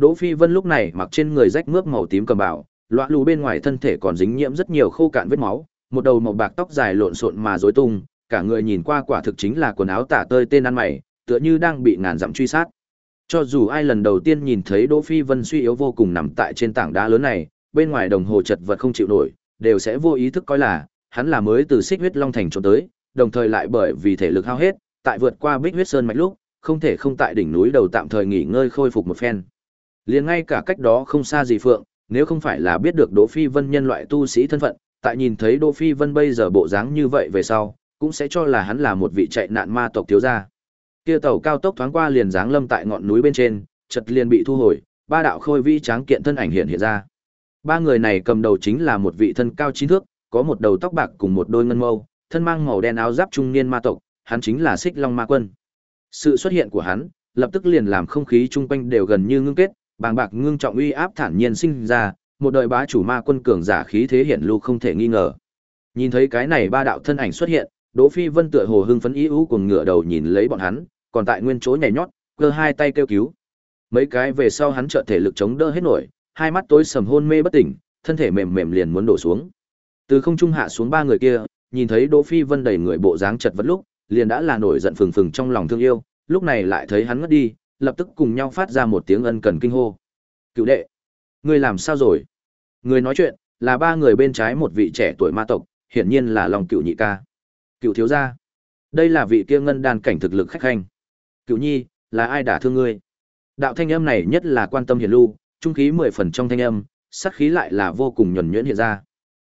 Đỗ Phi Vân lúc này mặc trên người rách mướp màu tím cầm bảo, loạn lù bên ngoài thân thể còn dính nhiễm rất nhiều khô cạn vết máu, một đầu màu bạc tóc dài lộn xộn mà rối tung, cả người nhìn qua quả thực chính là quần áo tả tơi tên ăn mày, tựa như đang bị ngàn dặm truy sát. Cho dù ai lần đầu tiên nhìn thấy Đỗ Phi Vân suy yếu vô cùng nằm tại trên tảng đá lớn này, bên ngoài đồng hồ chật vật không chịu nổi, đều sẽ vô ý thức coi là hắn là mới từ Xích Huyết Long Thành trốn tới, đồng thời lại bởi vì thể lực hao hết, tại vượt qua Bích Huyết Sơn mạch lúc, không thể không tại đỉnh núi đầu tạm thời nghỉ ngơi khôi phục một phen. Liền ngay cả cách đó không xa gì Phượng, nếu không phải là biết được Đỗ Phi Vân nhân loại tu sĩ thân phận, tại nhìn thấy Đỗ Phi Vân bây giờ bộ dáng như vậy về sau, cũng sẽ cho là hắn là một vị chạy nạn ma tộc thiếu gia. Kia tàu cao tốc thoáng qua liền giáng lâm tại ngọn núi bên trên, chợt liền bị thu hồi, ba đạo khôi vi tráng kiện thân ảnh hiện hiện ra. Ba người này cầm đầu chính là một vị thân cao chín thước, có một đầu tóc bạc cùng một đôi ngân mâu, thân mang màu đen áo giáp trung niên ma tộc, hắn chính là Xích Long Ma Quân. Sự xuất hiện của hắn, lập tức liền làm không khí chung quanh đều gần như ngưng kết, bàng bạc ngưng trọng uy áp thản nhiên sinh ra, một đời bá chủ ma quân cường giả khí thế hiển lưu không thể nghi ngờ. Nhìn thấy cái này ba đạo thân ảnh xuất hiện, Đỗ Phi Vân tựa hồ hưng phấn ý ú cùng ngửa đầu nhìn lấy bọn hắn, còn tại nguyên chỗ nhảy nhót, cơ hai tay kêu cứu. Mấy cái về sau hắn trợ thể lực chống đỡ hết nổi, hai mắt tối sầm hôn mê bất tỉnh, thân thể mềm mềm liền muốn đổ xuống. Từ không trung hạ xuống ba người kia, nhìn thấy Đỗ Phi Vân đầy người bộ dáng chật vật lúc, liền đã là nổi giận phừng phừng trong lòng thương yêu, lúc này lại thấy hắn ngất đi, lập tức cùng nhau phát ra một tiếng ân cần kinh hô. Cựu đệ, ngươi làm sao rồi? Người nói chuyện là ba người bên trái một vị trẻ tuổi ma tộc, hiển nhiên là Long Cựu nhị ca. Cựu thiếu gia, đây là vị kia ngân đan cảnh thực lực khách khanh. Cựu nhi, là ai đả thương ngươi? Đạo thanh âm này nhất là quan tâm hiển lưu, trung khí mười phần trong thanh âm, sát khí lại là vô cùng nhuần nhuyễn hiện ra.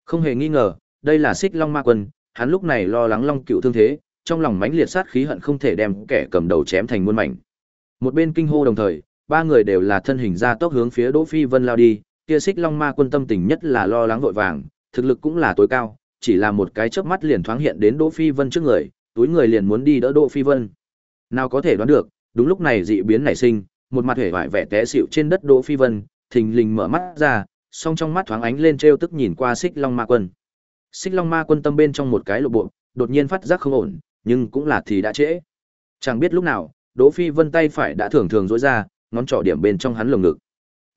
Không hề nghi ngờ, đây là Xích Long Ma Quân, hắn lúc này lo lắng Long Cựu thương thế, trong lòng mãnh liệt sát khí hận không thể đem kẻ cầm đầu chém thành muôn mảnh. Một bên kinh hô đồng thời, ba người đều là thân hình ra tốc hướng phía Đỗ Phi Vân lao đi, kia Xích Long Ma Quân tâm tình nhất là lo lắng vội vàng, thực lực cũng là tối cao, chỉ là một cái chớp mắt liền thoáng hiện đến Đỗ Phi Vân trước người, túi người liền muốn đi đỡ Đỗ Phi Vân. Nào có thể đoán được, đúng lúc này dị biến nảy sinh, một mặt hề hoại vẻ té xỉu trên đất Đỗ Phi Vân, thình lình mở mắt ra, song trong mắt thoáng ánh lên trêu tức nhìn qua Xích Long Ma Quân. Xích Long Ma Quân tâm bên trong một cái lộ bộ, đột nhiên phát giác không ổn, nhưng cũng là thì đã trễ. Chẳng biết lúc nào, Đỗ Phi Vân tay phải đã thường thường rối ra, ngón trỏ điểm bên trong hắn lồng ngực.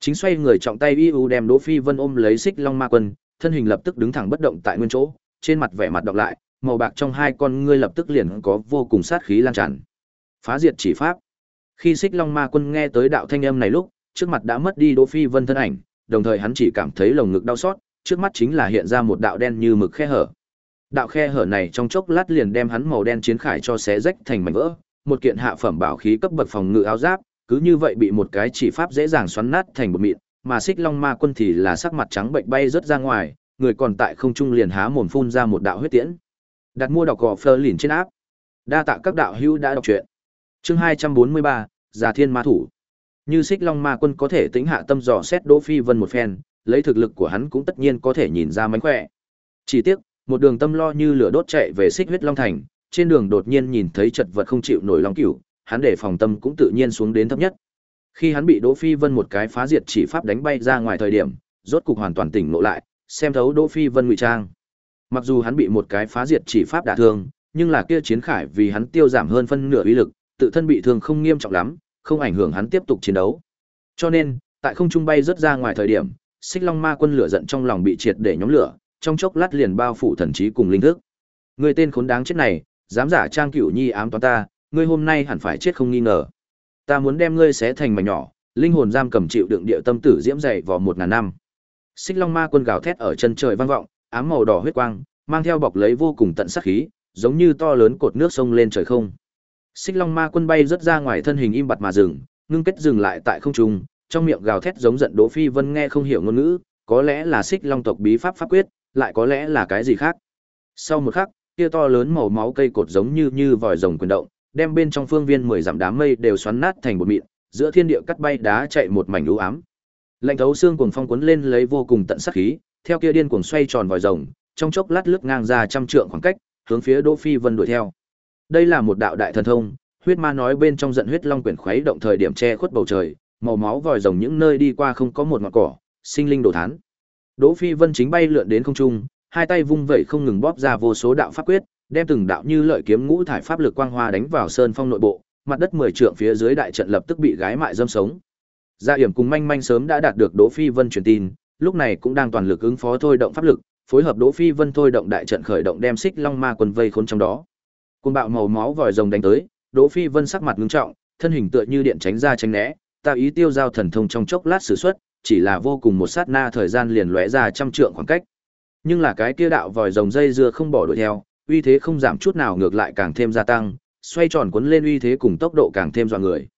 Chính xoay người trọng tay yu đem Đỗ Phi Vân ôm lấy Xích Long Ma Quân, thân hình lập tức đứng thẳng bất động tại nguyên chỗ, trên mặt vẻ mặt đọc lại, màu bạc trong hai con ngươi lập tức liền có vô cùng sát khí lan tràn. Phá diệt chỉ pháp. Khi Xích Long Ma Quân nghe tới đạo thanh âm này lúc, trước mặt đã mất đi Đỗ Phi Vân thân ảnh, đồng thời hắn chỉ cảm thấy lồng ngực đau xót, trước mắt chính là hiện ra một đạo đen như mực khe hở. Đạo khe hở này trong chốc lát liền đem hắn màu đen chiến khải cho xé rách thành mảnh vỡ, một kiện hạ phẩm bảo khí cấp bậc phòng ngự áo giáp, cứ như vậy bị một cái chỉ pháp dễ dàng xoắn nát thành một mịn, mà Xích Long Ma Quân thì là sắc mặt trắng bệnh bay rất ra ngoài, người còn tại không trung liền há mồm phun ra một đạo huyết tiễn. Đặt mua đọc gò Fleur lìn trên áp. Đa tạ các đạo hữu đã đọc truyện. Chương 243, Già Thiên Ma thủ. Như Xích Long Ma Quân có thể tính hạ tâm dò xét Đỗ Phi Vân một phen, lấy thực lực của hắn cũng tất nhiên có thể nhìn ra mánh khỏe. Chỉ tiếc, một đường tâm lo như lửa đốt chạy về Xích Huyết Long Thành, trên đường đột nhiên nhìn thấy chật vật không chịu nổi Long Cửu, hắn để phòng tâm cũng tự nhiên xuống đến thấp nhất. Khi hắn bị Đỗ Phi Vân một cái phá diệt chỉ pháp đánh bay ra ngoài thời điểm, rốt cục hoàn toàn tỉnh ngộ lại, xem thấu Đỗ Phi Vân ngụy trang. Mặc dù hắn bị một cái phá diệt chỉ pháp đả thương, nhưng là kia chiến khải vì hắn tiêu giảm hơn phân nửa uy lực, tự thân bị thương không nghiêm trọng lắm, không ảnh hưởng hắn tiếp tục chiến đấu. Cho nên, tại không trung bay rất ra ngoài thời điểm, Xích Long Ma Quân lửa giận trong lòng bị triệt để nhóm lửa, trong chốc lát liền bao phủ thần trí cùng linh thức. Người tên khốn đáng chết này, dám giả trang cửu nhi ám toán ta, ngươi hôm nay hẳn phải chết không nghi ngờ. Ta muốn đem ngươi xé thành mảnh nhỏ, linh hồn giam cầm chịu đựng địa tâm tử diễm dày vào một ngàn năm. Xích Long Ma Quân gào thét ở chân trời vang vọng, ám màu đỏ huyết quang, mang theo bọc lấy vô cùng tận sát khí, giống như to lớn cột nước sông lên trời không. Xích Long Ma Quân bay rất ra ngoài thân hình im bặt mà dừng, ngưng kết dừng lại tại không trung, trong miệng gào thét giống giận Đỗ Phi Vân nghe không hiểu ngôn ngữ, có lẽ là Xích Long tộc bí pháp pháp quyết, lại có lẽ là cái gì khác. Sau một khắc, kia to lớn màu máu cây cột giống như như vòi rồng quyền động, đem bên trong phương viên mười dặm đám mây đều xoắn nát thành một mịn, giữa thiên địa cắt bay đá chạy một mảnh u ám. Lạnh thấu xương cuồng phong cuốn lên lấy vô cùng tận sát khí, theo kia điên cuồng xoay tròn vòi rồng, trong chốc lát lướt ngang ra trăm trượng khoảng cách, hướng phía Đỗ Phi Vân đuổi theo. Đây là một đạo đại thần thông, huyết ma nói bên trong giận huyết long quyển khuấy động thời điểm che khuất bầu trời, màu máu vòi rồng những nơi đi qua không có một ngọn cỏ, sinh linh đổ thán. Đỗ Phi Vân chính bay lượn đến không trung, hai tay vung vẩy không ngừng bóp ra vô số đạo pháp quyết, đem từng đạo như lợi kiếm ngũ thải pháp lực quang hoa đánh vào sơn phong nội bộ, mặt đất mười trượng phía dưới đại trận lập tức bị gái mại dâm sống. Gia Yểm cùng Manh Manh sớm đã đạt được Đỗ Phi Vân truyền tin, lúc này cũng đang toàn lực ứng phó thôi động pháp lực, phối hợp Đỗ Phi Vân thôi động đại trận khởi động đem Xích Long Ma quân vây khốn trong đó. Cơn bạo màu máu vòi rồng đánh tới, Đỗ Phi Vân sắc mặt nghiêm trọng, thân hình tựa như điện tránh ra tránh né, ta ý tiêu giao thần thông trong chốc lát sử xuất, chỉ là vô cùng một sát na thời gian liền lóe ra trăm trượng khoảng cách. Nhưng là cái kia đạo vòi rồng dây dưa không bỏ đuổi theo, uy thế không giảm chút nào ngược lại càng thêm gia tăng, xoay tròn cuốn lên uy thế cùng tốc độ càng thêm dọa người.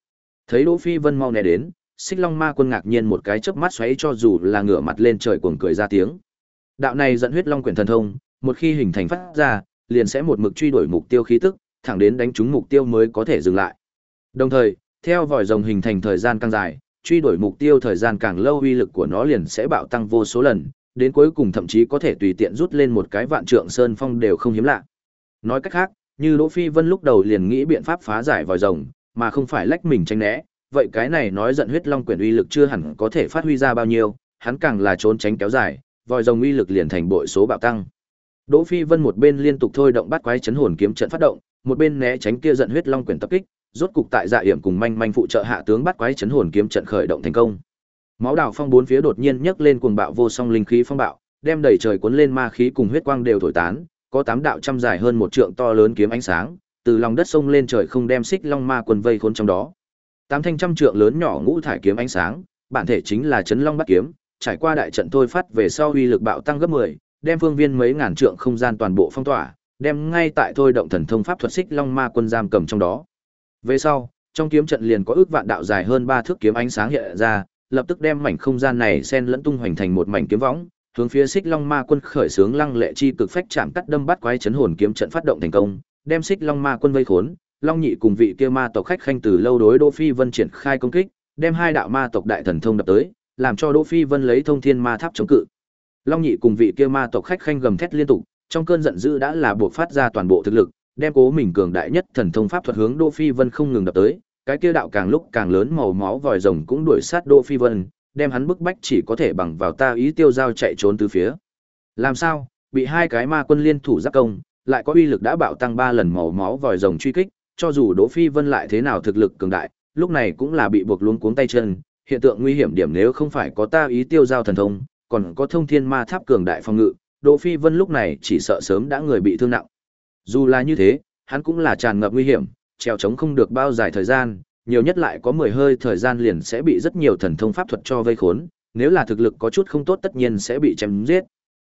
Thấy Đỗ Phi Vân mau né đến, Xích Long Ma Quân ngạc nhiên một cái chớp mắt xoáy cho dù là ngửa mặt lên trời cuồng cười ra tiếng. Đạo này dẫn huyết long quyển thần thông, một khi hình thành phát ra, liền sẽ một mực truy đuổi mục tiêu khí tức, thẳng đến đánh trúng mục tiêu mới có thể dừng lại. Đồng thời, theo vòi rồng hình thành thời gian càng dài, truy đuổi mục tiêu thời gian càng lâu uy lực của nó liền sẽ bạo tăng vô số lần, đến cuối cùng thậm chí có thể tùy tiện rút lên một cái vạn trượng sơn phong đều không hiếm lạ. Nói cách khác, như Đỗ Phi Vân lúc đầu liền nghĩ biện pháp phá giải vòi rồng, mà không phải lách mình tránh né, vậy cái này nói giận huyết long quyển uy lực chưa hẳn có thể phát huy ra bao nhiêu, hắn càng là trốn tránh kéo dài, vòi rồng uy lực liền thành bội số bạo tăng. Đỗ Phi Vân một bên liên tục thôi động bắt quái chấn hồn kiếm trận phát động, một bên né tránh kia giận huyết long quyển tập kích, rốt cục tại dạ hiểm cùng manh manh phụ trợ hạ tướng bắt quái chấn hồn kiếm trận khởi động thành công. Máu đào phong bốn phía đột nhiên nhấc lên cuồng bạo vô song linh khí phong bạo, đem đầy trời cuốn lên ma khí cùng huyết quang đều thổi tán, có tám đạo trăm dài hơn một trượng to lớn kiếm ánh sáng, từ lòng đất sông lên trời không đem xích long ma quần vây khốn trong đó. Tám thanh trăm trượng lớn nhỏ ngũ thải kiếm ánh sáng, bản thể chính là chấn long bắt kiếm, trải qua đại trận thôi phát về sau uy lực bạo tăng gấp 10, đem phương viên mấy ngàn trượng không gian toàn bộ phong tỏa, đem ngay tại thôi động thần thông pháp thuật xích long ma quân giam cầm trong đó. Về sau, trong kiếm trận liền có ước vạn đạo dài hơn ba thước kiếm ánh sáng hiện ra, lập tức đem mảnh không gian này xen lẫn tung hoành thành một mảnh kiếm võng, hướng phía xích long ma quân khởi sướng lăng lệ chi cực phách chạm cắt đâm bắt quái chấn hồn kiếm trận phát động thành công, đem xích long ma quân vây khốn, long nhị cùng vị kia ma tộc khách khanh từ lâu đối Đỗ Phi Vân triển khai công kích, đem hai đạo ma tộc đại thần thông đập tới, làm cho Đỗ Phi Vân lấy thông thiên ma tháp chống cự. Long nhị cùng vị kia ma tộc khách khanh gầm thét liên tục, trong cơn giận dữ đã là buộc phát ra toàn bộ thực lực, đem cố mình cường đại nhất thần thông pháp thuật hướng Đỗ Phi Vân không ngừng đập tới, cái kia đạo càng lúc càng lớn màu máu vòi rồng cũng đuổi sát Đỗ Phi Vân, đem hắn bức bách chỉ có thể bằng vào ta ý tiêu giao chạy trốn từ phía. Làm sao? Bị hai cái ma quân liên thủ giáp công, lại có uy lực đã bạo tăng ba lần màu máu vòi rồng truy kích, cho dù Đỗ Phi Vân lại thế nào thực lực cường đại, lúc này cũng là bị buộc luống cuống tay chân, hiện tượng nguy hiểm điểm nếu không phải có ta ý tiêu giao thần thông, còn có thông thiên ma tháp cường đại phòng ngự, Đỗ Phi Vân lúc này chỉ sợ sớm đã người bị thương nặng. Dù là như thế, hắn cũng là tràn ngập nguy hiểm, treo chống không được bao dài thời gian, nhiều nhất lại có 10 hơi thời gian liền sẽ bị rất nhiều thần thông pháp thuật cho vây khốn, nếu là thực lực có chút không tốt tất nhiên sẽ bị chém giết.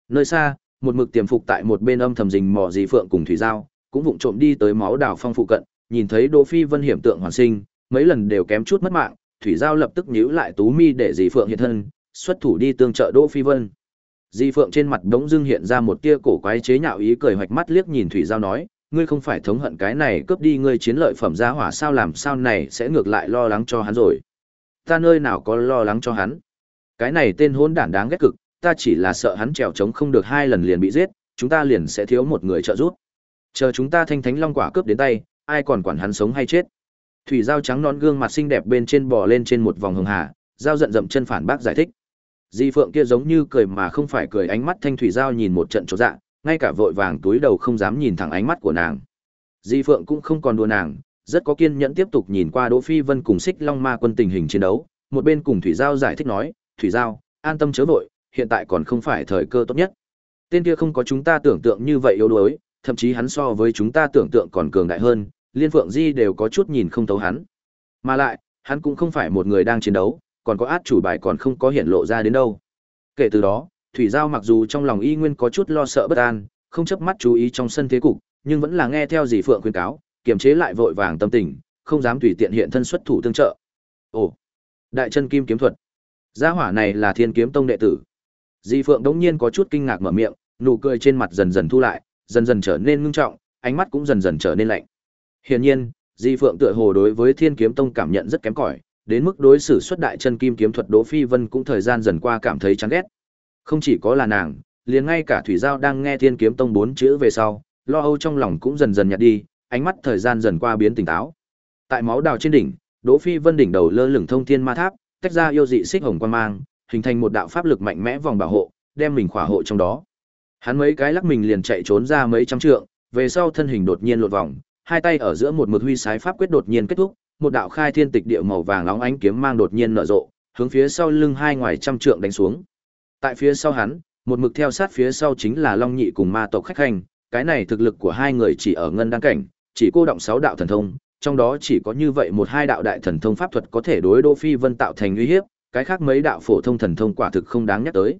Nơi xa, một mực tiềm phục tại một bên âm thầm rình mò dì phượng cùng thủy giao, cũng vụng trộm đi tới máu đảo phong phụ cận, nhìn thấy Đỗ Phi Vân hiểm tượng hoàn sinh, mấy lần đều kém chút mất mạng, thủy giao lập tức nhíu lại tú mi để dì phượng hiện thân, xuất thủ đi tương trợ Đỗ Phi Vân. Dì Phượng trên mặt đống dưng hiện ra một tia cổ quái chế nhạo ý cười hoạch mắt liếc nhìn Thủy Giao nói, ngươi không phải thống hận cái này cướp đi ngươi chiến lợi phẩm giá hỏa sao làm sao này sẽ ngược lại lo lắng cho hắn rồi. Ta nơi nào có lo lắng cho hắn. Cái này tên hôn đản đáng ghét cực, ta chỉ là sợ hắn trèo trống không được hai lần liền bị giết, chúng ta liền sẽ thiếu một người trợ giúp. Chờ chúng ta thanh thánh long quả cướp đến tay, ai còn quản hắn sống hay chết. Thủy Giao trắng non gương mặt xinh đẹp bên trên bò lên trên một vòng hường hà, Giao giận dậm chân phản bác giải thích. Di Phượng kia giống như cười mà không phải cười ánh mắt thanh thủy giao nhìn một trận chỗ dạ, ngay cả vội vàng túi đầu không dám nhìn thẳng ánh mắt của nàng. Di Phượng cũng không còn đùa nàng, rất có kiên nhẫn tiếp tục nhìn qua Đỗ Phi Vân cùng Xích Long Ma quân tình hình chiến đấu, một bên cùng Thủy Giao giải thích nói, "Thủy Giao, an tâm chớ vội, hiện tại còn không phải thời cơ tốt nhất. Tên kia không có chúng ta tưởng tượng như vậy yếu đuối, thậm chí hắn so với chúng ta tưởng tượng còn cường đại hơn, Liên Phượng Di đều có chút nhìn không thấu hắn. Mà lại, hắn cũng không phải một người đang chiến đấu, còn có át chủ bài còn không có hiện lộ ra đến đâu. Kể từ đó, Thủy Giao mặc dù trong lòng y nguyên có chút lo sợ bất an, không chấp mắt chú ý trong sân thế cục, nhưng vẫn là nghe theo dì Phượng khuyên cáo, kiềm chế lại vội vàng tâm tình, không dám tùy tiện hiện thân xuất thủ tương trợ. Ồ, đại chân kim kiếm thuật. Gia hỏa này là Thiên Kiếm Tông đệ tử. Dì Phượng đống nhiên có chút kinh ngạc mở miệng, nụ cười trên mặt dần dần thu lại, dần dần trở nên ngưng trọng, ánh mắt cũng dần dần trở nên lạnh. Hiển nhiên, Di Phượng tựa hồ đối với Thiên Kiếm Tông cảm nhận rất kém cỏi, đến mức đối xử xuất đại chân kim kiếm thuật Đỗ Phi Vân cũng thời gian dần qua cảm thấy chán ghét. Không chỉ có là nàng, liền ngay cả Thủy Giao đang nghe Thiên Kiếm Tông bốn chữ về sau, lo âu trong lòng cũng dần dần nhạt đi, ánh mắt thời gian dần qua biến tỉnh táo. Tại máu đào trên đỉnh, Đỗ Phi Vân đỉnh đầu lơ lửng thông thiên ma tháp, tách ra yêu dị xích hồng quang mang, hình thành một đạo pháp lực mạnh mẽ vòng bảo hộ, đem mình khỏa hộ trong đó. Hắn mấy cái lắc mình liền chạy trốn ra mấy trăm trượng, về sau thân hình đột nhiên lột vòng, hai tay ở giữa một mực huy sái pháp quyết đột nhiên kết thúc, một đạo khai thiên tịch địa màu vàng nóng ánh kiếm mang đột nhiên nở rộ, hướng phía sau lưng hai ngoài trăm trượng đánh xuống. Tại phía sau hắn, một mực theo sát phía sau chính là Long Nhị cùng ma tộc khách hành, cái này thực lực của hai người chỉ ở ngân đăng cảnh, chỉ cô động sáu đạo thần thông, trong đó chỉ có như vậy một hai đạo đại thần thông pháp thuật có thể đối Đỗ Phi Vân tạo thành uy hiếp, cái khác mấy đạo phổ thông thần thông quả thực không đáng nhắc tới.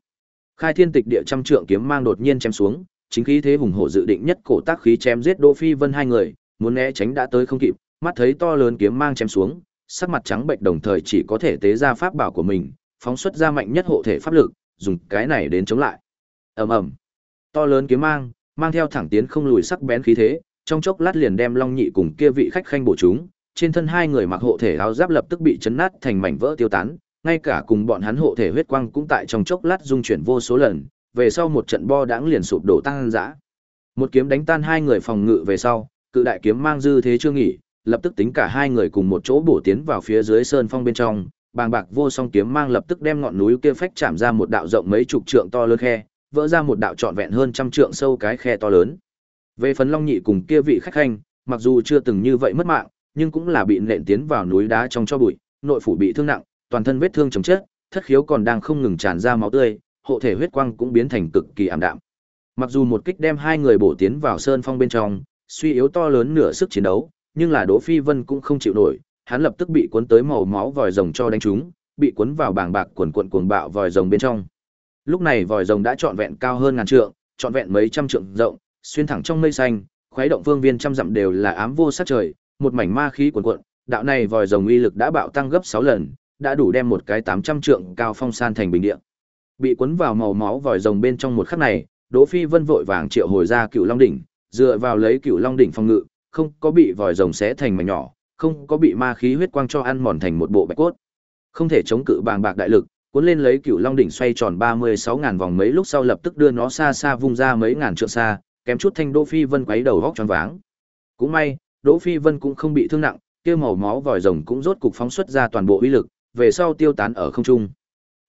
Khai Thiên Tịch Địa trăm trượng kiếm mang đột nhiên chém xuống, chính khí thế hùng hổ dự định nhất cổ tác khí chém giết Đỗ Phi Vân hai người, muốn né tránh đã tới không kịp, mắt thấy to lớn kiếm mang chém xuống, sắc mặt trắng bệnh đồng thời chỉ có thể tế ra pháp bảo của mình, phóng xuất ra mạnh nhất hộ thể pháp lực, dùng cái này đến chống lại. Ầm ầm. To lớn kiếm mang, mang theo thẳng tiến không lùi sắc bén khí thế, trong chốc lát liền đem Long Nhị cùng kia vị khách khanh bổ chúng, trên thân hai người mặc hộ thể áo giáp lập tức bị chấn nát thành mảnh vỡ tiêu tán, ngay cả cùng bọn hắn hộ thể huyết quang cũng tại trong chốc lát dung chuyển vô số lần, về sau một trận bo đãng liền sụp đổ tăng dã. Một kiếm đánh tan hai người phòng ngự về sau, cự đại kiếm mang dư thế chưa nghỉ, lập tức tính cả hai người cùng một chỗ bổ tiến vào phía dưới sơn phong bên trong, bàng bạc vô song kiếm mang lập tức đem ngọn núi kia phách chạm ra một đạo rộng mấy chục trượng to lớn khe, vỡ ra một đạo trọn vẹn hơn trăm trượng sâu cái khe to lớn. Về phần Long Nhị cùng kia vị khách khanh, mặc dù chưa từng như vậy mất mạng, nhưng cũng là bị nện tiến vào núi đá trong cho bụi, nội phủ bị thương nặng, toàn thân vết thương chồng chết, thất khiếu còn đang không ngừng tràn ra máu tươi, hộ thể huyết quang cũng biến thành cực kỳ ảm đạm. Mặc dù một kích đem hai người bổ tiến vào sơn phong bên trong, suy yếu to lớn nửa sức chiến đấu, nhưng là Đỗ Phi Vân cũng không chịu nổi, hắn lập tức bị cuốn tới màu máu vòi rồng cho đánh trúng, bị cuốn vào bảng bạc cuộn cuộn cuồng bạo vòi rồng bên trong. Lúc này vòi rồng đã trọn vẹn cao hơn ngàn trượng, trọn vẹn mấy trăm trượng rộng, xuyên thẳng trong mây xanh, khuấy động phương viên trăm dặm đều là ám vô sát trời, một mảnh ma khí cuồn cuộn, đạo này vòi rồng uy lực đã bạo tăng gấp 6 lần, đã đủ đem một cái 800 trượng cao phong san thành bình địa. Bị cuốn vào màu máu vòi rồng bên trong một khắc này, Đỗ Phi Vân vội vàng triệu hồi ra cửu Long đỉnh, dựa vào lấy cửu Long đỉnh phòng ngự, không có bị vòi rồng xé thành mảnh nhỏ, không có bị ma khí huyết quang cho ăn mòn thành một bộ bạch cốt. Không thể chống cự bàng bạc đại lực, cuốn lên lấy Cựu Long đỉnh xoay tròn 36000 vòng mấy lúc sau lập tức đưa nó xa xa vung ra mấy ngàn trượng xa, kém chút thanh Đỗ Phi Vân quấy đầu góc choáng váng. Cũng may, Đỗ Phi Vân cũng không bị thương nặng, kia màu máu vòi rồng cũng rốt cục phóng xuất ra toàn bộ uy lực, về sau tiêu tán ở không trung.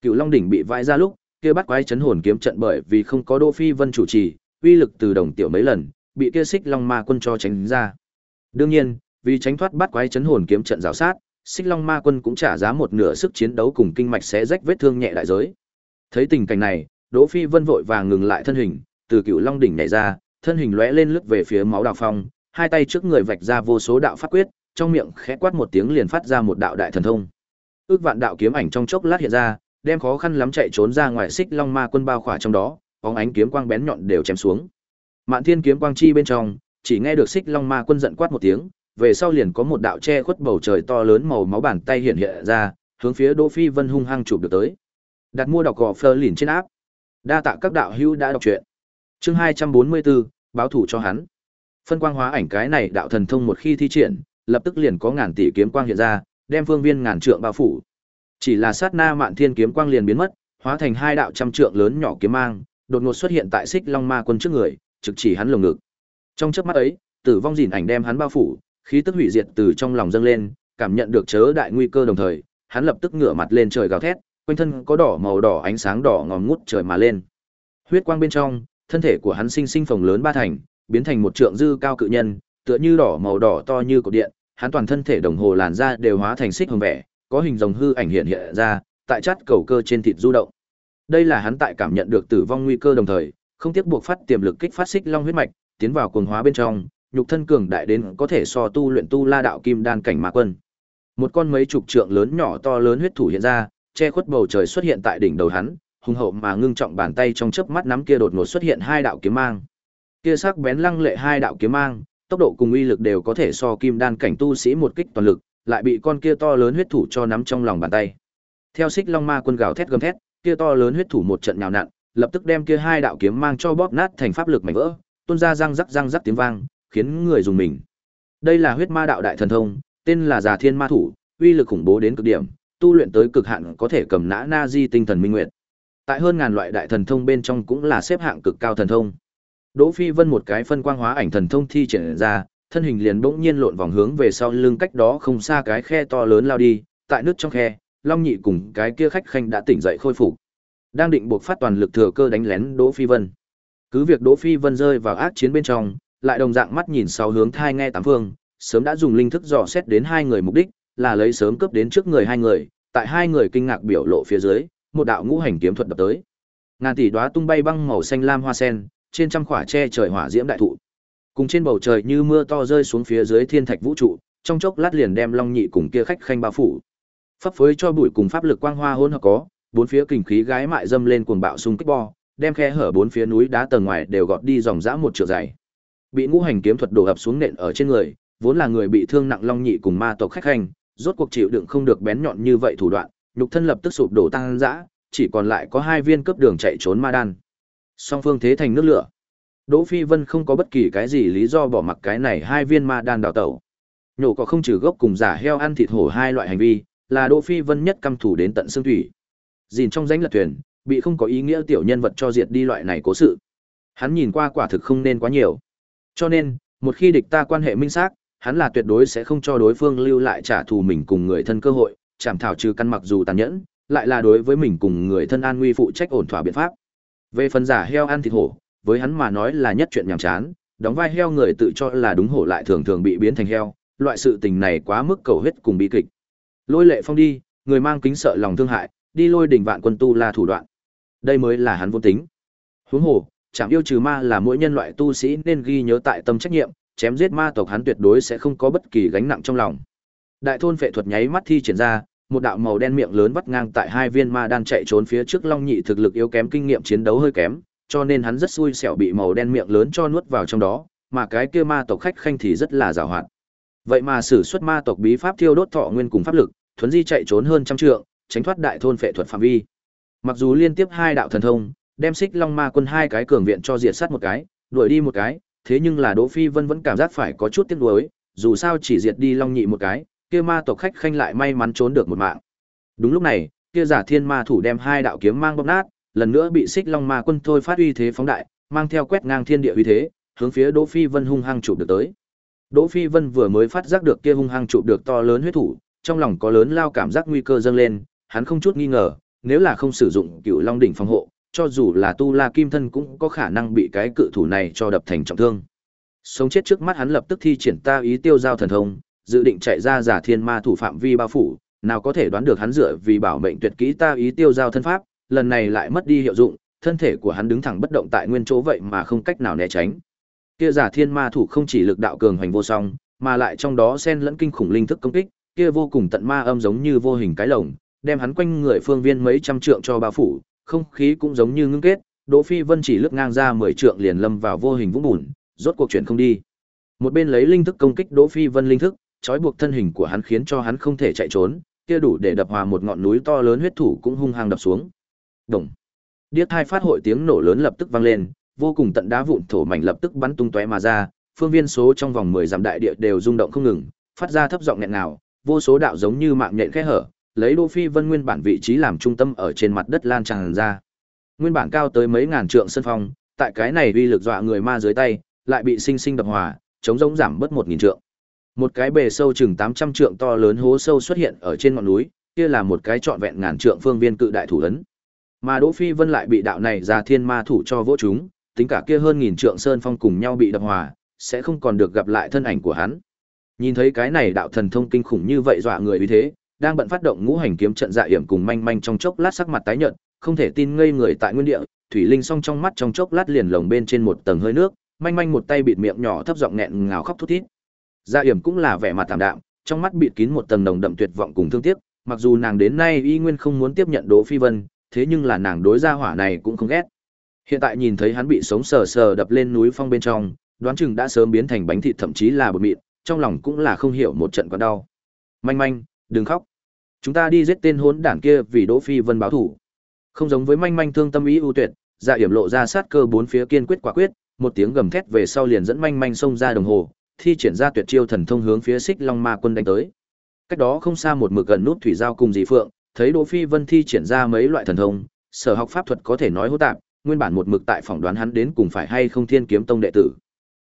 Cựu Long đỉnh bị vãi ra lúc, kia bắt quái chấn hồn kiếm trận bởi vì không có Đỗ Phi Vân chủ trì, uy lực từ đồng tiểu mấy lần, bị kia xích long ma quân cho tránh ra. Đương nhiên, vì tránh thoát bắt quái chấn hồn kiếm trận rào sát, xích long ma quân cũng trả giá một nửa sức chiến đấu cùng kinh mạch xé rách vết thương nhẹ đại giới. Thấy tình cảnh này, Đỗ Phi Vân vội vàng ngừng lại thân hình, từ cựu long đỉnh nhảy ra, thân hình lóe lên lướt về phía máu đào phong, hai tay trước người vạch ra vô số đạo pháp quyết, trong miệng khẽ quát một tiếng liền phát ra một đạo đại thần thông. Ước vạn đạo kiếm ảnh trong chốc lát hiện ra, đem khó khăn lắm chạy trốn ra ngoài xích long ma quân bao khỏa trong đó, bóng ánh kiếm quang bén nhọn đều chém xuống. Mạn Thiên kiếm quang chi bên trong, chỉ nghe được xích long ma quân giận quát một tiếng, về sau liền có một đạo che khuất bầu trời to lớn màu máu bàn tay hiện hiện ra, hướng phía Đỗ Phi Vân hung hăng chụp được tới. Đặt mua đọc gò Fleur liền trên áp. Đa tạ các đạo hữu đã đọc truyện. Chương 244, báo thủ cho hắn. Phân quang hóa ảnh cái này đạo thần thông một khi thi triển, lập tức liền có ngàn tỷ kiếm quang hiện ra, đem phương viên ngàn trượng bao phủ. Chỉ là sát na mạn thiên kiếm quang liền biến mất, hóa thành hai đạo trăm trượng lớn nhỏ kiếm mang, đột ngột xuất hiện tại Xích Long Ma Quân trước người, trực chỉ hắn lồng ngực. Trong chớp mắt ấy, tử vong dỉn ảnh đem hắn bao phủ, khí tức hủy diệt từ trong lòng dâng lên, cảm nhận được chớ đại nguy cơ đồng thời, hắn lập tức ngửa mặt lên trời gào thét, quanh thân có đỏ màu đỏ ánh sáng đỏ ngòm ngút trời mà lên. Huyết quang bên trong, thân thể của hắn sinh sinh phồng lớn ba thành, biến thành một trượng dư cao cự nhân, tựa như đỏ màu đỏ to như cột điện, hắn toàn thân thể đồng hồ làn da đều hóa thành xích hồng vẻ, có hình rồng hư ảnh hiện hiện ra, tại chát cầu cơ trên thịt du động. Đây là hắn tại cảm nhận được tử vong nguy cơ đồng thời, không tiếc buộc phát tiềm lực kích phát xích long huyết mạch, tiến vào cuồng hóa bên trong, nhục thân cường đại đến có thể so tu luyện tu la đạo kim đan cảnh ma quân. Một con mấy chục trượng lớn nhỏ to lớn huyết thủ hiện ra, che khuất bầu trời xuất hiện tại đỉnh đầu hắn, hùng hậu mà ngưng trọng bàn tay trong chớp mắt nắm kia đột ngột xuất hiện hai đạo kiếm mang. Kia sắc bén lăng lệ hai đạo kiếm mang, tốc độ cùng uy lực đều có thể so kim đan cảnh tu sĩ một kích toàn lực, lại bị con kia to lớn huyết thủ cho nắm trong lòng bàn tay. Theo xích long ma quân gào thét gầm thét, kia to lớn huyết thủ một trận nhào nặn, lập tức đem kia hai đạo kiếm mang cho bóp nát thành pháp lực mảnh vỡ, tuôn ra răng rắc răng rắc tiếng vang, khiến người dùng mình. Đây là huyết ma đạo đại thần thông, tên là Già Thiên Ma Thủ, uy lực khủng bố đến cực điểm, tu luyện tới cực hạn có thể cầm nã na di tinh thần minh nguyệt. Tại hơn ngàn loại đại thần thông bên trong cũng là xếp hạng cực cao thần thông. Đỗ Phi Vân một cái phân quang hóa ảnh thần thông thi triển ra, thân hình liền bỗng nhiên lộn vòng hướng về sau lưng cách đó không xa cái khe to lớn lao đi, tại nước trong khe, Long Nhị cùng cái kia khách khanh đã tỉnh dậy khôi phục. Đang định buộc phát toàn lực thừa cơ đánh lén Đỗ Phi Vân. Cứ việc Đỗ Phi Vân rơi vào ác chiến bên trong, lại đồng dạng mắt nhìn sáu hướng thai nghe tám phương, sớm đã dùng linh thức dò xét đến hai người mục đích, là lấy sớm cướp đến trước người hai người, tại hai người kinh ngạc biểu lộ phía dưới, một đạo ngũ hành kiếm thuật đập tới. Ngàn tỷ đóa tung bay băng màu xanh lam hoa sen, trên trăm khỏa che trời hỏa diễm đại thụ. Cùng trên bầu trời như mưa to rơi xuống phía dưới thiên thạch vũ trụ, trong chốc lát liền đem Long Nhị cùng kia khách khanh bao phủ. Pháp phối cho bụi cùng pháp lực quang hoa hỗn hợp có, bốn phía kình khí gái mại dâm lên cuồng bạo xung kích bo, đem khe hở bốn phía núi đá tầng ngoài đều gọt đi dòng dã một trượng dày. Bị ngũ hành kiếm thuật đổ ập xuống nện ở trên người, vốn là người bị thương nặng Long Nhị cùng ma tộc khách hành, rốt cuộc chịu đựng không được bén nhọn như vậy thủ đoạn, nhục thân lập tức sụp đổ tăng dã, chỉ còn lại có hai viên cấp đường chạy trốn ma đan. Song phương thế thành nước lửa. Đỗ Phi Vân không có bất kỳ cái gì lý do bỏ mặc cái này hai viên ma đan đào tẩu. Nhổ có không trừ gốc cùng giả heo ăn thịt hổ hai loại hành vi, là Đỗ Phi Vân nhất căm thủ đến tận xương thủy. Dìn trong danh lật thuyền, bị không có ý nghĩa tiểu nhân vật cho diệt đi loại này cố sự. Hắn nhìn qua quả thực không nên quá nhiều. Cho nên, một khi địch ta quan hệ minh xác, hắn là tuyệt đối sẽ không cho đối phương lưu lại trả thù mình cùng người thân cơ hội, chảm thảo trừ căn mặc dù tàn nhẫn, lại là đối với mình cùng người thân an nguy phụ trách ổn thỏa biện pháp. Về phần giả heo ăn thịt hổ, với hắn mà nói là nhất chuyện nhàm chán, đóng vai heo người tự cho là đúng hổ lại thường thường bị biến thành heo, loại sự tình này quá mức cầu huyết cùng bi kịch. Lôi Lệ Phong đi, người mang kính sợ lòng thương hại, đi lôi đỉnh vạn quân tu là thủ đoạn. Đây mới là hắn vốn tính. Huống hồ, chẳng yêu trừ ma là mỗi nhân loại tu sĩ nên ghi nhớ tại tâm trách nhiệm, chém giết ma tộc hắn tuyệt đối sẽ không có bất kỳ gánh nặng trong lòng. Đại thôn phệ thuật nháy mắt thi triển ra, một đạo màu đen miệng lớn vắt ngang tại hai viên ma đan chạy trốn phía trước Long Nhị thực lực yếu kém kinh nghiệm chiến đấu hơi kém, cho nên hắn rất xui xẻo bị màu đen miệng lớn cho nuốt vào trong đó, mà cái kia ma tộc khách khanh thì rất là giàu hoạt. Vậy mà sử xuất ma tộc bí pháp thiêu đốt thọ nguyên cùng pháp lực, thuấn di chạy trốn hơn trăm trượng, tránh thoát đại thôn phệ thuật phạm vi. Mặc dù liên tiếp hai đạo thần thông, đem xích long ma quân hai cái cường viện cho diệt sát một cái, đuổi đi một cái, thế nhưng là Đỗ Phi Vân vẫn cảm giác phải có chút tiếc nuối, dù sao chỉ diệt đi long nhị một cái, kia ma tộc khách khanh lại may mắn trốn được một mạng. Đúng lúc này, kia giả thiên ma thủ đem hai đạo kiếm mang bóp nát, lần nữa bị xích long ma quân thôi phát uy thế phóng đại, mang theo quét ngang thiên địa uy thế, hướng phía Đỗ Phi Vân hung hăng chụp được tới. Đỗ Phi Vân vừa mới phát giác được kia hung hăng chụp được to lớn huyết thủ, trong lòng có lớn lao cảm giác nguy cơ dâng lên, hắn không chút nghi ngờ, nếu là không sử dụng Cựu Long đỉnh phòng hộ, cho dù là tu La Kim thân cũng có khả năng bị cái cự thủ này cho đập thành trọng thương. Sống chết trước mắt hắn lập tức thi triển ta ý tiêu giao thần thông, dự định chạy ra giả thiên ma thủ phạm vi bao phủ, nào có thể đoán được hắn dựa vì bảo mệnh tuyệt kỹ ta ý tiêu giao thân pháp, lần này lại mất đi hiệu dụng, thân thể của hắn đứng thẳng bất động tại nguyên chỗ vậy mà không cách nào né tránh. Kia giả thiên ma thủ không chỉ lực đạo cường hành vô song, mà lại trong đó xen lẫn kinh khủng linh thức công kích, kia vô cùng tận ma âm giống như vô hình cái lồng, đem hắn quanh người phương viên mấy trăm trượng cho bao phủ, không khí cũng giống như ngưng kết, Đỗ Phi Vân chỉ lướt ngang ra 10 trượng liền lâm vào vô hình vũng bùn, rốt cuộc chuyển không đi. Một bên lấy linh thức công kích Đỗ Phi Vân linh thức, trói buộc thân hình của hắn khiến cho hắn không thể chạy trốn, kia đủ để đập hòa một ngọn núi to lớn huyết thủ cũng hung hăng đập xuống. Đồng. Điếc hai phát hội tiếng nổ lớn lập tức vang lên, vô cùng tận đá vụn thổ mảnh lập tức bắn tung tóe mà ra, phương viên số trong vòng 10 dặm đại địa đều rung động không ngừng, phát ra thấp giọng nghẹn nào, vô số đạo giống như mạng nhện khẽ hở, lấy Đỗ Phi Vân nguyên bản vị trí làm trung tâm ở trên mặt đất lan tràn ra. Nguyên bản cao tới mấy ngàn trượng sân phong, tại cái này uy lực dọa người ma dưới tay, lại bị sinh sinh đập hòa, chống giống giảm bớt một nghìn trượng. Một cái bề sâu chừng 800 trượng to lớn hố sâu xuất hiện ở trên ngọn núi, kia là một cái trọn vẹn ngàn trượng phương viên cự đại thủ ấn. Mà Đỗ Phi Vân lại bị đạo này ra thiên ma thủ cho vỗ chúng, tính cả kia hơn nghìn trượng sơn phong cùng nhau bị đập hòa, sẽ không còn được gặp lại thân ảnh của hắn. Nhìn thấy cái này đạo thần thông kinh khủng như vậy dọa người như thế, đang bận phát động ngũ hành kiếm trận dạ hiểm cùng manh manh trong chốc lát sắc mặt tái nhợt, không thể tin ngây người tại nguyên địa, thủy linh song trong mắt trong chốc lát liền lồng bên trên một tầng hơi nước, manh manh một tay bịt miệng nhỏ thấp giọng nghẹn ngào khóc thút thít. Dạ hiểm cũng là vẻ mặt tạm đạm, trong mắt bịt kín một tầng nồng đậm tuyệt vọng cùng thương tiếc, mặc dù nàng đến nay y nguyên không muốn tiếp nhận Đỗ Phi Vân, thế nhưng là nàng đối gia hỏa này cũng không ghét. Hiện tại nhìn thấy hắn bị sống sờ sờ đập lên núi phong bên trong, đoán chừng đã sớm biến thành bánh thịt thậm chí là bột mịn, trong lòng cũng là không hiểu một trận quá đau. Manh manh, đừng khóc. Chúng ta đi giết tên hỗn đản kia vì Đỗ Phi Vân báo thủ. Không giống với manh manh thương tâm ý ưu tuyệt, dạ hiểm lộ ra sát cơ bốn phía kiên quyết quả quyết, một tiếng gầm thét về sau liền dẫn manh manh xông ra đồng hồ, thi triển ra tuyệt chiêu thần thông hướng phía Xích Long Ma quân đánh tới. Cách đó không xa một mực gần nút thủy giao cùng dì Phượng, thấy Đỗ Phi Vân thi triển ra mấy loại thần thông, sở học pháp thuật có thể nói hô tạp, nguyên bản một mực tại phỏng đoán hắn đến cùng phải hay không Thiên Kiếm Tông đệ tử.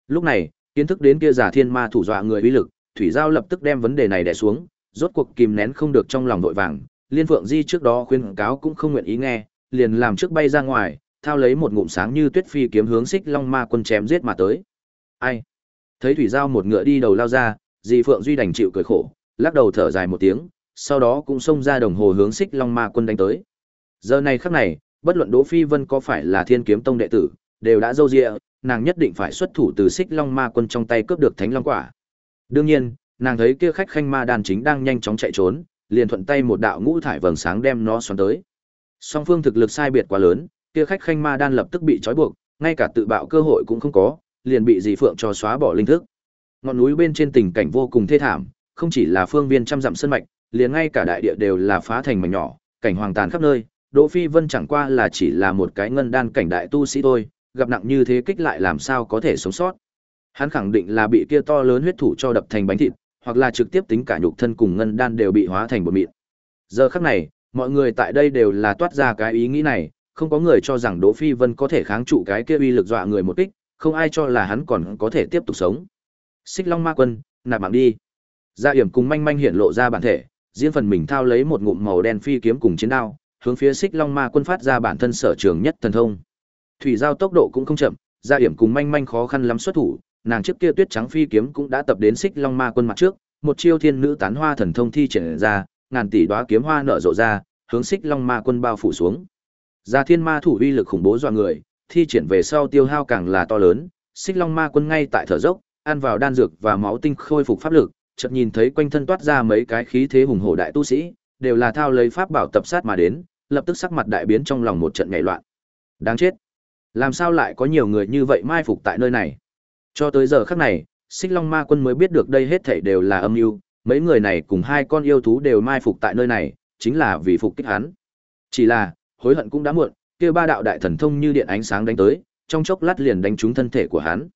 Lúc này, kiến thức đến kia giả thiên ma thủ dọa người uy lực, thủy giao lập tức đem vấn đề này đè xuống, rốt cuộc kìm nén không được trong lòng vội vàng, Liên Phượng Di trước đó khuyên cáo cũng không nguyện ý nghe, liền làm trước bay ra ngoài, thao lấy một ngụm sáng như tuyết phi kiếm hướng Xích Long Ma quân chém giết mà tới. Ai? Thấy thủy giao một ngựa đi đầu lao ra, Di Phượng Duy đành chịu cười khổ, lắc đầu thở dài một tiếng, sau đó cũng xông ra đồng hồ hướng Xích Long Ma Quân đánh tới. Giờ này khắc này, bất luận Đỗ Phi Vân có phải là Thiên Kiếm Tông đệ tử, đều đã dâu dịa, nàng nhất định phải xuất thủ từ Xích Long Ma Quân trong tay cướp được Thánh Long quả. Đương nhiên, nàng thấy kia khách khanh ma đàn chính đang nhanh chóng chạy trốn, liền thuận tay một đạo ngũ thải vầng sáng đem nó xoắn tới. Song phương thực lực sai biệt quá lớn, kia khách khanh ma đan lập tức bị trói buộc, ngay cả tự bạo cơ hội cũng không có, liền bị dì phượng cho xóa bỏ linh thức. Ngọn núi bên trên tình cảnh vô cùng thê thảm, không chỉ là phương viên trăm dặm sơn mạch, liền ngay cả đại địa đều là phá thành mảnh nhỏ, cảnh hoàng tàn khắp nơi. Đỗ Phi Vân chẳng qua là chỉ là một cái ngân đan cảnh đại tu sĩ thôi, gặp nặng như thế kích lại làm sao có thể sống sót. Hắn khẳng định là bị kia to lớn huyết thủ cho đập thành bánh thịt, hoặc là trực tiếp tính cả nhục thân cùng ngân đan đều bị hóa thành bột mịn. Giờ khắc này, mọi người tại đây đều là toát ra cái ý nghĩ này, không có người cho rằng Đỗ Phi Vân có thể kháng trụ cái kia uy lực dọa người một kích, không ai cho là hắn còn có thể tiếp tục sống. Xích Long Ma Quân, nạp mạng đi. Gia Yểm cùng manh manh hiện lộ ra bản thể, riêng phần mình thao lấy một ngụm màu đen phi kiếm cùng chiến đao, hướng phía Xích Long Ma Quân phát ra bản thân sở trường nhất thần thông. Thủy giao tốc độ cũng không chậm, Gia Yểm cùng manh manh khó khăn lắm xuất thủ, nàng trước kia tuyết trắng phi kiếm cũng đã tập đến Xích Long Ma Quân mặt trước, một chiêu thiên nữ tán hoa thần thông thi triển ra, ngàn tỷ đóa kiếm hoa nở rộ ra, hướng Xích Long Ma Quân bao phủ xuống. Gia Thiên Ma thủ uy lực khủng bố dọa người, thi triển về sau tiêu hao càng là to lớn, Xích Long Ma Quân ngay tại thở dốc, ăn vào đan dược và máu tinh khôi phục pháp lực, chợt nhìn thấy quanh thân toát ra mấy cái khí thế hùng hổ đại tu sĩ, đều là thao lấy pháp bảo tập sát mà đến, lập tức sắc mặt đại biến trong lòng một trận nhảy loạn. Đáng chết. Làm sao lại có nhiều người như vậy mai phục tại nơi này? Cho tới giờ khắc này, Xích Long Ma Quân mới biết được đây hết thảy đều là âm mưu, mấy người này cùng hai con yêu thú đều mai phục tại nơi này, chính là vì phục kích hắn. Chỉ là, hối hận cũng đã muộn, kia ba đạo đại thần thông như điện ánh sáng đánh tới, trong chốc lát liền đánh trúng thân thể của hắn.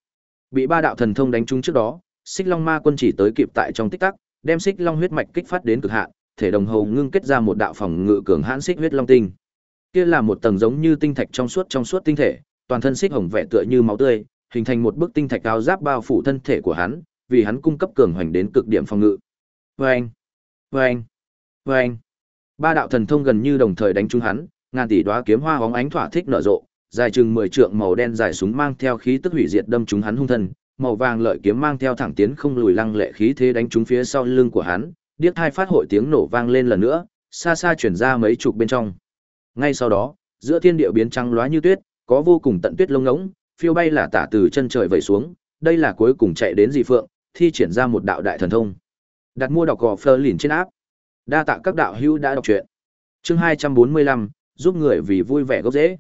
Bị ba đạo thần thông đánh trúng trước đó, Xích Long Ma Quân chỉ tới kịp tại trong tích tắc, đem Xích Long huyết mạch kích phát đến cực hạn, thể đồng hồ ngưng kết ra một đạo phòng ngự cường hãn xích huyết long tinh. Kia là một tầng giống như tinh thạch trong suốt trong suốt tinh thể, toàn thân xích hồng vẻ tựa như máu tươi, hình thành một bức tinh thạch áo giáp bao phủ thân thể của hắn, vì hắn cung cấp cường hoành đến cực điểm phòng ngự. Oeng, oeng, oeng. Ba đạo thần thông gần như đồng thời đánh trúng hắn, ngàn tỷ đóa kiếm hoa hóng ánh thỏa thích nở rộ, dài chừng 10 trượng màu đen dài súng mang theo khí tức hủy diệt đâm trúng hắn hung thân, màu vàng lợi kiếm mang theo thẳng tiến không lùi lăng lệ khí thế đánh trúng phía sau lưng của hắn, điếc hai phát hội tiếng nổ vang lên lần nữa, xa xa chuyển ra mấy chục bên trong. Ngay sau đó, giữa thiên địa biến trắng loá như tuyết, có vô cùng tận tuyết lông ngỗng, phiêu bay là tả từ chân trời vẩy xuống, đây là cuối cùng chạy đến dị phượng, thi triển ra một đạo đại thần thông. Đặt mua đọc gò phơ lìn trên áp. Đa tạ các đạo hữu đã đọc truyện. Chương 245, giúp người vì vui vẻ gốc dễ.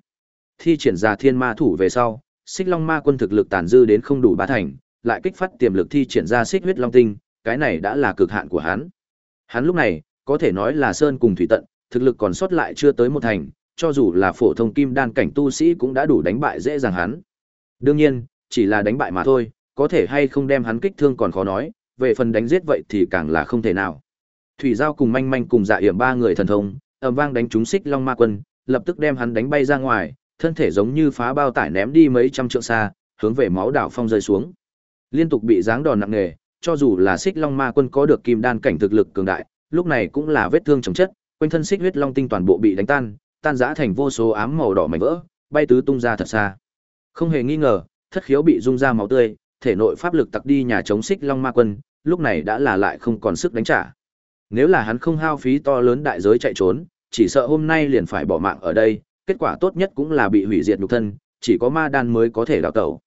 Thi triển ra thiên ma thủ về sau, Xích Long Ma quân thực lực tàn dư đến không đủ ba thành, lại kích phát tiềm lực thi triển ra Xích huyết long tinh, cái này đã là cực hạn của hắn. Hắn lúc này, có thể nói là sơn cùng thủy tận, thực lực còn sót lại chưa tới một thành, cho dù là phổ thông kim đan cảnh tu sĩ cũng đã đủ đánh bại dễ dàng hắn. Đương nhiên, chỉ là đánh bại mà thôi, có thể hay không đem hắn kích thương còn khó nói, về phần đánh giết vậy thì càng là không thể nào. Thủy Giao cùng manh manh cùng dạ hiểm ba người thần thông, ầm vang đánh trúng xích long ma quân, lập tức đem hắn đánh bay ra ngoài, thân thể giống như phá bao tải ném đi mấy trăm trượng xa, hướng về máu đảo phong rơi xuống. Liên tục bị giáng đòn nặng nề, cho dù là xích long ma quân có được kim đan cảnh thực lực cường đại, lúc này cũng là vết thương chồng chất, quanh thân xích huyết long tinh toàn bộ bị đánh tan, tan rã thành vô số ám màu đỏ mảnh vỡ, bay tứ tung ra thật xa. Không hề nghi ngờ, thất khiếu bị rung ra máu tươi, thể nội pháp lực tặc đi nhà chống xích long ma quân, lúc này đã là lại không còn sức đánh trả. Nếu là hắn không hao phí to lớn đại giới chạy trốn, chỉ sợ hôm nay liền phải bỏ mạng ở đây, kết quả tốt nhất cũng là bị hủy diệt nhục thân, chỉ có ma đan mới có thể đào tẩu.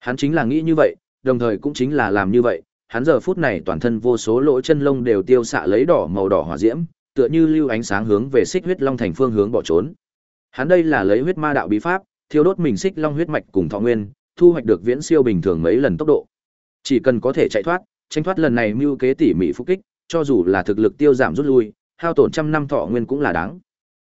Hắn chính là nghĩ như vậy, đồng thời cũng chính là làm như vậy, hắn giờ phút này toàn thân vô số lỗ chân lông đều tiêu xạ lấy đỏ màu đỏ hỏa diễm, tựa như lưu ánh sáng hướng về xích huyết long thành phương hướng bỏ trốn. Hắn đây là lấy huyết ma đạo bí pháp, thiêu đốt mình xích long huyết mạch cùng thọ nguyên, thu hoạch được viễn siêu bình thường mấy lần tốc độ. Chỉ cần có thể chạy thoát, tranh thoát lần này mưu kế tỉ mỉ phục kích, cho dù là thực lực tiêu giảm rút lui, hao tổn trăm năm thọ nguyên cũng là đáng.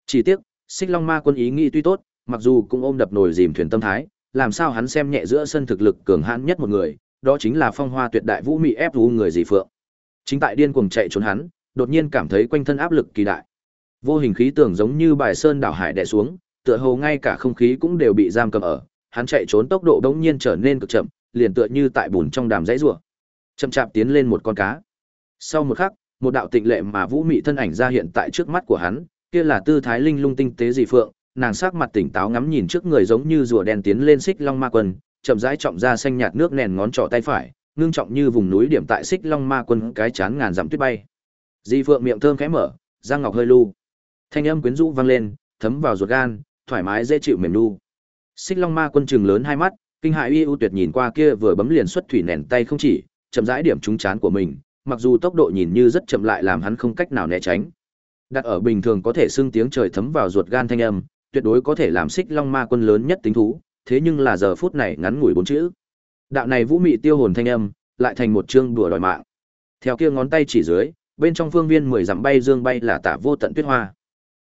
Chỉ tiếc, Xích Long Ma quân ý nghĩ tuy tốt, mặc dù cũng ôm đập nồi dìm thuyền tâm thái, làm sao hắn xem nhẹ giữa sân thực lực cường hãn nhất một người, đó chính là phong hoa tuyệt đại vũ mị ép vũ người dì phượng. Chính tại điên cuồng chạy trốn hắn, đột nhiên cảm thấy quanh thân áp lực kỳ đại. Vô hình khí tưởng giống như bài sơn đảo hải đè xuống, tựa hồ ngay cả không khí cũng đều bị giam cầm ở, hắn chạy trốn tốc độ đống nhiên trở nên cực chậm, liền tựa như tại bùn trong đàm dãy rùa. Chậm chạp tiến lên một con cá. Sau một khắc, một đạo tịnh lệ mà vũ mị thân ảnh ra hiện tại trước mắt của hắn, kia là tư thái linh lung tinh tế dị phượng, nàng sắc mặt tỉnh táo ngắm nhìn trước người giống như rùa đen tiến lên xích long ma quân, chậm rãi trọng ra xanh nhạt nước nền ngón trỏ tay phải, ngưng trọng như vùng núi điểm tại xích long ma quân cái chán ngàn dặm tuyết bay. Di Phượng miệng thơm khẽ mở, răng ngọc hơi lu. Thanh âm quyến rũ vang lên, thấm vào ruột gan, thoải mái dễ chịu mềm nu. Xích Long Ma quân trừng lớn hai mắt, kinh hãi uy ưu tuyệt nhìn qua kia vừa bấm liền xuất thủy nền tay không chỉ, chậm rãi điểm trúng chán của mình, mặc dù tốc độ nhìn như rất chậm lại làm hắn không cách nào né tránh. Đặt ở bình thường có thể xưng tiếng trời thấm vào ruột gan thanh âm, tuyệt đối có thể làm Xích Long Ma quân lớn nhất tính thú, thế nhưng là giờ phút này ngắn ngủi bốn chữ. Đạo này vũ mị tiêu hồn thanh âm, lại thành một chương đùa đòi mạng. Theo kia ngón tay chỉ dưới, bên trong phương viên mười dặm bay dương bay là tả vô tận tuyết hoa.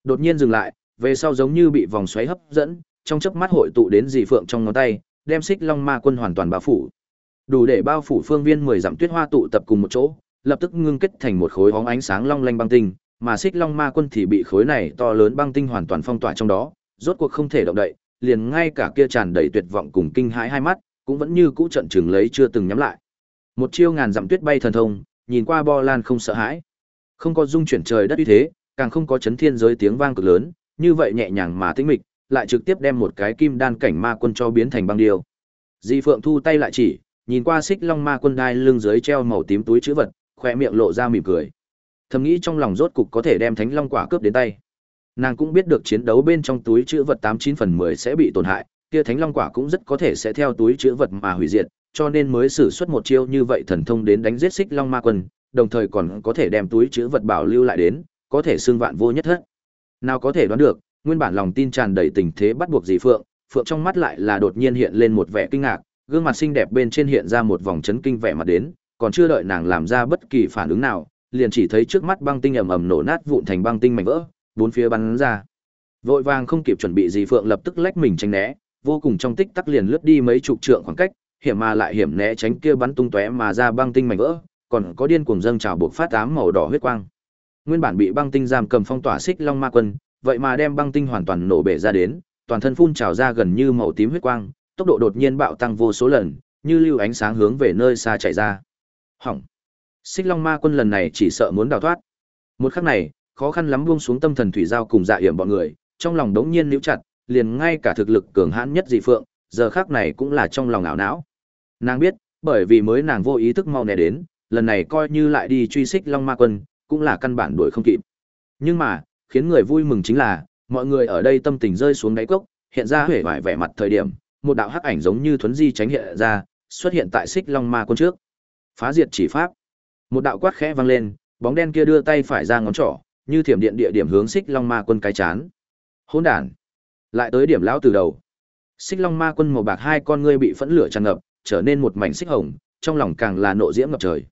Đột nhiên dừng lại, về sau giống như bị vòng xoáy hấp dẫn, trong chớp mắt hội tụ đến dị phượng trong ngón tay, đem xích long ma quân hoàn toàn bao phủ. Đủ để bao phủ phương viên mười dặm tuyết hoa tụ tập cùng một chỗ, lập tức ngưng kết thành một khối hóng ánh sáng long lanh băng tinh, mà xích long ma quân thì bị khối này to lớn băng tinh hoàn toàn phong tỏa trong đó, rốt cuộc không thể động đậy, liền ngay cả kia tràn đầy tuyệt vọng cùng kinh hãi hai mắt, cũng vẫn như cũ trận trừng lấy chưa từng nhắm lại. Một chiêu ngàn dặm tuyết bay thần thông, nhìn qua Bo Lan không sợ hãi. Không có dung chuyển trời đất uy thế, càng không có chấn thiên giới tiếng vang cực lớn, như vậy nhẹ nhàng mà tĩnh mịch, lại trực tiếp đem một cái kim đan cảnh ma quân cho biến thành băng điêu. Di Phượng thu tay lại chỉ, nhìn qua xích long ma quân đai lưng dưới treo màu tím túi chữ vật, khỏe miệng lộ ra mỉm cười. Thầm nghĩ trong lòng rốt cục có thể đem thánh long quả cướp đến tay. Nàng cũng biết được chiến đấu bên trong túi chữ vật tám chín phần mười sẽ bị tổn hại, kia thánh long quả cũng rất có thể sẽ theo túi chữ vật mà hủy diệt, cho nên mới sử xuất một chiêu như vậy thần thông đến đánh giết xích long ma quân, đồng thời còn có thể đem túi chữ vật bảo lưu lại đến, có thể xương vạn vô nhất hết. Nào có thể đoán được, nguyên bản lòng tin tràn đầy tình thế bắt buộc gì Phượng, Phượng trong mắt lại là đột nhiên hiện lên một vẻ kinh ngạc, gương mặt xinh đẹp bên trên hiện ra một vòng chấn kinh vẻ mặt đến, còn chưa đợi nàng làm ra bất kỳ phản ứng nào, liền chỉ thấy trước mắt băng tinh ầm ầm nổ nát vụn thành băng tinh mảnh vỡ, bốn phía bắn ra. Vội vàng không kịp chuẩn bị gì Phượng lập tức lách mình tránh né, vô cùng trong tích tắc liền lướt đi mấy chục trượng khoảng cách, hiểm mà lại hiểm né tránh kia bắn tung tóe mà ra băng tinh mảnh vỡ, còn có điên cuồng dâng trào buộc phát ám màu đỏ huyết quang. Nguyên bản bị băng tinh giam cầm phong tỏa xích long ma quân, vậy mà đem băng tinh hoàn toàn nổ bể ra đến, toàn thân phun trào ra gần như màu tím huyết quang, tốc độ đột nhiên bạo tăng vô số lần, như lưu ánh sáng hướng về nơi xa chạy ra. Hỏng. Xích Long Ma Quân lần này chỉ sợ muốn đào thoát. Một khắc này, khó khăn lắm buông xuống tâm thần thủy giao cùng dạ hiểm bọn người, trong lòng đống nhiên níu chặt, liền ngay cả thực lực cường hãn nhất dị phượng, giờ khắc này cũng là trong lòng ảo não. Nàng biết, bởi vì mới nàng vô ý thức mau nè đến, lần này coi như lại đi truy xích Long Ma Quân, cũng là căn bản đuổi không kịp. Nhưng mà, khiến người vui mừng chính là, mọi người ở đây tâm tình rơi xuống đáy cốc, hiện ra hể vải vẻ mặt thời điểm, một đạo hắc ảnh giống như thuấn di tránh hiện ra, xuất hiện tại xích long ma quân trước. Phá diệt chỉ pháp. Một đạo quát khẽ vang lên, bóng đen kia đưa tay phải ra ngón trỏ, như thiểm điện địa điểm hướng xích long ma quân cái chán. Hỗn đản. Lại tới điểm lão từ đầu. Xích long ma quân màu bạc hai con ngươi bị phẫn lửa tràn ngập, trở nên một mảnh xích hồng, trong lòng càng là nộ diễm ngập trời.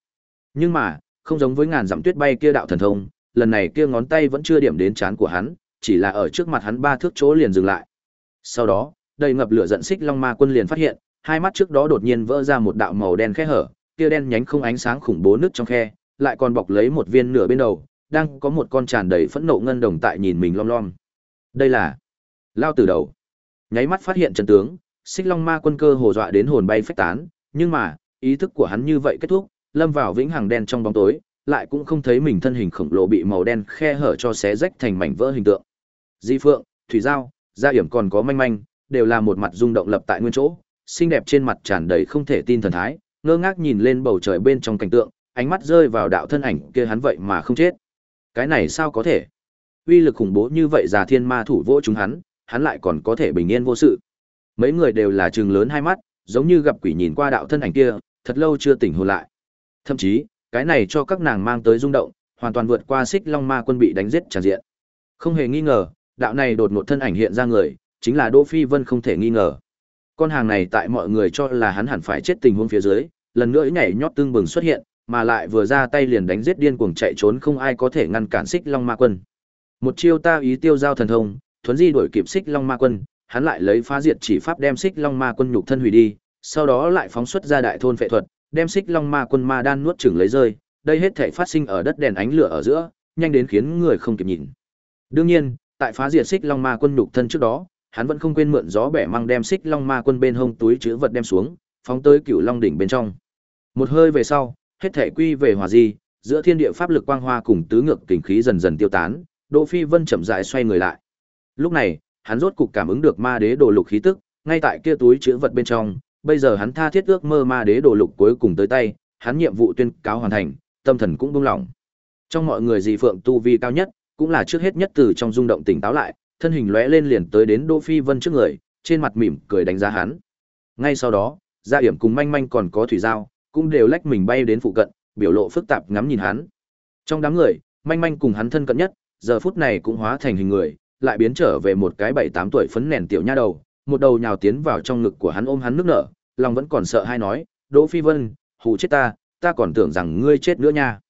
Nhưng mà, không giống với ngàn dặm tuyết bay kia đạo thần thông, lần này kia ngón tay vẫn chưa điểm đến chán của hắn, chỉ là ở trước mặt hắn ba thước chỗ liền dừng lại. Sau đó, đầy ngập lửa giận xích long ma quân liền phát hiện, hai mắt trước đó đột nhiên vỡ ra một đạo màu đen khe hở, kia đen nhánh không ánh sáng khủng bố nước trong khe, lại còn bọc lấy một viên nửa bên đầu, đang có một con tràn đầy phẫn nộ ngân đồng tại nhìn mình lom lom. Đây là lao từ đầu. Nháy mắt phát hiện chân tướng, xích long ma quân cơ hồ dọa đến hồn bay phách tán, nhưng mà, ý thức của hắn như vậy kết thúc, lâm vào vĩnh hằng đen trong bóng tối, lại cũng không thấy mình thân hình khổng lồ bị màu đen khe hở cho xé rách thành mảnh vỡ hình tượng. Di Phượng, Thủy Giao, Gia Hiểm còn có manh manh, đều là một mặt rung động lập tại nguyên chỗ, xinh đẹp trên mặt tràn đầy không thể tin thần thái, ngơ ngác nhìn lên bầu trời bên trong cảnh tượng, ánh mắt rơi vào đạo thân ảnh kia hắn vậy mà không chết. Cái này sao có thể? Uy lực khủng bố như vậy già thiên ma thủ vỗ chúng hắn, hắn lại còn có thể bình yên vô sự. Mấy người đều là trừng lớn hai mắt, giống như gặp quỷ nhìn qua đạo thân ảnh kia, thật lâu chưa tỉnh hồn lại. Thậm chí, cái này cho các nàng mang tới rung động, hoàn toàn vượt qua xích long ma quân bị đánh giết tràn diện. Không hề nghi ngờ, đạo này đột ngột thân ảnh hiện ra người, chính là Đỗ Phi Vân không thể nghi ngờ. Con hàng này tại mọi người cho là hắn hẳn phải chết tình huống phía dưới, lần nữa nhảy nhót tương bừng xuất hiện, mà lại vừa ra tay liền đánh giết điên cuồng chạy trốn không ai có thể ngăn cản Xích Long Ma Quân. Một chiêu ta ý tiêu giao thần thông, thuấn di đuổi kịp Xích Long Ma Quân, hắn lại lấy phá diệt chỉ pháp đem Xích Long Ma Quân nhục thân hủy đi, sau đó lại phóng xuất ra đại thôn phệ thuật, đem Xích Long Ma Quân ma đan nuốt chửng lấy rơi, đây hết thể phát sinh ở đất đèn ánh lửa ở giữa, nhanh đến khiến người không kịp nhìn. Đương nhiên, tại phá diệt Xích Long Ma Quân nhục thân trước đó, hắn vẫn không quên mượn gió bẻ mang đem xích long ma quân bên hông túi chứa vật đem xuống, phóng tới cựu long đỉnh bên trong. Một hơi về sau, hết thể quy về hòa di, giữa thiên địa pháp lực quang hoa cùng tứ ngược kình khí dần dần tiêu tán, Đỗ Phi Vân chậm rãi xoay người lại. Lúc này, hắn rốt cục cảm ứng được ma đế đồ lục khí tức, ngay tại kia túi chứa vật bên trong, bây giờ hắn tha thiết ước mơ ma đế đồ lục cuối cùng tới tay, hắn nhiệm vụ tuyên cáo hoàn thành, tâm thần cũng buông lỏng. Trong mọi người dị Phượng tu vi cao nhất, cũng là trước hết nhất từ trong rung động tỉnh táo lại, thân hình lóe lên liền tới đến Đỗ Phi Vân trước người, trên mặt mỉm cười đánh giá hắn. Ngay sau đó, dạ Gia Hiểm cùng Manh Manh còn có Thủy Giao, cũng đều lách mình bay đến phụ cận, biểu lộ phức tạp ngắm nhìn hắn. Trong đám người, Manh Manh cùng hắn thân cận nhất, giờ phút này cũng hóa thành hình người, lại biến trở về một cái bảy tám tuổi phấn nền tiểu nha đầu, một đầu nhào tiến vào trong ngực của hắn ôm hắn nước nở, lòng vẫn còn sợ hai nói, "Đỗ Phi Vân, hù chết ta, ta còn tưởng rằng ngươi chết nữa nha."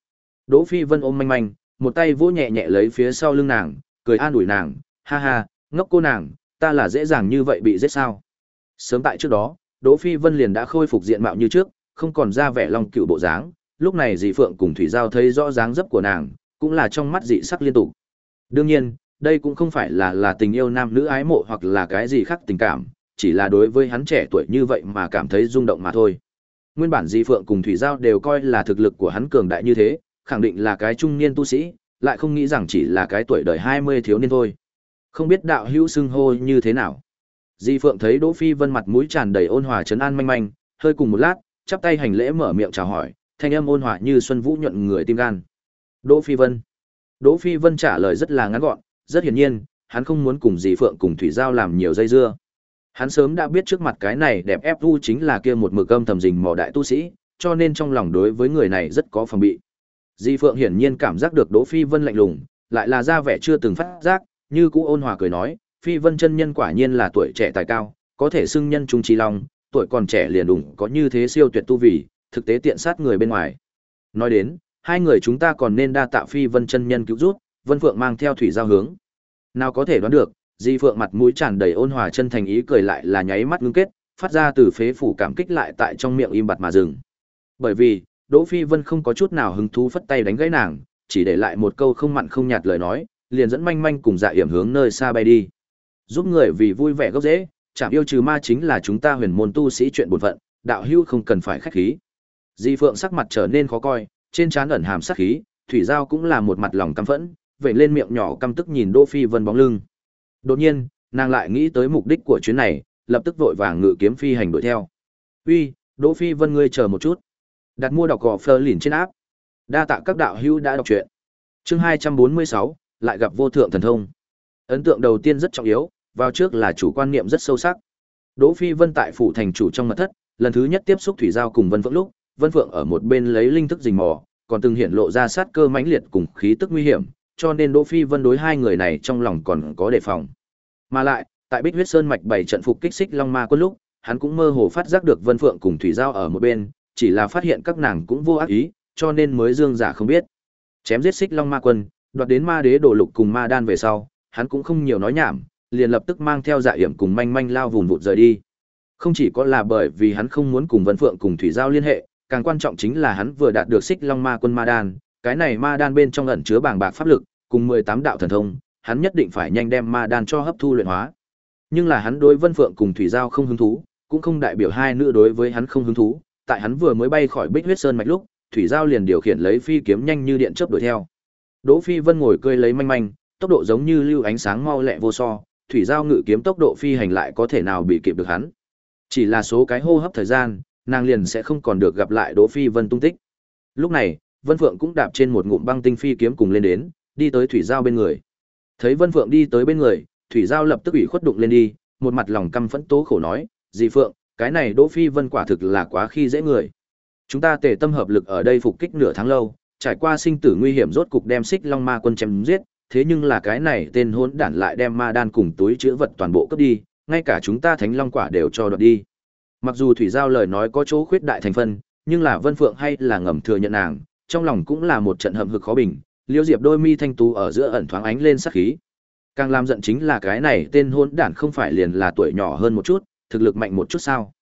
Đỗ Phi Vân ôm Manh Manh, một tay vỗ nhẹ nhẹ lấy phía sau lưng nàng, cười an ủi nàng, "Ha ha, ngốc cô nàng, ta là dễ dàng như vậy bị giết sao?" Sớm tại trước đó, Đỗ Phi Vân liền đã khôi phục diện mạo như trước, không còn ra vẻ long cựu bộ dáng, lúc này Dị Phượng cùng Thủy Giao thấy rõ dáng dấp của nàng, cũng là trong mắt dị sắc liên tục. Đương nhiên, đây cũng không phải là là tình yêu nam nữ ái mộ hoặc là cái gì khác tình cảm, chỉ là đối với hắn trẻ tuổi như vậy mà cảm thấy rung động mà thôi. Nguyên bản Di Phượng cùng Thủy Giao đều coi là thực lực của hắn cường đại như thế, khẳng định là cái trung niên tu sĩ, lại không nghĩ rằng chỉ là cái tuổi đời 20 thiếu niên thôi. Không biết đạo hữu xưng hô như thế nào. Di Phượng thấy Đỗ Phi Vân mặt mũi tràn đầy ôn hòa trấn an manh manh, hơi cùng một lát, chắp tay hành lễ mở miệng chào hỏi, thanh âm ôn hòa như xuân vũ nhuận người tim gan. Đỗ Phi Vân. Đỗ Phi Vân trả lời rất là ngắn gọn, rất hiển nhiên, hắn không muốn cùng Di Phượng cùng Thủy Giao làm nhiều dây dưa. Hắn sớm đã biết trước mặt cái này đẹp ép tu chính là kia một mực âm thầm rình mò đại tu sĩ, cho nên trong lòng đối với người này rất có phòng bị. Di Phượng hiển nhiên cảm giác được Đỗ Phi Vân lạnh lùng, lại là ra vẻ chưa từng phát giác, như cũ ôn hòa cười nói, Phi Vân chân nhân quả nhiên là tuổi trẻ tài cao, có thể xưng nhân trung trí long, tuổi còn trẻ liền đủng có như thế siêu tuyệt tu vị, thực tế tiện sát người bên ngoài. Nói đến, hai người chúng ta còn nên đa tạ Phi Vân chân nhân cứu giúp, Vân Phượng mang theo thủy giao hướng. Nào có thể đoán được, Di Phượng mặt mũi tràn đầy ôn hòa chân thành ý cười lại là nháy mắt ngưng kết, phát ra từ phế phủ cảm kích lại tại trong miệng im bặt mà dừng. Bởi vì, Đỗ Phi Vân không có chút nào hứng thú phất tay đánh gãy nàng, chỉ để lại một câu không mặn không nhạt lời nói, liền dẫn manh manh cùng dạ hiểm hướng nơi xa bay đi. Giúp người vì vui vẻ gốc dễ, chạm yêu trừ ma chính là chúng ta huyền môn tu sĩ chuyện buồn phận, đạo hữu không cần phải khách khí. Di Phượng sắc mặt trở nên khó coi, trên trán ẩn hàm sát khí, thủy giao cũng là một mặt lòng căm phẫn, vậy lên miệng nhỏ căm tức nhìn Đỗ Phi Vân bóng lưng. Đột nhiên, nàng lại nghĩ tới mục đích của chuyến này, lập tức vội vàng ngự kiếm phi hành đuổi theo. "Uy, Đỗ Phi Vân ngươi chờ một chút." Đặt mua đọc gò Fleur lìn trên áp. Đa tạ các đạo hữu đã đọc truyện. Chương 246, lại gặp vô thượng thần thông. Ấn tượng đầu tiên rất trọng yếu, vào trước là chủ quan niệm rất sâu sắc. Đỗ Phi Vân tại phủ thành chủ trong mật thất, lần thứ nhất tiếp xúc thủy giao cùng Vân Phượng lúc, Vân Phượng ở một bên lấy linh thức rình mò, còn từng hiện lộ ra sát cơ mãnh liệt cùng khí tức nguy hiểm, cho nên Đỗ Phi Vân đối hai người này trong lòng còn có đề phòng. Mà lại, tại Bích Huyết Sơn mạch bảy trận phục kích xích Long Ma quân lúc, hắn cũng mơ hồ phát giác được Vân Phượng cùng Thủy Giao ở một bên, chỉ là phát hiện các nàng cũng vô ác ý, cho nên mới dương giả không biết. Chém giết xích Long Ma quân, đoạt đến Ma Đế Đồ Lục cùng Ma Đan về sau, hắn cũng không nhiều nói nhảm, liền lập tức mang theo dạ Yểm cùng manh manh lao vùng vụt rời đi. Không chỉ có là bởi vì hắn không muốn cùng Vân Phượng cùng Thủy Giao liên hệ, càng quan trọng chính là hắn vừa đạt được xích Long Ma quân Ma Đan, cái này ma đan bên trong ẩn chứa bảng bạc pháp lực, cùng 18 đạo thần thông, hắn nhất định phải nhanh đem ma đan cho hấp thu luyện hóa. Nhưng là hắn đối Vân Phượng cùng Thủy Giao không hứng thú, cũng không đại biểu hai nữ đối với hắn không hứng thú, tại hắn vừa mới bay khỏi Bích Huyết Sơn mạch lúc, Thủy Giao liền điều khiển lấy phi kiếm nhanh như điện chớp đuổi theo. Đỗ Phi Vân ngồi cười lấy manh manh, tốc độ giống như lưu ánh sáng mau lẹ vô so, Thủy Giao ngự kiếm tốc độ phi hành lại có thể nào bị kịp được hắn. Chỉ là số cái hô hấp thời gian, nàng liền sẽ không còn được gặp lại Đỗ Phi Vân tung tích. Lúc này, Vân Phượng cũng đạp trên một ngụm băng tinh phi kiếm cùng lên đến, đi tới Thủy Giao bên người. Thấy Vân Phượng đi tới bên người, Thủy Giao lập tức ủy khuất đụng lên đi, một mặt lòng căm phẫn tố khổ nói, "Dì Phượng, cái này Đỗ Phi Vân quả thực là quá khi dễ người. Chúng ta tề tâm hợp lực ở đây phục kích nửa tháng lâu, trải qua sinh tử nguy hiểm rốt cục đem Xích Long Ma quân chém giết, thế nhưng là cái này tên hỗn đản lại đem ma đan cùng túi chứa vật toàn bộ cướp đi, ngay cả chúng ta Thánh Long quả đều cho đoạt đi." Mặc dù Thủy Giao lời nói có chỗ khuyết đại thành phân, nhưng là Vân Phượng hay là ngầm thừa nhận nàng, trong lòng cũng là một trận hậm hực khó bình, Liêu Diệp đôi mi thanh tú ở giữa ẩn thoáng ánh lên sắc khí. Càng làm giận chính là cái này tên hôn đản không phải liền là tuổi nhỏ hơn một chút, thực lực mạnh một chút sao?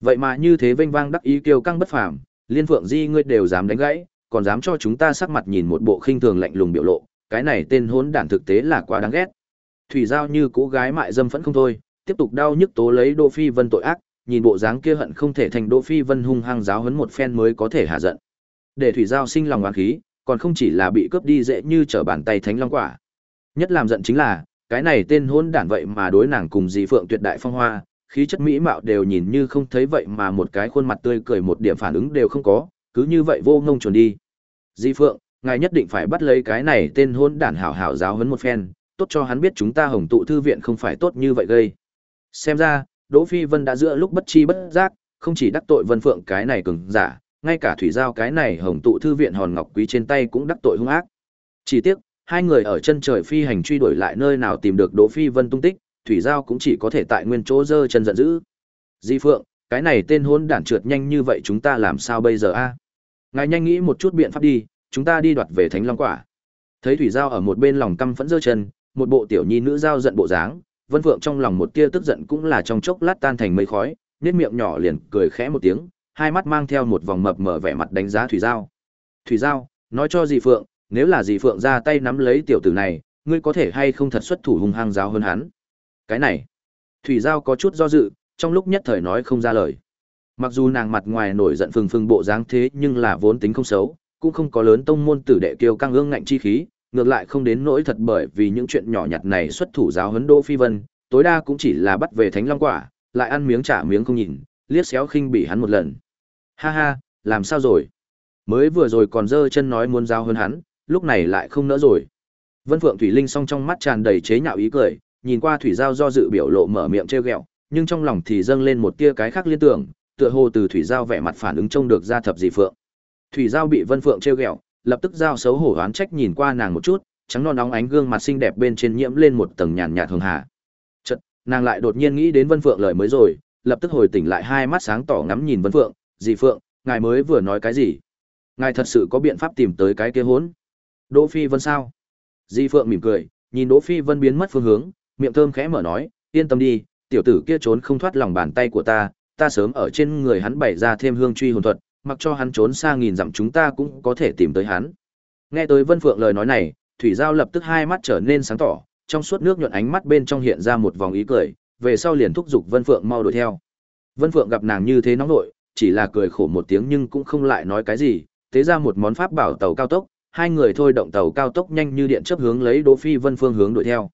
Vậy mà như thế vênh vang đắc ý kiêu căng bất phàm, Liên Phượng Di ngươi đều dám đánh gãy, còn dám cho chúng ta sắc mặt nhìn một bộ khinh thường lạnh lùng biểu lộ, cái này tên hôn đản thực tế là quá đáng ghét. Thủy Giao như cũ gái mại dâm phẫn không thôi, tiếp tục đau nhức tố lấy Đỗ Phi Vân tội ác, nhìn bộ dáng kia hận không thể thành Đỗ Phi Vân hung hăng giáo huấn một phen mới có thể hạ giận. Để Thủy Giao sinh lòng oán khí, còn không chỉ là bị cướp đi dễ như trở bàn tay thánh long quả. Nhất làm giận chính là, cái này tên hôn đản vậy mà đối nàng cùng dì Phượng tuyệt đại phong hoa, khí chất mỹ mạo đều nhìn như không thấy vậy mà một cái khuôn mặt tươi cười một điểm phản ứng đều không có, cứ như vậy vô ngông chuẩn đi. Dì Phượng, ngài nhất định phải bắt lấy cái này tên hôn đản hảo hảo giáo huấn một phen, tốt cho hắn biết chúng ta hồng tụ thư viện không phải tốt như vậy gây. Xem ra, Đỗ Phi Vân đã giữa lúc bất chi bất giác, không chỉ đắc tội Vân Phượng cái này cường giả, ngay cả thủy giao cái này hồng tụ thư viện hòn ngọc quý trên tay cũng đắc tội hung ác. Chỉ tiếc, hai người ở chân trời phi hành truy đuổi lại nơi nào tìm được Đỗ Phi Vân tung tích, thủy giao cũng chỉ có thể tại nguyên chỗ dơ chân giận dữ. Di Phượng, cái này tên hôn đản trượt nhanh như vậy chúng ta làm sao bây giờ a? Ngài nhanh nghĩ một chút biện pháp đi, chúng ta đi đoạt về Thánh Long quả. Thấy thủy giao ở một bên lòng căm phẫn dơ chân, một bộ tiểu nhi nữ giao giận bộ dáng, Vân Phượng trong lòng một tia tức giận cũng là trong chốc lát tan thành mây khói, nhếch miệng nhỏ liền cười khẽ một tiếng, hai mắt mang theo một vòng mập mờ vẻ mặt đánh giá Thủy Giao. Thủy Giao, nói cho dì Phượng, nếu là dì Phượng ra tay nắm lấy tiểu tử này, ngươi có thể hay không thật xuất thủ hung hăng giáo hơn hắn. Cái này, Thủy Giao có chút do dự, trong lúc nhất thời nói không ra lời. Mặc dù nàng mặt ngoài nổi giận phừng phừng bộ dáng thế nhưng là vốn tính không xấu, cũng không có lớn tông môn tử đệ kiêu căng ương ngạnh chi khí, ngược lại không đến nỗi thật bởi vì những chuyện nhỏ nhặt này xuất thủ giáo huấn Đỗ Phi Vân, tối đa cũng chỉ là bắt về Thánh Long quả, lại ăn miếng trả miếng không nhìn, liếc xéo khinh bỉ hắn một lần. Ha ha, làm sao rồi? Mới vừa rồi còn dơ chân nói muốn giao hơn hắn, lúc này lại không nỡ rồi. Vân Phượng Thủy Linh song trong mắt tràn đầy chế nhạo ý cười, nhìn qua Thủy Giao do dự biểu lộ mở miệng trêu ghẹo, nhưng trong lòng thì dâng lên một tia cái khác liên tưởng, tựa hồ từ Thủy Giao vẻ mặt phản ứng trông được ra thập dị phượng. Thủy Giao bị Vân Phượng trêu ghẹo, lập tức giao xấu hổ oán trách nhìn qua nàng một chút, trắng non nóng ánh gương mặt xinh đẹp bên trên nhiễm lên một tầng nhàn nhạt hường hà. Chợt, nàng lại đột nhiên nghĩ đến Vân Phượng lời mới rồi, lập tức hồi tỉnh lại hai mắt sáng tỏ ngắm nhìn Vân Phượng, "Dì Phượng, ngài mới vừa nói cái gì? Ngài thật sự có biện pháp tìm tới cái kia hốn? Đỗ Phi Vân sao? Dì Phượng mỉm cười, nhìn Đỗ Phi Vân biến mất phương hướng, miệng thơm khẽ mở nói, "Yên tâm đi, tiểu tử kia trốn không thoát lòng bàn tay của ta, ta sớm ở trên người hắn bày ra thêm hương truy hồn thuật, mặc cho hắn trốn xa nghìn dặm chúng ta cũng có thể tìm tới hắn." Nghe tới Vân Phượng lời nói này, Thủy Giao lập tức hai mắt trở nên sáng tỏ, trong suốt nước nhuận ánh mắt bên trong hiện ra một vòng ý cười, về sau liền thúc giục Vân Phượng mau đuổi theo. Vân Phượng gặp nàng như thế nóng nội, chỉ là cười khổ một tiếng nhưng cũng không lại nói cái gì, thế ra một món pháp bảo tàu cao tốc, hai người thôi động tàu cao tốc nhanh như điện chớp hướng lấy Đỗ Phi Vân phương hướng đuổi theo.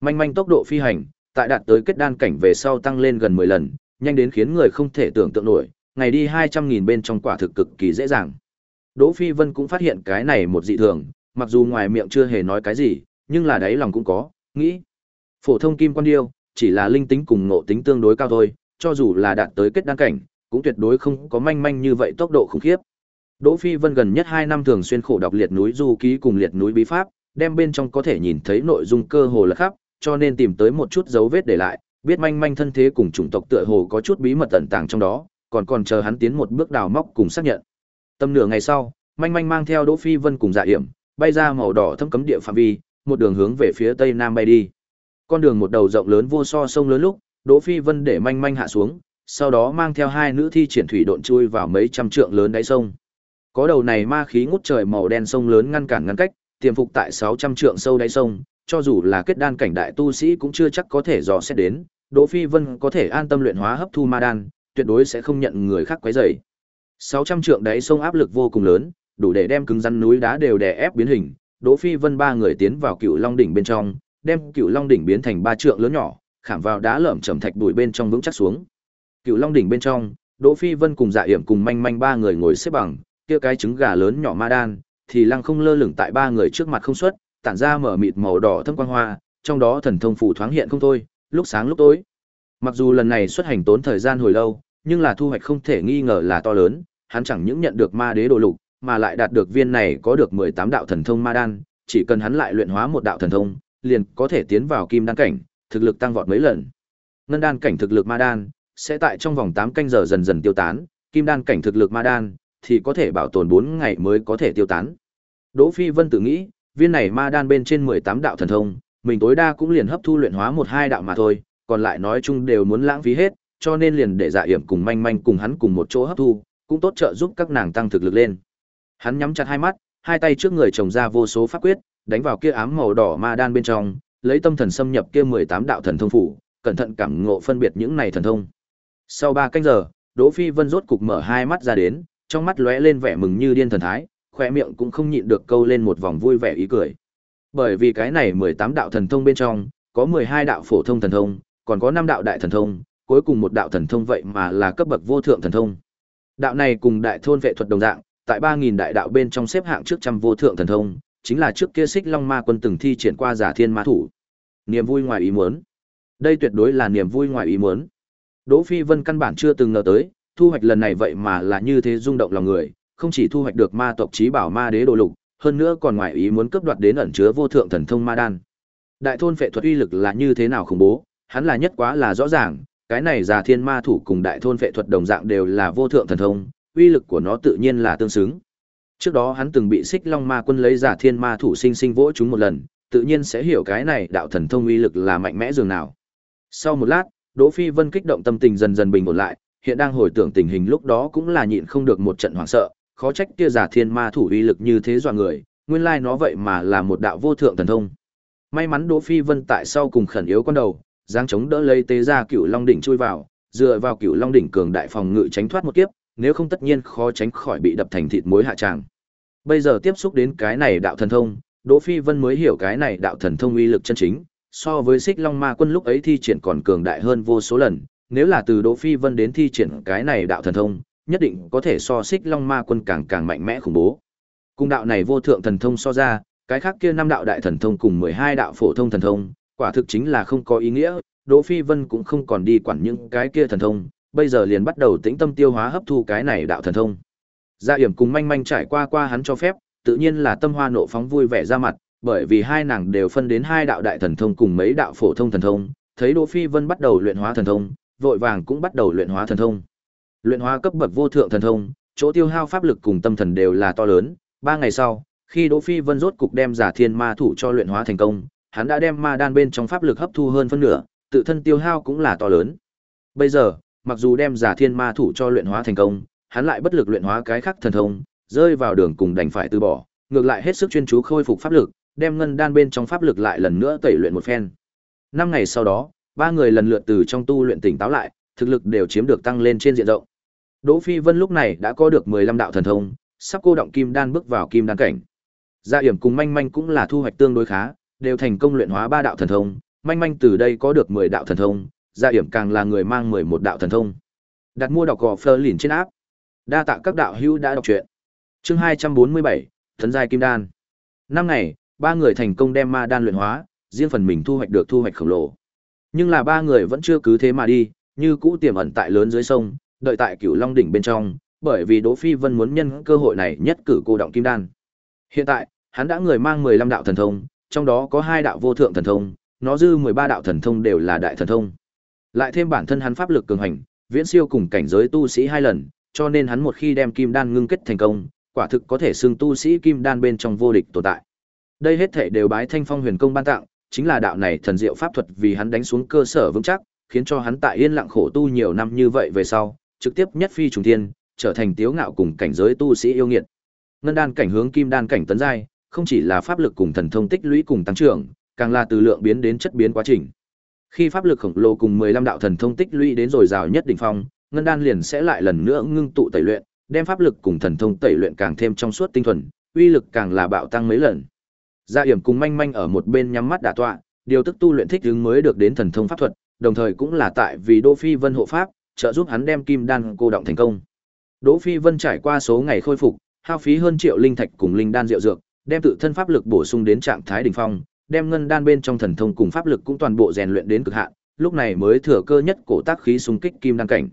Manh manh tốc độ phi hành, tại đạt tới kết đan cảnh về sau tăng lên gần 10 lần, nhanh đến khiến người không thể tưởng tượng nổi, ngày đi 200.000 bên trong quả thực cực kỳ dễ dàng. Đỗ Phi Vân cũng phát hiện cái này một dị thường, mặc dù ngoài miệng chưa hề nói cái gì, nhưng là đáy lòng cũng có, nghĩ. Phổ thông kim quan điêu, chỉ là linh tính cùng ngộ tính tương đối cao thôi, cho dù là đạt tới kết đan cảnh, cũng tuyệt đối không có manh manh như vậy tốc độ khủng khiếp. Đỗ Phi Vân gần nhất 2 năm thường xuyên khổ đọc liệt núi du ký cùng liệt núi bí pháp, đem bên trong có thể nhìn thấy nội dung cơ hồ là khắp, cho nên tìm tới một chút dấu vết để lại, biết manh manh thân thế cùng chủng tộc tựa hồ có chút bí mật ẩn tàng trong đó, còn còn chờ hắn tiến một bước đào móc cùng xác nhận. Tâm nửa ngày sau, manh manh mang theo Đỗ Phi Vân cùng Dạ Hiểm, bay ra màu đỏ thâm cấm địa phạm vi, một đường hướng về phía tây nam bay đi. Con đường một đầu rộng lớn vô so sông lớn lúc, Đỗ Phi Vân để manh manh hạ xuống, sau đó mang theo hai nữ thi triển thủy độn chui vào mấy trăm trượng lớn đáy sông. Có đầu này ma khí ngút trời màu đen sông lớn ngăn cản ngăn cách, tiềm phục tại 600 trượng sâu đáy sông, cho dù là kết đan cảnh đại tu sĩ cũng chưa chắc có thể dò xét đến, Đỗ Phi Vân có thể an tâm luyện hóa hấp thu ma đan, tuyệt đối sẽ không nhận người khác quấy rầy. 600 trượng đáy sông áp lực vô cùng lớn, đủ để đem cứng rắn núi đá đều đè ép biến hình. Đỗ Phi Vân ba người tiến vào Cựu Long đỉnh bên trong, đem Cựu Long đỉnh biến thành ba trượng lớn nhỏ, khảm vào đá lởm chởm thạch bụi bên trong vững chắc xuống. Cựu Long đỉnh bên trong, Đỗ Phi Vân cùng Dạ Yểm cùng manh manh ba người ngồi xếp bằng, kia cái trứng gà lớn nhỏ ma đan, thì lăng không lơ lửng tại ba người trước mặt không xuất, tản ra mở mịt màu đỏ thâm quang hoa, trong đó thần thông phủ thoáng hiện không thôi, lúc sáng lúc tối. Mặc dù lần này xuất hành tốn thời gian hồi lâu, nhưng là thu hoạch không thể nghi ngờ là to lớn, hắn chẳng những nhận được ma đế đồ lục, mà lại đạt được viên này có được 18 đạo thần thông ma đan, chỉ cần hắn lại luyện hóa một đạo thần thông, liền có thể tiến vào kim đan cảnh, thực lực tăng vọt mấy lần. Ngân đan cảnh thực lực ma đan sẽ tại trong vòng 8 canh giờ dần dần tiêu tán, kim đan cảnh thực lực ma đan thì có thể bảo tồn 4 ngày mới có thể tiêu tán. Đỗ Phi Vân tự nghĩ, viên này ma đan bên trên 18 đạo thần thông, mình tối đa cũng liền hấp thu luyện hóa một hai đạo mà thôi, còn lại nói chung đều muốn lãng phí hết, cho nên liền để Dạ Yểm cùng Manh Manh cùng hắn cùng một chỗ hấp thu, cũng tốt trợ giúp các nàng tăng thực lực lên. Hắn nhắm chặt hai mắt, hai tay trước người trồng ra vô số pháp quyết, đánh vào kia ám màu đỏ ma đan bên trong, lấy tâm thần xâm nhập kia 18 đạo thần thông phủ, cẩn thận cảm ngộ phân biệt những này thần thông. Sau 3 canh giờ, Đỗ Phi Vân rốt cục mở hai mắt ra đến, trong mắt lóe lên vẻ mừng như điên thần thái, khoe miệng cũng không nhịn được câu lên một vòng vui vẻ ý cười. Bởi vì cái này 18 đạo thần thông bên trong, có 12 đạo phổ thông thần thông, còn có 5 đạo đại thần thông, cuối cùng một đạo thần thông vậy mà là cấp bậc vô thượng thần thông. Đạo này cùng đại thôn vệ thuật đồng dạng, tại 3000 đại đạo bên trong xếp hạng trước trăm vô thượng thần thông, chính là trước kia Xích Long Ma quân từng thi triển qua giả thiên ma thủ. Niềm vui ngoài ý muốn. Đây tuyệt đối là niềm vui ngoài ý muốn. Đỗ Phi Vân căn bản chưa từng ngờ tới, thu hoạch lần này vậy mà là như thế rung động lòng người, không chỉ thu hoạch được ma tộc trí bảo ma đế đồ lục, hơn nữa còn ngoài ý muốn cướp đoạt đến ẩn chứa vô thượng thần thông ma đan. Đại thôn phệ thuật uy lực là như thế nào khủng bố, hắn là nhất quá là rõ ràng, cái này già thiên ma thủ cùng đại thôn phệ thuật đồng dạng đều là vô thượng thần thông, uy lực của nó tự nhiên là tương xứng. Trước đó hắn từng bị Xích Long Ma Quân lấy giả thiên ma thủ sinh sinh vỗ chúng một lần, tự nhiên sẽ hiểu cái này đạo thần thông uy lực là mạnh mẽ dường nào. Sau một lát, Đỗ Phi Vân kích động tâm tình dần dần bình ổn lại, hiện đang hồi tưởng tình hình lúc đó cũng là nhịn không được một trận hoảng sợ, khó trách kia giả thiên ma thủ uy lực như thế dọa người, nguyên lai nó vậy mà là một đạo vô thượng thần thông. May mắn Đỗ Phi Vân tại sau cùng khẩn yếu con đầu, giáng chống đỡ lấy tế ra Cửu Long đỉnh chui vào, dựa vào Cửu Long đỉnh cường đại phòng ngự tránh thoát một kiếp, nếu không tất nhiên khó tránh khỏi bị đập thành thịt muối hạ tràng. Bây giờ tiếp xúc đến cái này đạo thần thông, Đỗ Phi Vân mới hiểu cái này đạo thần thông uy lực chân chính, so với Xích Long Ma Quân lúc ấy thi triển còn cường đại hơn vô số lần, nếu là từ Đỗ Phi Vân đến thi triển cái này đạo thần thông, nhất định có thể so Xích Long Ma Quân càng càng mạnh mẽ khủng bố. Cung đạo này vô thượng thần thông so ra, cái khác kia năm đạo đại thần thông cùng 12 đạo phổ thông thần thông, quả thực chính là không có ý nghĩa, Đỗ Phi Vân cũng không còn đi quản những cái kia thần thông, bây giờ liền bắt đầu tĩnh tâm tiêu hóa hấp thu cái này đạo thần thông. Gia hiểm cùng manh manh trải qua qua hắn cho phép, tự nhiên là tâm hoa nộ phóng vui vẻ ra mặt, bởi vì hai nàng đều phân đến hai đạo đại thần thông cùng mấy đạo phổ thông thần thông, thấy Đỗ Phi Vân bắt đầu luyện hóa thần thông, vội vàng cũng bắt đầu luyện hóa thần thông. Luyện hóa cấp bậc vô thượng thần thông, chỗ tiêu hao pháp lực cùng tâm thần đều là to lớn, ba ngày sau, khi Đỗ Phi Vân rốt cục đem giả thiên ma thủ cho luyện hóa thành công, hắn đã đem ma đan bên trong pháp lực hấp thu hơn phân nửa, tự thân tiêu hao cũng là to lớn. Bây giờ, mặc dù đem giả thiên ma thủ cho luyện hóa thành công, hắn lại bất lực luyện hóa cái khác thần thông, rơi vào đường cùng đành phải từ bỏ, ngược lại hết sức chuyên chú khôi phục pháp lực, đem ngân đan bên trong pháp lực lại lần nữa tẩy luyện một phen. Năm ngày sau đó, ba người lần lượt từ trong tu luyện tỉnh táo lại, thực lực đều chiếm được tăng lên trên diện rộng. Đỗ Phi Vân lúc này đã có được 15 đạo thần thông, sắp cô động kim đan bước vào kim đan cảnh. Gia Yểm cùng Manh Manh cũng là thu hoạch tương đối khá, đều thành công luyện hóa ba đạo thần thông, Manh Manh từ đây có được 10 đạo thần thông, Gia Yểm càng là người mang 11 đạo thần thông. Đặt mua đọc gò Fleur lìn trên áp. Đa tạ các đạo hữu đã đọc truyện. Chương 247, Thần giai kim đan. Năm ngày, ba người thành công đem ma đan luyện hóa, riêng phần mình thu hoạch được thu hoạch khổng lồ. Nhưng là ba người vẫn chưa cứ thế mà đi, như cũ tiềm ẩn tại lớn dưới sông, đợi tại Cửu Long đỉnh bên trong, bởi vì Đỗ Phi Vân muốn nhân cơ hội này nhất cử cô động kim đan. Hiện tại, hắn đã người mang 15 đạo thần thông, trong đó có hai đạo vô thượng thần thông, nó dư 13 đạo thần thông đều là đại thần thông. Lại thêm bản thân hắn pháp lực cường hành, viễn siêu cùng cảnh giới tu sĩ hai lần, cho nên hắn một khi đem kim đan ngưng kết thành công, quả thực có thể xưng tu sĩ kim đan bên trong vô địch tồn tại. Đây hết thể đều bái Thanh Phong Huyền Công ban tặng, chính là đạo này thần diệu pháp thuật vì hắn đánh xuống cơ sở vững chắc, khiến cho hắn tại yên lặng khổ tu nhiều năm như vậy về sau, trực tiếp nhất phi trùng thiên, trở thành tiếu ngạo cùng cảnh giới tu sĩ yêu nghiệt. Ngân đan cảnh hướng kim đan cảnh tấn giai, không chỉ là pháp lực cùng thần thông tích lũy cùng tăng trưởng, càng là từ lượng biến đến chất biến quá trình. Khi pháp lực khổng lồ cùng 15 đạo thần thông tích lũy đến rồi rào nhất đỉnh phong, ngân đan liền sẽ lại lần nữa ngưng tụ tẩy luyện, đem pháp lực cùng thần thông tẩy luyện càng thêm trong suốt tinh thuần, uy lực càng là bạo tăng mấy lần. Gia Yểm cùng manh manh ở một bên nhắm mắt đả tọa, điều tức tu luyện thích ứng mới được đến thần thông pháp thuật, đồng thời cũng là tại vì Đỗ Phi Vân hộ pháp, trợ giúp hắn đem kim đan cô động thành công. Đỗ Phi Vân trải qua số ngày khôi phục, hao phí hơn triệu linh thạch cùng linh đan diệu dược, đem tự thân pháp lực bổ sung đến trạng thái đỉnh phong, đem ngân đan bên trong thần thông cùng pháp lực cũng toàn bộ rèn luyện đến cực hạn, lúc này mới thừa cơ nhất cổ tác khí xung kích kim đan cảnh.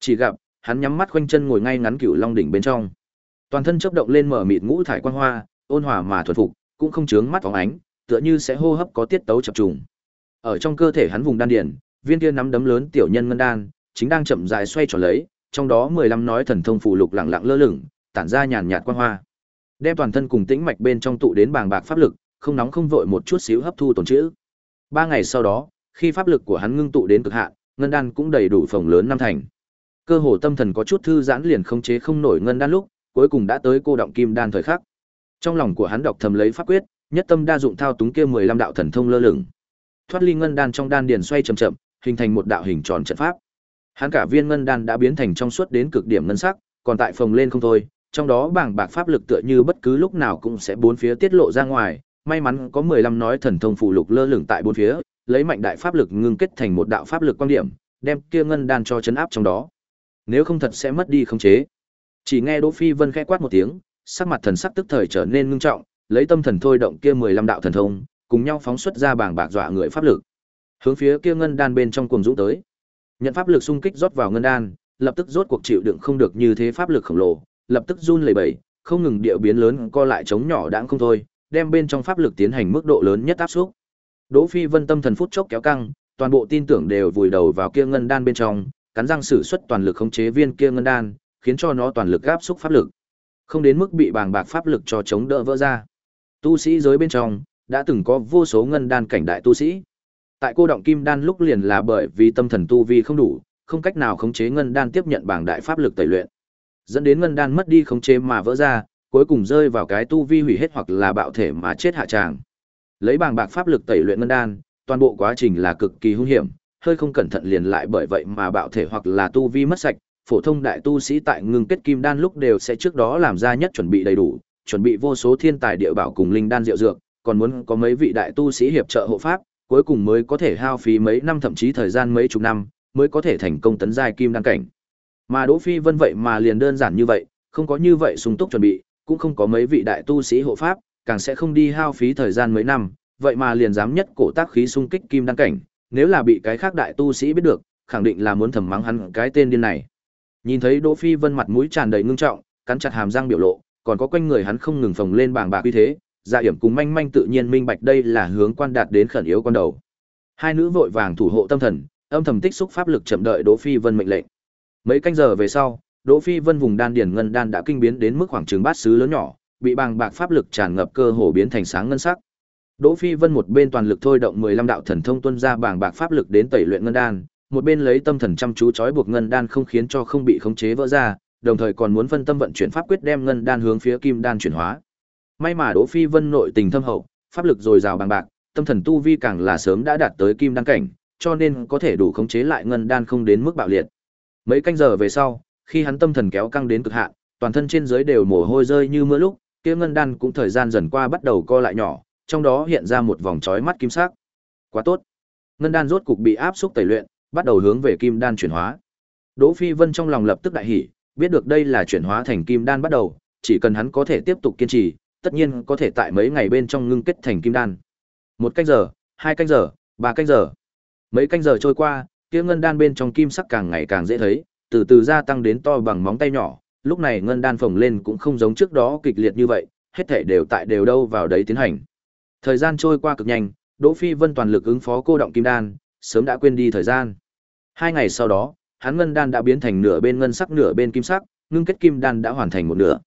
Chỉ gặp, hắn nhắm mắt khoanh chân ngồi ngay ngắn cửu long đỉnh bên trong. Toàn thân chớp động lên mở mịt ngũ thải quang hoa, ôn hòa mà thuần phục, cũng không chướng mắt phóng ánh, tựa như sẽ hô hấp có tiết tấu chập trùng. Ở trong cơ thể hắn vùng đan điền, viên kia nắm đấm lớn tiểu nhân ngân đan, chính đang chậm rãi xoay tròn lấy, trong đó 15 nói thần thông phụ lục lặng lặng lơ lửng, tản ra nhàn nhạt quang hoa. Đem toàn thân cùng tĩnh mạch bên trong tụ đến bàng bạc pháp lực, không nóng không vội một chút xíu hấp thu tổn trữ. Ba ngày sau đó, khi pháp lực của hắn ngưng tụ đến cực hạn, ngân đan cũng đầy đủ phòng lớn năm thành. Cơ hồ tâm thần có chút thư giãn liền không chế không nổi ngân đan lúc, cuối cùng đã tới cô động kim đan thời khắc. Trong lòng của hắn đọc thầm lấy pháp quyết, nhất tâm đa dụng thao túng kia 15 đạo thần thông lơ lửng. Thoát ly ngân đan trong đan điền xoay chậm chậm, hình thành một đạo hình tròn trận pháp. Hắn cả viên ngân đan đã biến thành trong suốt đến cực điểm ngân sắc, còn tại phồng lên không thôi, trong đó bảng bạc pháp lực tựa như bất cứ lúc nào cũng sẽ bốn phía tiết lộ ra ngoài, may mắn có 15 nói thần thông phụ lục lơ lửng tại bốn phía, lấy mạnh đại pháp lực ngưng kết thành một đạo pháp lực quan điểm, đem kia ngân đan cho chấn áp trong đó. Nếu không thật sẽ mất đi khống chế. Chỉ nghe Đỗ Phi Vân khẽ quát một tiếng, sắc mặt thần sắc tức thời trở nên ngưng trọng, lấy tâm thần thôi động kia 15 đạo thần thông, cùng nhau phóng xuất ra bảng bạc dọa người pháp lực. Hướng phía kia ngân đan bên trong cuồng dũng tới. Nhận pháp lực xung kích rót vào ngân đan, lập tức rốt cuộc chịu đựng không được như thế pháp lực khổng lồ, lập tức run lẩy bẩy, không ngừng điệu biến lớn co lại chống nhỏ đãng không thôi, đem bên trong pháp lực tiến hành mức độ lớn nhất áp xúc. Đỗ Phi Vân tâm thần phút chốc kéo căng, toàn bộ tin tưởng đều vùi đầu vào kia ngân đan bên trong, cắn răng sử xuất toàn lực khống chế viên kia ngân đan, khiến cho nó toàn lực áp xúc pháp lực. Không đến mức bị bàng bạc pháp lực cho chống đỡ vỡ ra. Tu sĩ giới bên trong đã từng có vô số ngân đan cảnh đại tu sĩ. Tại cô động kim đan lúc liền là bởi vì tâm thần tu vi không đủ, không cách nào khống chế ngân đan tiếp nhận bảng đại pháp lực tẩy luyện. Dẫn đến ngân đan mất đi khống chế mà vỡ ra, cuối cùng rơi vào cái tu vi hủy hết hoặc là bạo thể mà chết hạ tràng. Lấy bảng bạc pháp lực tẩy luyện ngân đan, toàn bộ quá trình là cực kỳ hung hiểm, hơi không cẩn thận liền lại bởi vậy mà bạo thể hoặc là tu vi mất sạch, phổ thông đại tu sĩ tại ngưng kết kim đan lúc đều sẽ trước đó làm ra nhất chuẩn bị đầy đủ, chuẩn bị vô số thiên tài địa bảo cùng linh đan diệu dược, còn muốn có mấy vị đại tu sĩ hiệp trợ hộ pháp, cuối cùng mới có thể hao phí mấy năm thậm chí thời gian mấy chục năm, mới có thể thành công tấn giai kim đan cảnh. Mà Đỗ Phi Vân vậy mà liền đơn giản như vậy, không có như vậy sung túc chuẩn bị, cũng không có mấy vị đại tu sĩ hộ pháp, càng sẽ không đi hao phí thời gian mấy năm, vậy mà liền dám nhất cổ tác khí xung kích kim đan cảnh, nếu là bị cái khác đại tu sĩ biết được, khẳng định là muốn thầm mắng hắn cái tên điên này. Nhìn thấy Đỗ Phi Vân mặt mũi tràn đầy ngưng trọng, cắn chặt hàm răng biểu lộ, còn có quanh người hắn không ngừng phồng lên bảng bạc uy thế, Dạ Hiểm cùng manh manh tự nhiên minh bạch đây là hướng quan đạt đến khẩn yếu con đầu. Hai nữ vội vàng thủ hộ tâm thần, âm thầm tích xúc pháp lực chậm đợi Đỗ Phi Vân mệnh lệnh. Mấy canh giờ về sau, Đỗ Phi Vân vùng đan điển ngân đan đã kinh biến đến mức khoảng chừng bát sứ lớn nhỏ, bị bàng bạc pháp lực tràn ngập cơ hồ biến thành sáng ngân sắc. Đỗ Phi Vân một bên toàn lực thôi động 15 đạo thần thông tuân ra bàng bạc pháp lực đến tẩy luyện ngân đan, một bên lấy tâm thần chăm chú chói buộc ngân đan không khiến cho không bị khống chế vỡ ra, đồng thời còn muốn phân tâm vận chuyển pháp quyết đem ngân đan hướng phía kim đan chuyển hóa. May mà Đỗ Phi Vân nội tình thâm hậu, pháp lực dồi dào bằng bạc, tâm thần tu vi càng là sớm đã đạt tới kim đan cảnh, cho nên có thể đủ khống chế lại ngân đan không đến mức bạo liệt. Mấy canh giờ về sau, khi hắn tâm thần kéo căng đến cực hạn, toàn thân trên dưới đều mồ hôi rơi như mưa lúc, kia ngân đan cũng thời gian dần qua bắt đầu co lại nhỏ, trong đó hiện ra một vòng chói mắt kim sắc. Quá tốt. Ngân đan rốt cục bị áp xúc tẩy luyện, bắt đầu hướng về kim đan chuyển hóa. Đỗ Phi Vân trong lòng lập tức đại hỉ, biết được đây là chuyển hóa thành kim đan bắt đầu, chỉ cần hắn có thể tiếp tục kiên trì, tất nhiên có thể tại mấy ngày bên trong ngưng kết thành kim đan. Một canh giờ, hai canh giờ, ba canh giờ. Mấy canh giờ trôi qua, kia ngân đan bên trong kim sắc càng ngày càng dễ thấy, từ từ gia tăng đến to bằng móng tay nhỏ, lúc này ngân đan phồng lên cũng không giống trước đó kịch liệt như vậy, hết thảy đều tại đều đâu vào đấy tiến hành. Thời gian trôi qua cực nhanh, Đỗ Phi Vân toàn lực ứng phó cô động kim đan, sớm đã quên đi thời gian. Hai ngày sau đó, hắn ngân đan đã biến thành nửa bên ngân sắc nửa bên kim sắc, ngưng kết kim đan đã hoàn thành một nửa.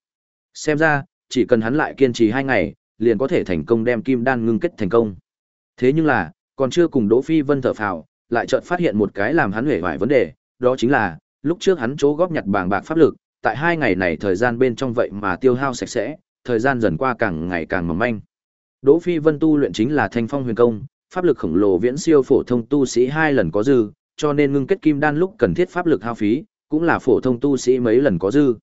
Xem ra, chỉ cần hắn lại kiên trì hai ngày, liền có thể thành công đem kim đan ngưng kết thành công. Thế nhưng là, còn chưa cùng Đỗ Phi Vân thở phào, lại chợt phát hiện một cái làm hắn hề hoài vấn đề, đó chính là, lúc trước hắn chỗ góp nhặt bảng bạc pháp lực, tại hai ngày này thời gian bên trong vậy mà tiêu hao sạch sẽ, thời gian dần qua càng ngày càng mỏng manh. Đỗ Phi Vân tu luyện chính là Thanh Phong Huyền Công, pháp lực khổng lồ viễn siêu phổ thông tu sĩ hai lần có dư, cho nên ngưng kết kim đan lúc cần thiết pháp lực hao phí, cũng là phổ thông tu sĩ mấy lần có dư.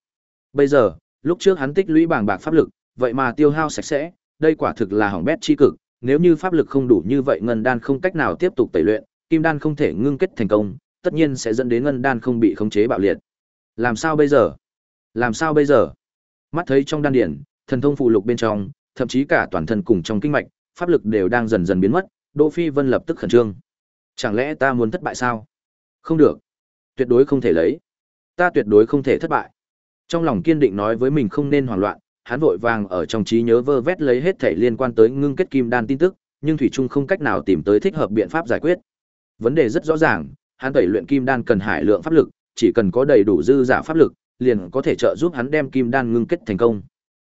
Bây giờ, lúc trước hắn tích lũy bảng bạc pháp lực, vậy mà tiêu hao sạch sẽ, đây quả thực là hỏng bét chi cực, nếu như pháp lực không đủ như vậy ngân đan không cách nào tiếp tục tẩy luyện, kim đan không thể ngưng kết thành công, tất nhiên sẽ dẫn đến ngân đan không bị khống chế bạo liệt. Làm sao bây giờ? Làm sao bây giờ? Mắt thấy trong đan điển, thần thông phụ lục bên trong, thậm chí cả toàn thân cùng trong kinh mạch, pháp lực đều đang dần dần biến mất, Đỗ Phi Vân lập tức khẩn trương. Chẳng lẽ ta muốn thất bại sao? Không được. Tuyệt đối không thể lấy. Ta tuyệt đối không thể thất bại. Trong lòng kiên định nói với mình không nên hoảng loạn, hắn vội vàng ở trong trí nhớ vơ vét lấy hết thể liên quan tới ngưng kết kim đan tin tức, nhưng thủy trung không cách nào tìm tới thích hợp biện pháp giải quyết. Vấn đề rất rõ ràng, hắn tẩy luyện kim đan cần hải lượng pháp lực, chỉ cần có đầy đủ dư giả pháp lực, liền có thể trợ giúp hắn đem kim đan ngưng kết thành công.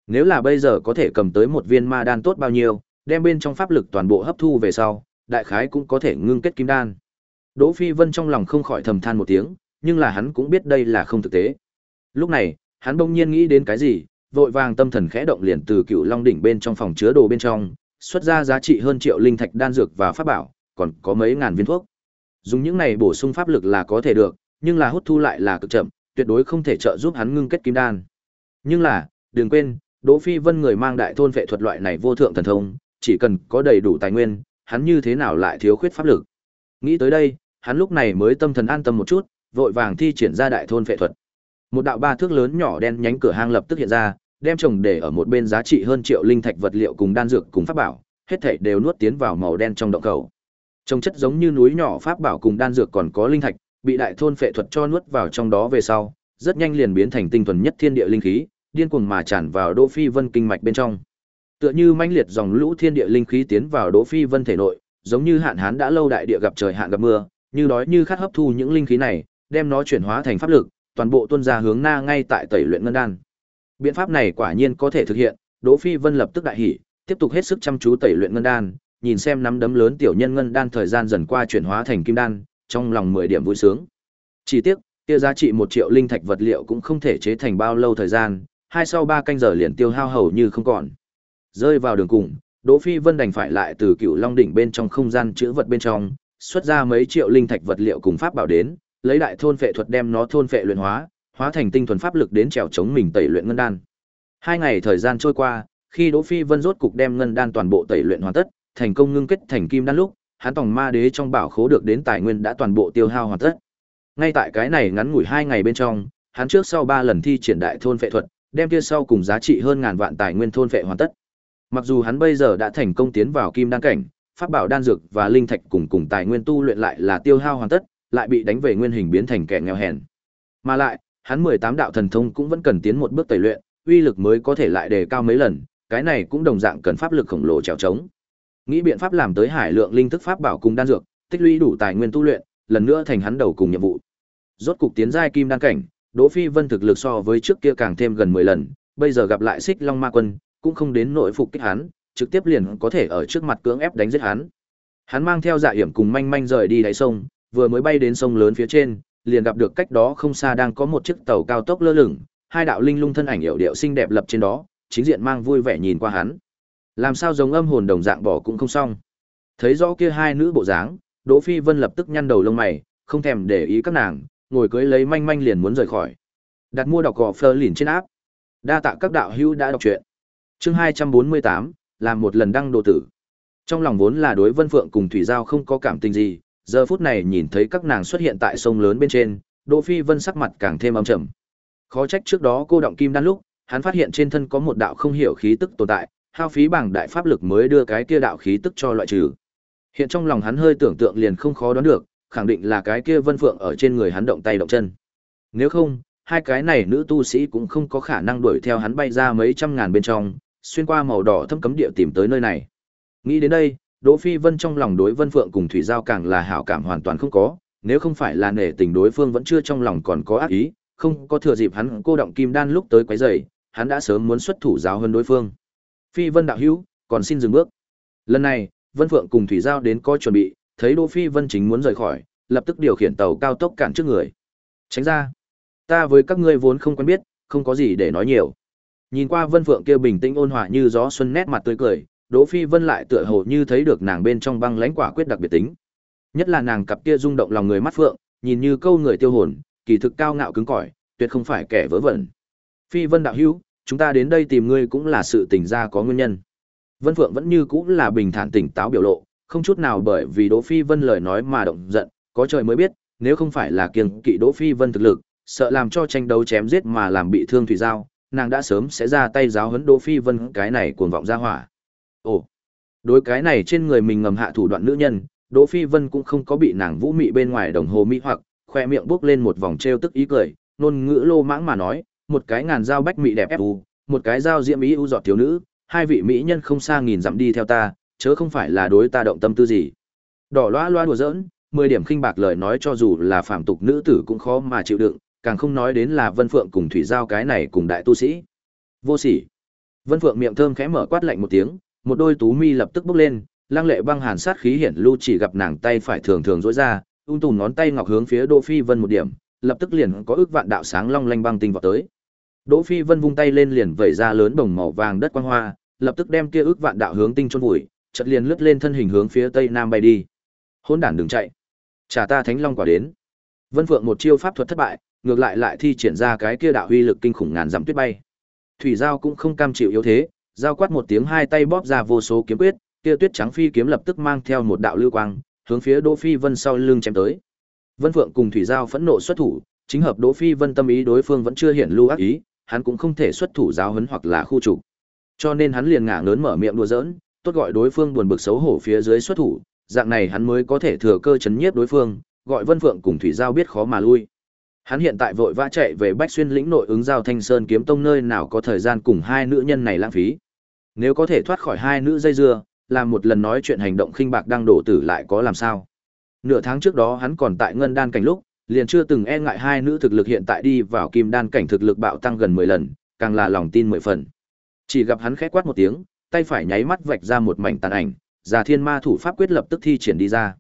Nếu là bây giờ có thể cầm tới một viên ma đan tốt bao nhiêu, đem bên trong pháp lực toàn bộ hấp thu về sau, đại khái cũng có thể ngưng kết kim đan. Đỗ Phi Vân trong lòng không khỏi thầm than một tiếng, nhưng là hắn cũng biết đây là không thực tế. Lúc này, hắn bỗng nhiên nghĩ đến cái gì, vội vàng tâm thần khẽ động liền từ Cựu Long đỉnh bên trong phòng chứa đồ bên trong, xuất ra giá trị hơn triệu linh thạch đan dược và pháp bảo, còn có mấy ngàn viên thuốc. Dùng những này bổ sung pháp lực là có thể được, nhưng là hút thu lại là cực chậm, tuyệt đối không thể trợ giúp hắn ngưng kết kim đan. Nhưng là, đừng quên, Đỗ Phi Vân người mang đại thôn vệ thuật loại này vô thượng thần thông, chỉ cần có đầy đủ tài nguyên, hắn như thế nào lại thiếu khuyết pháp lực. Nghĩ tới đây, hắn lúc này mới tâm thần an tâm một chút, vội vàng thi triển ra đại thôn phệ thuật. Một đạo ba thước lớn nhỏ đen nhánh cửa hang lập tức hiện ra, đem trồng để ở một bên giá trị hơn triệu linh thạch vật liệu cùng đan dược cùng pháp bảo, hết thảy đều nuốt tiến vào màu đen trong động cầu. Trông chất giống như núi nhỏ pháp bảo cùng đan dược còn có linh thạch, bị đại thôn phệ thuật cho nuốt vào trong đó về sau, rất nhanh liền biến thành tinh thuần nhất thiên địa linh khí, điên cuồng mà tràn vào Đỗ Phi Vân kinh mạch bên trong. Tựa như mãnh liệt dòng lũ thiên địa linh khí tiến vào Đỗ Phi Vân thể nội, giống như hạn hán đã lâu đại địa gặp trời hạn gặp mưa, như đói như khát hấp thu những linh khí này, đem nó chuyển hóa thành pháp lực, toàn bộ tuân ra hướng na ngay tại tẩy luyện ngân đan. Biện pháp này quả nhiên có thể thực hiện, Đỗ Phi Vân lập tức đại hỉ, tiếp tục hết sức chăm chú tẩy luyện ngân đan, nhìn xem nắm đấm lớn tiểu nhân ngân đan thời gian dần qua chuyển hóa thành kim đan, trong lòng mười điểm vui sướng. Chỉ tiếc, kia giá trị một triệu linh thạch vật liệu cũng không thể chế thành bao lâu thời gian, hai sau ba canh giờ liền tiêu hao hầu như không còn. Rơi vào đường cùng, Đỗ Phi Vân đành phải lại từ Cựu Long đỉnh bên trong không gian chứa vật bên trong, xuất ra mấy triệu linh thạch vật liệu cùng pháp bảo đến, lấy đại thôn phệ thuật đem nó thôn phệ luyện hóa, hóa thành tinh thuần pháp lực đến trèo chống mình tẩy luyện ngân đan. Hai ngày thời gian trôi qua, khi Đỗ Phi Vân rốt cục đem ngân đan toàn bộ tẩy luyện hoàn tất, thành công ngưng kết thành kim đan lúc, hắn tòng ma đế trong bảo khố được đến tài nguyên đã toàn bộ tiêu hao hoàn tất. Ngay tại cái này ngắn ngủi hai ngày bên trong, hắn trước sau ba lần thi triển đại thôn phệ thuật, đem kia sau cùng giá trị hơn ngàn vạn tài nguyên thôn phệ hoàn tất. Mặc dù hắn bây giờ đã thành công tiến vào kim đan cảnh, pháp bảo đan dược và linh thạch cùng cùng tài nguyên tu luyện lại là tiêu hao hoàn tất, lại bị đánh về nguyên hình biến thành kẻ nghèo hèn. Mà lại, hắn 18 đạo thần thông cũng vẫn cần tiến một bước tẩy luyện, uy lực mới có thể lại đề cao mấy lần, cái này cũng đồng dạng cần pháp lực khổng lồ trèo chống. Nghĩ biện pháp làm tới hải lượng linh thức pháp bảo cùng đan dược, tích lũy đủ tài nguyên tu luyện, lần nữa thành hắn đầu cùng nhiệm vụ. Rốt cục tiến giai kim đan cảnh, Đỗ Phi Vân thực lực so với trước kia càng thêm gần 10 lần, bây giờ gặp lại Xích Long Ma Quân, cũng không đến nội phục kích hắn, trực tiếp liền có thể ở trước mặt cưỡng ép đánh giết hắn. Hắn mang theo dạ hiểm cùng manh manh rời đi đáy sông, vừa mới bay đến sông lớn phía trên, liền gặp được cách đó không xa đang có một chiếc tàu cao tốc lơ lửng, hai đạo linh lung thân ảnh hiểu điệu xinh đẹp lập trên đó, chính diện mang vui vẻ nhìn qua hắn. Làm sao giống âm hồn đồng dạng bỏ cũng không xong. Thấy rõ kia hai nữ bộ dáng, Đỗ Phi Vân lập tức nhăn đầu lông mày, không thèm để ý các nàng, ngồi cưới lấy manh manh liền muốn rời khỏi. Đặt mua đọc gò Fleur lìn trên áp. Đa tạ các đạo hữu đã đọc truyện. Chương 248, làm một lần đăng đồ tử. Trong lòng vốn là đối Vân Phượng cùng Thủy Giao không có cảm tình gì, giờ phút này nhìn thấy các nàng xuất hiện tại sông lớn bên trên, Đỗ Phi Vân sắc mặt càng thêm âm trầm. Khó trách trước đó cô động kim đan lúc, hắn phát hiện trên thân có một đạo không hiểu khí tức tồn tại, hao phí bằng đại pháp lực mới đưa cái kia đạo khí tức cho loại trừ. Hiện trong lòng hắn hơi tưởng tượng liền không khó đoán được, khẳng định là cái kia Vân Phượng ở trên người hắn động tay động chân. Nếu không, hai cái này nữ tu sĩ cũng không có khả năng đuổi theo hắn bay ra mấy trăm ngàn bên trong, xuyên qua màu đỏ thâm cấm địa tìm tới nơi này. Nghĩ đến đây, Đỗ Phi Vân trong lòng đối Vân Phượng cùng Thủy Giao càng là hảo cảm hoàn toàn không có, nếu không phải là nể tình đối phương vẫn chưa trong lòng còn có ác ý, không có thừa dịp hắn cô động kim đan lúc tới quấy rầy, hắn đã sớm muốn xuất thủ giáo hơn đối phương. Phi Vân đạo hữu, còn xin dừng bước. Lần này, Vân Phượng cùng Thủy Giao đến coi chuẩn bị, thấy Đỗ Phi Vân chính muốn rời khỏi, lập tức điều khiển tàu cao tốc cản trước người. Tránh ra. Ta với các ngươi vốn không quen biết, không có gì để nói nhiều. Nhìn qua Vân Phượng kia bình tĩnh ôn hòa như gió xuân nét mặt tươi cười, Đỗ Phi Vân lại tựa hồ như thấy được nàng bên trong băng lãnh quả quyết đặc biệt tính. Nhất là nàng cặp kia rung động lòng người mắt phượng, nhìn như câu người tiêu hồn, kỳ thực cao ngạo cứng cỏi, tuyệt không phải kẻ vớ vẩn. Phi Vân đạo hữu, chúng ta đến đây tìm ngươi cũng là sự tình ra có nguyên nhân. Vân Phượng vẫn như cũng là bình thản tỉnh táo biểu lộ, không chút nào bởi vì Đỗ Phi Vân lời nói mà động giận, có trời mới biết, nếu không phải là kiêng kỵ Đỗ Phi Vân thực lực, sợ làm cho tranh đấu chém giết mà làm bị thương thủy giao, nàng đã sớm sẽ ra tay giáo huấn Đỗ Phi Vân cái này cuồng vọng ra hỏa. Ồ, đối cái này trên người mình ngầm hạ thủ đoạn nữ nhân, Đỗ Phi Vân cũng không có bị nàng vũ mị bên ngoài đồng hồ mỹ hoặc, khoe miệng bước lên một vòng trêu tức ý cười, nôn ngữ lô mãng mà nói, một cái ngàn dao bách mỹ đẹp ép u, một cái dao diễm ý u giọt thiếu nữ, hai vị mỹ nhân không xa nghìn dặm đi theo ta, chớ không phải là đối ta động tâm tư gì. Đỏ loa loa đùa giỡn, mười điểm khinh bạc lời nói cho dù là phạm tục nữ tử cũng khó mà chịu đựng, càng không nói đến là Vân Phượng cùng Thủy Giao cái này cùng đại tu sĩ. Vô sỉ. Vân Phượng miệng thơm khẽ mở quát lạnh một tiếng, một đôi tú mi lập tức bốc lên, lang lệ băng hàn sát khí hiển lưu chỉ gặp nàng tay phải thường thường rỗi ra, ung tùm ngón tay ngọc hướng phía Đỗ Phi Vân một điểm, lập tức liền có ước vạn đạo sáng long lanh băng tinh vào tới. Đỗ Phi Vân vung tay lên liền vẩy ra lớn đồng màu vàng đất quang hoa, lập tức đem kia ước vạn đạo hướng tinh chôn vùi, chợt liền lướt lên thân hình hướng phía tây nam bay đi. Hỗn đản đừng chạy. Trả ta Thánh Long quả đến. Vân Phượng một chiêu pháp thuật thất bại, ngược lại lại thi triển ra cái kia đạo uy lực kinh khủng ngàn dặm tuyết bay. Thủy Giao cũng không cam chịu yếu thế, giao quát một tiếng hai tay bóp ra vô số kiếm quyết, kia tuyết trắng phi kiếm lập tức mang theo một đạo lưu quang, hướng phía Đỗ Phi Vân sau lưng chém tới. Vân Phượng cùng Thủy Giao phẫn nộ xuất thủ, Chính hợp Đỗ Phi Vân tâm ý đối phương vẫn chưa hiện lưu ác ý, hắn cũng không thể xuất thủ giáo huấn hoặc là khu trục. Cho nên hắn liền ngả ngớn mở miệng đùa giỡn, tốt gọi đối phương buồn bực xấu hổ phía dưới xuất thủ, dạng này hắn mới có thể thừa cơ chấn nhiếp đối phương, gọi Vân Phượng cùng Thủy Giao biết khó mà lui. Hắn hiện tại vội vã chạy về Bách Xuyên lĩnh nội ứng giao Thanh Sơn kiếm tông nơi nào có thời gian cùng hai nữ nhân này lãng phí. Nếu có thể thoát khỏi hai nữ dây dưa, làm một lần nói chuyện hành động khinh bạc đang đổ tử lại có làm sao? Nửa tháng trước đó hắn còn tại ngân đan cảnh lúc, liền chưa từng e ngại hai nữ thực lực hiện tại đi vào kim đan cảnh thực lực bạo tăng gần 10 lần, càng là lòng tin 10 phần. Chỉ gặp hắn khẽ quát một tiếng, tay phải nháy mắt vạch ra một mảnh tàn ảnh, Già Thiên Ma thủ pháp quyết lập tức thi triển đi ra.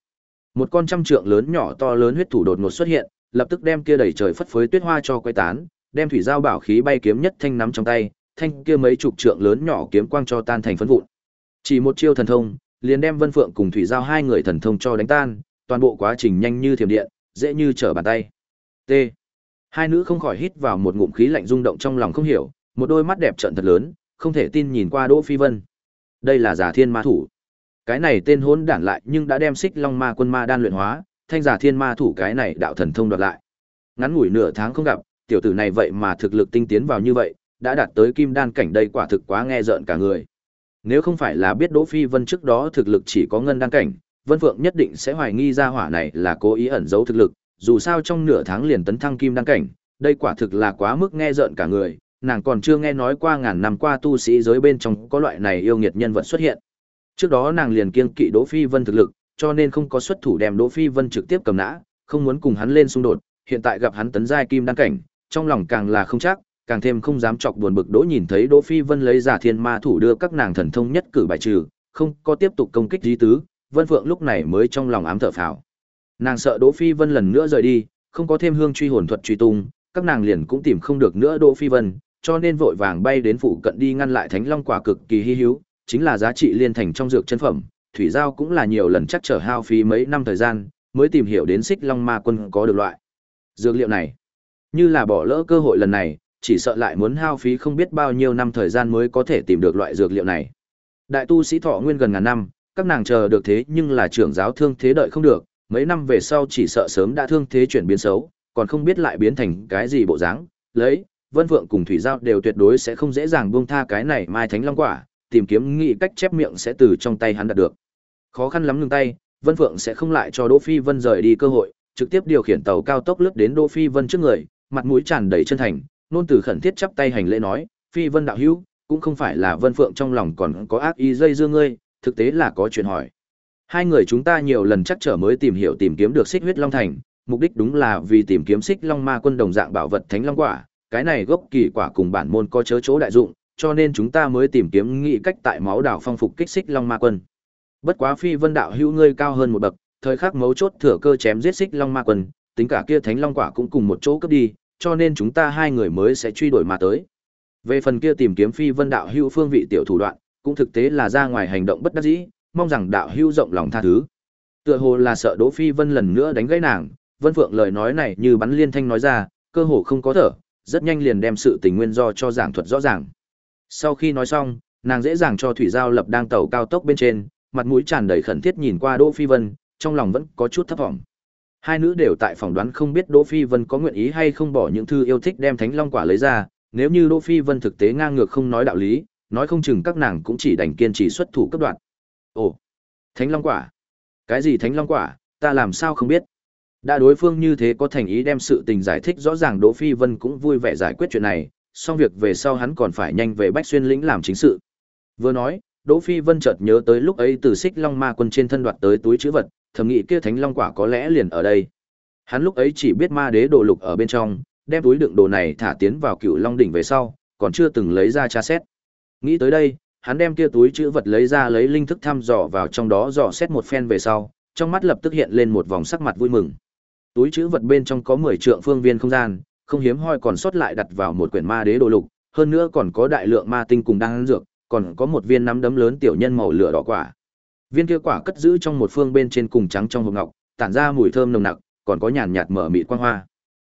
Một con trăm trượng lớn nhỏ to lớn huyết thủ đột ngột xuất hiện, lập tức đem kia đầy trời phất phới tuyết hoa cho quay tán, đem thủy giao bảo khí bay kiếm nhất thanh nắm trong tay, thanh kia mấy chục trượng lớn nhỏ kiếm quang cho tan thành phấn vụn. Chỉ một chiêu thần thông, liền đem Vân Phượng cùng thủy giao hai người thần thông cho đánh tan, toàn bộ quá trình nhanh như thiểm điện, dễ như trở bàn tay. T. Hai nữ không khỏi hít vào một ngụm khí lạnh rung động trong lòng không hiểu, một đôi mắt đẹp trợn thật lớn, không thể tin nhìn qua Đỗ Phi Vân. Đây là giả thiên ma thủ. Cái này tên hỗn đản lại nhưng đã đem xích long ma quân ma đan luyện hóa, thanh giả thiên ma thủ cái này đạo thần thông đoạt lại. Ngắn ngủi nửa tháng không gặp, tiểu tử này vậy mà thực lực tinh tiến vào như vậy, đã đạt tới kim đan cảnh đây quả thực quá nghe rợn cả người. Nếu không phải là biết Đỗ Phi Vân trước đó thực lực chỉ có ngân đan cảnh, Vân Phượng nhất định sẽ hoài nghi ra hỏa này là cố ý ẩn giấu thực lực, dù sao trong nửa tháng liền tấn thăng kim đan cảnh, đây quả thực là quá mức nghe rợn cả người, nàng còn chưa nghe nói qua ngàn năm qua tu sĩ giới bên trong có loại này yêu nghiệt nhân vật xuất hiện. Trước đó nàng liền kiêng kỵ Đỗ Phi Vân thực lực, cho nên không có xuất thủ đem Đỗ Phi Vân trực tiếp cầm nã, không muốn cùng hắn lên xung đột, hiện tại gặp hắn tấn giai kim đan cảnh, trong lòng càng là không chắc, càng thêm không dám chọc buồn bực Đỗ nhìn thấy Đỗ Phi Vân lấy giả thiên ma thủ đưa các nàng thần thông nhất cử bài trừ, không có tiếp tục công kích dí tứ, Vân Phượng lúc này mới trong lòng ám thở phào. Nàng sợ Đỗ Phi Vân lần nữa rời đi, không có thêm hương truy hồn thuật truy tung, các nàng liền cũng tìm không được nữa Đỗ Phi Vân, cho nên vội vàng bay đến phụ cận đi ngăn lại Thánh Long quả cực kỳ hi hữu, chính là giá trị liên thành trong dược chân phẩm, thủy giao cũng là nhiều lần chắc trở hao phí mấy năm thời gian, mới tìm hiểu đến Xích Long Ma Quân có được loại dược liệu này. Như là bỏ lỡ cơ hội lần này, chỉ sợ lại muốn hao phí không biết bao nhiêu năm thời gian mới có thể tìm được loại dược liệu này. Đại tu sĩ thọ nguyên gần ngàn năm, các nàng chờ được thế nhưng là trưởng giáo thương thế đợi không được, mấy năm về sau chỉ sợ sớm đã thương thế chuyển biến xấu, còn không biết lại biến thành cái gì bộ dáng. Lấy, Vân Phượng cùng Thủy Giao đều tuyệt đối sẽ không dễ dàng buông tha cái này Mai Thánh Long quả, tìm kiếm nghị cách chép miệng sẽ từ trong tay hắn đạt được. Khó khăn lắm ngừng tay, Vân Phượng sẽ không lại cho Đỗ Phi Vân rời đi cơ hội, trực tiếp điều khiển tàu cao tốc lướt đến Đỗ Phi Vân trước người, mặt mũi tràn đầy chân thành, nôn từ khẩn thiết chắp tay hành lễ nói, "Phi Vân đạo hữu, cũng không phải là Vân Phượng trong lòng còn có ác ý dây dưa ngươi, thực tế là có chuyện hỏi." Hai người chúng ta nhiều lần chắc trở mới tìm hiểu tìm kiếm được Xích Huyết Long Thành, mục đích đúng là vì tìm kiếm Xích Long Ma Quân đồng dạng bảo vật Thánh Long quả, cái này gốc kỳ quả cùng bản môn có chớ chỗ đại dụng, cho nên chúng ta mới tìm kiếm nghị cách tại máu đảo phong phục kích Xích Long Ma Quân. Bất quá Phi Vân đạo hữu ngươi cao hơn một bậc, thời khắc mấu chốt thừa cơ chém giết Xích Long Ma Quân, tính cả kia Thánh Long quả cũng cùng một chỗ cướp đi, cho nên chúng ta hai người mới sẽ truy đuổi mà tới. Về phần kia tìm kiếm Phi Vân đạo hữu phương vị tiểu thủ đoạn, cũng thực tế là ra ngoài hành động bất đắc dĩ, mong rằng đạo hữu rộng lòng tha thứ. Tựa hồ là sợ Đỗ Phi Vân lần nữa đánh gãy nàng, Vân Phượng lời nói này như bắn liên thanh nói ra, cơ hồ không có thở, rất nhanh liền đem sự tình nguyên do cho giảng thuật rõ ràng. Sau khi nói xong, nàng dễ dàng cho Thủy Giao lập đang tàu cao tốc bên trên, mặt mũi tràn đầy khẩn thiết nhìn qua Đỗ Phi Vân, trong lòng vẫn có chút thấp vọng. Hai nữ đều tại phòng đoán không biết Đỗ Phi Vân có nguyện ý hay không bỏ những thư yêu thích đem Thánh Long quả lấy ra, nếu như Đỗ Phi Vân thực tế ngang ngược không nói đạo lý, nói không chừng các nàng cũng chỉ đành kiên trì xuất thủ cấp đoạn. Ồ, Thánh Long quả? Cái gì Thánh Long quả, ta làm sao không biết? Đã đối phương như thế có thành ý đem sự tình giải thích rõ ràng Đỗ Phi Vân cũng vui vẻ giải quyết chuyện này, xong việc về sau hắn còn phải nhanh về Bách Xuyên lĩnh làm chính sự. Vừa nói, Đỗ Phi Vân chợt nhớ tới lúc ấy từ Xích Long Ma Quân trên thân đoạt tới túi trữ vật, thầm nghĩ kia Thánh Long quả có lẽ liền ở đây. Hắn lúc ấy chỉ biết ma đế đồ lục ở bên trong, đem túi đựng đồ này thả tiến vào Cựu Long đỉnh về sau, còn chưa từng lấy ra tra xét. Nghĩ tới đây, hắn đem kia túi trữ vật lấy ra lấy linh thức thăm dò vào trong đó dò xét một phen về sau, trong mắt lập tức hiện lên một vòng sắc mặt vui mừng. Túi trữ vật bên trong có 10 trượng phương viên không gian, không hiếm hoi còn sót lại đặt vào một quyển ma đế đồ lục, hơn nữa còn có đại lượng ma tinh cùng đang dược, còn có một viên nắm đấm lớn tiểu nhân màu lửa đỏ quả. Viên kia quả cất giữ trong một phương bên trên cùng trắng trong hộp ngọc, tản ra mùi thơm nồng nặc, còn có nhàn nhạt mở mịt quang hoa.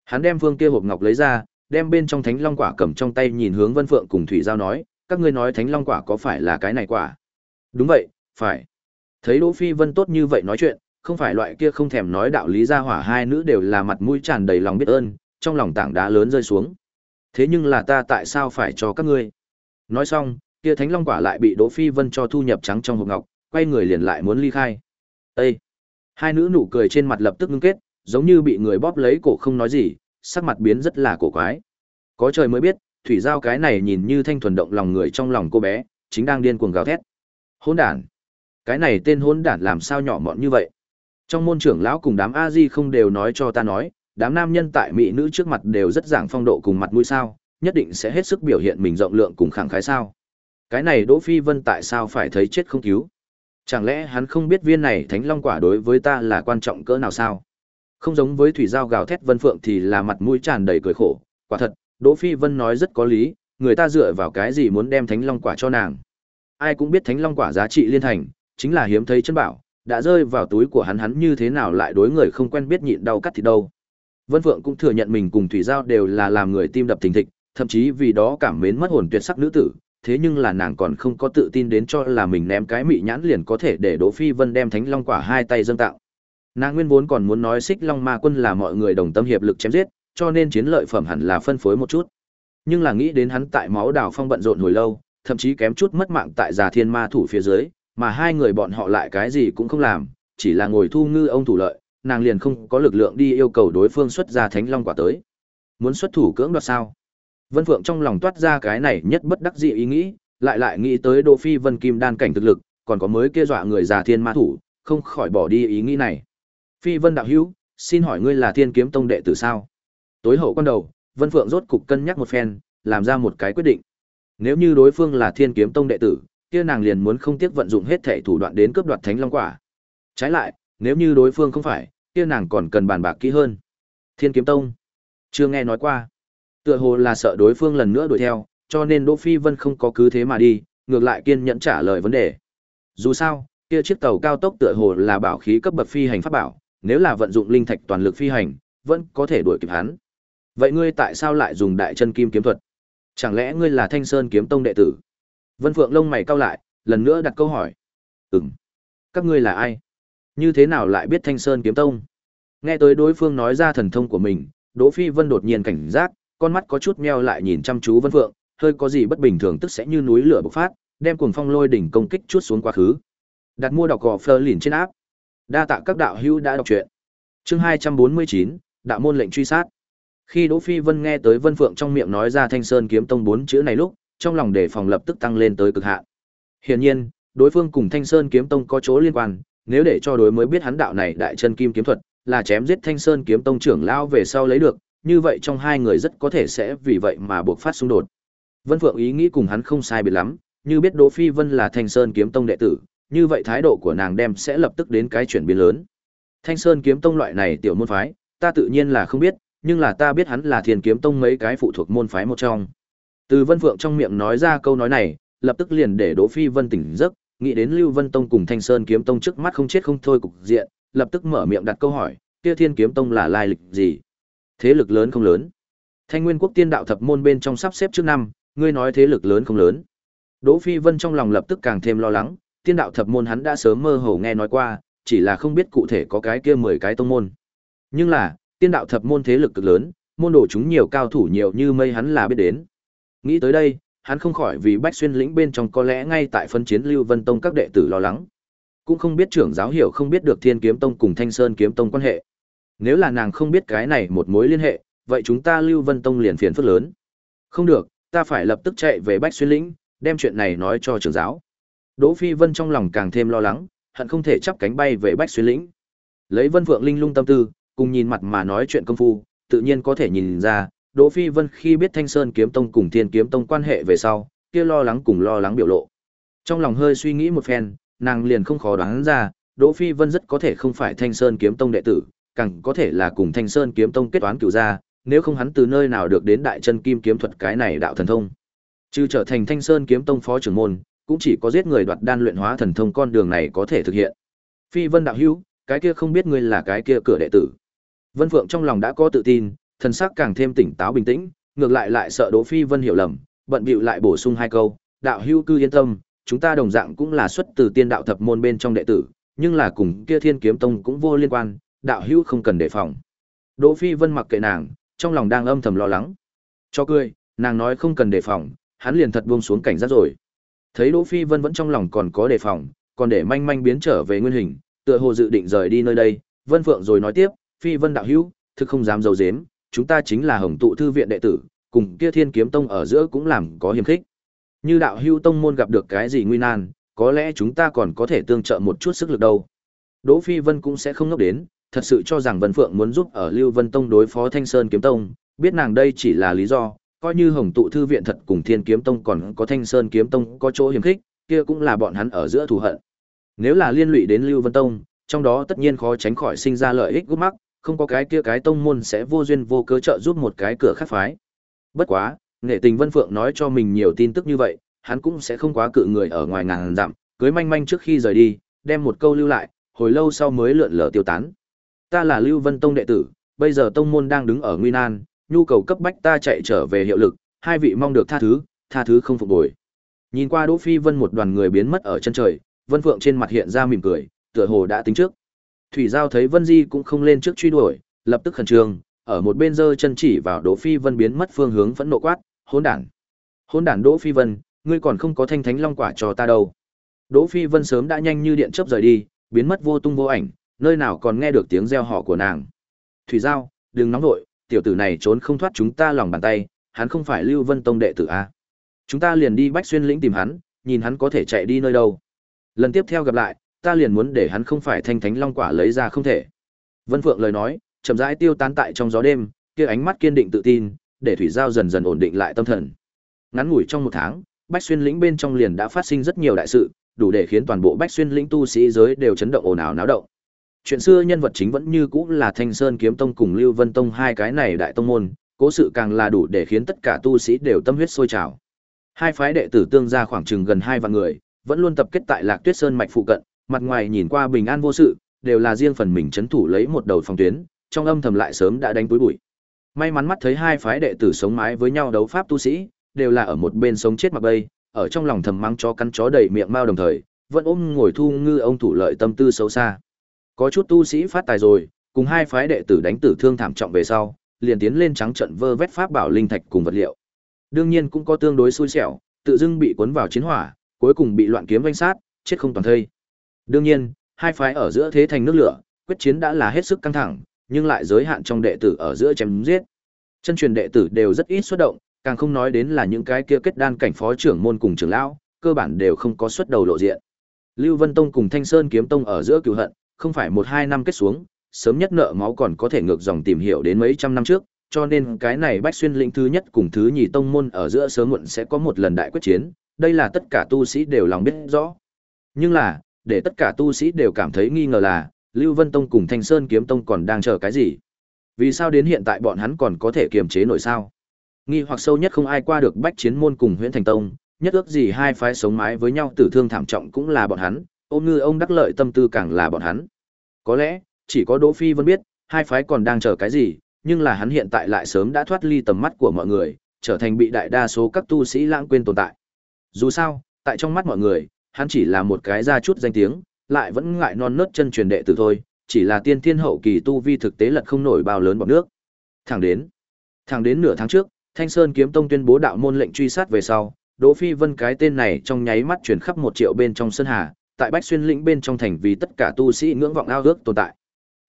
Hắn đem phương kia hộp ngọc lấy ra, đem bên trong thánh long quả cầm trong tay nhìn hướng Vân Phượng cùng Thủy Giao nói, các ngươi nói thánh long quả có phải là cái này quả? Đúng vậy, phải. Thấy Đỗ Phi Vân tốt như vậy nói chuyện, không phải loại kia không thèm nói đạo lý ra hỏa hai nữ đều là mặt mũi tràn đầy lòng biết ơn, trong lòng tảng đá lớn rơi xuống. Thế nhưng là ta tại sao phải cho các ngươi? Nói xong, kia Thánh Long quả lại bị Đỗ Phi Vân cho thu nhập trắng trong hộp ngọc, quay người liền lại muốn ly khai. Ê! Hai nữ nụ cười trên mặt lập tức ngưng kết, giống như bị người bóp lấy cổ không nói gì, sắc mặt biến rất là cổ quái. Có trời mới biết, thủy giao cái này nhìn như thanh thuần động lòng người trong lòng cô bé, chính đang điên cuồng gào thét. Hỗn đản! Cái này tên hỗn đản làm sao nhỏ mọn như vậy? Trong môn trưởng lão cùng đám a di không đều nói cho ta nói, đám nam nhân tại mỹ nữ trước mặt đều rất giảng phong độ cùng mặt mũi sao, nhất định sẽ hết sức biểu hiện mình rộng lượng cùng khẳng khái sao. Cái này Đỗ Phi Vân tại sao phải thấy chết không cứu? Chẳng lẽ hắn không biết viên này thánh long quả đối với ta là quan trọng cỡ nào sao? Không giống với thủy giao gào thét Vân Phượng thì là mặt mũi tràn đầy cười khổ, quả thật, Đỗ Phi Vân nói rất có lý, người ta dựa vào cái gì muốn đem thánh long quả cho nàng? Ai cũng biết thánh long quả giá trị liên thành, chính là hiếm thấy chân bảo, đã rơi vào túi của hắn hắn như thế nào lại đối người không quen biết nhịn đau cắt thì đâu. Vân Phượng cũng thừa nhận mình cùng Thủy Giao đều là làm người tim đập thình thịch, thậm chí vì đó cảm mến mất hồn tuyệt sắc nữ tử, thế nhưng là nàng còn không có tự tin đến cho là mình ném cái mị nhãn liền có thể để Đỗ Phi Vân đem Thánh Long quả hai tay dâng tạo. Nàng nguyên vốn còn muốn nói Xích Long Ma Quân là mọi người đồng tâm hiệp lực chém giết, cho nên chiến lợi phẩm hẳn là phân phối một chút. Nhưng là nghĩ đến hắn tại máu đào phong bận rộn hồi lâu, thậm chí kém chút mất mạng tại Già Thiên Ma thủ phía dưới, mà hai người bọn họ lại cái gì cũng không làm, chỉ là ngồi thu ngư ông thủ lợi, nàng liền không có lực lượng đi yêu cầu đối phương xuất ra thánh long quả tới. Muốn xuất thủ cưỡng đoạt sao? Vân Phượng trong lòng toát ra cái này nhất bất đắc dĩ ý nghĩ, lại lại nghĩ tới Đỗ Phi Vân Kim đan cảnh thực lực, còn có mới kia dọa người già thiên ma thủ, không khỏi bỏ đi ý nghĩ này. Phi Vân đạo hữu, xin hỏi ngươi là Thiên Kiếm Tông đệ tử sao? Tối hậu quan đầu, Vân Phượng rốt cục cân nhắc một phen, làm ra một cái quyết định. Nếu như đối phương là Thiên Kiếm Tông đệ tử, kia nàng liền muốn không tiếc vận dụng hết thể thủ đoạn đến cướp đoạt Thánh Long quả. Trái lại, nếu như đối phương không phải, kia nàng còn cần bàn bạc kỹ hơn. Thiên Kiếm Tông, chưa nghe nói qua. Tựa hồ là sợ đối phương lần nữa đuổi theo, cho nên Đỗ Phi Vân không có cứ thế mà đi, ngược lại kiên nhẫn trả lời vấn đề. Dù sao, kia chiếc tàu cao tốc tựa hồ là bảo khí cấp bậc phi hành pháp bảo, nếu là vận dụng linh thạch toàn lực phi hành, vẫn có thể đuổi kịp hắn. Vậy ngươi tại sao lại dùng đại chân kim kiếm thuật? Chẳng lẽ ngươi là Thanh Sơn kiếm tông đệ tử? Vân Phượng lông mày cau lại, lần nữa đặt câu hỏi. Ừm. Các ngươi là ai? Như thế nào lại biết Thanh Sơn kiếm tông? Nghe tới đối phương nói ra thần thông của mình, Đỗ Phi Vân đột nhiên cảnh giác, con mắt có chút meo lại nhìn chăm chú Vân Phượng, hơi có gì bất bình thường tức sẽ như núi lửa bộc phát, đem cuồng phong lôi đỉnh công kích chút xuống quá khứ. Đặt mua đọc gò Fleur lìn trên áp. Đa tạ các đạo hữu đã đọc truyện. Chương 249, đạo môn lệnh truy sát. Khi Đỗ Phi Vân nghe tới Vân Phượng trong miệng nói ra Thanh Sơn kiếm tông bốn chữ này lúc, trong lòng đề phòng lập tức tăng lên tới cực hạn. Hiển nhiên, đối phương cùng Thanh Sơn kiếm tông có chỗ liên quan, nếu để cho đối mới biết hắn đạo này đại chân kim kiếm thuật, là chém giết Thanh Sơn kiếm tông trưởng lão về sau lấy được, như vậy trong hai người rất có thể sẽ vì vậy mà buộc phát xung đột. Vân Phượng ý nghĩ cùng hắn không sai biệt lắm, như biết Đỗ Phi Vân là Thanh Sơn kiếm tông đệ tử, như vậy thái độ của nàng đem sẽ lập tức đến cái chuyển biến lớn. Thanh Sơn kiếm tông loại này tiểu môn phái, ta tự nhiên là không biết, nhưng là ta biết hắn là Thiên kiếm tông mấy cái phụ thuộc môn phái một trong. Từ Vân Phượng trong miệng nói ra câu nói này, lập tức liền để Đỗ Phi Vân tỉnh giấc, nghĩ đến Lưu Vân Tông cùng Thanh Sơn kiếm tông trước mắt không chết không thôi cục diện, lập tức mở miệng đặt câu hỏi, kia Thiên kiếm tông là lai lịch gì? Thế lực lớn không lớn? Thanh Nguyên Quốc Tiên Đạo thập môn bên trong sắp xếp trước năm, ngươi nói thế lực lớn không lớn? Đỗ Phi Vân trong lòng lập tức càng thêm lo lắng, Tiên Đạo thập môn hắn đã sớm mơ hồ nghe nói qua, chỉ là không biết cụ thể có cái kia 10 cái tông môn. Nhưng là, Tiên Đạo thập môn thế lực cực lớn, môn đồ chúng nhiều cao thủ nhiều như mây hắn là biết đến. Nghĩ tới đây, hắn không khỏi vì Bách Xuyên lĩnh bên trong có lẽ ngay tại phân chiến Lưu Vân Tông các đệ tử lo lắng. Cũng không biết trưởng giáo hiểu không biết được Thiên Kiếm Tông cùng Thanh Sơn Kiếm Tông quan hệ. Nếu là nàng không biết cái này một mối liên hệ, vậy chúng ta Lưu Vân Tông liền phiền phức lớn. Không được, ta phải lập tức chạy về Bách Xuyên lĩnh, đem chuyện này nói cho trưởng giáo. Đỗ Phi Vân trong lòng càng thêm lo lắng, hận không thể chắp cánh bay về Bách Xuyên lĩnh. Lấy Vân Phượng Linh lung tâm tư, cùng nhìn mặt mà nói chuyện công phu, tự nhiên có thể nhìn ra, Đỗ Phi Vân khi biết Thanh Sơn Kiếm Tông cùng Thiên Kiếm Tông quan hệ về sau, kia lo lắng cùng lo lắng biểu lộ. Trong lòng hơi suy nghĩ một phen, nàng liền không khó đoán ra, Đỗ Phi Vân rất có thể không phải Thanh Sơn Kiếm Tông đệ tử, càng có thể là cùng Thanh Sơn Kiếm Tông kết toán cửu gia, nếu không hắn từ nơi nào được đến Đại Chân Kim Kiếm thuật cái này đạo thần thông. Trừ trở thành Thanh Sơn Kiếm Tông phó trưởng môn, cũng chỉ có giết người đoạt đan luyện hóa thần thông con đường này có thể thực hiện. Phi Vân đạo hữu, cái kia không biết ngươi là cái kia cửa đệ tử. Vân Phượng trong lòng đã có tự tin, thần sắc càng thêm tỉnh táo bình tĩnh, ngược lại lại sợ Đỗ Phi Vân hiểu lầm, bận bịu lại bổ sung hai câu, "Đạo hữu cư yên tâm, chúng ta đồng dạng cũng là xuất từ tiên đạo thập môn bên trong đệ tử, nhưng là cùng kia Thiên Kiếm Tông cũng vô liên quan, đạo hữu không cần đề phòng." Đỗ Phi Vân mặc kệ nàng, trong lòng đang âm thầm lo lắng. Cho cười, nàng nói không cần đề phòng, hắn liền thật buông xuống cảnh giác rồi. Thấy Đỗ Phi Vân vẫn trong lòng còn có đề phòng, còn để manh manh biến trở về nguyên hình, tựa hồ dự định rời đi nơi đây, Vân Phượng rồi nói tiếp, Phi Vân đạo hữu, thực không dám giấu giếm, chúng ta chính là Hồng tụ thư viện đệ tử, cùng kia Thiên Kiếm Tông ở giữa cũng làm có hiềm khích. Như đạo Hưu tông môn gặp được cái gì nguy nan, có lẽ chúng ta còn có thể tương trợ một chút sức lực đâu. Đỗ Phi Vân cũng sẽ không ngốc đến, thật sự cho rằng Vân Phượng muốn giúp ở Lưu Vân Tông đối phó Thanh Sơn Kiếm Tông, biết nàng đây chỉ là lý do, coi như Hồng tụ thư viện thật cùng Thiên Kiếm Tông còn có Thanh Sơn Kiếm Tông có chỗ hiềm khích, kia cũng là bọn hắn ở giữa thù hận. Nếu là liên lụy đến Lưu Vân Tông, trong đó tất nhiên khó tránh khỏi sinh ra lợi ích gút mắc, không có cái kia cái tông môn sẽ vô duyên vô cớ trợ giúp một cái cửa khác phái. Bất quá, nghệ tình Vân Phượng nói cho mình nhiều tin tức như vậy, hắn cũng sẽ không quá cự người ở ngoài ngàn dặm, cưới manh manh trước khi rời đi, đem một câu lưu lại, hồi lâu sau mới lượn lờ tiêu tán. Ta là Lưu Vân Tông đệ tử, bây giờ tông môn đang đứng ở nguy nan, nhu cầu cấp bách ta chạy trở về hiệu lực, hai vị mong được tha thứ, tha thứ không phục bồi. Nhìn qua Đỗ Phi Vân một đoàn người biến mất ở chân trời, Vân Phượng trên mặt hiện ra mỉm cười, tựa hồ đã tính trước. Thủy Giao thấy Vân Di cũng không lên trước truy đuổi, lập tức khẩn trương, ở một bên giơ chân chỉ vào Đỗ Phi Vân biến mất phương hướng phẫn nộ quát, hỗn đản. Hỗn đản Đỗ Phi Vân, ngươi còn không có thanh thánh long quả cho ta đâu. Đỗ Phi Vân sớm đã nhanh như điện chớp rời đi, biến mất vô tung vô ảnh, nơi nào còn nghe được tiếng reo hò của nàng. Thủy Giao, đừng nóng vội, tiểu tử này trốn không thoát chúng ta lòng bàn tay, hắn không phải Lưu Vân Tông đệ tử a. À? Chúng ta liền đi Bách Xuyên lĩnh tìm hắn, nhìn hắn có thể chạy đi nơi đâu. Lần tiếp theo gặp lại, ta liền muốn để hắn không phải thanh thánh long quả lấy ra không thể. Vân Phượng lời nói, chậm rãi tiêu tán tại trong gió đêm, kia ánh mắt kiên định tự tin, để Thủy Giao dần dần ổn định lại tâm thần. Ngắn ngủi trong một tháng, Bách Xuyên lĩnh bên trong liền đã phát sinh rất nhiều đại sự, đủ để khiến toàn bộ Bách Xuyên lĩnh tu sĩ giới đều chấn động ồn ào náo động. Chuyện xưa nhân vật chính vẫn như cũ là Thanh Sơn Kiếm Tông cùng Lưu Vân Tông hai cái này đại tông môn, cố sự càng là đủ để khiến tất cả tu sĩ đều tâm huyết sôi trào. Hai phái đệ tử tương gia khoảng chừng gần hai vạn người, vẫn luôn tập kết tại Lạc Tuyết Sơn mạch phụ cận, mặt ngoài nhìn qua bình an vô sự, đều là riêng phần mình chấn thủ lấy một đầu phòng tuyến, trong âm thầm lại sớm đã đánh túi bụi. May mắn mắt thấy hai phái đệ tử sống mái với nhau đấu pháp tu sĩ, đều là ở một bên sống chết mặc bay, ở trong lòng thầm mắng chó cắn chó đầy miệng mao đồng thời, vẫn ôm ngồi thu ngư ông thủ lợi tâm tư xấu xa. Có chút tu sĩ phát tài rồi, cùng hai phái đệ tử đánh tử thương thảm trọng về sau, liền tiến lên trắng trận vơ vét pháp bảo linh thạch cùng vật liệu. Đương nhiên cũng có tương đối xui xẻo, tự dưng bị cuốn vào chiến hỏa, cuối cùng bị loạn kiếm vây sát, chết không toàn thây. Đương nhiên, hai phái ở giữa thế thành nước lửa, quyết chiến đã là hết sức căng thẳng, nhưng lại giới hạn trong đệ tử ở giữa chém giết. Chân truyền đệ tử đều rất ít xuất động, càng không nói đến là những cái kia kết đan cảnh phó trưởng môn cùng trưởng lão, cơ bản đều không có xuất đầu lộ diện. Lưu Vân Tông cùng Thanh Sơn Kiếm Tông ở giữa cừu hận, không phải một hai năm kết xuống, sớm nhất nợ máu còn có thể ngược dòng tìm hiểu đến mấy trăm năm trước, cho nên cái này Bách Xuyên lĩnh thứ nhất cùng thứ nhì tông môn ở giữa sớm muộn sẽ có một lần đại quyết chiến, đây là tất cả tu sĩ đều lòng biết rõ. Nhưng là, để tất cả tu sĩ đều cảm thấy nghi ngờ là, Lưu Vân Tông cùng Thanh Sơn Kiếm Tông còn đang chờ cái gì? Vì sao đến hiện tại bọn hắn còn có thể kiềm chế nổi sao? Nghi hoặc sâu nhất không ai qua được Bách Chiến môn cùng Huyền Thành Tông, nhất ước gì hai phái sống mái với nhau tử thương thảm trọng cũng là bọn hắn, ôm ngư ông đắc lợi tâm tư càng là bọn hắn. Có lẽ, chỉ có Đỗ Phi Vân biết, hai phái còn đang chờ cái gì, nhưng là hắn hiện tại lại sớm đã thoát ly tầm mắt của mọi người, trở thành bị đại đa số các tu sĩ lãng quên tồn tại. Dù sao, tại trong mắt mọi người, hắn chỉ là một cái ra chút danh tiếng, lại vẫn ngại non nớt chân truyền đệ tử thôi, chỉ là tiên thiên hậu kỳ tu vi thực tế lật không nổi bao lớn bọt nước. Thẳng đến, thẳng đến nửa tháng trước, Thanh Sơn Kiếm Tông tuyên bố đạo môn lệnh truy sát về sau, Đỗ Phi Vân cái tên này trong nháy mắt chuyển khắp một triệu bên trong sơn hà, tại Bách Xuyên lĩnh bên trong thành vì tất cả tu sĩ ngưỡng vọng ao ước tồn tại.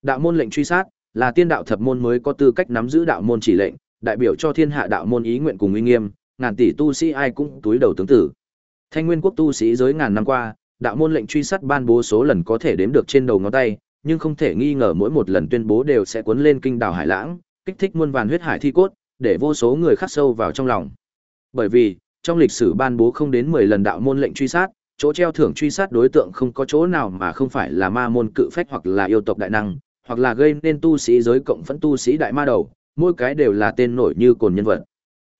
Đạo môn lệnh truy sát là tiên đạo thập môn mới có tư cách nắm giữ đạo môn chỉ lệnh, đại biểu cho thiên hạ đạo môn ý nguyện cùng uy nghiêm, ngàn tỷ tu sĩ ai cũng túi đầu tướng tử. Thanh Nguyên quốc tu sĩ giới ngàn năm qua, đạo môn lệnh truy sát ban bố số lần có thể đếm được trên đầu ngón tay, nhưng không thể nghi ngờ mỗi một lần tuyên bố đều sẽ cuốn lên kinh đảo hải lãng, kích thích muôn vàn huyết hải thi cốt, để vô số người khắc sâu vào trong lòng. Bởi vì, trong lịch sử ban bố không đến 10 lần đạo môn lệnh truy sát, chỗ treo thưởng truy sát đối tượng không có chỗ nào mà không phải là ma môn cự phách hoặc là yêu tộc đại năng, hoặc là gây nên tu sĩ giới cộng phẫn tu sĩ đại ma đầu, mỗi cái đều là tên nổi như cồn nhân vật.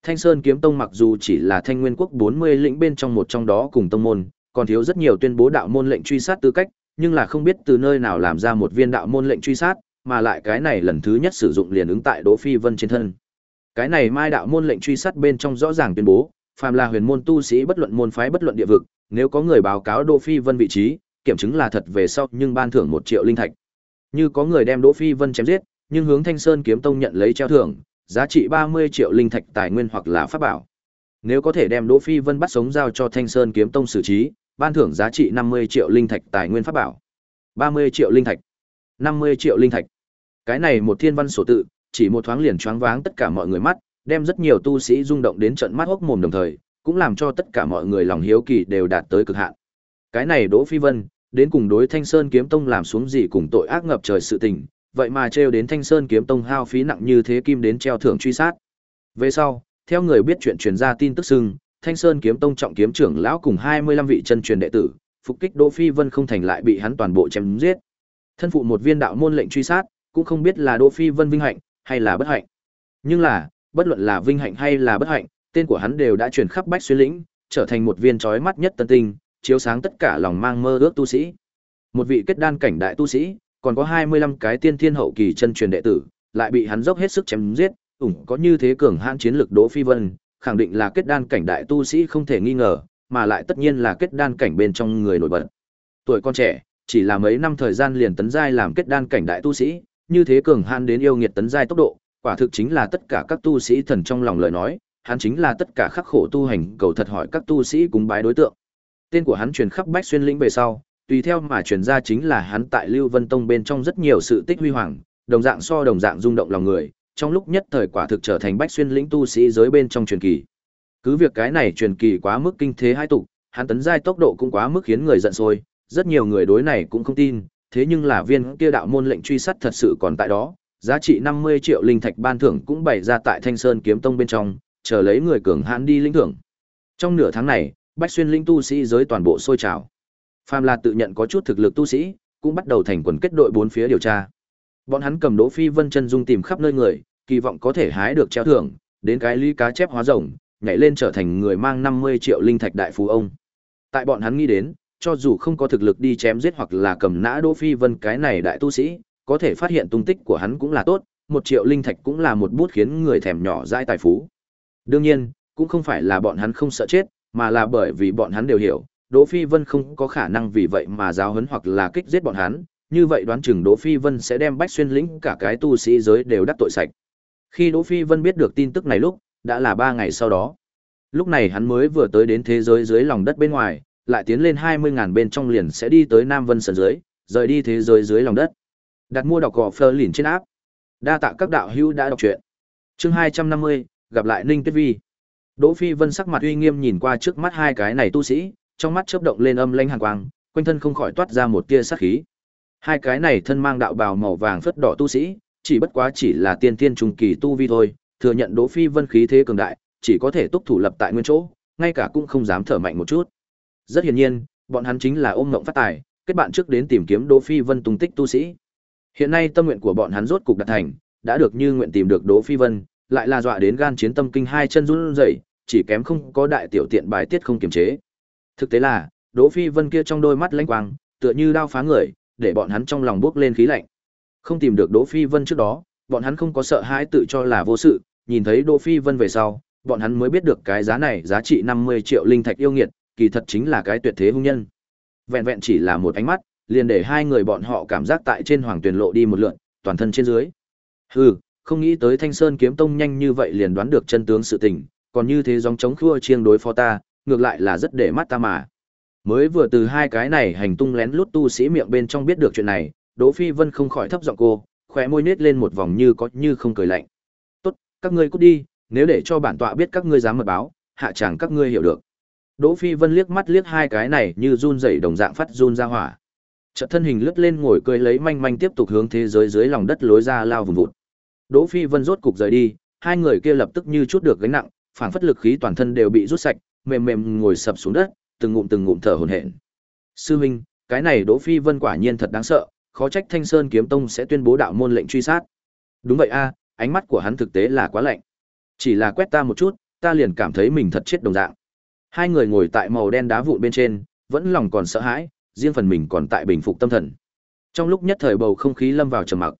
Thanh Sơn Kiếm Tông mặc dù chỉ là Thanh Nguyên Quốc 40 lĩnh bên trong một trong đó cùng tông môn, còn thiếu rất nhiều tuyên bố đạo môn lệnh truy sát tư cách, nhưng là không biết từ nơi nào làm ra một viên đạo môn lệnh truy sát, mà lại cái này lần thứ nhất sử dụng liền ứng tại Đỗ Phi Vân trên thân. Cái này mai đạo môn lệnh truy sát bên trong rõ ràng tuyên bố, phàm là huyền môn tu sĩ bất luận môn phái bất luận địa vực, nếu có người báo cáo Đỗ Phi Vân vị trí, kiểm chứng là thật về sau nhưng ban thưởng một triệu linh thạch. Như có người đem Đỗ Phi Vân chém giết, nhưng hướng Thanh Sơn kiếm tông nhận lấy treo thưởng, giá trị 30 triệu linh thạch tài nguyên hoặc là pháp bảo. Nếu có thể đem Đỗ Phi Vân bắt sống giao cho Thanh Sơn kiếm tông xử trí, ban thưởng giá trị 50 triệu linh thạch tài nguyên pháp bảo. 30 triệu linh thạch, 50 triệu linh thạch. Cái này một thiên văn sổ tự, chỉ một thoáng liền choáng váng tất cả mọi người mắt, đem rất nhiều tu sĩ rung động đến trận mắt hốc mồm đồng thời, cũng làm cho tất cả mọi người lòng hiếu kỳ đều đạt tới cực hạn. Cái này Đỗ Phi Vân, đến cùng đối Thanh Sơn kiếm tông làm xuống gì cùng tội ác ngập trời sự tình, vậy mà trêu đến Thanh Sơn kiếm tông hao phí nặng như thế kim đến treo thưởng truy sát. Về sau, theo người biết chuyện truyền ra tin tức sưng, Thanh Sơn kiếm tông trọng kiếm trưởng lão cùng 25 vị chân truyền đệ tử, phục kích Đỗ Phi Vân không thành lại bị hắn toàn bộ chém giết. Thân phụ một viên đạo môn lệnh truy sát, cũng không biết là Đỗ Phi Vân vinh hạnh hay là bất hạnh. Nhưng là, bất luận là vinh hạnh hay là bất hạnh, tên của hắn đều đã truyền khắp Bách Xuyên lĩnh, trở thành một viên chói mắt nhất tân tinh, chiếu sáng tất cả lòng mang mơ ước tu sĩ. Một vị kết đan cảnh đại tu sĩ, còn có 25 cái tiên thiên hậu kỳ chân truyền đệ tử, lại bị hắn dốc hết sức chém giết, ủng có như thế cường hãn chiến lực Đỗ Phi Vân, khẳng định là kết đan cảnh đại tu sĩ không thể nghi ngờ, mà lại tất nhiên là kết đan cảnh bên trong người nổi bật. Tuổi con trẻ, chỉ là mấy năm thời gian liền tấn giai làm kết đan cảnh đại tu sĩ, như thế cường hãn đến yêu nghiệt tấn giai tốc độ, quả thực chính là tất cả các tu sĩ thần trong lòng lời nói, hắn chính là tất cả khắc khổ tu hành cầu thật hỏi các tu sĩ cúng bái đối tượng. Tên của hắn truyền khắp Bách Xuyên lĩnh về sau, tùy theo mà truyền ra chính là hắn tại Lưu Vân Tông bên trong rất nhiều sự tích huy hoàng, đồng dạng so đồng dạng rung động lòng người, trong lúc nhất thời quả thực trở thành Bách Xuyên lĩnh tu sĩ giới bên trong truyền kỳ. Cứ việc cái này truyền kỳ quá mức kinh thế hai tục, hắn tấn giai tốc độ cũng quá mức khiến người giận sôi, rất nhiều người đối này cũng không tin, thế nhưng là viên kia đạo môn lệnh truy sát thật sự còn tại đó, giá trị 50 triệu linh thạch ban thưởng cũng bày ra tại Thanh Sơn kiếm tông bên trong, chờ lấy người cường hãn đi lĩnh thưởng. Trong nửa tháng này, Bách Xuyên linh tu sĩ giới toàn bộ sôi trào. Phàm là tự nhận có chút thực lực tu sĩ, cũng bắt đầu thành quần kết đội bốn phía điều tra. Bọn hắn cầm Đỗ Phi Vân chân dung tìm khắp nơi người, kỳ vọng có thể hái được treo thưởng, đến cái ly cá chép hóa rồng, nhảy lên trở thành người mang 50 triệu linh thạch đại phú ông. Tại bọn hắn nghĩ đến, cho dù không có thực lực đi chém giết hoặc là cầm nã Đỗ Phi Vân cái này đại tu sĩ, có thể phát hiện tung tích của hắn cũng là tốt, một triệu linh thạch cũng là một bút khiến người thèm nhỏ dãi tài phú. Đương nhiên, cũng không phải là bọn hắn không sợ chết, mà là bởi vì bọn hắn đều hiểu, Đỗ Phi Vân không có khả năng vì vậy mà giáo huấn hoặc là kích giết bọn hắn, như vậy đoán chừng Đỗ Phi Vân sẽ đem Bách Xuyên lĩnh cả cái tu sĩ giới đều đắc tội sạch. Khi Đỗ Phi Vân biết được tin tức này lúc, đã là 3 ngày sau đó. Lúc này hắn mới vừa tới đến thế giới dưới lòng đất bên ngoài, lại tiến lên 20 ngàn bên trong liền sẽ đi tới Nam Vân Sơn dưới, rời đi thế giới dưới lòng đất. Đặt mua đọc gò Fleur lìn trên áp. Đa tạ các đạo hữu đã đọc truyện. Chương 250, gặp lại Ninh Tuyết Vi. Đỗ Phi Vân sắc mặt uy nghiêm nhìn qua trước mắt hai cái này tu sĩ, trong mắt chớp động lên âm lãnh hàn quang, quanh thân không khỏi toát ra một tia sát khí. Hai cái này thân mang đạo bào màu vàng phất đỏ tu sĩ, chỉ bất quá chỉ là tiên tiên trung kỳ tu vi thôi, thừa nhận Đỗ Phi Vân khí thế cường đại, chỉ có thể túc thủ lập tại nguyên chỗ, ngay cả cũng không dám thở mạnh một chút. Rất hiển nhiên, bọn hắn chính là ôm ngộng phát tài, kết bạn trước đến tìm kiếm Đỗ Phi Vân tung tích tu sĩ. Hiện nay tâm nguyện của bọn hắn rốt cục đạt thành, đã được như nguyện tìm được Đỗ Phi Vân, lại là dọa đến gan chiến tâm kinh hai chân run rẩy, chỉ kém không có đại tiểu tiện bài tiết không kiềm chế. Thực tế là, Đỗ Phi Vân kia trong đôi mắt lãnh quang, tựa như đao phá người, để bọn hắn trong lòng bước lên khí lạnh. Không tìm được Đỗ Phi Vân trước đó, bọn hắn không có sợ hãi tự cho là vô sự, nhìn thấy Đỗ Phi Vân về sau, bọn hắn mới biết được cái giá này giá trị 50 triệu linh thạch yêu nghiệt, kỳ thật chính là cái tuyệt thế hung nhân. Vẹn vẹn chỉ là một ánh mắt, liền để hai người bọn họ cảm giác tại trên hoàng tuyển lộ đi một lượn, toàn thân trên dưới. Hừ, không nghĩ tới Thanh Sơn kiếm tông nhanh như vậy liền đoán được chân tướng sự tình, còn như thế gióng chống khua chiêng đối phó ta, ngược lại là rất để mắt ta mà. Mới vừa từ hai cái này hành tung lén lút tu sĩ miệng bên trong biết được chuyện này, Đỗ Phi Vân không khỏi thấp giọng cô, khóe môi nết lên một vòng như có như không cười lạnh. "Tốt, các ngươi cút đi, nếu để cho bản tọa biết các ngươi dám mật báo, hạ chẳng các ngươi hiểu được." Đỗ Phi Vân liếc mắt liếc hai cái này như run rẩy đồng dạng phát run ra hỏa. Chợt thân hình lướt lên ngồi cười lấy manh manh tiếp tục hướng thế giới dưới lòng đất lối ra lao vùng vụt. Đỗ Phi Vân rốt cục rời đi, hai người kia lập tức như chút được gánh nặng, phản phất lực khí toàn thân đều bị rút sạch, mềm mềm ngồi sập xuống đất, từng ngụm từng ngụm thở hổn hển. Sư huynh, cái này Đỗ Phi Vân quả nhiên thật đáng sợ, khó trách Thanh Sơn Kiếm Tông sẽ tuyên bố đạo môn lệnh truy sát. Đúng vậy a, ánh mắt của hắn thực tế là quá lạnh. Chỉ là quét ta một chút, ta liền cảm thấy mình thật chết đồng dạng. Hai người ngồi tại màu đen đá vụn bên trên, vẫn lòng còn sợ hãi, riêng phần mình còn tại bình phục tâm thần. Trong lúc nhất thời bầu không khí lâm vào trầm mặc.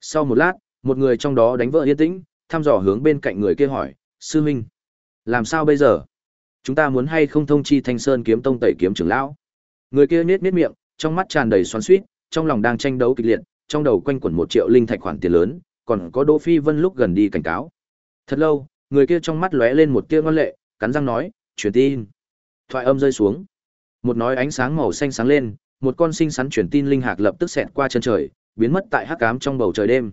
Sau một lát, một người trong đó đánh vỡ yên tĩnh, thăm dò hướng bên cạnh người kia hỏi, "Sư huynh, làm sao bây giờ? Chúng ta muốn hay không thông chi Thanh Sơn kiếm tông tẩy kiếm trưởng lão?" Người kia nết nết miệng, trong mắt tràn đầy xoắn suýt trong lòng đang tranh đấu kịch liệt, trong đầu quanh quẩn một triệu linh thạch khoản tiền lớn, còn có Đỗ Phi Vân lúc gần đi cảnh cáo. Thật lâu, người kia trong mắt lóe lên một tia ngoan lệ, cắn răng nói, "Truyền tin." Thoại âm rơi xuống. Một nói ánh sáng màu xanh sáng lên, một con sinh sắn truyền tin linh hạc lập tức xẹt qua chân trời, biến mất tại hắc ám trong bầu trời đêm.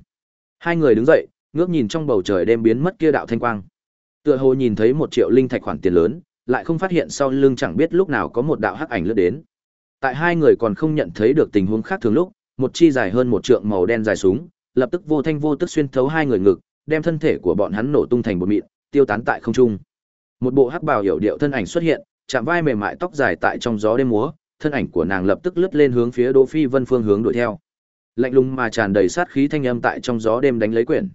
Hai người đứng dậy, ngước nhìn trong bầu trời đêm biến mất kia đạo thanh quang. Tựa hồ nhìn thấy một triệu linh thạch khoản tiền lớn, lại không phát hiện sau lưng chẳng biết lúc nào có một đạo hắc ảnh lướt đến. Tại hai người còn không nhận thấy được tình huống khác thường lúc, một chi dài hơn một trượng màu đen dài súng, lập tức vô thanh vô tức xuyên thấu hai người ngực, đem thân thể của bọn hắn nổ tung thành bột mịn, tiêu tán tại không trung. Một bộ hắc bào hiểu điệu thân ảnh xuất hiện, chạm vai mềm mại tóc dài tại trong gió đêm múa, thân ảnh của nàng lập tức lướt lên hướng phía Đỗ Phi Vân phương hướng đuổi theo. Lạnh lùng mà tràn đầy sát khí thanh âm tại trong gió đêm đánh lấy quyển.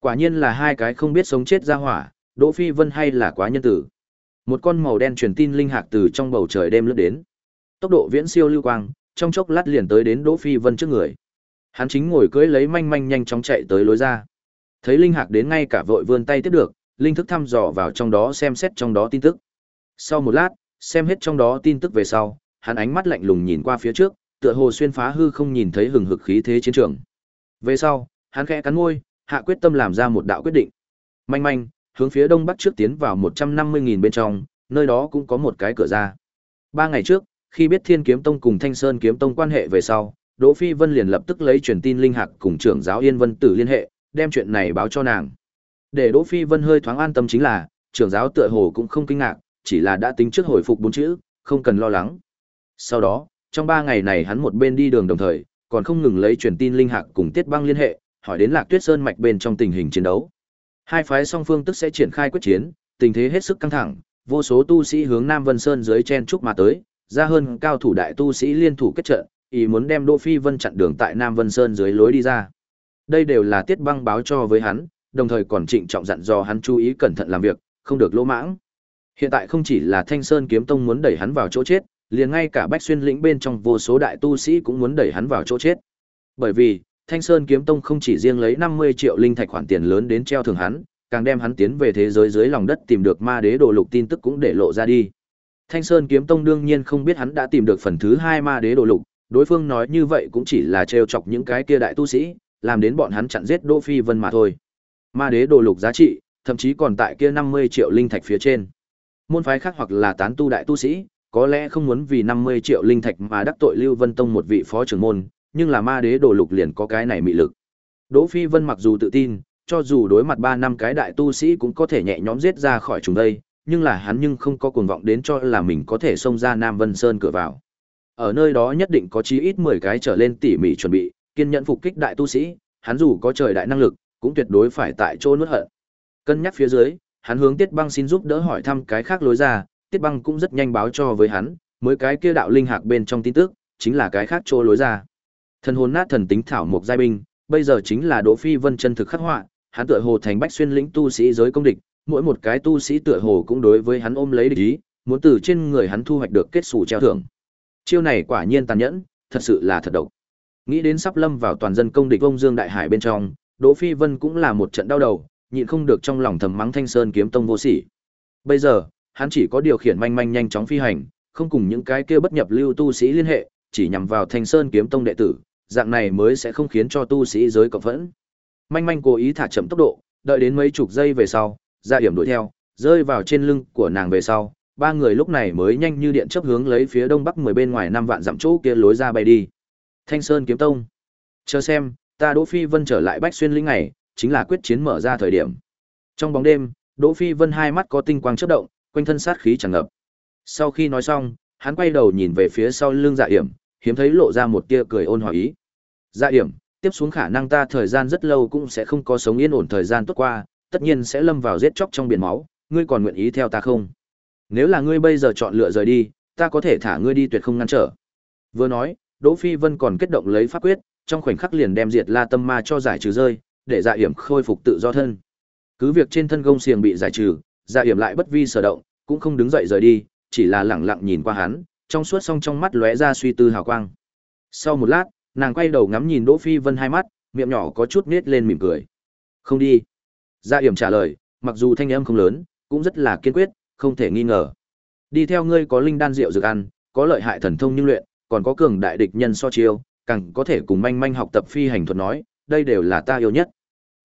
Quả nhiên là hai cái không biết sống chết ra hỏa, Đỗ Phi Vân hay là quá nhân tử. Một con màu đen truyền tin linh hạc từ trong bầu trời đêm lướt đến. Tốc độ viễn siêu lưu quang, trong chốc lát liền tới đến Đỗ Phi Vân trước người. Hắn chính ngồi cưỡi lấy manh manh nhanh chóng chạy tới lối ra. Thấy linh hạc đến ngay cả vội vươn tay tiếp được, linh thức thăm dò vào trong đó xem xét trong đó tin tức. Sau một lát, xem hết trong đó tin tức về sau, hắn ánh mắt lạnh lùng nhìn qua phía trước, tựa hồ xuyên phá hư không nhìn thấy hừng hực khí thế chiến trường. Về sau, hắn khẽ cắn môi, hạ quyết tâm làm ra một đạo quyết định. Manh manh, hướng phía đông bắc trước tiến vào 150.000 bên trong, nơi đó cũng có một cái cửa ra. Ba ngày trước, khi biết Thiên Kiếm Tông cùng Thanh Sơn Kiếm Tông quan hệ về sau, Đỗ Phi Vân liền lập tức lấy truyền tin linh hạc cùng trưởng giáo Yên Vân Tử liên hệ, đem chuyện này báo cho nàng. Để Đỗ Phi Vân hơi thoáng an tâm chính là, trưởng giáo tựa hồ cũng không kinh ngạc, chỉ là đã tính trước hồi phục bốn chữ, không cần lo lắng. Sau đó, trong ba ngày này hắn một bên đi đường đồng thời, còn không ngừng lấy truyền tin linh hạc cùng Tiết Băng liên hệ, hỏi đến Lạc Tuyết Sơn mạch bên trong tình hình chiến đấu. Hai phái song phương tức sẽ triển khai quyết chiến, tình thế hết sức căng thẳng, vô số tu sĩ hướng Nam Vân Sơn dưới chen trúc mà tới, ra hơn cao thủ đại tu sĩ liên thủ kết trận, ý muốn đem Đỗ Phi Vân chặn đường tại Nam Vân Sơn dưới lối đi ra. Đây đều là Tiết Băng báo cho với hắn, đồng thời còn trịnh trọng dặn dò hắn chú ý cẩn thận làm việc, không được lỗ mãng. Hiện tại không chỉ là Thanh Sơn Kiếm Tông muốn đẩy hắn vào chỗ chết, liền ngay cả Bách Xuyên lĩnh bên trong vô số đại tu sĩ cũng muốn đẩy hắn vào chỗ chết. Bởi vì, Thanh Sơn Kiếm Tông không chỉ riêng lấy 50 triệu linh thạch khoản tiền lớn đến treo thưởng hắn, càng đem hắn tiến về thế giới dưới lòng đất tìm được ma đế đồ lục tin tức cũng để lộ ra đi. Thanh Sơn Kiếm Tông đương nhiên không biết hắn đã tìm được phần thứ hai ma đế đồ lục, đối phương nói như vậy cũng chỉ là trêu chọc những cái kia đại tu sĩ, làm đến bọn hắn chặn giết Đỗ Phi Vân mà thôi. Ma đế đồ lục giá trị, thậm chí còn tại kia 50 triệu linh thạch phía trên. Môn phái khác hoặc là tán tu đại tu sĩ, có lẽ không muốn vì 50 triệu linh thạch mà đắc tội Lưu Vân Tông một vị phó trưởng môn, nhưng là ma đế đồ lục liền có cái này mị lực. Đỗ Phi Vân mặc dù tự tin, cho dù đối mặt 3 năm cái đại tu sĩ cũng có thể nhẹ nhõm giết ra khỏi chúng đây, nhưng là hắn nhưng không có cuồng vọng đến cho là mình có thể xông ra Nam Vân Sơn cửa vào. Ở nơi đó nhất định có chí ít 10 cái trở lên tỉ mỉ chuẩn bị, kiên nhẫn phục kích đại tu sĩ, hắn dù có trời đại năng lực, cũng tuyệt đối phải tại chỗ nuốt hận. Cân nhắc phía dưới, hắn hướng Tiết Băng xin giúp đỡ hỏi thăm cái khác lối ra, Tiết Băng cũng rất nhanh báo cho với hắn, mới cái kia đạo linh hạc bên trong tin tức, chính là cái khác chỗ lối ra. Thần hồn nát thần tính thảo mục giai binh, bây giờ chính là Đỗ Phi Vân chân thực khắc họa, hắn tựa hồ thành bách xuyên lĩnh tu sĩ giới công địch, mỗi một cái tu sĩ tựa hồ cũng đối với hắn ôm lấy địch ý, muốn từ trên người hắn thu hoạch được kết sủ treo thưởng. Chiêu này quả nhiên tàn nhẫn, thật sự là thật độc. Nghĩ đến sắp lâm vào toàn dân công địch vông Dương đại hải bên trong, Đỗ Phi Vân cũng là một trận đau đầu, nhịn không được trong lòng thầm mắng Thanh Sơn kiếm tông vô sỉ. Bây giờ, hắn chỉ có điều khiển manh manh nhanh chóng phi hành, không cùng những cái kia bất nhập lưu tu sĩ liên hệ, chỉ nhằm vào Thanh Sơn kiếm tông đệ tử, dạng này mới sẽ không khiến cho tu sĩ giới cộng phẫn. Manh manh cố ý thả chậm tốc độ, đợi đến mấy chục giây về sau, ra hiểm đuổi theo, rơi vào trên lưng của nàng về sau, ba người lúc này mới nhanh như điện chớp hướng lấy phía đông bắc mười bên ngoài năm vạn dặm chỗ kia lối ra bay đi. Thanh Sơn kiếm tông. Chờ xem, ta Đỗ Phi Vân trở lại Bách Xuyên linh này, chính là quyết chiến mở ra thời điểm. Trong bóng đêm, Đỗ Phi Vân hai mắt có tinh quang chớp động, quanh thân sát khí tràn ngập. Sau khi nói xong, hắn quay đầu nhìn về phía sau lưng Dạ Hiểm, hiếm thấy lộ ra một tia cười ôn hòa ý. Dạ điểm tiếp xuống khả năng ta thời gian rất lâu cũng sẽ không có sống yên ổn thời gian tốt qua, tất nhiên sẽ lâm vào giết chóc trong biển máu, ngươi còn nguyện ý theo ta không? Nếu là ngươi bây giờ chọn lựa rời đi, ta có thể thả ngươi đi tuyệt không ngăn trở. Vừa nói, Đỗ Phi Vân còn kết động lấy pháp quyết, trong khoảnh khắc liền đem diệt La Tâm Ma cho giải trừ rơi, để Dạ Yểm khôi phục tự do thân. Cứ việc trên thân gông xiềng bị giải trừ, Dạ Yểm lại bất vi sở động, cũng không đứng dậy rời đi, chỉ là lẳng lặng nhìn qua hắn, trong suốt song trong mắt lóe ra suy tư hào quang. Sau một lát, nàng quay đầu ngắm nhìn Đỗ Phi Vân hai mắt, miệng nhỏ có chút nết lên mỉm cười. "Không đi." Dạ Yểm trả lời, mặc dù thanh âm không lớn, cũng rất là kiên quyết, không thể nghi ngờ. Đi theo ngươi có linh đan rượu dược ăn, có lợi hại thần thông nhưng luyện, còn có cường đại địch nhân so chiêu, càng có thể cùng manh manh học tập phi hành thuật nói, đây đều là ta yêu nhất.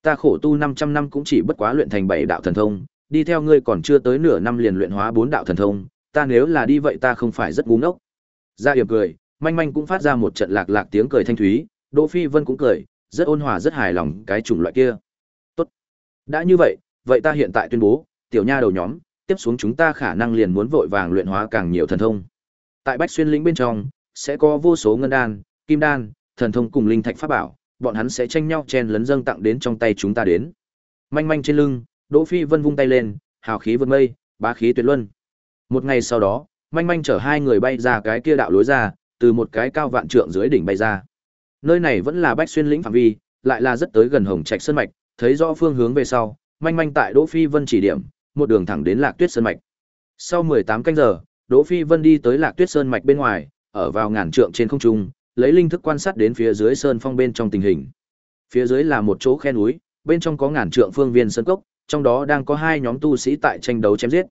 Ta khổ tu 500 năm cũng chỉ bất quá luyện thành bảy đạo thần thông, đi theo ngươi còn chưa tới nửa năm liền luyện hóa bốn đạo thần thông, ta nếu là đi vậy ta không phải rất ngu ngốc. Gia Yểm cười, manh manh cũng phát ra một trận lạc lạc tiếng cười thanh thúy, Đỗ Phi Vân cũng cười, rất ôn hòa rất hài lòng cái chủng loại kia. Tốt. Đã như vậy, vậy ta hiện tại tuyên bố, tiểu nha đầu nhóm, tiếp xuống chúng ta khả năng liền muốn vội vàng luyện hóa càng nhiều thần thông. Tại Bách Xuyên lĩnh bên trong, sẽ có vô số ngân đan, kim đan, thần thông cùng linh thạch pháp bảo, bọn hắn sẽ tranh nhau chen lấn dâng tặng đến trong tay chúng ta đến. Manh manh trên lưng, Đỗ Phi Vân vung tay lên, hào khí vượt mây, bá khí tuyệt luân. Một ngày sau đó, manh manh chở hai người bay ra cái kia đạo lối ra, từ một cái cao vạn trượng dưới đỉnh bay ra. Nơi này vẫn là Bách Xuyên lĩnh phạm vi, lại là rất tới gần Hồng Trạch Sơn mạch, thấy rõ phương hướng về sau, manh manh tại Đỗ Phi Vân chỉ điểm, một đường thẳng đến Lạc Tuyết Sơn mạch. Sau 18 canh giờ, Đỗ Phi Vân đi tới Lạc Tuyết Sơn mạch bên ngoài, ở vào ngàn trượng trên không trung, lấy linh thức quan sát đến phía dưới sơn phong bên trong tình hình. Phía dưới là một chỗ khe núi, bên trong có ngàn trượng phương viên sơn cốc, trong đó đang có hai nhóm tu sĩ tại tranh đấu chém giết.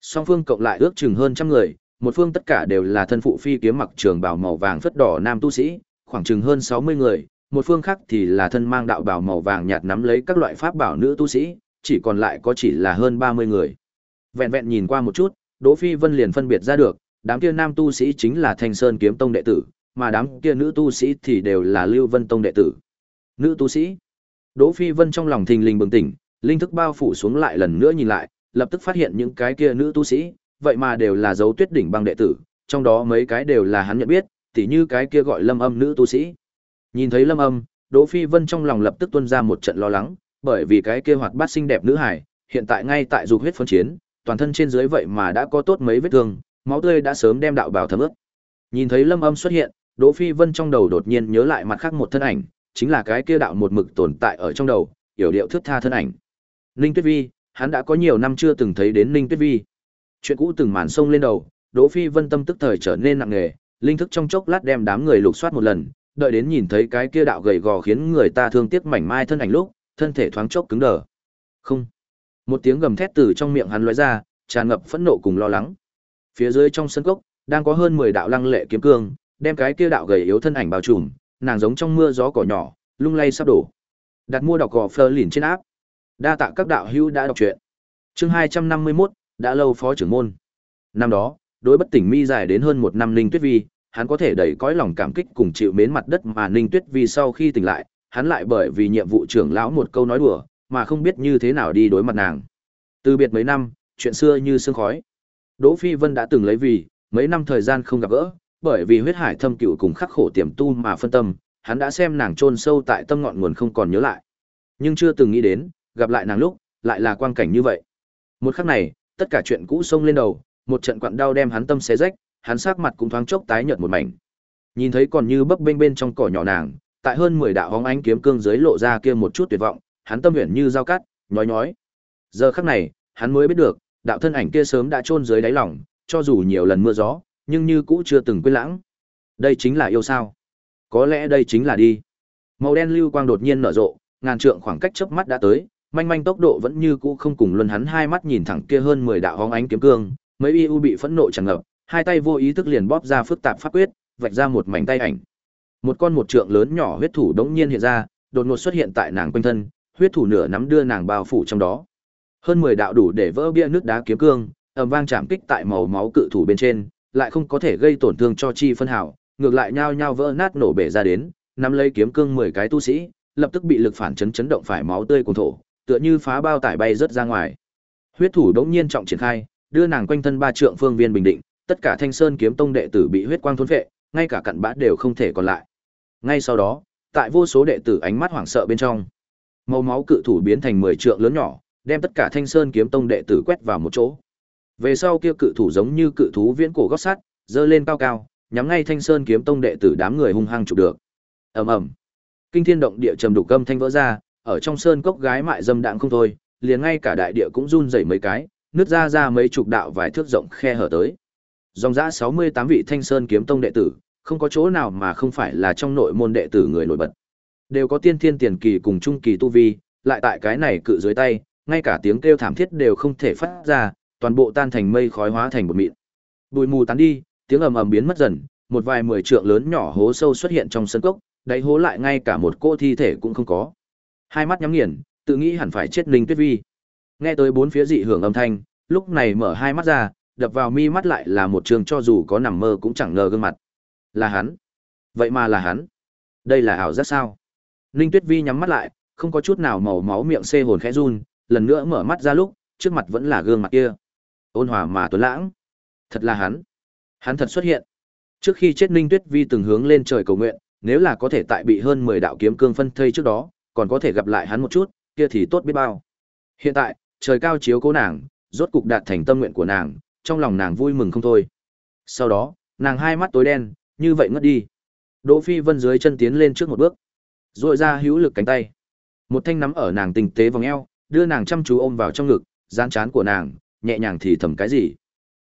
Song phương cộng lại ước chừng hơn trăm người, một phương tất cả đều là thân phụ phi kiếm mặc trường bào màu vàng phất đỏ nam tu sĩ, khoảng chừng hơn 60 người, một phương khác thì là thân mang đạo bào màu vàng nhạt nắm lấy các loại pháp bảo nữ tu sĩ, chỉ còn lại có chỉ là hơn 30 người. Vẹn vẹn nhìn qua một chút, Đỗ Phi Vân liền phân biệt ra được, đám kia nam tu sĩ chính là Thanh Sơn Kiếm Tông đệ tử, mà đám kia nữ tu sĩ thì đều là Lưu Vân Tông đệ tử. Nữ tu sĩ? Đỗ Phi Vân trong lòng thình lình bừng tỉnh, linh thức bao phủ xuống lại lần nữa nhìn lại, lập tức phát hiện những cái kia nữ tu sĩ, vậy mà đều là dấu tuyết đỉnh băng đệ tử, trong đó mấy cái đều là hắn nhận biết, tỉ như cái kia gọi Lâm Âm nữ tu sĩ. Nhìn thấy Lâm Âm, Đỗ Phi Vân trong lòng lập tức tuôn ra một trận lo lắng, bởi vì cái kia hoạt bát xinh đẹp nữ hải, hiện tại ngay tại dục huyết phân chiến, toàn thân trên dưới vậy mà đã có tốt mấy vết thương, máu tươi đã sớm đem đạo bào thấm ướt. Nhìn thấy Lâm Âm xuất hiện, Đỗ Phi Vân trong đầu đột nhiên nhớ lại mặt khác một thân ảnh, chính là cái kia đạo một mực tồn tại ở trong đầu, yểu điệu thước tha thân ảnh. linh Tuyết Vi, hắn đã có nhiều năm chưa từng thấy đến Ninh Tuyết Vi. Chuyện cũ từng màn sông lên đầu, Đỗ Phi Vân tâm tức thời trở nên nặng nề, linh thức trong chốc lát đem đám người lục soát một lần, đợi đến nhìn thấy cái kia đạo gầy gò khiến người ta thương tiếc mảnh mai thân ảnh lúc, thân thể thoáng chốc cứng đờ. Không. Một tiếng gầm thét từ trong miệng hắn lóe ra, tràn ngập phẫn nộ cùng lo lắng. Phía dưới trong sân cốc, đang có hơn 10 đạo lăng lệ kiếm cương, đem cái kia đạo gầy yếu thân ảnh bao trùm, nàng giống trong mưa gió cỏ nhỏ, lung lay sắp đổ. Đặt mua đọc gò Fleur lìn trên áp. Đa tạ các đạo hữu đã đọc truyện. Chương 251, đã lâu phó trưởng môn. Năm đó, đối bất tỉnh mi dài đến hơn một năm Ninh Tuyết Vi, hắn có thể đẩy cõi lòng cảm kích cùng chịu mến mặt đất mà Ninh Tuyết Vi sau khi tỉnh lại, hắn lại bởi vì nhiệm vụ trưởng lão một câu nói đùa, mà không biết như thế nào đi đối mặt nàng. Từ biệt mấy năm, chuyện xưa như sương khói. Đỗ Phi Vân đã từng lấy vì, mấy năm thời gian không gặp gỡ, bởi vì huyết hải thâm cựu cùng khắc khổ tiềm tu mà phân tâm, hắn đã xem nàng chôn sâu tại tâm ngọn nguồn không còn nhớ lại. Nhưng chưa từng nghĩ đến, gặp lại nàng lúc, lại là quang cảnh như vậy. Một khắc này, tất cả chuyện cũ xông lên đầu, một trận quặn đau đem hắn tâm xé rách, hắn sắc mặt cũng thoáng chốc tái nhợt một mảnh. Nhìn thấy còn như bấp bênh bên trong cỏ nhỏ nàng, tại hơn 10 đạo hóng ánh kiếm cương dưới lộ ra kia một chút tuyệt vọng, hắn tâm huyền như dao cắt, nhói nhói. Giờ khắc này, hắn mới biết được, đạo thân ảnh kia sớm đã chôn dưới đáy lòng, cho dù nhiều lần mưa gió, nhưng như cũ chưa từng quên lãng. Đây chính là yêu sao? Có lẽ đây chính là đi. Màu đen lưu quang đột nhiên nở rộ, ngàn trượng khoảng cách chớp mắt đã tới, manh manh tốc độ vẫn như cũ không cùng luân hắn hai mắt nhìn thẳng kia hơn 10 đạo hóng ánh kiếm cương, mấy u bị phẫn nộ tràn ngập, hai tay vô ý thức liền bóp ra phức tạp pháp quyết, vạch ra một mảnh tay ảnh. Một con một trượng lớn nhỏ huyết thủ đống nhiên hiện ra, đột ngột xuất hiện tại nàng quanh thân, huyết thủ nửa nắm đưa nàng bao phủ trong đó. Hơn 10 đạo đủ để vỡ bia nước đá kiếm cương, ầm vang chạm kích tại màu máu cự thủ bên trên, lại không có thể gây tổn thương cho chi phân hảo, ngược lại nhao nhao vỡ nát nổ bể ra đến, nắm lấy kiếm cương 10 cái tu sĩ, lập tức bị lực phản chấn chấn động phải máu tươi cuồn thổ, tựa như phá bao tải bay rất ra ngoài. Huyết thủ đống nhiên trọng triển khai, đưa nàng quanh thân ba trượng phương viên bình định, tất cả Thanh Sơn kiếm tông đệ tử bị huyết quang thôn phệ, ngay cả cặn bã đều không thể còn lại. Ngay sau đó, tại vô số đệ tử ánh mắt hoảng sợ bên trong, màu máu cự thủ biến thành 10 trượng lớn nhỏ, đem tất cả Thanh Sơn kiếm tông đệ tử quét vào một chỗ. Về sau kia cự thủ giống như cự thú viễn cổ gót sắt, dơ lên cao cao, nhắm ngay Thanh Sơn kiếm tông đệ tử đám người hung hăng chụp được. Ầm ầm. Kinh thiên động địa trầm đục âm thanh vỡ ra, ở trong sơn cốc gái mại dâm đạn không thôi, liền ngay cả đại địa cũng run rẩy mấy cái, nứt ra ra mấy chục đạo vài thước rộng khe hở tới. Dòng dã 68 vị Thanh Sơn kiếm tông đệ tử, không có chỗ nào mà không phải là trong nội môn đệ tử người nổi bật. Đều có tiên thiên tiền kỳ cùng trung kỳ tu vi, lại tại cái này cự dưới tay, ngay cả tiếng kêu thảm thiết đều không thể phát ra, toàn bộ tan thành mây khói hóa thành một mịn. Bụi mù tán đi, tiếng ầm ầm biến mất dần, một vài mười trượng lớn nhỏ hố sâu xuất hiện trong sân cốc, đáy hố lại ngay cả một cô thi thể cũng không có. Hai mắt nhắm nghiền, tự nghĩ hẳn phải chết Ninh Tuyết Vi. Nghe tới bốn phía dị hưởng âm thanh, lúc này mở hai mắt ra, đập vào mi mắt lại là một trường cho dù có nằm mơ cũng chẳng ngờ gương mặt. Là hắn. Vậy mà là hắn. Đây là ảo giác sao? Ninh Tuyết Vi nhắm mắt lại, không có chút nào màu máu miệng xê hồn khẽ run, lần nữa mở mắt ra lúc, trước mặt vẫn là gương mặt kia. Ôn hòa mà tuấn lãng. Thật là hắn. Hắn thật xuất hiện. Trước khi chết Ninh Tuyết Vi từng hướng lên trời cầu nguyện, nếu là có thể tại bị hơn 10 đạo kiếm cương phân thây trước đó, còn có thể gặp lại hắn một chút, kia thì tốt biết bao. Hiện tại, trời cao chiếu cố nàng, rốt cục đạt thành tâm nguyện của nàng, trong lòng nàng vui mừng không thôi. Sau đó, nàng hai mắt tối đen, như vậy ngất đi. Đỗ Phi Vân dưới chân tiến lên trước một bước, rồi ra hữu lực cánh tay. Một thanh nắm ở nàng tinh tế vòng eo, đưa nàng chăm chú ôm vào trong ngực, gián chán của nàng, nhẹ nhàng thì thầm cái gì.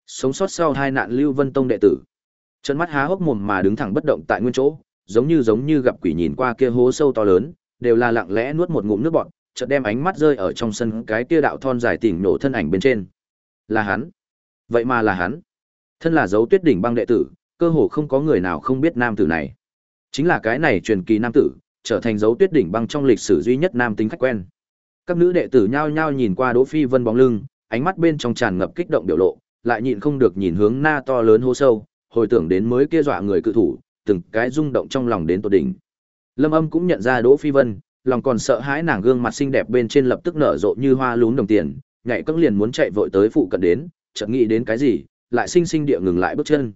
Sống sót sau hai nạn Lưu Vân Tông đệ tử. chân mắt há hốc mồm mà đứng thẳng bất động tại nguyên chỗ, giống như giống như gặp quỷ nhìn qua kia hố sâu to lớn, đều là lặng lẽ nuốt một ngụm nước bọt, chợt đem ánh mắt rơi ở trong sân cái kia đạo thon dài tỉnh nổ thân ảnh bên trên. Là hắn. Vậy mà là hắn. Thân là dấu tuyết đỉnh băng đệ tử, cơ hồ không có người nào không biết nam tử này. Chính là cái này truyền kỳ nam tử, trở thành dấu tuyết đỉnh băng trong lịch sử duy nhất nam tính khách quen. Các nữ đệ tử nhao nhao nhìn qua Đỗ Phi Vân bóng lưng, ánh mắt bên trong tràn ngập kích động biểu lộ, lại nhịn không được nhìn hướng na to lớn hô sâu, hồi tưởng đến mới kia dọa người cự thủ, từng cái rung động trong lòng đến tột đỉnh. Lâm Âm cũng nhận ra Đỗ Phi Vân, lòng còn sợ hãi nàng gương mặt xinh đẹp bên trên lập tức nở rộ như hoa lún đồng tiền, nhảy cẫng liền muốn chạy vội tới phụ cận đến, chợt nghĩ đến cái gì, lại sinh sinh địa ngừng lại bước chân.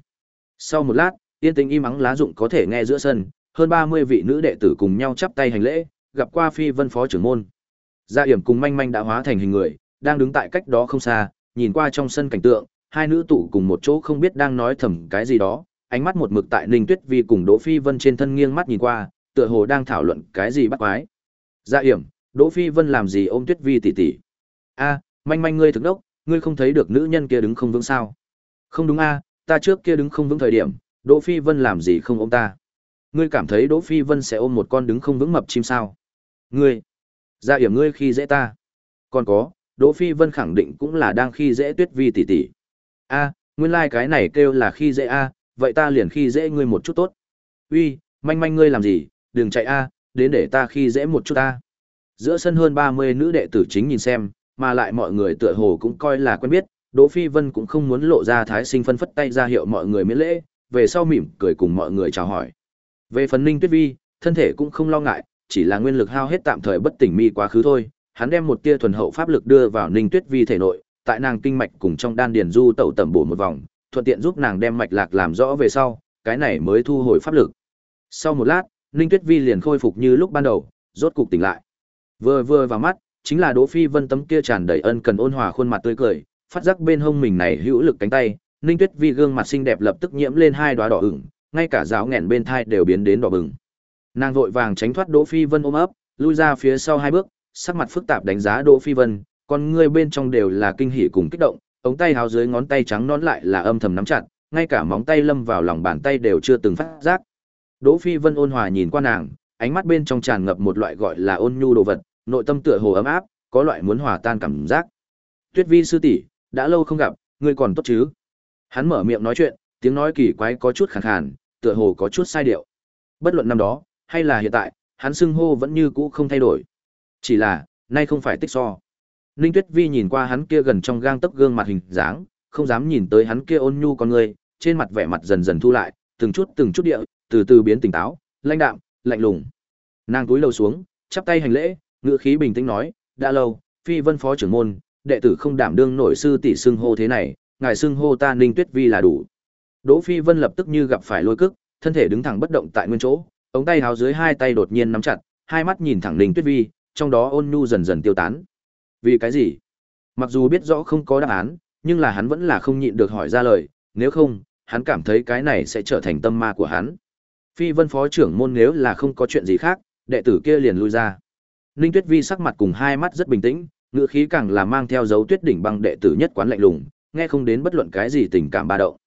Sau một lát, yên tĩnh im ắng lá dụng có thể nghe giữa sân, hơn 30 vị nữ đệ tử cùng nhau chắp tay hành lễ, gặp qua Phi Vân phó trưởng môn. Gia Yểm cùng Manh Manh đã hóa thành hình người, đang đứng tại cách đó không xa, nhìn qua trong sân cảnh tượng, hai nữ tụ cùng một chỗ không biết đang nói thầm cái gì đó, ánh mắt một mực tại Ninh Tuyết Vi cùng Đỗ Phi Vân trên thân nghiêng mắt nhìn qua, tựa hồ đang thảo luận cái gì bắt quái. Dạ Gia Yểm, Đỗ Phi Vân làm gì ôm Tuyết Vi tỷ tỷ? A, Manh Manh ngươi thực đốc, ngươi không thấy được nữ nhân kia đứng không vững sao? Không đúng a, ta trước kia đứng không vững thời điểm, Đỗ Phi Vân làm gì không ôm ta? Ngươi cảm thấy Đỗ Phi Vân sẽ ôm một con đứng không vững mập chim sao? Ngươi, dạ Gia Yểm ngươi khi dễ ta. Còn có, Đỗ Phi Vân khẳng định cũng là đang khi dễ Tuyết Vi tỷ tỷ. A, nguyên lai like cái này kêu là khi dễ a, vậy ta liền khi dễ ngươi một chút tốt. Uy, manh manh ngươi làm gì, đừng chạy a, đến để ta khi dễ một chút ta. Giữa sân hơn 30 nữ đệ tử chính nhìn xem, mà lại mọi người tựa hồ cũng coi là quen biết, Đỗ Phi Vân cũng không muốn lộ ra thái sinh phân phất tay ra hiệu mọi người miễn lễ, về sau mỉm cười cùng mọi người chào hỏi. Về phần Ninh Tuyết Vi, thân thể cũng không lo ngại, chỉ là nguyên lực hao hết tạm thời bất tỉnh mi quá khứ thôi. Hắn đem một tia thuần hậu pháp lực đưa vào Ninh Tuyết Vi thể nội, tại nàng kinh mạch cùng trong đan điền du tẩu tẩm bổ một vòng, thuận tiện giúp nàng đem mạch lạc làm rõ về sau, cái này mới thu hồi pháp lực. Sau một lát, Ninh Tuyết Vi liền khôi phục như lúc ban đầu, rốt cục tỉnh lại. Vừa vừa vào mắt, chính là Đỗ Phi Vân tấm kia tràn đầy ân cần ôn hòa khuôn mặt tươi cười, phát giác bên hông mình này hữu lực cánh tay, Ninh Tuyết Vi gương mặt xinh đẹp lập tức nhiễm lên hai đóa đỏ ửng, ngay cả giáo nghẹn bên thai đều biến đến đỏ bừng. Nàng vội vàng tránh thoát Đỗ Phi Vân ôm ấp, lui ra phía sau hai bước, sắc mặt phức tạp đánh giá Đỗ Phi Vân, con ngươi bên trong đều là kinh hỉ cùng kích động, ống tay háo dưới ngón tay trắng nón lại là âm thầm nắm chặt, ngay cả móng tay lâm vào lòng bàn tay đều chưa từng phát giác. Đỗ Phi Vân ôn hòa nhìn qua nàng, ánh mắt bên trong tràn ngập một loại gọi là ôn nhu đồ vật, nội tâm tựa hồ ấm áp, có loại muốn hòa tan cảm giác. Tuyết Vi sư tỷ, đã lâu không gặp, ngươi còn tốt chứ? Hắn mở miệng nói chuyện, tiếng nói kỳ quái có chút khàn khàn, tựa hồ có chút sai điệu. Bất luận năm đó, hay là hiện tại, hắn xưng hô vẫn như cũ không thay đổi. Chỉ là, nay không phải tích so. Ninh Tuyết Vi nhìn qua hắn kia gần trong gang tấc gương mặt hình dáng, không dám nhìn tới hắn kia ôn nhu con người, trên mặt vẻ mặt dần dần thu lại, từng chút từng chút địa, từ từ biến tỉnh táo, lãnh đạm, lạnh lùng. Nàng cúi lầu xuống, chắp tay hành lễ, ngữ khí bình tĩnh nói, đã lâu, Phi Vân phó trưởng môn, đệ tử không đảm đương nổi sư tỷ xưng hô thế này, ngài xưng hô ta Ninh Tuyết Vi là đủ. Đỗ Phi Vân lập tức như gặp phải lôi cức, thân thể đứng thẳng bất động tại nguyên chỗ, ống tay háo dưới hai tay đột nhiên nắm chặt, hai mắt nhìn thẳng Ninh Tuyết Vi, trong đó ôn nhu dần dần tiêu tán. Vì cái gì? Mặc dù biết rõ không có đáp án, nhưng là hắn vẫn là không nhịn được hỏi ra lời, nếu không, hắn cảm thấy cái này sẽ trở thành tâm ma của hắn. Phi Vân phó trưởng môn nếu là không có chuyện gì khác, đệ tử kia liền lui ra. Ninh Tuyết Vi sắc mặt cùng hai mắt rất bình tĩnh, ngữ khí càng là mang theo dấu tuyết đỉnh băng đệ tử nhất quán lạnh lùng, nghe không đến bất luận cái gì tình cảm ba động.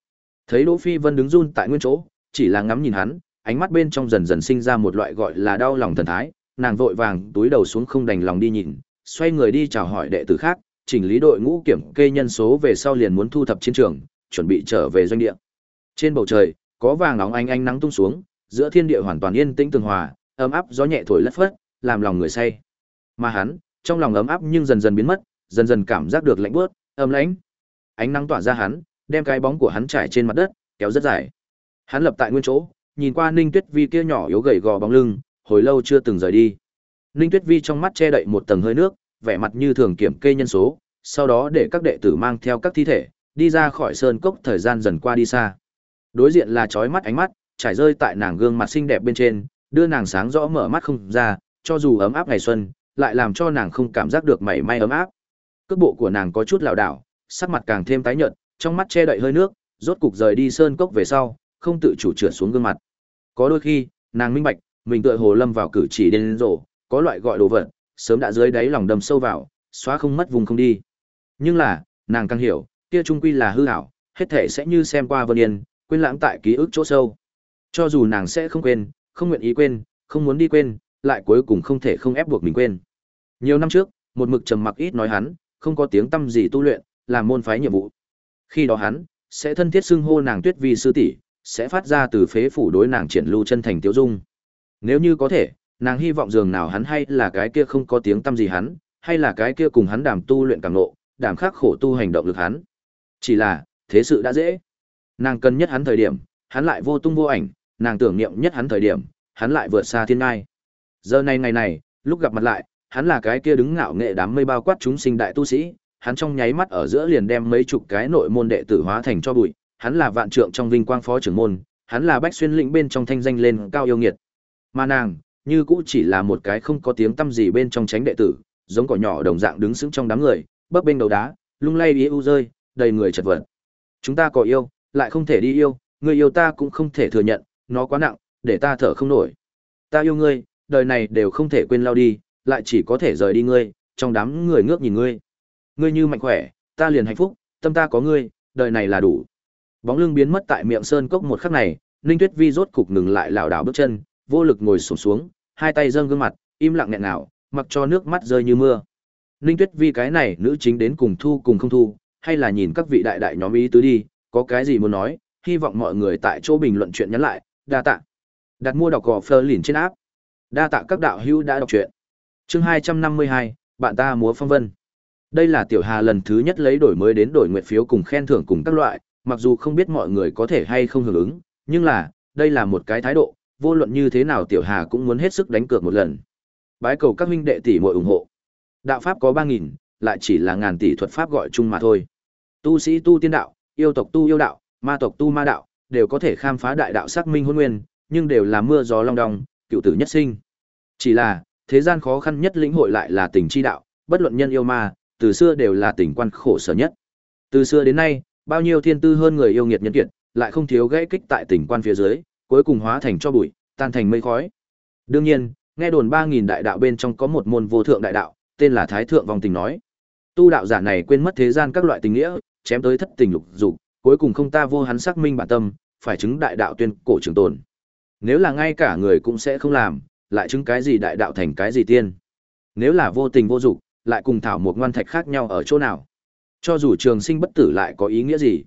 Thấy Đỗ Phi Vân đứng run tại nguyên chỗ, chỉ là ngắm nhìn hắn, ánh mắt bên trong dần dần sinh ra một loại gọi là đau lòng thần thái, nàng vội vàng túi đầu xuống không đành lòng đi nhìn, xoay người đi chào hỏi đệ tử khác, chỉnh lý đội ngũ kiểm kê nhân số về sau liền muốn thu thập chiến trường, chuẩn bị trở về doanh địa. Trên bầu trời, có vàng nóng ánh ánh nắng tung xuống, giữa thiên địa hoàn toàn yên tĩnh tường hòa, ấm áp gió nhẹ thổi lất phất, làm lòng người say. Mà hắn, Trong lòng ấm áp nhưng dần dần biến mất, dần dần cảm giác được lạnh buốt, ấm lãnh. Ánh nắng tỏa ra hắn, đem cái bóng của hắn trải trên mặt đất, kéo rất dài. Hắn lập tại nguyên chỗ, nhìn qua Ninh Tuyết Vi kia nhỏ yếu gầy gò bóng lưng, hồi lâu chưa từng rời đi. Ninh Tuyết Vi trong mắt che đậy một tầng hơi nước, vẻ mặt như thường kiểm kê nhân số, sau đó để các đệ tử mang theo các thi thể, đi ra khỏi sơn cốc thời gian dần qua đi xa. Đối diện là chói mắt ánh mắt, trải rơi tại nàng gương mặt xinh đẹp bên trên, đưa nàng sáng rõ mở mắt không ra, cho dù ấm áp ngày xuân, lại làm cho nàng không cảm giác được mảy may ấm áp. Cước bộ của nàng có chút lảo đảo, sắc mặt càng thêm tái nhợt, trong mắt che đậy hơi nước, rốt cục rời đi sơn cốc về sau, không tự chủ trượt xuống gương mặt. Có đôi khi, nàng minh bạch, mình tựa hồ lâm vào cử chỉ điên rồ, có loại gọi đồ vật, sớm đã dưới đáy lòng đâm sâu vào, xóa không mất vùng không đi. Nhưng là, nàng càng hiểu, kia trung quy là hư ảo, hết thể sẽ như xem qua vân yên, quên lãng tại ký ức chỗ sâu. Cho dù nàng sẽ không quên, không nguyện ý quên, không muốn đi quên, lại cuối cùng không thể không ép buộc mình quên. Nhiều năm trước, một mực trầm mặc ít nói hắn, không có tiếng tâm gì tu luyện, làm môn phái nhiệm vụ. Khi đó hắn sẽ thân thiết xưng hô nàng Tuyết Vi sư tỷ, sẽ phát ra từ phế phủ đối nàng triển lưu chân thành tiêu dung. Nếu như có thể, nàng hy vọng dường nào hắn hay là cái kia không có tiếng tâm gì hắn, hay là cái kia cùng hắn đàm tu luyện càng nộ, đảm khắc khổ tu hành động lực hắn. Chỉ là, thế sự đã dễ. Nàng cần nhất hắn thời điểm, hắn lại vô tung vô ảnh, nàng tưởng niệm nhất hắn thời điểm, hắn lại vượt xa thiên ngai. Giờ này ngày này, lúc gặp mặt lại, hắn là cái kia đứng ngạo nghệ đám mây bao quát chúng sinh đại tu sĩ, hắn trong nháy mắt ở giữa liền đem mấy chục cái nội môn đệ tử hóa thành cho bụi, hắn là vạn trượng trong vinh quang phó trưởng môn, hắn là bách xuyên lĩnh bên trong thanh danh lên cao yêu nghiệt. Mà nàng, như cũ chỉ là một cái không có tiếng tâm gì bên trong tránh đệ tử, giống cỏ nhỏ đồng dạng đứng sững trong đám người, bấp bên đầu đá, lung lay ý u rơi, đầy người chật vật. Chúng ta có yêu, lại không thể đi yêu, người yêu ta cũng không thể thừa nhận, nó quá nặng, để ta thở không nổi. Ta yêu ngươi, đời này đều không thể quên lao đi, lại chỉ có thể rời đi ngươi, trong đám người ngước nhìn ngươi. Ngươi như mạnh khỏe, ta liền hạnh phúc, tâm ta có ngươi, đời này là đủ. Bóng lưng biến mất tại miệng sơn cốc một khắc này, Ninh Tuyết Vi rốt cục ngừng lại lảo đảo bước chân, vô lực ngồi xổm xuống, xuống, hai tay dâng gương mặt, im lặng nghẹn ngào, mặc cho nước mắt rơi như mưa. Ninh Tuyết Vi cái này nữ chính đến cùng thu cùng không thu, hay là nhìn các vị đại đại nhóm ý tứ đi, có cái gì muốn nói, hy vọng mọi người tại chỗ bình luận chuyện nhắn lại, đa tạ. Đặt mua đọc gò phơ lìn trên áp. Đa tạ các đạo hữu đã đọc truyện. Chương 252, bạn ta múa phong vân. Đây là Tiểu Hà lần thứ nhất lấy đổi mới đến đổi nguyện phiếu cùng khen thưởng cùng các loại, mặc dù không biết mọi người có thể hay không hưởng ứng, nhưng là, đây là một cái thái độ, vô luận như thế nào Tiểu Hà cũng muốn hết sức đánh cược một lần. Bái cầu các huynh đệ tỷ muội ủng hộ. Đạo pháp có ba nghìn lại chỉ là ngàn tỷ thuật pháp gọi chung mà thôi. Tu sĩ tu tiên đạo, yêu tộc tu yêu đạo, ma tộc tu ma đạo, đều có thể khám phá đại đạo xác minh hôn nguyên, nhưng đều là mưa gió long đong, cựu tử nhất sinh. Chỉ là, thế gian khó khăn nhất lĩnh hội lại là tình chi đạo, bất luận nhân yêu ma, từ xưa đều là tình quan khổ sở nhất. Từ xưa đến nay, bao nhiêu thiên tư hơn người yêu nghiệt nhân kiệt, lại không thiếu gãy kích tại tình quan phía dưới, cuối cùng hóa thành cho bụi, tan thành mây khói. Đương nhiên, nghe đồn 3000 đại đạo bên trong có một môn vô thượng đại đạo, tên là Thái thượng vong tình nói. Tu đạo giả này quên mất thế gian các loại tình nghĩa, chém tới thất tình lục dục, cuối cùng không ta vô hắn xác minh bản tâm, phải chứng đại đạo tuyên cổ trường tồn. Nếu là ngay cả người cũng sẽ không làm, lại chứng cái gì đại đạo thành cái gì tiên. Nếu là vô tình vô dục, lại cùng thảo một ngoan thạch khác nhau ở chỗ nào. Cho dù trường sinh bất tử lại có ý nghĩa gì.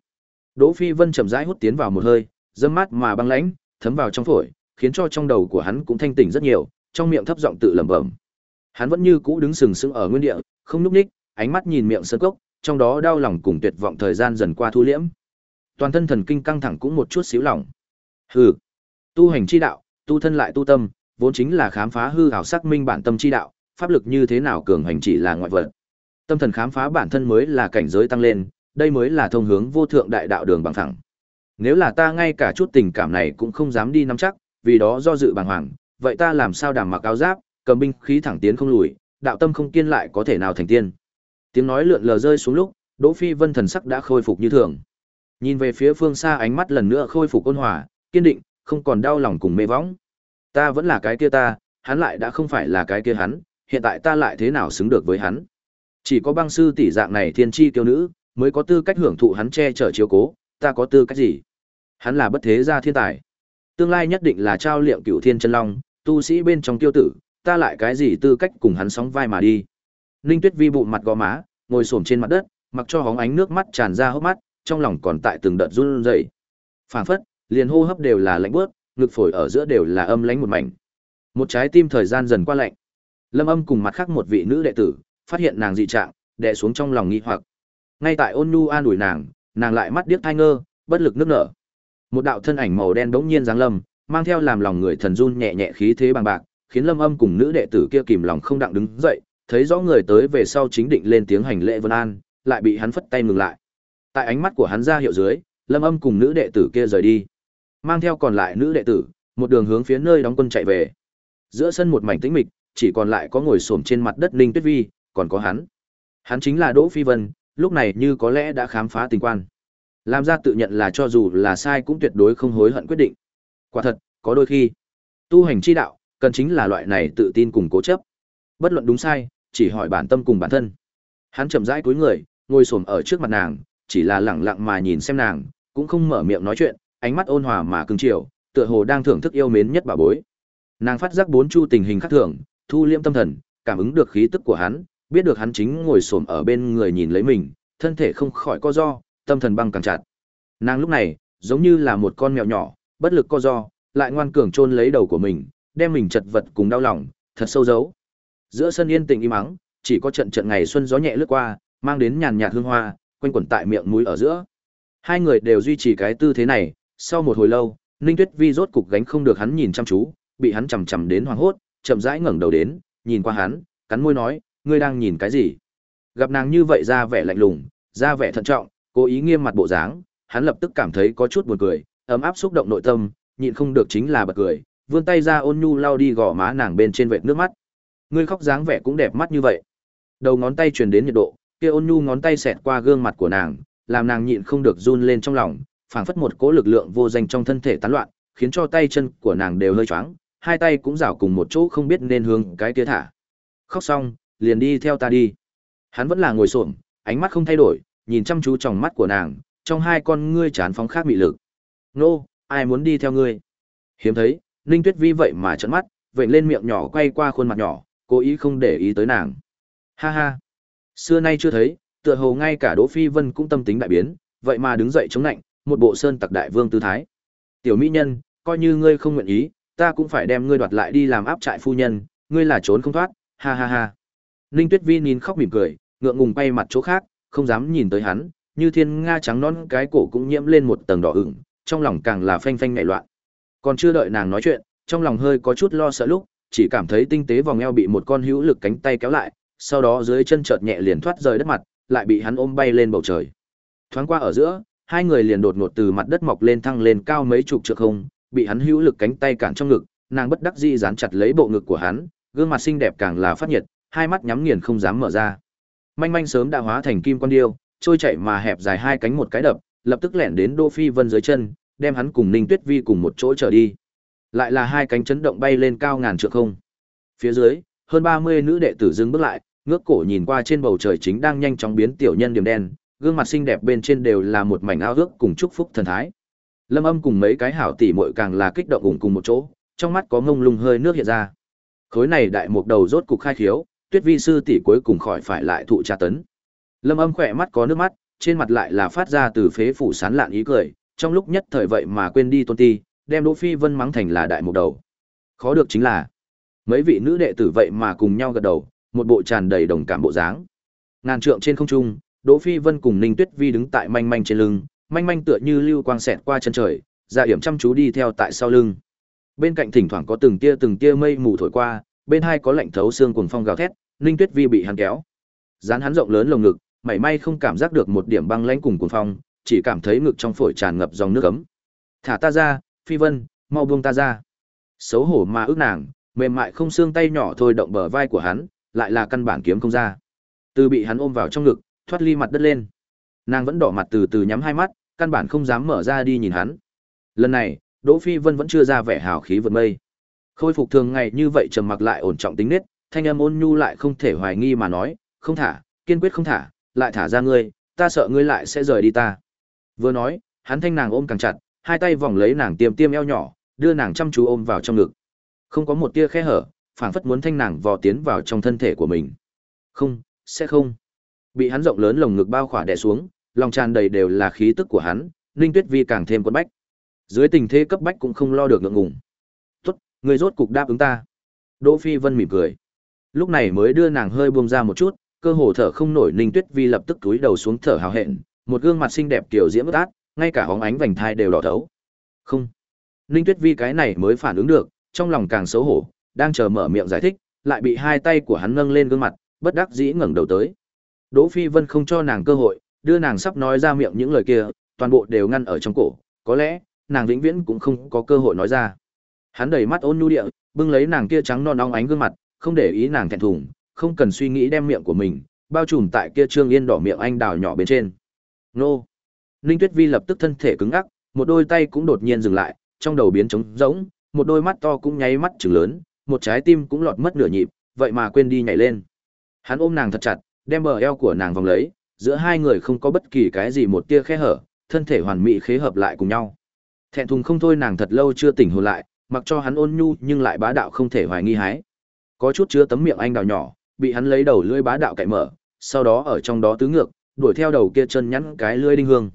Đỗ Phi Vân chậm rãi hút tiến vào một hơi, dâm mát mà băng lãnh, thấm vào trong phổi, khiến cho trong đầu của hắn cũng thanh tỉnh rất nhiều, trong miệng thấp giọng tự lẩm bẩm. Hắn vẫn như cũ đứng sừng sững ở nguyên địa, không nhúc nhích, ánh mắt nhìn miệng sơn cốc, trong đó đau lòng cùng tuyệt vọng thời gian dần qua thu liễm. Toàn thân thần kinh căng thẳng cũng một chút xíu lỏng. Hừ, tu hành chi đạo, tu thân lại tu tâm, vốn chính là khám phá hư ảo xác minh bản tâm chi đạo, pháp lực như thế nào cường hành chỉ là ngoại vật. Tâm thần khám phá bản thân mới là cảnh giới tăng lên, đây mới là thông hướng vô thượng đại đạo đường bằng thẳng. Nếu là ta ngay cả chút tình cảm này cũng không dám đi nắm chắc, vì đó do dự bàng hoàng, vậy ta làm sao đảm mặc áo giáp, cầm binh khí thẳng tiến không lùi, đạo tâm không kiên lại có thể nào thành tiên. Tiếng nói lượn lờ rơi xuống lúc, Đỗ Phi Vân thần sắc đã khôi phục như thường. Nhìn về phía phương xa ánh mắt lần nữa khôi phục ôn hòa, kiên định, không còn đau lòng cùng mê võng. Ta vẫn là cái kia ta, hắn lại đã không phải là cái kia hắn, hiện tại ta lại thế nào xứng được với hắn? Chỉ có băng sư tỷ dạng này thiên chi tiêu nữ, mới có tư cách hưởng thụ hắn che chở chiếu cố, ta có tư cách gì? Hắn là bất thế gia thiên tài. Tương lai nhất định là trao liệm cửu thiên chân long, tu sĩ bên trong tiêu tử, ta lại cái gì tư cách cùng hắn sóng vai mà đi. Ninh Tuyết Vi bụng mặt gò má, ngồi xổm trên mặt đất, mặc cho hóng ánh nước mắt tràn ra hốc mắt, trong lòng còn tại từng đợt run rẩy. Phản phất, liền hô hấp đều là lạnh bước, ngực phổi ở giữa đều là âm lãnh một mảnh. Một trái tim thời gian dần qua lạnh. Lâm Âm cùng mặt khác một vị nữ đệ tử, phát hiện nàng dị trạng, đè xuống trong lòng nghi hoặc. Ngay tại Ôn Nhu an ủi nàng, nàng lại mắt điếc hai ngơ, bất lực nước nở. Một đạo thân ảnh màu đen bỗng nhiên giáng lâm, mang theo làm lòng người thần run nhẹ nhẹ khí thế bằng bạc, khiến Lâm Âm cùng nữ đệ tử kia kìm lòng không đặng đứng dậy, thấy rõ người tới về sau chính định lên tiếng hành lễ vân an, lại bị hắn phất tay ngừng lại. Tại ánh mắt của hắn ra hiệu dưới, Lâm Âm cùng nữ đệ tử kia rời đi. Mang theo còn lại nữ đệ tử, một đường hướng phía nơi đóng quân chạy về. Giữa sân một mảnh tĩnh mịch, chỉ còn lại có ngồi xổm trên mặt đất Ninh Tuyết Vi, còn có hắn. Hắn chính là Đỗ Phi Vân, lúc này như có lẽ đã khám phá tình quan. Làm ra tự nhận là cho dù là sai cũng tuyệt đối không hối hận quyết định. Quả thật, có đôi khi, tu hành chi đạo, cần chính là loại này tự tin cùng cố chấp. Bất luận đúng sai, chỉ hỏi bản tâm cùng bản thân. Hắn chậm rãi cúi người, ngồi xổm ở trước mặt nàng, chỉ là lẳng lặng mà nhìn xem nàng, cũng không mở miệng nói chuyện, ánh mắt ôn hòa mà cưng chiều, tựa hồ đang thưởng thức yêu mến nhất bà bối. Nàng phát giác bốn chu tình hình khác thường, thu liễm tâm thần, cảm ứng được khí tức của hắn, biết được hắn chính ngồi xổm ở bên người nhìn lấy mình, thân thể không khỏi co do, tâm thần băng càng chặt. Nàng lúc này, giống như là một con mèo nhỏ, bất lực co do, lại ngoan cường chôn lấy đầu của mình, đem mình chật vật cùng đau lòng, thật sâu giấu. Giữa sân yên tĩnh im mắng, chỉ có trận trận ngày xuân gió nhẹ lướt qua, mang đến nhàn nhạt hương hoa, quanh quẩn tại miệng mũi ở giữa. Hai người đều duy trì cái tư thế này, sau một hồi lâu, Ninh Tuyết Vi rốt cục gánh không được hắn nhìn chăm chú, bị hắn chằm chằm đến hoảng hốt, chậm rãi ngẩng đầu đến, nhìn qua hắn, cắn môi nói, ngươi đang nhìn cái gì? Gặp nàng như vậy ra vẻ lạnh lùng, ra vẻ thận trọng, cố ý nghiêm mặt bộ dáng, hắn lập tức cảm thấy có chút buồn cười, ấm áp xúc động nội tâm, nhịn không được chính là bật cười, vươn tay ra ôn nhu lau đi gò má nàng bên trên vệt nước mắt. Ngươi khóc dáng vẻ cũng đẹp mắt như vậy. Đầu ngón tay truyền đến nhiệt độ, kia ôn nhu ngón tay xẹt qua gương mặt của nàng, làm nàng nhịn không được run lên trong lòng, phảng phất một cỗ lực lượng vô danh trong thân thể tán loạn, khiến cho tay chân của nàng đều hơi choáng, hai tay cũng rảo cùng một chỗ không biết nên hướng cái kia thả. Khóc xong, liền đi theo ta đi. Hắn vẫn là ngồi xổm, ánh mắt không thay đổi, nhìn chăm chú trong mắt của nàng, trong hai con ngươi chán phóng khác bị lực. Nô, ai muốn đi theo ngươi? Hiếm thấy, Ninh Tuyết Vi vậy mà trợn mắt, vậy lên miệng nhỏ quay qua khuôn mặt nhỏ, cố ý không để ý tới nàng. Ha ha, xưa nay chưa thấy, tựa hồ ngay cả Đỗ Phi Vân cũng tâm tính đại biến, vậy mà đứng dậy chống nạnh, một bộ sơn tặc đại vương tư thái. Tiểu mỹ nhân, coi như ngươi không nguyện ý, ta cũng phải đem ngươi đoạt lại đi làm áp trại phu nhân, ngươi là trốn không thoát, ha ha ha. Ninh Tuyết Vi nín khóc mỉm cười, ngượng ngùng bay mặt chỗ khác, không dám nhìn tới hắn, như thiên nga trắng non cái cổ cũng nhiễm lên một tầng đỏ ửng, trong lòng càng là phanh phanh ngại loạn. Còn chưa đợi nàng nói chuyện, trong lòng hơi có chút lo sợ lúc, chỉ cảm thấy tinh tế vòng eo bị một con hữu lực cánh tay kéo lại, sau đó dưới chân chợt nhẹ liền thoát rời đất mặt, lại bị hắn ôm bay lên bầu trời. Thoáng qua ở giữa, hai người liền đột ngột từ mặt đất mọc lên thăng lên cao mấy chục trượng không, bị hắn hữu lực cánh tay cản trong ngực, nàng bất đắc dĩ dán chặt lấy bộ ngực của hắn, gương mặt xinh đẹp càng là phát nhiệt, hai mắt nhắm nghiền không dám mở ra. Manh manh sớm đã hóa thành kim con điêu, trôi chạy mà hẹp dài hai cánh một cái đập, lập tức lẻn đến Đỗ Phi Vân dưới chân, đem hắn cùng Ninh Tuyết Vi cùng một chỗ trở đi. Lại là hai cánh chấn động bay lên cao ngàn trượng không. Phía dưới, hơn 30 nữ đệ tử dừng bước lại, ngước cổ nhìn qua trên bầu trời chính đang nhanh chóng biến tiểu nhân điểm đen, gương mặt xinh đẹp bên trên đều là một mảnh ao ước cùng chúc phúc thần thái. Lâm Âm cùng mấy cái hảo tỷ muội càng là kích động ủng cùng một chỗ, trong mắt có ngông lung hơi nước hiện ra. Khối này đại mục đầu rốt cục khai khiếu, Tuyết Vi sư tỷ cuối cùng khỏi phải lại thụ tra tấn. Lâm Âm khỏe mắt có nước mắt, trên mặt lại là phát ra từ phế phủ sán lạn ý cười, trong lúc nhất thời vậy mà quên đi tôn ti, đem Đỗ Phi Vân mắng thành là đại mục đầu. Khó được chính là, mấy vị nữ đệ tử vậy mà cùng nhau gật đầu, một bộ tràn đầy đồng cảm bộ dáng. Ngàn trượng trên không trung, Đỗ Phi Vân cùng Ninh Tuyết Vi đứng tại manh manh trên lưng, manh manh tựa như lưu quang xẹt qua chân trời, dạ hiểm chăm chú đi theo tại sau lưng. Bên cạnh thỉnh thoảng có từng tia từng tia mây mù thổi qua, bên hai có lạnh thấu xương cuồng phong gào thét, Ninh Tuyết Vi bị hắn kéo. Dán hắn rộng lớn lồng ngực, mảy may không cảm giác được một điểm băng lãnh cùng cuồng phong, chỉ cảm thấy ngực trong phổi tràn ngập dòng nước ấm. "Thả ta ra, Phi Vân, mau buông ta ra." Xấu hổ mà ước nàng, mềm mại không xương tay nhỏ thôi động bờ vai của hắn, lại là căn bản kiếm không ra. Từ bị hắn ôm vào trong ngực, thoát ly mặt đất lên. Nàng vẫn đỏ mặt từ từ nhắm hai mắt, căn bản không dám mở ra đi nhìn hắn. Lần này, Đỗ Phi Vân vẫn chưa ra vẻ hào khí vượt mây. Khôi phục thường ngày như vậy trầm mặc lại ổn trọng tính nết, thanh âm ôn nhu lại không thể hoài nghi mà nói, không thả, kiên quyết không thả, lại thả ra ngươi, ta sợ ngươi lại sẽ rời đi ta. Vừa nói, hắn thanh nàng ôm càng chặt, hai tay vòng lấy nàng tiêm tiêm eo nhỏ, đưa nàng chăm chú ôm vào trong ngực. Không có một tia khe hở, phảng phất muốn thanh nàng vò tiến vào trong thân thể của mình. Không, sẽ không. Bị hắn rộng lớn lồng ngực bao khỏa đè xuống, lòng tràn đầy đều là khí tức của hắn, Ninh Tuyết Vi càng thêm quấn bách. Dưới tình thế cấp bách cũng không lo được ngượng ngùng. "Tốt, người rốt cục đáp ứng ta." Đỗ Phi Vân mỉm cười. Lúc này mới đưa nàng hơi buông ra một chút, cơ hồ thở không nổi Ninh Tuyết Vi lập tức túi đầu xuống thở hào hẹn, một gương mặt xinh đẹp kiểu diễm ướt át, ngay cả hóng ánh vành thai đều đỏ thấu. Không. Ninh Tuyết Vi cái này mới phản ứng được, trong lòng càng xấu hổ, đang chờ mở miệng giải thích, lại bị hai tay của hắn nâng lên gương mặt, bất đắc dĩ ngẩng đầu tới. Đỗ Phi Vân không cho nàng cơ hội, đưa nàng sắp nói ra miệng những lời kia, toàn bộ đều ngăn ở trong cổ, có lẽ nàng vĩnh viễn cũng không có cơ hội nói ra. Hắn đầy mắt ôn nhu địa, bưng lấy nàng kia trắng non óng ánh gương mặt, không để ý nàng thẹn thùng, không cần suy nghĩ đem miệng của mình bao trùm tại kia trương yên đỏ miệng anh đào nhỏ bên trên. Nô! Ninh Tuyết Vi lập tức thân thể cứng ngắc, một đôi tay cũng đột nhiên dừng lại, trong đầu biến trống rỗng, một đôi mắt to cũng nháy mắt trừng lớn, một trái tim cũng lọt mất nửa nhịp, vậy mà quên đi nhảy lên. Hắn ôm nàng thật chặt, đem bờ eo của nàng vòng lấy, giữa hai người không có bất kỳ cái gì một tia khe hở, thân thể hoàn mỹ khế hợp lại cùng nhau. Thẹn thùng không thôi nàng thật lâu chưa tỉnh hồn lại, mặc cho hắn ôn nhu nhưng lại bá đạo không thể hoài nghi hái. Có chút chứa tấm miệng anh đào nhỏ, bị hắn lấy đầu lưỡi bá đạo cạy mở, sau đó ở trong đó tứ ngược, đuổi theo đầu kia chân nhắn cái lưỡi đinh hương.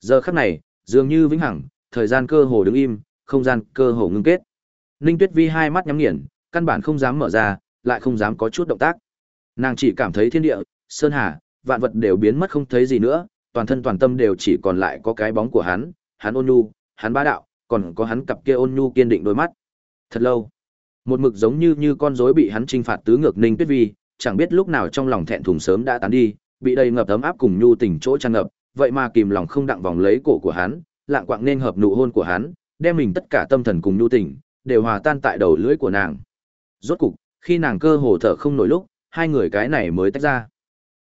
Giờ khắc này, dường như vĩnh hằng, thời gian cơ hồ đứng im, không gian cơ hồ ngưng kết. Ninh Tuyết Vi hai mắt nhắm nghiền, căn bản không dám mở ra, lại không dám có chút động tác. Nàng chỉ cảm thấy thiên địa, sơn hà, vạn vật đều biến mất không thấy gì nữa, toàn thân toàn tâm đều chỉ còn lại có cái bóng của hắn, hắn ôn nhu, hắn bá đạo, còn có hắn cặp kia ôn nhu kiên định đôi mắt. Thật lâu, một mực giống như như con rối bị hắn trinh phạt tứ ngược Ninh Tuyết Vi, chẳng biết lúc nào trong lòng thẹn thùng sớm đã tán đi, bị đầy ngập ấm áp cùng nhu tình chỗ tràn ngập, vậy mà kìm lòng không đặng vòng lấy cổ của hắn, lạng quạng nên hợp nụ hôn của hắn, đem mình tất cả tâm thần cùng nhu tình đều hòa tan tại đầu lưỡi của nàng. Rốt cục, khi nàng cơ hồ thở không nổi lúc, hai người cái này mới tách ra.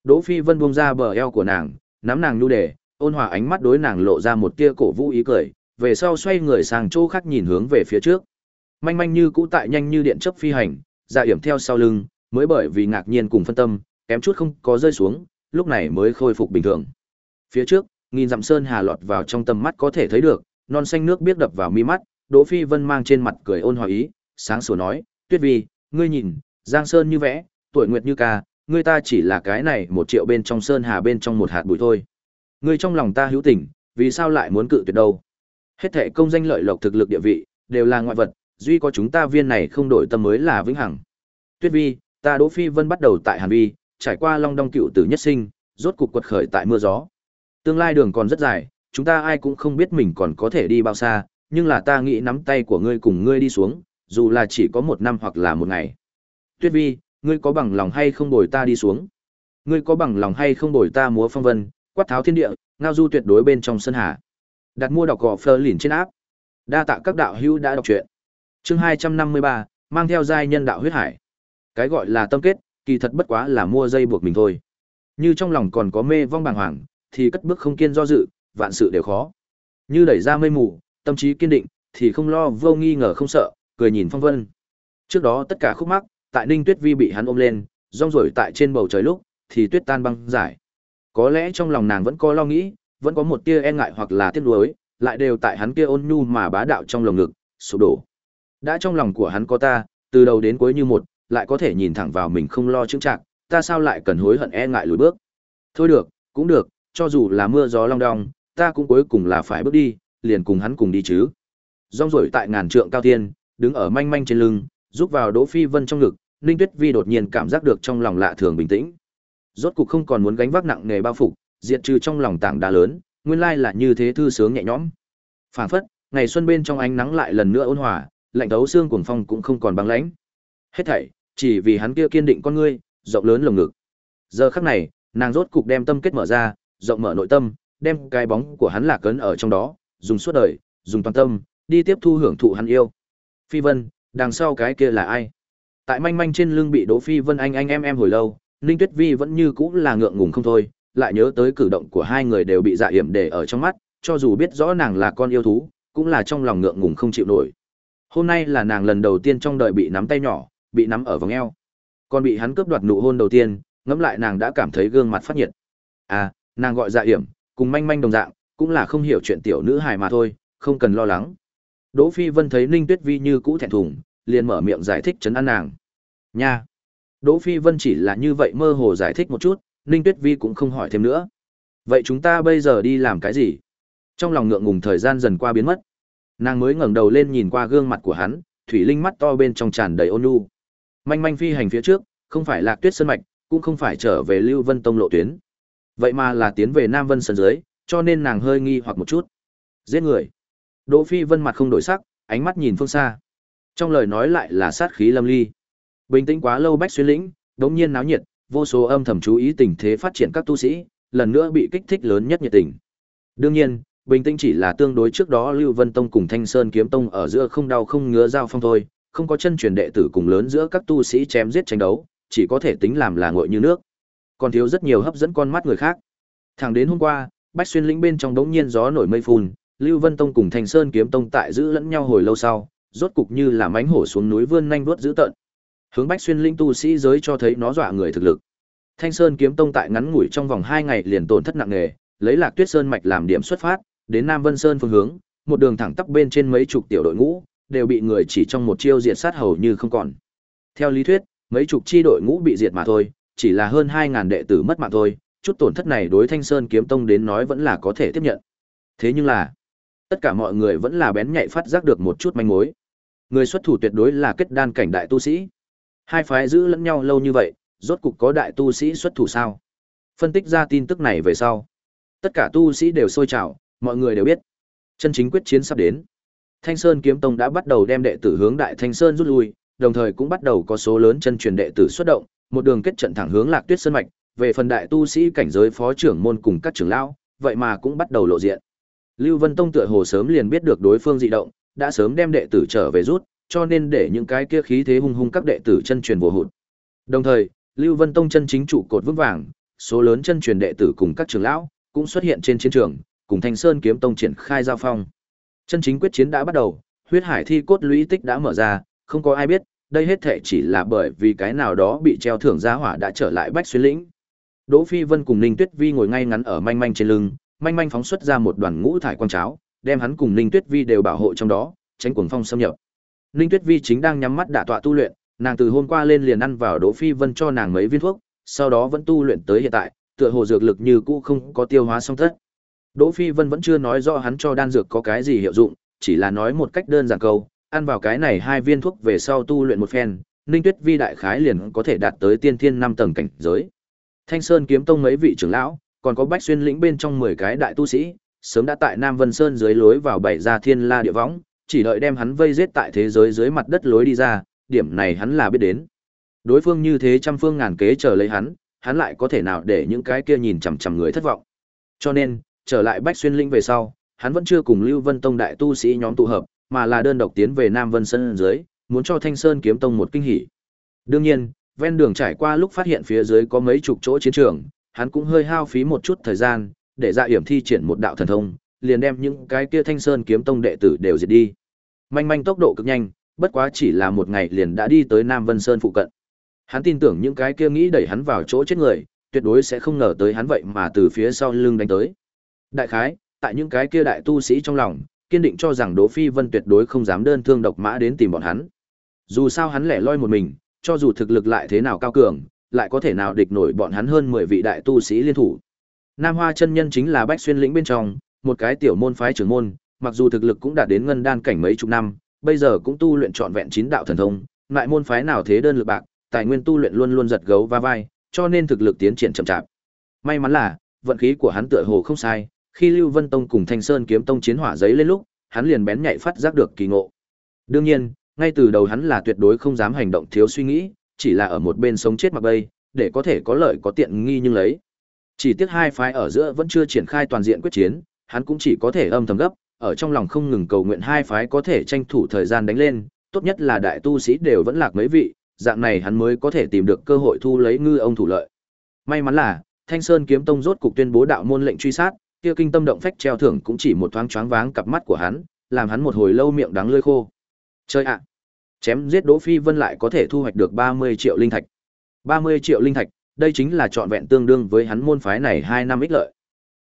Đỗ Phi Vân buông ra bờ eo của nàng, nắm nàng nhu đề, ôn hòa ánh mắt đối nàng lộ ra một tia cổ vũ ý cười, về sau xoay người sang chỗ khác nhìn hướng về phía trước. Manh manh như cũ tại nhanh như điện chớp phi hành, dạ yểm theo sau lưng, mới bởi vì ngạc nhiên cùng phân tâm, kém chút không có rơi xuống, lúc này mới khôi phục bình thường. Phía trước, nghìn dặm sơn hà lọt vào trong tầm mắt có thể thấy được, non xanh nước biết đập vào mi mắt, Đỗ Phi Vân mang trên mặt cười ôn hòa ý, sáng sủa nói, "Tuyết Vi, ngươi nhìn, Giang Sơn như vẽ, tuổi nguyệt như ca, ngươi ta chỉ là cái này một triệu bên trong sơn hà bên trong một hạt bụi thôi. Ngươi trong lòng ta hữu tình, vì sao lại muốn cự tuyệt đâu? Hết thệ công danh lợi lộc thực lực địa vị, đều là ngoại vật, duy có chúng ta viên này không đổi tâm mới là vĩnh hằng. Tuyết Vi, ta Đỗ Phi Vân bắt đầu tại Hàn Vi, trải qua Long Đong cựu tử nhất sinh, rốt cục quật khởi tại mưa gió. Tương lai đường còn rất dài, chúng ta ai cũng không biết mình còn có thể đi bao xa, nhưng là ta nghĩ nắm tay của ngươi cùng ngươi đi xuống, dù là chỉ có một năm hoặc là một ngày. Tuyết Vi, ngươi có bằng lòng hay không bồi ta đi xuống? Ngươi có bằng lòng hay không bồi ta múa phong vân, quát tháo thiên địa, ngao du tuyệt đối bên trong sân hà. Đặt mua đọc gò phơ lìn trên áp. Đa tạ các đạo hữu đã đọc truyện. Chương 253, mang theo giai nhân đạo huyết hải. Cái gọi là tâm kết, kỳ thật bất quá là mua dây buộc mình thôi. Như trong lòng còn có mê vong bàng hoàng, thì cất bước không kiên do dự, vạn sự đều khó. Như đẩy ra mây mù, tâm trí kiên định, thì không lo vô nghi ngờ không sợ, cười nhìn phong vân. Trước đó tất cả khúc mắc, tại Ninh Tuyết Vi bị hắn ôm lên, rong rổi tại trên bầu trời lúc, thì tuyết tan băng giải. Có lẽ trong lòng nàng vẫn có lo nghĩ, vẫn có một tia e ngại hoặc là tiếc nuối, lại đều tại hắn kia ôn nhu mà bá đạo trong lồng ngực, sụp đổ. Đã trong lòng của hắn có ta, từ đầu đến cuối như một, lại có thể nhìn thẳng vào mình không lo chứng trạng, ta sao lại cần hối hận e ngại lùi bước. Thôi được, cũng được, cho dù là mưa gió long đong, ta cũng cuối cùng là phải bước đi, liền cùng hắn cùng đi chứ. Rong rổi tại ngàn trượng cao thiên, đứng ở manh manh trên lưng, giúp vào Đỗ Phi Vân trong ngực, Ninh Tuyết Vi đột nhiên cảm giác được trong lòng lạ thường bình tĩnh. Rốt cục không còn muốn gánh vác nặng nề bao phục, diệt trừ trong lòng tảng đá lớn, nguyên lai là như thế thư sướng nhẹ nhõm. Phảng phất, ngày xuân bên trong ánh nắng lại lần nữa ôn hòa, lạnh thấu xương cuồng phong cũng không còn băng lãnh. Hết thảy, chỉ vì hắn kia kiên định con ngươi, rộng lớn lồng ngực. Giờ khắc này, nàng rốt cục đem tâm kết mở ra, rộng mở nội tâm, đem cái bóng của hắn lạc cấn ở trong đó, dùng suốt đời, dùng toàn tâm, đi tiếp thu hưởng thụ hắn yêu. Phi Vân, đằng sau cái kia là ai? Tại manh manh trên lưng bị Đỗ Phi Vân anh anh em em hồi lâu, Ninh Tuyết Vi vẫn như cũ là ngượng ngùng không thôi, lại nhớ tới cử động của hai người đều bị dạ hiểm để ở trong mắt, cho dù biết rõ nàng là con yêu thú, cũng là trong lòng ngượng ngùng không chịu nổi. Hôm nay là nàng lần đầu tiên trong đời bị nắm tay nhỏ, bị nắm ở vòng eo. Còn bị hắn cướp đoạt nụ hôn đầu tiên, ngẫm lại nàng đã cảm thấy gương mặt phát nhiệt. À, nàng gọi dạ hiểm, cùng manh manh đồng dạng, cũng là không hiểu chuyện tiểu nữ hài mà thôi, không cần lo lắng. Đỗ Phi Vân thấy Ninh Tuyết Vi như cũ thẹn thùng, liền mở miệng giải thích chấn an nàng. Nha. Đỗ Phi Vân chỉ là như vậy mơ hồ giải thích một chút, Ninh Tuyết Vi cũng không hỏi thêm nữa. Vậy chúng ta bây giờ đi làm cái gì? Trong lòng ngượng ngùng thời gian dần qua biến mất. Nàng mới ngẩng đầu lên nhìn qua gương mặt của hắn, thủy linh mắt to bên trong tràn đầy ôn nhu. Manh manh phi hành phía trước, không phải Lạc Tuyết sơn mạch, cũng không phải trở về Lưu Vân Tông lộ tuyến. Vậy mà là tiến về Nam Vân Sơn dưới, cho nên nàng hơi nghi hoặc một chút. Giết người. Đỗ Phi Vân mặt không đổi sắc, ánh mắt nhìn phương xa. Trong lời nói lại là sát khí lâm ly. Bình tĩnh quá lâu bách xuyên lĩnh, đống nhiên náo nhiệt, vô số âm thầm chú ý tình thế phát triển các tu sĩ, lần nữa bị kích thích lớn nhất nhiệt tình. Đương nhiên, bình tĩnh chỉ là tương đối trước đó Lưu Vân Tông cùng Thanh Sơn Kiếm Tông ở giữa không đau không ngứa giao phong thôi, không có chân truyền đệ tử cùng lớn giữa các tu sĩ chém giết tranh đấu, chỉ có thể tính làm là ngội như nước. Còn thiếu rất nhiều hấp dẫn con mắt người khác. Thẳng đến hôm qua, Bách Xuyên lĩnh bên trong đống nhiên gió nổi mây phun, Lưu Vân Tông cùng Thanh Sơn Kiếm Tông tại giữ lẫn nhau hồi lâu sau, rốt cục như là mánh hổ xuống núi vươn nhanh vuốt dữ tận. Hướng Bách Xuyên lĩnh tu sĩ giới cho thấy nó dọa người thực lực. Thanh Sơn Kiếm Tông tại ngắn ngủi trong vòng 2 ngày liền tổn thất nặng nề, lấy Lạc Tuyết Sơn mạch làm điểm xuất phát, đến Nam Vân Sơn phương hướng, một đường thẳng tắp bên trên mấy chục tiểu đội ngũ, đều bị người chỉ trong một chiêu diệt sát hầu như không còn. Theo lý thuyết, mấy chục chi đội ngũ bị diệt mà thôi, chỉ là hơn 2000 đệ tử mất mạng thôi, chút tổn thất này đối Thanh Sơn Kiếm Tông đến nói vẫn là có thể tiếp nhận. Thế nhưng là, tất cả mọi người vẫn là bén nhạy phát giác được một chút manh mối. Người xuất thủ tuyệt đối là kết đan cảnh đại tu sĩ. Hai phái giữ lẫn nhau lâu như vậy, rốt cục có đại tu sĩ xuất thủ sao? Phân tích ra tin tức này về sau, tất cả tu sĩ đều sôi trào, mọi người đều biết, chân chính quyết chiến sắp đến. Thanh Sơn Kiếm Tông đã bắt đầu đem đệ tử hướng Đại Thanh Sơn rút lui, đồng thời cũng bắt đầu có số lớn chân truyền đệ tử xuất động, một đường kết trận thẳng hướng Lạc Tuyết Sơn mạch, về phần đại tu sĩ cảnh giới phó trưởng môn cùng các trưởng lão, vậy mà cũng bắt đầu lộ diện. Lưu Vân Tông tựa hồ sớm liền biết được đối phương dị động, đã sớm đem đệ tử trở về rút, cho nên để những cái kia khí thế hung hung các đệ tử chân truyền vô hụt. Đồng thời, Lưu Vân Tông chân chính trụ cột vững vàng, số lớn chân truyền đệ tử cùng các trưởng lão cũng xuất hiện trên chiến trường, cùng Thanh Sơn Kiếm Tông triển khai giao phong. Chân chính quyết chiến đã bắt đầu, huyết hải thi cốt lũy tích đã mở ra, không có ai biết, đây hết thảy chỉ là bởi vì cái nào đó bị treo thưởng giá hỏa đã trở lại Bách Xuyên lĩnh. Đỗ Phi Vân cùng Ninh Tuyết Vi ngồi ngay ngắn ở manh manh trên lưng, manh manh phóng xuất ra một đoàn ngũ thải quang cháo, đem hắn cùng Ninh Tuyết Vi đều bảo hộ trong đó, tránh cuồng phong xâm nhập. Ninh Tuyết Vi chính đang nhắm mắt đả tọa tu luyện, nàng từ hôm qua lên liền ăn vào Đỗ Phi Vân cho nàng mấy viên thuốc, sau đó vẫn tu luyện tới hiện tại, tựa hồ dược lực như cũ không có tiêu hóa xong tất. Đỗ Phi Vân vẫn chưa nói rõ hắn cho đan dược có cái gì hiệu dụng, chỉ là nói một cách đơn giản câu, ăn vào cái này hai viên thuốc về sau tu luyện một phen, Ninh Tuyết Vi đại khái liền có thể đạt tới tiên thiên năm tầng cảnh giới. Thanh Sơn kiếm tông mấy vị trưởng lão, còn có Bách Xuyên lĩnh bên trong 10 cái đại tu sĩ, sớm đã tại Nam Vân Sơn dưới lối vào bảy ra thiên la địa võng, chỉ đợi đem hắn vây giết tại thế giới dưới mặt đất lối đi ra, điểm này hắn là biết đến. Đối phương như thế trăm phương ngàn kế chờ lấy hắn, hắn lại có thể nào để những cái kia nhìn chằm chằm người thất vọng. Cho nên, trở lại Bách Xuyên lĩnh về sau, hắn vẫn chưa cùng Lưu Vân Tông đại tu sĩ nhóm tụ hợp, mà là đơn độc tiến về Nam Vân Sơn dưới, muốn cho Thanh Sơn kiếm tông một kinh hỉ. Đương nhiên, ven đường trải qua lúc phát hiện phía dưới có mấy chục chỗ chiến trường, hắn cũng hơi hao phí một chút thời gian, để dạ hiểm thi triển một đạo thần thông, liền đem những cái kia Thanh Sơn kiếm tông đệ tử đều diệt đi. Manh manh tốc độ cực nhanh, bất quá chỉ là một ngày liền đã đi tới Nam Vân Sơn phụ cận. Hắn tin tưởng những cái kia nghĩ đẩy hắn vào chỗ chết người, tuyệt đối sẽ không ngờ tới hắn vậy mà từ phía sau lưng đánh tới. Đại khái, tại những cái kia đại tu sĩ trong lòng, kiên định cho rằng Đỗ Phi Vân tuyệt đối không dám đơn thương độc mã đến tìm bọn hắn. Dù sao hắn lẻ loi một mình, cho dù thực lực lại thế nào cao cường, lại có thể nào địch nổi bọn hắn hơn 10 vị đại tu sĩ liên thủ. Nam Hoa chân nhân chính là Bách Xuyên lĩnh bên trong, một cái tiểu môn phái trưởng môn, mặc dù thực lực cũng đạt đến ngân đan cảnh mấy chục năm, bây giờ cũng tu luyện trọn vẹn chín đạo thần thông, lại môn phái nào thế đơn lực bạc, tài nguyên tu luyện luôn luôn giật gấu va vai, cho nên thực lực tiến triển chậm chạp. May mắn là, vận khí của hắn tựa hồ không sai, khi Lưu Vân Tông cùng Thanh Sơn kiếm tông chiến hỏa giấy lên lúc, hắn liền bén nhạy phát giác được kỳ ngộ. Đương nhiên, ngay từ đầu hắn là tuyệt đối không dám hành động thiếu suy nghĩ, chỉ là ở một bên sống chết mặc bay, để có thể có lợi có tiện nghi nhưng lấy. Chỉ tiếc hai phái ở giữa vẫn chưa triển khai toàn diện quyết chiến, hắn cũng chỉ có thể âm thầm gấp, ở trong lòng không ngừng cầu nguyện hai phái có thể tranh thủ thời gian đánh lên, tốt nhất là đại tu sĩ đều vẫn lạc mấy vị, dạng này hắn mới có thể tìm được cơ hội thu lấy ngư ông thủ lợi. May mắn là, Thanh Sơn kiếm tông rốt cục tuyên bố đạo môn lệnh truy sát, kia kinh tâm động phách treo thưởng cũng chỉ một thoáng choáng váng cặp mắt của hắn, làm hắn một hồi lâu miệng đắng lưỡi khô. Chơi ạ. Chém giết Đỗ Phi Vân lại có thể thu hoạch được 30 triệu linh thạch. 30 triệu linh thạch, đây chính là trọn vẹn tương đương với hắn môn phái này 2 năm ích lợi.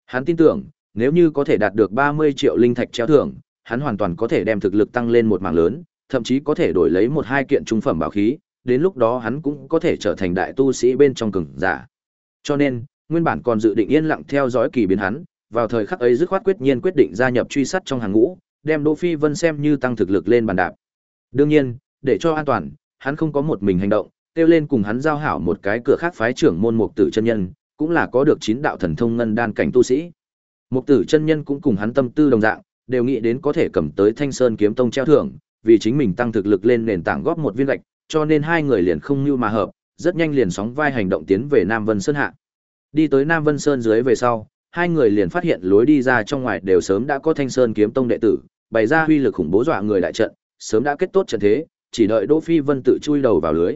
Hắn tin tưởng, nếu như có thể đạt được 30 triệu linh thạch treo thưởng, hắn hoàn toàn có thể đem thực lực tăng lên một mảng lớn, thậm chí có thể đổi lấy một hai kiện trung phẩm bảo khí, đến lúc đó hắn cũng có thể trở thành đại tu sĩ bên trong cường giả. Cho nên, nguyên bản còn dự định yên lặng theo dõi kỳ biến hắn, vào thời khắc ấy dứt khoát quyết nhiên quyết định gia nhập truy sát trong hàng ngũ, đem Đỗ Phi Vân xem như tăng thực lực lên bàn đạp. Đương nhiên, để cho an toàn, hắn không có một mình hành động, kêu lên cùng hắn giao hảo một cái cửa khác phái trưởng môn mục tử chân nhân, cũng là có được chín đạo thần thông ngân đan cảnh tu sĩ. Mục tử chân nhân cũng cùng hắn tâm tư đồng dạng, đều nghĩ đến có thể cầm tới Thanh Sơn kiếm tông treo thưởng, vì chính mình tăng thực lực lên nền tảng góp một viên gạch, cho nên hai người liền không như mà hợp, rất nhanh liền sóng vai hành động tiến về Nam Vân Sơn hạ. Đi tới Nam Vân Sơn dưới về sau, hai người liền phát hiện lối đi ra trong ngoài đều sớm đã có Thanh Sơn kiếm tông đệ tử, bày ra huy lực khủng bố dọa người đại trận, sớm đã kết tốt trận thế, chỉ đợi Đỗ Phi Vân tự chui đầu vào lưới.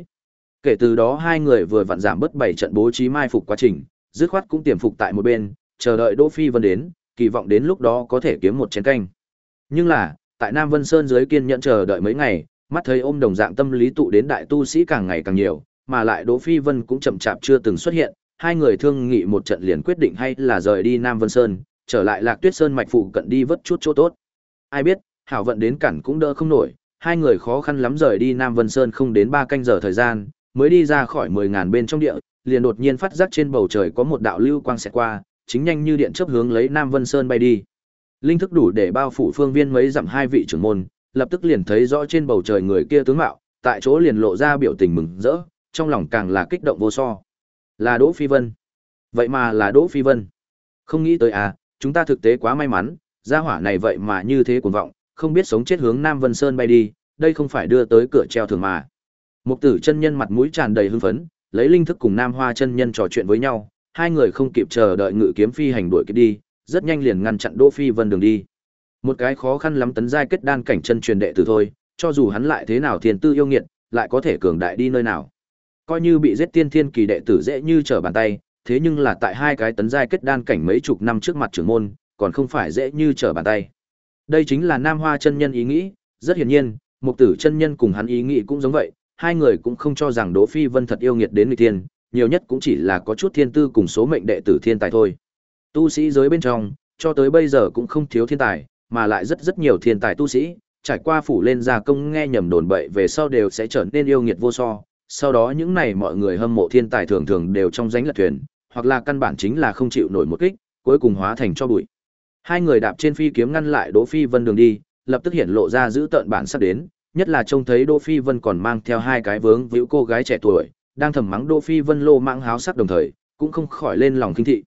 Kể từ đó hai người vừa vặn giảm bớt bảy trận bố trí mai phục quá trình, dứt khoát cũng tiềm phục tại một bên, chờ đợi Đỗ Phi Vân đến, kỳ vọng đến lúc đó có thể kiếm một chén canh. Nhưng là, tại Nam Vân Sơn dưới kiên nhẫn chờ đợi mấy ngày, mắt thấy ôm đồng dạng tâm lý tụ đến đại tu sĩ càng ngày càng nhiều, mà lại Đỗ Phi Vân cũng chậm chạp chưa từng xuất hiện, hai người thương nghị một trận liền quyết định hay là rời đi Nam Vân Sơn, trở lại Lạc Tuyết Sơn mạch phụ cận đi vớt chút chỗ tốt. Ai biết, hảo vận đến cản cũng đỡ không nổi, hai người khó khăn lắm rời đi Nam Vân Sơn không đến ba canh giờ thời gian, mới đi ra khỏi mười ngàn bên trong địa, liền đột nhiên phát giác trên bầu trời có một đạo lưu quang xẹt qua, chính nhanh như điện chớp hướng lấy Nam Vân Sơn bay đi. Linh thức đủ để bao phủ phương viên mấy dặm hai vị trưởng môn, lập tức liền thấy rõ trên bầu trời người kia tướng mạo, tại chỗ liền lộ ra biểu tình mừng rỡ, trong lòng càng là kích động vô so. Là Đỗ Phi Vân. Vậy mà là Đỗ Phi Vân. Không nghĩ tới à, chúng ta thực tế quá may mắn, gia hỏa này vậy mà như thế cuồng vọng, không biết sống chết hướng Nam Vân Sơn bay đi, đây không phải đưa tới cửa treo thường mà. Mục tử chân nhân mặt mũi tràn đầy hưng phấn, lấy linh thức cùng Nam Hoa chân nhân trò chuyện với nhau, hai người không kịp chờ đợi ngự kiếm phi hành đuổi kịp đi, rất nhanh liền ngăn chặn Đỗ Phi Vân đường đi. Một cái khó khăn lắm tấn giai kết đan cảnh chân truyền đệ tử thôi, cho dù hắn lại thế nào thiên tư yêu nghiệt, lại có thể cường đại đi nơi nào. Coi như bị giết tiên thiên kỳ đệ tử dễ như trở bàn tay, thế nhưng là tại hai cái tấn giai kết đan cảnh mấy chục năm trước mặt trưởng môn, còn không phải dễ như trở bàn tay. Đây chính là Nam Hoa chân nhân ý nghĩ, rất hiển nhiên, Mục Tử chân nhân cùng hắn ý nghĩ cũng giống vậy, hai người cũng không cho rằng Đỗ Phi Vân thật yêu nghiệt đến người tiên, nhiều nhất cũng chỉ là có chút thiên tư cùng số mệnh đệ tử thiên tài thôi. Tu sĩ giới bên trong, cho tới bây giờ cũng không thiếu thiên tài, mà lại rất rất nhiều thiên tài tu sĩ, trải qua phủ lên gia công nghe nhầm đồn bậy về sau đều sẽ trở nên yêu nghiệt vô so. Sau đó những này mọi người hâm mộ thiên tài thường thường đều trong danh lật thuyền, hoặc là căn bản chính là không chịu nổi một kích, cuối cùng hóa thành cho bụi. Hai người đạp trên phi kiếm ngăn lại Đỗ Phi Vân đường đi, lập tức hiện lộ ra giữ tợn bản sắp đến, nhất là trông thấy Đỗ Phi Vân còn mang theo hai cái vướng víu cô gái trẻ tuổi, đang thầm mắng Đỗ Phi Vân lô mạng háo sắc đồng thời, cũng không khỏi lên lòng kinh thị.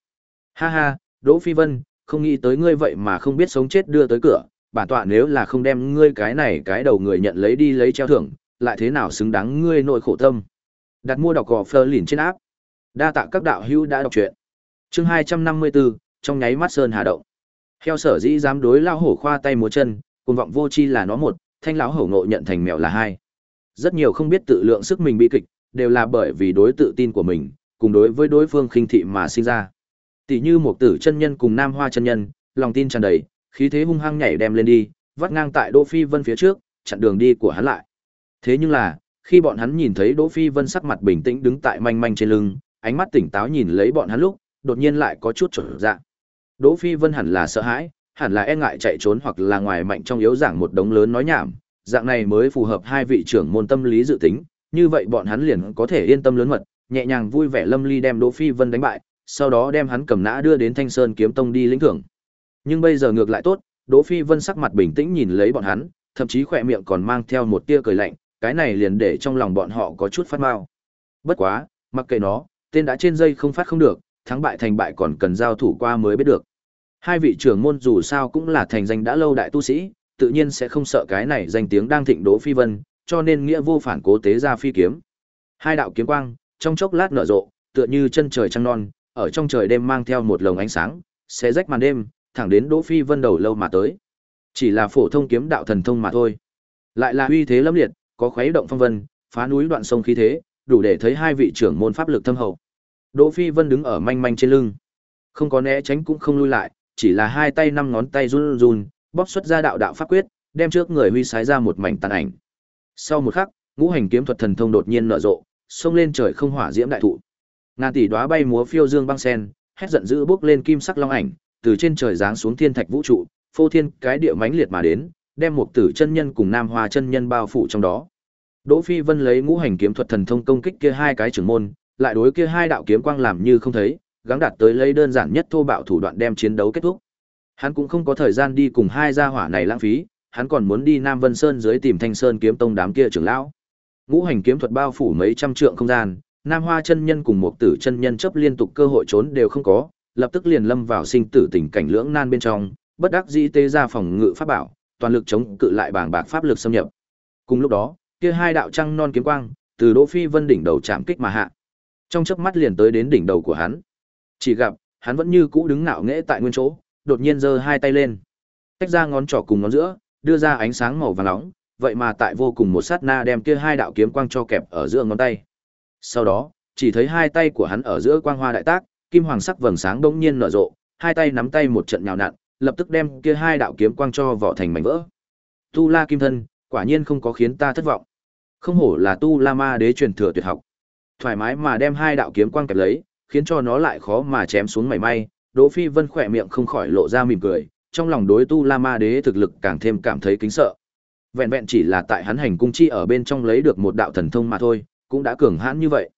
Ha ha, Đỗ Phi Vân, không nghĩ tới ngươi vậy mà không biết sống chết đưa tới cửa, bản tọa nếu là không đem ngươi cái này cái đầu người nhận lấy đi lấy treo thưởng, lại thế nào xứng đáng ngươi nội khổ tâm. Đặt mua đọc gò phơ lìn trên áp. Đa tạ các đạo hữu đã đọc truyện. Chương 254, trong nháy mắt sơn hà động. Heo sở dĩ dám đối lao hổ khoa tay múa chân, cùng vọng vô chi là nó một, thanh lão hổ ngộ nhận thành mèo là hai. Rất nhiều không biết tự lượng sức mình bi kịch, đều là bởi vì đối tự tin của mình, cùng đối với đối phương khinh thị mà sinh ra. Tỷ như một tử chân nhân cùng nam hoa chân nhân, lòng tin tràn đầy, khí thế hung hăng nhảy đem lên đi, vắt ngang tại Đỗ Phi Vân phía trước, chặn đường đi của hắn lại. Thế nhưng là, khi bọn hắn nhìn thấy Đỗ Phi Vân sắc mặt bình tĩnh đứng tại manh manh trên lưng, ánh mắt tỉnh táo nhìn lấy bọn hắn lúc, đột nhiên lại có chút trở dạng. Đỗ Phi Vân hẳn là sợ hãi, hẳn là e ngại chạy trốn hoặc là ngoài mạnh trong yếu giảng một đống lớn nói nhảm, dạng này mới phù hợp hai vị trưởng môn tâm lý dự tính, như vậy bọn hắn liền có thể yên tâm lớn mật, nhẹ nhàng vui vẻ lâm ly đem Đỗ Phi Vân đánh bại, sau đó đem hắn cầm nã đưa đến Thanh Sơn kiếm tông đi lĩnh thưởng. Nhưng bây giờ ngược lại tốt, Đỗ Phi Vân sắc mặt bình tĩnh nhìn lấy bọn hắn, thậm chí khỏe miệng còn mang theo một tia cười lạnh, cái này liền để trong lòng bọn họ có chút phát mao. Bất quá, mặc kệ nó, tên đã trên dây không phát không được, thắng bại thành bại còn cần giao thủ qua mới biết được. Hai vị trưởng môn dù sao cũng là thành danh đã lâu đại tu sĩ, tự nhiên sẽ không sợ cái này danh tiếng đang thịnh Đỗ Phi Vân, cho nên nghĩa vô phản cố tế ra phi kiếm. Hai đạo kiếm quang, trong chốc lát nở rộ, tựa như chân trời trăng non, ở trong trời đêm mang theo một lồng ánh sáng, sẽ rách màn đêm, thẳng đến Đỗ Phi Vân đầu lâu mà tới. Chỉ là phổ thông kiếm đạo thần thông mà thôi. Lại là uy thế lâm liệt, có khuấy động phong vân, phá núi đoạn sông khí thế, đủ để thấy hai vị trưởng môn pháp lực thâm hậu. Đỗ Phi Vân đứng ở manh manh trên lưng, không có né tránh cũng không lui lại, chỉ là hai tay năm ngón tay run run, bóp xuất ra đạo đạo pháp quyết, đem trước người huy sái ra một mảnh tàn ảnh. Sau một khắc, ngũ hành kiếm thuật thần thông đột nhiên nở rộ, xông lên trời không hỏa diễm đại thụ. Ngàn tỷ đóa bay múa phiêu dương băng sen, hét giận dữ bước lên kim sắc long ảnh, từ trên trời giáng xuống thiên thạch vũ trụ, phô thiên cái địa mãnh liệt mà đến, đem một tử chân nhân cùng nam hoa chân nhân bao phủ trong đó. Đỗ Phi Vân lấy ngũ hành kiếm thuật thần thông công kích kia hai cái trưởng môn, lại đối kia hai đạo kiếm quang làm như không thấy, gắng đạt tới lấy đơn giản nhất thô bạo thủ đoạn đem chiến đấu kết thúc. Hắn cũng không có thời gian đi cùng hai gia hỏa này lãng phí, hắn còn muốn đi Nam Vân Sơn dưới tìm Thanh Sơn kiếm tông đám kia trưởng lão. Ngũ hành kiếm thuật bao phủ mấy trăm trượng không gian, Nam Hoa chân nhân cùng một tử chân nhân chấp liên tục cơ hội trốn đều không có, lập tức liền lâm vào sinh tử tình cảnh lưỡng nan bên trong, bất đắc dĩ tế ra phòng ngự pháp bảo, toàn lực chống cự lại bảng bạc pháp lực xâm nhập. Cùng lúc đó, kia hai đạo trăng non kiếm quang, từ Đỗ Phi Vân đỉnh đầu chạm kích mà hạ. Trong chớp mắt liền tới đến đỉnh đầu của hắn. Chỉ gặp, hắn vẫn như cũ đứng ngạo nghễ tại nguyên chỗ, đột nhiên giơ hai tay lên, tách ra ngón trỏ cùng ngón giữa, đưa ra ánh sáng màu vàng nóng, vậy mà tại vô cùng một sát na đem kia hai đạo kiếm quang cho kẹp ở giữa ngón tay. Sau đó, chỉ thấy hai tay của hắn ở giữa quang hoa đại tác, kim hoàng sắc vầng sáng bỗng nhiên nở rộ, hai tay nắm tay một trận nhào nặn, lập tức đem kia hai đạo kiếm quang cho vỏ thành mảnh vỡ. Tu La Kim Thân, quả nhiên không có khiến ta thất vọng. Không hổ là Tu La Ma Đế truyền thừa tuyệt học. Thoải mái mà đem hai đạo kiếm quang kẹp lấy, khiến cho nó lại khó mà chém xuống mảy may. Đỗ Phi Vân khỏe miệng không khỏi lộ ra mỉm cười, trong lòng đối Tu La Ma Đế thực lực càng thêm cảm thấy kính sợ. Vẹn vẹn chỉ là tại hắn hành cung chi ở bên trong lấy được một đạo thần thông mà thôi, cũng đã cường hãn như vậy.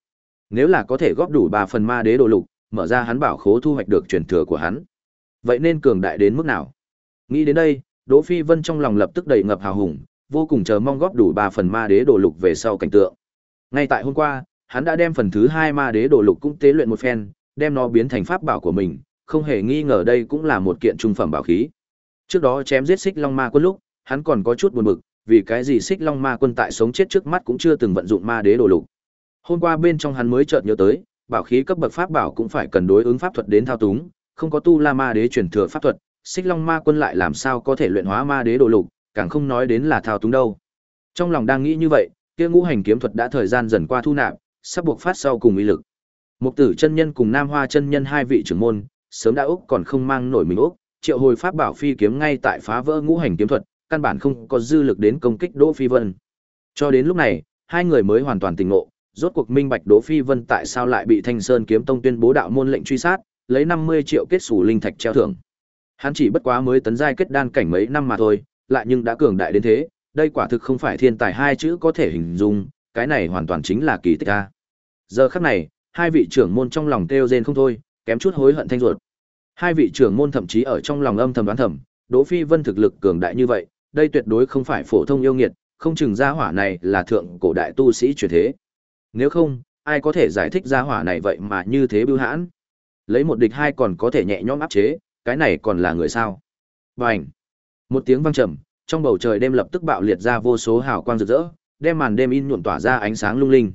Nếu là có thể góp đủ ba phần Ma Đế đồ lục, mở ra hắn bảo khố thu hoạch được truyền thừa của hắn. Vậy nên cường đại đến mức nào? Nghĩ đến đây, Đỗ Phi Vân trong lòng lập tức đầy ngập hào hùng, vô cùng chờ mong góp đủ ba phần Ma Đế đồ lục về sau cảnh tượng. Ngay tại hôm qua, hắn đã đem phần thứ hai Ma Đế đồ lục cũng tế luyện một phen, đem nó biến thành pháp bảo của mình, không hề nghi ngờ đây cũng là một kiện trung phẩm bảo khí. Trước đó chém giết Xích Long Ma quân lúc, hắn còn có chút buồn bực, vì cái gì Xích Long Ma quân tại sống chết trước mắt cũng chưa từng vận dụng Ma Đế đồ lục. Hôm qua bên trong hắn mới chợt nhớ tới, bảo khí cấp bậc pháp bảo cũng phải cần đối ứng pháp thuật đến thao túng, không có tu La Ma Đế truyền thừa pháp thuật, Xích Long Ma quân lại làm sao có thể luyện hóa Ma Đế đồ lục, càng không nói đến là thao túng đâu. Trong lòng đang nghĩ như vậy, kia ngũ hành kiếm thuật đã thời gian dần qua thu nạp, sắp buộc phát sau cùng uy lực. Mục tử chân nhân cùng Nam Hoa chân nhân hai vị trưởng môn, sớm đã úc còn không mang nổi mình úc, triệu hồi pháp bảo phi kiếm ngay tại phá vỡ ngũ hành kiếm thuật, căn bản không có dư lực đến công kích Đỗ Phi Vân. Cho đến lúc này, hai người mới hoàn toàn tỉnh ngộ, rốt cuộc minh bạch Đỗ Phi Vân tại sao lại bị Thanh Sơn Kiếm Tông tuyên bố đạo môn lệnh truy sát, lấy 50 triệu kết sủ linh thạch treo thưởng. Hắn chỉ bất quá mới tấn giai kết đan cảnh mấy năm mà thôi, lại nhưng đã cường đại đến thế, đây quả thực không phải thiên tài hai chữ có thể hình dung, cái này hoàn toàn chính là kỳ tích a. Giờ khắc này, hai vị trưởng môn trong lòng kêu rên không thôi, kém chút hối hận thanh ruột. Hai vị trưởng môn thậm chí ở trong lòng âm thầm đoán thầm, Đỗ Phi Vân thực lực cường đại như vậy, đây tuyệt đối không phải phổ thông yêu nghiệt, không chừng gia hỏa này là thượng cổ đại tu sĩ truyền thế. Nếu không, ai có thể giải thích gia hỏa này vậy mà như thế bưu hãn? Lấy một địch hai còn có thể nhẹ nhõm áp chế, cái này còn là người sao? Bành! Một tiếng vang trầm, trong bầu trời đêm lập tức bạo liệt ra vô số hào quang rực rỡ, đem màn đêm in nhuộm tỏa ra ánh sáng lung linh.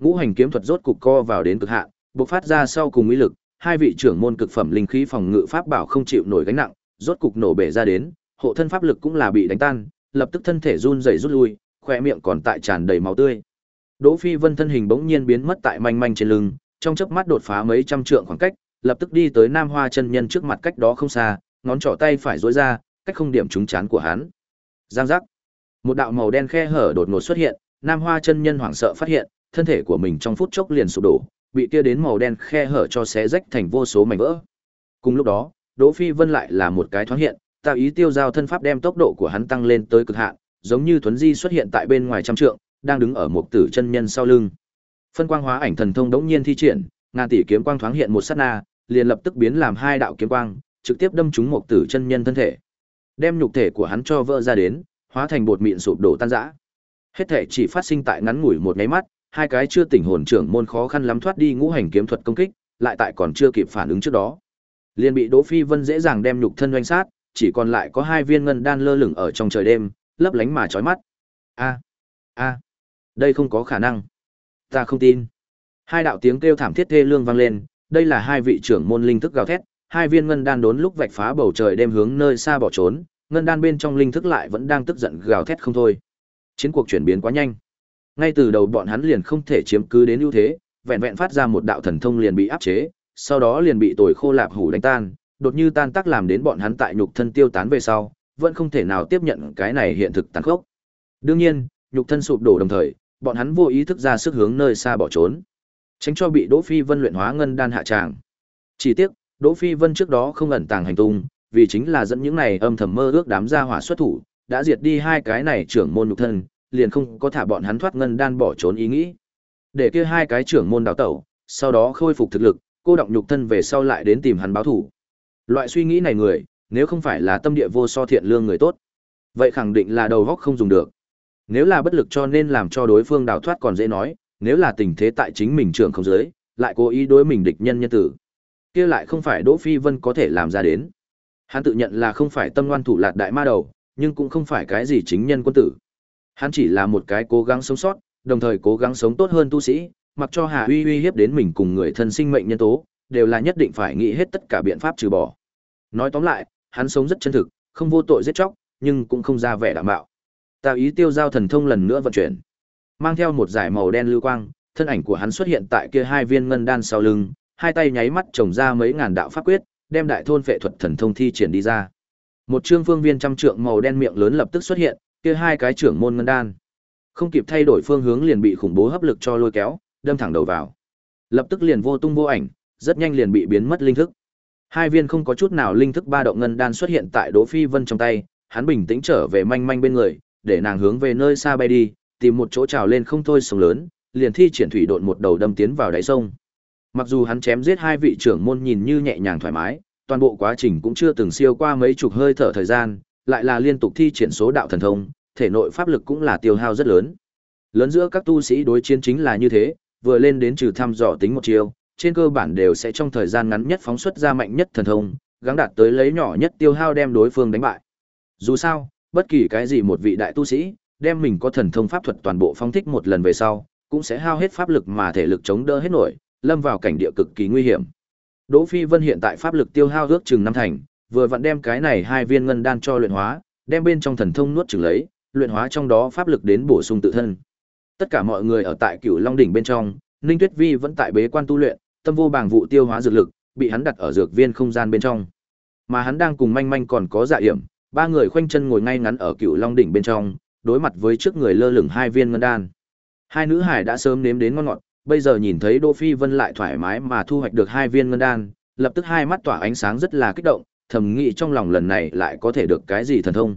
Ngũ hành kiếm thuật rốt cục co vào đến cực hạn, bộc phát ra sau cùng uy lực, hai vị trưởng môn cực phẩm linh khí phòng ngự pháp bảo không chịu nổi gánh nặng, rốt cục nổ bể ra đến, hộ thân pháp lực cũng là bị đánh tan, lập tức thân thể run rẩy rút lui, khóe miệng còn tại tràn đầy máu tươi. Đỗ Phi Vân thân hình bỗng nhiên biến mất tại manh manh trên lưng, trong chớp mắt đột phá mấy trăm trượng khoảng cách, lập tức đi tới Nam Hoa chân nhân trước mặt cách đó không xa, ngón trỏ tay phải duỗi ra, cách không điểm trúng chán của hắn. Giang giác. Một đạo màu đen khe hở đột ngột xuất hiện, Nam Hoa chân nhân hoảng sợ phát hiện, thân thể của mình trong phút chốc liền sụp đổ, bị kia đến màu đen khe hở cho xé rách thành vô số mảnh vỡ. Cùng lúc đó, Đỗ Phi Vân lại là một cái thoáng hiện, tạo ý tiêu giao thân pháp đem tốc độ của hắn tăng lên tới cực hạn, giống như thuấn di xuất hiện tại bên ngoài trăm trượng, đang đứng ở một tử chân nhân sau lưng. Phân quang hóa ảnh thần thông đống nhiên thi triển, ngàn tỷ kiếm quang thoáng hiện một sát na, liền lập tức biến làm hai đạo kiếm quang, trực tiếp đâm trúng một tử chân nhân thân thể. Đem nhục thể của hắn cho vỡ ra đến, hóa thành bột mịn sụp đổ tan rã. Hết thể chỉ phát sinh tại ngắn ngủi một cái mắt, hai cái chưa tỉnh hồn trưởng môn khó khăn lắm thoát đi ngũ hành kiếm thuật công kích, lại tại còn chưa kịp phản ứng trước đó. Liền bị Đỗ Phi Vân dễ dàng đem nhục thân doanh sát, chỉ còn lại có hai viên ngân đan lơ lửng ở trong trời đêm, lấp lánh mà chói mắt. A, a, đây không có khả năng. Ta không tin. Hai đạo tiếng kêu thảm thiết thê lương vang lên, đây là hai vị trưởng môn linh thức gào thét, hai viên ngân đan đốn lúc vạch phá bầu trời đem hướng nơi xa bỏ trốn, ngân đan bên trong linh thức lại vẫn đang tức giận gào thét không thôi. Chiến cuộc chuyển biến quá nhanh. Ngay từ đầu bọn hắn liền không thể chiếm cứ đến ưu thế, vẹn vẹn phát ra một đạo thần thông liền bị áp chế, sau đó liền bị tồi khô lạp hủ đánh tan, đột như tan tác làm đến bọn hắn tại nhục thân tiêu tán về sau, vẫn không thể nào tiếp nhận cái này hiện thực tàn khốc. Đương nhiên, nhục thân sụp đổ đồng thời, bọn hắn vô ý thức ra sức hướng nơi xa bỏ trốn, tránh cho bị Đỗ Phi Vân luyện hóa ngân đan hạ tràng. Chỉ tiếc, Đỗ Phi Vân trước đó không ẩn tàng hành tung, vì chính là dẫn những này âm thầm mơ ước đám gia hỏa xuất thủ, đã diệt đi hai cái này trưởng môn nhục thân, liền không có thả bọn hắn thoát ngân đan bỏ trốn ý nghĩ. Để kia hai cái trưởng môn đào tẩu, sau đó khôi phục thực lực, cô động nhục thân về sau lại đến tìm hắn báo thủ. Loại suy nghĩ này người, nếu không phải là tâm địa vô so thiện lương người tốt, vậy khẳng định là đầu góc không dùng được. Nếu là bất lực cho nên làm cho đối phương đào thoát còn dễ nói, nếu là tình thế tại chính mình trưởng không giới, lại cố ý đối mình địch nhân nhân tử. Kia lại không phải Đỗ Phi Vân có thể làm ra đến. Hắn tự nhận là không phải tâm ngoan thủ lạt đại ma đầu, nhưng cũng không phải cái gì chính nhân quân tử. Hắn chỉ là một cái cố gắng sống sót, đồng thời cố gắng sống tốt hơn tu sĩ, mặc cho Hà Uy uy hiếp đến mình cùng người thân sinh mệnh nhân tố, đều là nhất định phải nghĩ hết tất cả biện pháp trừ bỏ. Nói tóm lại, hắn sống rất chân thực, không vô tội giết chóc, nhưng cũng không ra vẻ đảm bảo. Tạo ý tiêu giao thần thông lần nữa vận chuyển. Mang theo một dải màu đen lưu quang, thân ảnh của hắn xuất hiện tại kia hai viên ngân đan sau lưng, hai tay nháy mắt trồng ra mấy ngàn đạo pháp quyết, đem đại thôn phệ thuật thần thông thi triển đi ra. Một trương phương viên trăm trượng màu đen miệng lớn lập tức xuất hiện, kia hai cái trưởng môn ngân đan. Không kịp thay đổi phương hướng liền bị khủng bố hấp lực cho lôi kéo, đâm thẳng đầu vào. Lập tức liền vô tung vô ảnh, rất nhanh liền bị biến mất linh thức. Hai viên không có chút nào linh thức ba động ngân đan xuất hiện tại Đỗ Phi Vân trong tay, hắn bình tĩnh trở về manh manh bên người, để nàng hướng về nơi xa bay đi, tìm một chỗ trào lên không thôi sông lớn, liền thi triển thủy độn một đầu đâm tiến vào đáy sông. Mặc dù hắn chém giết hai vị trưởng môn nhìn như nhẹ nhàng thoải mái, toàn bộ quá trình cũng chưa từng siêu qua mấy chục hơi thở thời gian, lại là liên tục thi triển số đạo thần thông, thể nội pháp lực cũng là tiêu hao rất lớn. Lớn giữa các tu sĩ đối chiến chính là như thế, vừa lên đến trừ thăm dò tính một chiều, trên cơ bản đều sẽ trong thời gian ngắn nhất phóng xuất ra mạnh nhất thần thông, gắng đạt tới lấy nhỏ nhất tiêu hao đem đối phương đánh bại. Dù sao, bất kỳ cái gì một vị đại tu sĩ, đem mình có thần thông pháp thuật toàn bộ phong thích một lần về sau, cũng sẽ hao hết pháp lực mà thể lực chống đỡ hết nổi, lâm vào cảnh địa cực kỳ nguy hiểm. Đỗ Phi Vân hiện tại pháp lực tiêu hao ước chừng năm thành, vừa vặn đem cái này hai viên ngân đan cho luyện hóa, đem bên trong thần thông nuốt chửng lấy, luyện hóa trong đó pháp lực đến bổ sung tự thân. Tất cả mọi người ở tại Cửu Long đỉnh bên trong, Ninh Tuyết Vi vẫn tại bế quan tu luyện, tâm vô bảng vụ tiêu hóa dược lực, bị hắn đặt ở dược viên không gian bên trong. Mà hắn đang cùng manh manh còn có dạ hiểm, ba người khoanh chân ngồi ngay ngắn ở Cửu Long đỉnh bên trong, đối mặt với trước người lơ lửng hai viên ngân đan. Hai nữ hải đã sớm nếm đến ngon ngọt, bây giờ nhìn thấy Đỗ Phi Vân lại thoải mái mà thu hoạch được hai viên ngân đan, lập tức hai mắt tỏa ánh sáng rất là kích động, thầm nghĩ trong lòng lần này lại có thể được cái gì thần thông.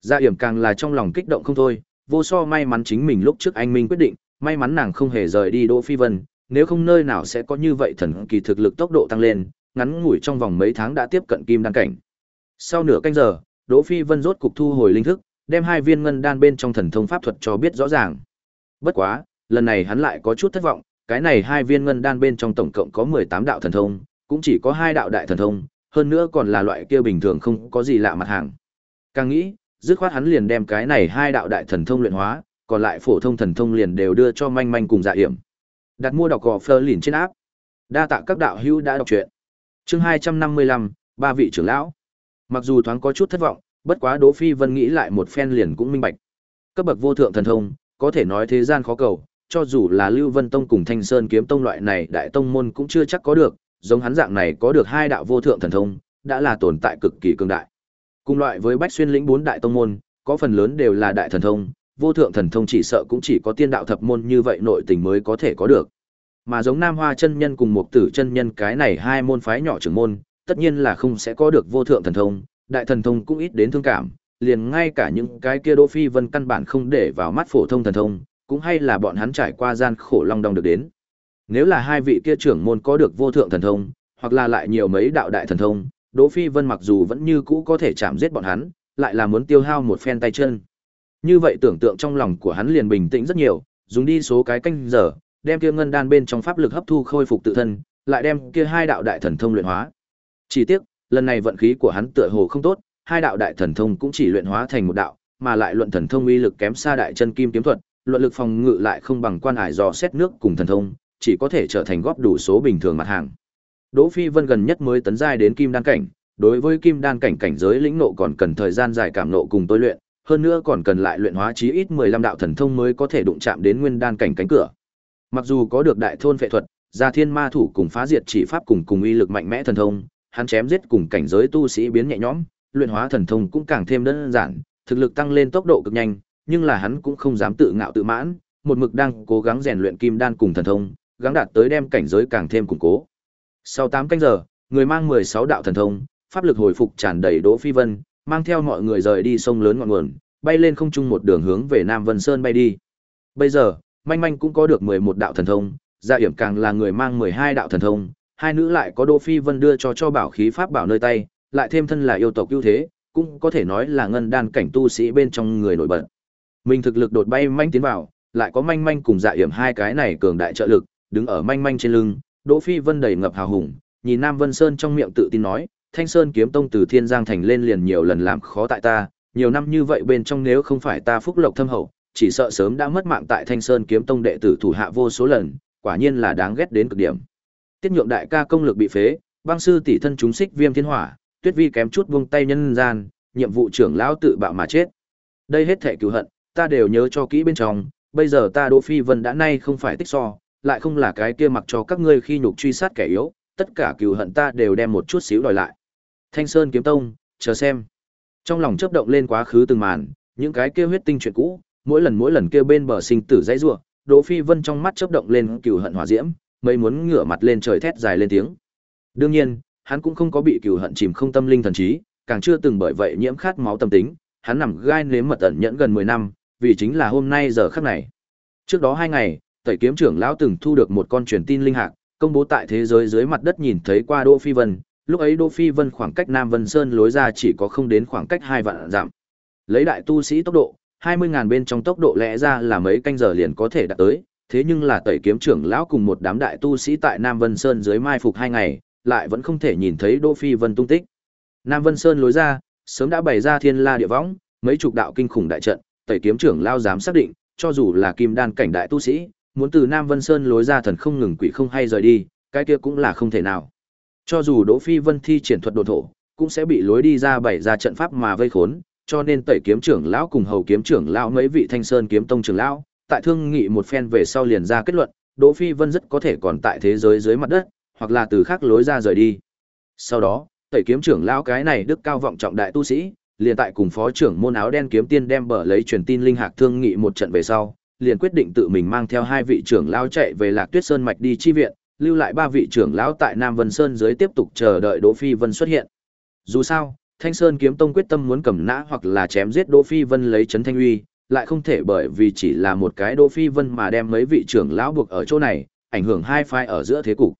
Gia Yểm càng là trong lòng kích động không thôi, vô so may mắn chính mình lúc trước anh minh quyết định, may mắn nàng không hề rời đi Đỗ Phi Vân, nếu không nơi nào sẽ có như vậy thần kỳ thực lực tốc độ tăng lên, ngắn ngủi trong vòng mấy tháng đã tiếp cận kim Đăng cảnh. Sau nửa canh giờ, Đỗ Phi Vân rốt cục thu hồi linh thức, đem hai viên ngân đan bên trong thần thông pháp thuật cho biết rõ ràng. Bất quá, lần này hắn lại có chút thất vọng, cái này hai viên ngân đan bên trong tổng cộng có 18 đạo thần thông, cũng chỉ có hai đạo đại thần thông, hơn nữa còn là loại kia bình thường không có gì lạ mặt hàng. Càng nghĩ, dứt khoát hắn liền đem cái này hai đạo đại thần thông luyện hóa, còn lại phổ thông thần thông liền đều đưa cho manh manh cùng dạ hiểm. Đặt mua đọc gò phơ lìn trên áp. Đa tạ các đạo hữu đã đọc truyện. Chương 255, ba vị trưởng lão. Mặc dù thoáng có chút thất vọng, bất quá Đỗ Phi Vân nghĩ lại một phen liền cũng minh bạch. Cấp bậc vô thượng thần thông, có thể nói thế gian khó cầu, cho dù là Lưu Vân Tông cùng Thanh Sơn Kiếm Tông loại này đại tông môn cũng chưa chắc có được, giống hắn dạng này có được hai đạo vô thượng thần thông, đã là tồn tại cực kỳ cường đại. Cùng loại với Bách Xuyên lĩnh bốn đại tông môn, có phần lớn đều là đại thần thông, vô thượng thần thông chỉ sợ cũng chỉ có tiên đạo thập môn như vậy nội tình mới có thể có được. Mà giống Nam Hoa chân nhân cùng Mục Tử chân nhân cái này hai môn phái nhỏ trưởng môn, tất nhiên là không sẽ có được vô thượng thần thông, đại thần thông cũng ít đến thương cảm, liền ngay cả những cái kia Đỗ Phi Vân căn bản không để vào mắt phổ thông thần thông, cũng hay là bọn hắn trải qua gian khổ long đong được đến. Nếu là hai vị kia trưởng môn có được vô thượng thần thông, hoặc là lại nhiều mấy đạo đại thần thông, Đỗ Phi Vân mặc dù vẫn như cũ có thể chạm giết bọn hắn, lại là muốn tiêu hao một phen tay chân. Như vậy tưởng tượng trong lòng của hắn liền bình tĩnh rất nhiều, dùng đi số cái canh giờ, đem kia ngân đan bên trong pháp lực hấp thu khôi phục tự thân, lại đem kia hai đạo đại thần thông luyện hóa. Chỉ tiếc, lần này vận khí của hắn tựa hồ không tốt, hai đạo đại thần thông cũng chỉ luyện hóa thành một đạo, mà lại luận thần thông uy lực kém xa đại chân kim kiếm thuật, luận lực phòng ngự lại không bằng quan ải dò xét nước cùng thần thông, chỉ có thể trở thành góp đủ số bình thường mặt hàng. Đỗ Phi Vân gần nhất mới tấn giai đến kim đan cảnh, đối với kim đan cảnh cảnh giới lĩnh nộ còn cần thời gian dài cảm nộ cùng tôi luyện, hơn nữa còn cần lại luyện hóa chí ít 15 đạo thần thông mới có thể đụng chạm đến nguyên đan cảnh cánh cửa. Mặc dù có được đại thôn phệ thuật, gia thiên ma thủ cùng phá diệt chỉ pháp cùng cùng uy lực mạnh mẽ thần thông, hắn chém giết cùng cảnh giới tu sĩ biến nhẹ nhõm, luyện hóa thần thông cũng càng thêm đơn giản, thực lực tăng lên tốc độ cực nhanh, nhưng là hắn cũng không dám tự ngạo tự mãn, một mực đang cố gắng rèn luyện kim đan cùng thần thông, gắng đạt tới đem cảnh giới càng thêm củng cố. Sau 8 canh giờ, người mang 16 đạo thần thông, pháp lực hồi phục tràn đầy Đỗ Phi Vân, mang theo mọi người rời đi sông lớn ngọn nguồn, bay lên không trung một đường hướng về Nam Vân Sơn bay đi. Bây giờ, Manh Manh cũng có được 11 đạo thần thông, Dạ Yểm càng là người mang 12 đạo thần thông, hai nữ lại có Đỗ Phi Vân đưa cho cho bảo khí pháp bảo nơi tay, lại thêm thân là yêu tộc ưu thế, cũng có thể nói là ngân đan cảnh tu sĩ bên trong người nổi bật. Mình thực lực đột bay manh tiến vào, lại có manh manh cùng dạ Yểm hai cái này cường đại trợ lực, đứng ở manh manh trên lưng, Đỗ Phi Vân đầy ngập hào hùng, nhìn Nam Vân Sơn trong miệng tự tin nói, Thanh Sơn kiếm tông từ Thiên Giang thành lên liền nhiều lần làm khó tại ta, nhiều năm như vậy bên trong nếu không phải ta phúc lộc thâm hậu, chỉ sợ sớm đã mất mạng tại Thanh Sơn kiếm tông đệ tử thủ hạ vô số lần, quả nhiên là đáng ghét đến cực điểm. Tiết nhượng đại ca công lực bị phế, băng sư tỷ thân chúng xích viêm thiên hỏa, tuyết vi kém chút buông tay nhân gian, nhiệm vụ trưởng lão tự bạo mà chết. Đây hết thể cứu hận, ta đều nhớ cho kỹ bên trong, bây giờ ta Đỗ Phi Vân đã nay không phải tích so, lại không là cái kia mặc cho các ngươi khi nhục truy sát kẻ yếu, tất cả cừu hận ta đều đem một chút xíu đòi lại. Thanh Sơn kiếm tông, chờ xem. Trong lòng chớp động lên quá khứ từng màn, những cái kia huyết tinh chuyện cũ, mỗi lần mỗi lần kia bên bờ sinh tử dãy rủa, Đỗ Phi Vân trong mắt chớp động lên cừu hận hỏa diễm, mấy muốn ngửa mặt lên trời thét dài lên tiếng. Đương nhiên, hắn cũng không có bị cừu hận chìm không tâm linh thần trí, càng chưa từng bởi vậy nhiễm khát máu tâm tính, hắn nằm gai nếm mật ẩn nhẫn gần 10 năm, vì chính là hôm nay giờ khắc này. Trước đó hai ngày, Tẩy Kiếm trưởng lão từng thu được một con truyền tin linh hạc, công bố tại thế giới dưới mặt đất nhìn thấy qua Đỗ Phi Vân, lúc ấy Đỗ Phi Vân khoảng cách Nam Vân Sơn lối ra chỉ có không đến khoảng cách hai vạn giảm. Lấy đại tu sĩ tốc độ, 20.000 bên trong tốc độ lẽ ra là mấy canh giờ liền có thể đạt tới, thế nhưng là tẩy kiếm trưởng lão cùng một đám đại tu sĩ tại Nam Vân Sơn dưới mai phục hai ngày, lại vẫn không thể nhìn thấy Đỗ Phi Vân tung tích. Nam Vân Sơn lối ra, sớm đã bày ra thiên la địa võng, mấy chục đạo kinh khủng đại trận, tẩy kiếm trưởng lão dám xác định, cho dù là kim đan cảnh đại tu sĩ, muốn từ Nam Vân Sơn lối ra thần không ngừng quỷ không hay rời đi, cái kia cũng là không thể nào. Cho dù Đỗ Phi Vân thi triển thuật độn thổ, cũng sẽ bị lối đi ra bảy ra trận pháp mà vây khốn, cho nên Tẩy kiếm trưởng lão cùng Hầu kiếm trưởng lão mấy vị Thanh Sơn kiếm tông trưởng lão, tại thương nghị một phen về sau liền ra kết luận, Đỗ Phi Vân rất có thể còn tại thế giới dưới mặt đất, hoặc là từ khác lối ra rời đi. Sau đó, Tẩy kiếm trưởng lão cái này đức cao vọng trọng đại tu sĩ, liền tại cùng phó trưởng môn áo đen kiếm tiên đem bờ lấy truyền tin linh hạc thương nghị một trận về sau, liền quyết định tự mình mang theo hai vị trưởng lão chạy về Lạc Tuyết Sơn mạch đi chi viện, lưu lại ba vị trưởng lão tại Nam Vân Sơn dưới tiếp tục chờ đợi Đỗ Phi Vân xuất hiện. Dù sao, Thanh Sơn kiếm tông quyết tâm muốn cầm nã hoặc là chém giết Đỗ Phi Vân lấy chấn thanh uy, lại không thể bởi vì chỉ là một cái Đỗ Phi Vân mà đem mấy vị trưởng lão buộc ở chỗ này, ảnh hưởng hai phái ở giữa thế cục.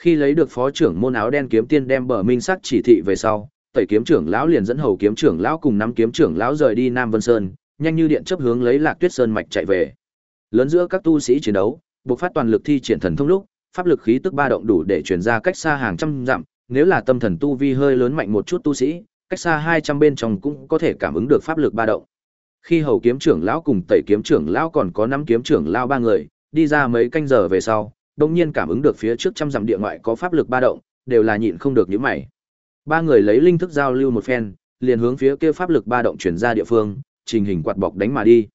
Khi lấy được phó trưởng môn áo đen kiếm tiên đem bờ minh sắc chỉ thị về sau, tẩy kiếm trưởng lão liền dẫn hầu kiếm trưởng lão cùng năm kiếm trưởng lão rời đi Nam Vân Sơn, nhanh như điện chấp hướng lấy Lạc Tuyết Sơn mạch chạy về. Lớn giữa các tu sĩ chiến đấu, buộc phát toàn lực thi triển thần thông lúc, pháp lực khí tức ba động đủ để truyền ra cách xa hàng trăm dặm, nếu là tâm thần tu vi hơi lớn mạnh một chút tu sĩ, cách xa 200 bên trong cũng có thể cảm ứng được pháp lực ba động. Khi hầu kiếm trưởng lão cùng tẩy kiếm trưởng lão còn có năm kiếm trưởng lão ba người, đi ra mấy canh giờ về sau, đột nhiên cảm ứng được phía trước trăm dặm địa ngoại có pháp lực ba động, đều là nhịn không được những mày. Ba người lấy linh thức giao lưu một phen, liền hướng phía kia pháp lực ba động truyền ra địa phương, trình hình quạt bọc đánh mà đi.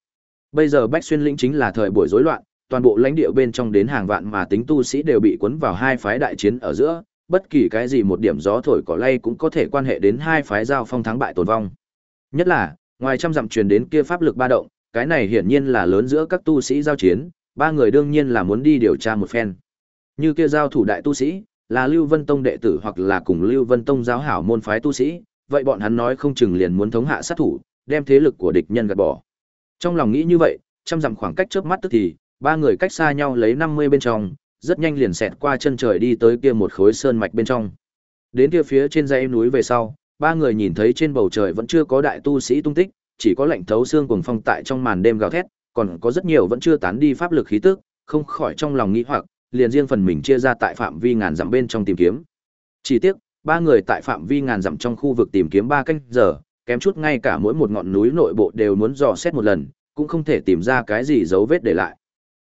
Bây giờ Bách Xuyên lĩnh chính là thời buổi rối loạn, toàn bộ lãnh địa bên trong đến hàng vạn mà tính tu sĩ đều bị cuốn vào hai phái đại chiến ở giữa, bất kỳ cái gì một điểm gió thổi cỏ lay cũng có thể quan hệ đến hai phái giao phong thắng bại tồn vong. Nhất là, ngoài trăm dặm truyền đến kia pháp lực ba động, cái này hiển nhiên là lớn giữa các tu sĩ giao chiến, ba người đương nhiên là muốn đi điều tra một phen. Như kia giao thủ đại tu sĩ, là Lưu Vân Tông đệ tử hoặc là cùng Lưu Vân Tông giáo hảo môn phái tu sĩ, vậy bọn hắn nói không chừng liền muốn thống hạ sát thủ, đem thế lực của địch nhân gạt bỏ. Trong lòng nghĩ như vậy, trăm dặm khoảng cách chớp mắt tức thì, ba người cách xa nhau lấy 50 bên trong, rất nhanh liền xẹt qua chân trời đi tới kia một khối sơn mạch bên trong. Đến kia phía trên dãy núi về sau, ba người nhìn thấy trên bầu trời vẫn chưa có đại tu sĩ tung tích, chỉ có lạnh thấu xương cuồng phong tại trong màn đêm gào thét, còn có rất nhiều vẫn chưa tán đi pháp lực khí tức, không khỏi trong lòng nghĩ hoặc, liền riêng phần mình chia ra tại phạm vi ngàn dặm bên trong tìm kiếm. Chỉ tiếc, ba người tại phạm vi ngàn dặm trong khu vực tìm kiếm ba canh giờ, kém chút ngay cả mỗi một ngọn núi nội bộ đều muốn dò xét một lần, cũng không thể tìm ra cái gì dấu vết để lại.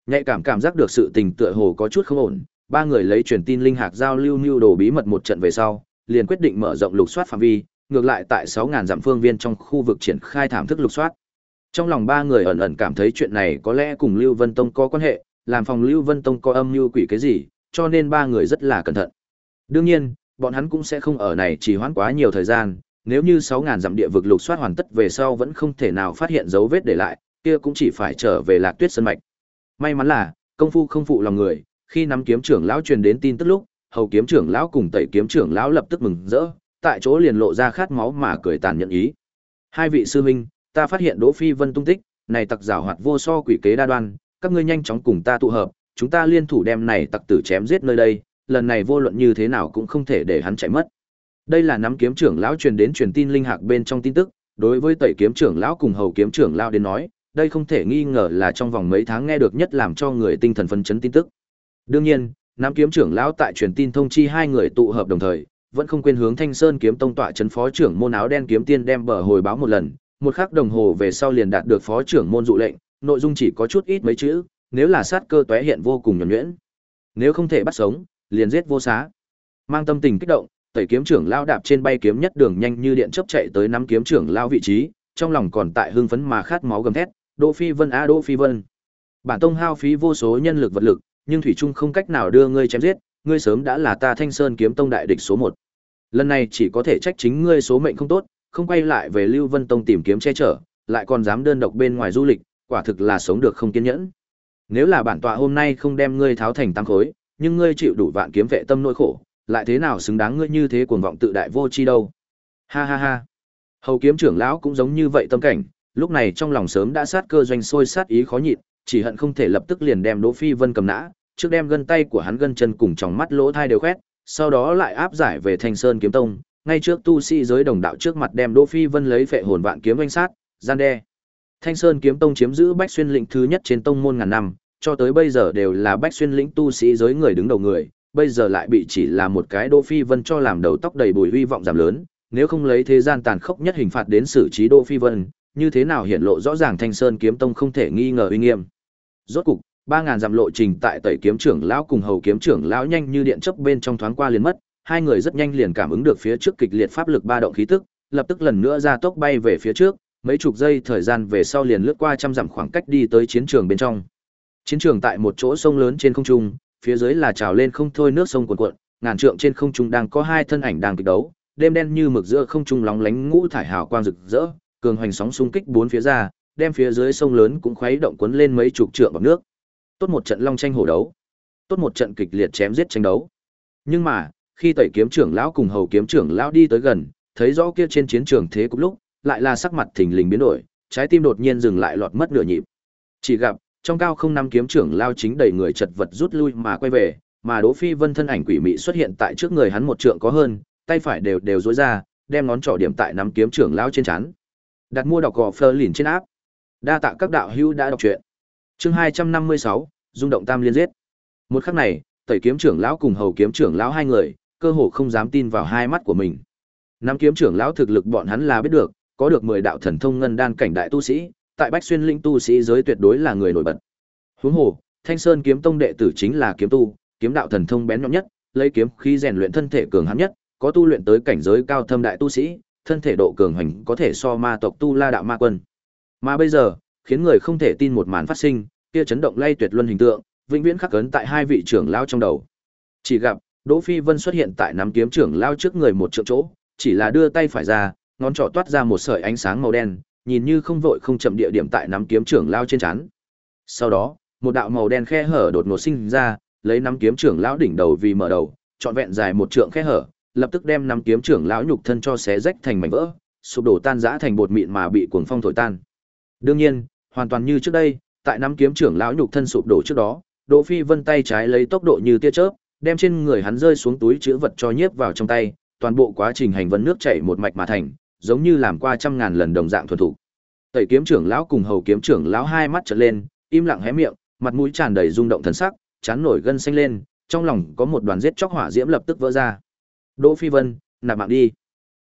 Nhạy cảm cảm giác được sự tình tựa hồ có chút không ổn, ba người lấy truyền tin linh hạc giao lưu lưu đồ bí mật một trận về sau, liền quyết định mở rộng lục soát phạm vi, ngược lại tại 6000 dặm phương viên trong khu vực triển khai thảm thức lục soát. Trong lòng ba người ẩn ẩn cảm thấy chuyện này có lẽ cùng Lưu Vân Tông có quan hệ, làm phòng Lưu Vân Tông có âm mưu quỷ cái gì, cho nên ba người rất là cẩn thận. Đương nhiên, bọn hắn cũng sẽ không ở này trì hoãn quá nhiều thời gian, nếu như 6000 dặm địa vực lục soát hoàn tất về sau vẫn không thể nào phát hiện dấu vết để lại, kia cũng chỉ phải trở về Lạc Tuyết sơn mạch. May mắn là, công phu không phụ lòng người, khi nắm kiếm trưởng lão truyền đến tin tức lúc, hầu kiếm trưởng lão cùng tẩy kiếm trưởng lão lập tức mừng rỡ, tại chỗ liền lộ ra khát máu mà cười tàn nhẫn ý. Hai vị sư huynh, ta phát hiện Đỗ Phi Vân tung tích, này tặc giảo hoạt vô so quỷ kế đa đoan, các ngươi nhanh chóng cùng ta tụ hợp, chúng ta liên thủ đem này tặc tử chém giết nơi đây, lần này vô luận như thế nào cũng không thể để hắn chạy mất. Đây là nắm kiếm trưởng lão truyền đến truyền tin linh hạc bên trong tin tức, đối với tẩy kiếm trưởng lão cùng hầu kiếm trưởng lão đến nói, đây không thể nghi ngờ là trong vòng mấy tháng nghe được nhất làm cho người tinh thần phấn chấn tin tức. Đương nhiên, nắm kiếm trưởng lão tại truyền tin thông chi hai người tụ hợp đồng thời, vẫn không quên hướng Thanh Sơn kiếm tông tọa trấn phó trưởng môn áo đen kiếm tiên đem bờ hồi báo một lần, một khắc đồng hồ về sau liền đạt được phó trưởng môn dụ lệnh, nội dung chỉ có chút ít mấy chữ, nếu là sát cơ tóe hiện vô cùng nhuần nhuyễn. Nếu không thể bắt sống, liền giết vô xá. Mang tâm tình kích động, tẩy kiếm trưởng lao đạp trên bay kiếm nhất đường nhanh như điện chớp chạy tới nắm kiếm trưởng lao vị trí, trong lòng còn tại hưng phấn mà khát máu gầm thét, Đỗ Phi Vân a Đỗ Phi Vân. Bản tông hao phí vô số nhân lực vật lực, nhưng thủy trung không cách nào đưa ngươi chém giết, ngươi sớm đã là ta Thanh Sơn kiếm tông đại địch số một. Lần này chỉ có thể trách chính ngươi số mệnh không tốt, không quay lại về Lưu Vân Tông tìm kiếm che chở, lại còn dám đơn độc bên ngoài du lịch, quả thực là sống được không kiên nhẫn. Nếu là bản tọa hôm nay không đem ngươi tháo thành tăng khối, nhưng ngươi chịu đủ vạn kiếm vệ tâm nỗi khổ, lại thế nào xứng đáng ngươi như thế cuồng vọng tự đại vô chi đâu. Ha ha ha. Hầu kiếm trưởng lão cũng giống như vậy tâm cảnh, lúc này trong lòng sớm đã sát cơ doanh sôi sát ý khó nhịn, chỉ hận không thể lập tức liền đem Đỗ Phi Vân cầm nã, trước đem gân tay của hắn gân chân cùng trong mắt lỗ thai đều khoét, sau đó lại áp giải về Thanh Sơn kiếm tông, ngay trước tu sĩ giới đồng đạo trước mặt đem Đỗ Phi Vân lấy phệ hồn vạn kiếm vanh sát, gian đe. Thanh Sơn kiếm tông chiếm giữ Bách Xuyên lĩnh thứ nhất trên tông môn ngàn năm, cho tới bây giờ đều là Bách Xuyên lĩnh tu sĩ giới người đứng đầu người, bây giờ lại bị chỉ là một cái Đỗ Phi Vân cho làm đầu tóc đầy bùi hy vọng giảm lớn, nếu không lấy thế gian tàn khốc nhất hình phạt đến xử trí Đỗ Phi Vân, như thế nào hiện lộ rõ ràng Thanh Sơn kiếm tông không thể nghi ngờ uy nghiêm. Rốt cục, ba ngàn dặm lộ trình tại Tẩy kiếm trưởng lão cùng Hầu kiếm trưởng lão nhanh như điện chớp bên trong thoáng qua liền mất, hai người rất nhanh liền cảm ứng được phía trước kịch liệt pháp lực ba động khí tức, lập tức lần nữa ra tốc bay về phía trước, mấy chục giây thời gian về sau liền lướt qua trăm dặm khoảng cách đi tới chiến trường bên trong. Chiến trường tại một chỗ sông lớn trên không trung, phía dưới là trào lên không thôi nước sông cuồn cuộn, ngàn trượng trên không trung đang có hai thân ảnh đang kịch đấu, đêm đen như mực giữa không trung lóng lánh ngũ thải hào quang rực rỡ, cường hoành sóng xung kích bốn phía ra, đem phía dưới sông lớn cũng khuấy động cuốn lên mấy chục trượng bọt nước. Tốt một trận long tranh hổ đấu, tốt một trận kịch liệt chém giết tranh đấu. Nhưng mà, khi tẩy kiếm trưởng lão cùng hầu kiếm trưởng lão đi tới gần, thấy rõ kia trên chiến trường thế cục lúc, lại là sắc mặt thình lình biến đổi, trái tim đột nhiên dừng lại lọt mất nửa nhịp. Chỉ gặp, trong cao không năm kiếm trưởng lao chính đầy người chật vật rút lui mà quay về, mà Đỗ Phi Vân thân ảnh quỷ mị xuất hiện tại trước người hắn một trượng có hơn, tay phải đều đều duỗi ra, đem ngón trỏ điểm tại năm kiếm trưởng lao trên chắn. Đặt mua đọc gò phơ lìn trên áp. Đa tạ các đạo hữu đã đọc truyện. Chương 256, rung động tam liên giết. Một khắc này, Tẩy kiếm trưởng lão cùng Hầu kiếm trưởng lão hai người, cơ hồ không dám tin vào hai mắt của mình. Năm kiếm trưởng lão thực lực bọn hắn là biết được, có được 10 đạo thần thông ngân đan cảnh đại tu sĩ, tại Bách Xuyên lĩnh tu sĩ giới tuyệt đối là người nổi bật. Huống hồ, Thanh Sơn kiếm tông đệ tử chính là kiếm tu, kiếm đạo thần thông bén nhọn nhất, lấy kiếm khí rèn luyện thân thể cường hãn nhất, có tu luyện tới cảnh giới cao thâm đại tu sĩ, thân thể độ cường hành có thể so ma tộc tu La đạo ma quân. Mà bây giờ, khiến người không thể tin một màn phát sinh, kia chấn động lay tuyệt luân hình tượng, vĩnh viễn khắc cấn tại hai vị trưởng lao trong đầu. Chỉ gặp, Đỗ Phi Vân xuất hiện tại nắm kiếm trưởng lao trước người một trượng chỗ, chỉ là đưa tay phải ra, ngón trỏ toát ra một sợi ánh sáng màu đen, nhìn như không vội không chậm địa điểm tại nắm kiếm trưởng lao trên chán. Sau đó, một đạo màu đen khe hở đột ngột sinh ra, lấy nắm kiếm trưởng lão đỉnh đầu vì mở đầu, trọn vẹn dài một trượng khe hở, lập tức đem nắm kiếm trưởng lão nhục thân cho xé rách thành mảnh vỡ, sụp đổ tan rã thành bột mịn mà bị cuồng phong thổi tan. Đương nhiên, hoàn toàn như trước đây, tại nắm kiếm trưởng lão nhục thân sụp đổ trước đó, Đỗ Phi Vân tay trái lấy tốc độ như tia chớp, đem trên người hắn rơi xuống túi chứa vật cho nhiếp vào trong tay, toàn bộ quá trình hành vân nước chảy một mạch mà thành, giống như làm qua trăm ngàn lần đồng dạng thuần thủ. Tẩy kiếm trưởng lão cùng hầu kiếm trưởng lão hai mắt trợn lên, im lặng hé miệng, mặt mũi tràn đầy rung động thần sắc, chán nổi gân xanh lên, trong lòng có một đoàn giết chóc hỏa diễm lập tức vỡ ra. Đỗ Phi Vân, nạp mạng đi.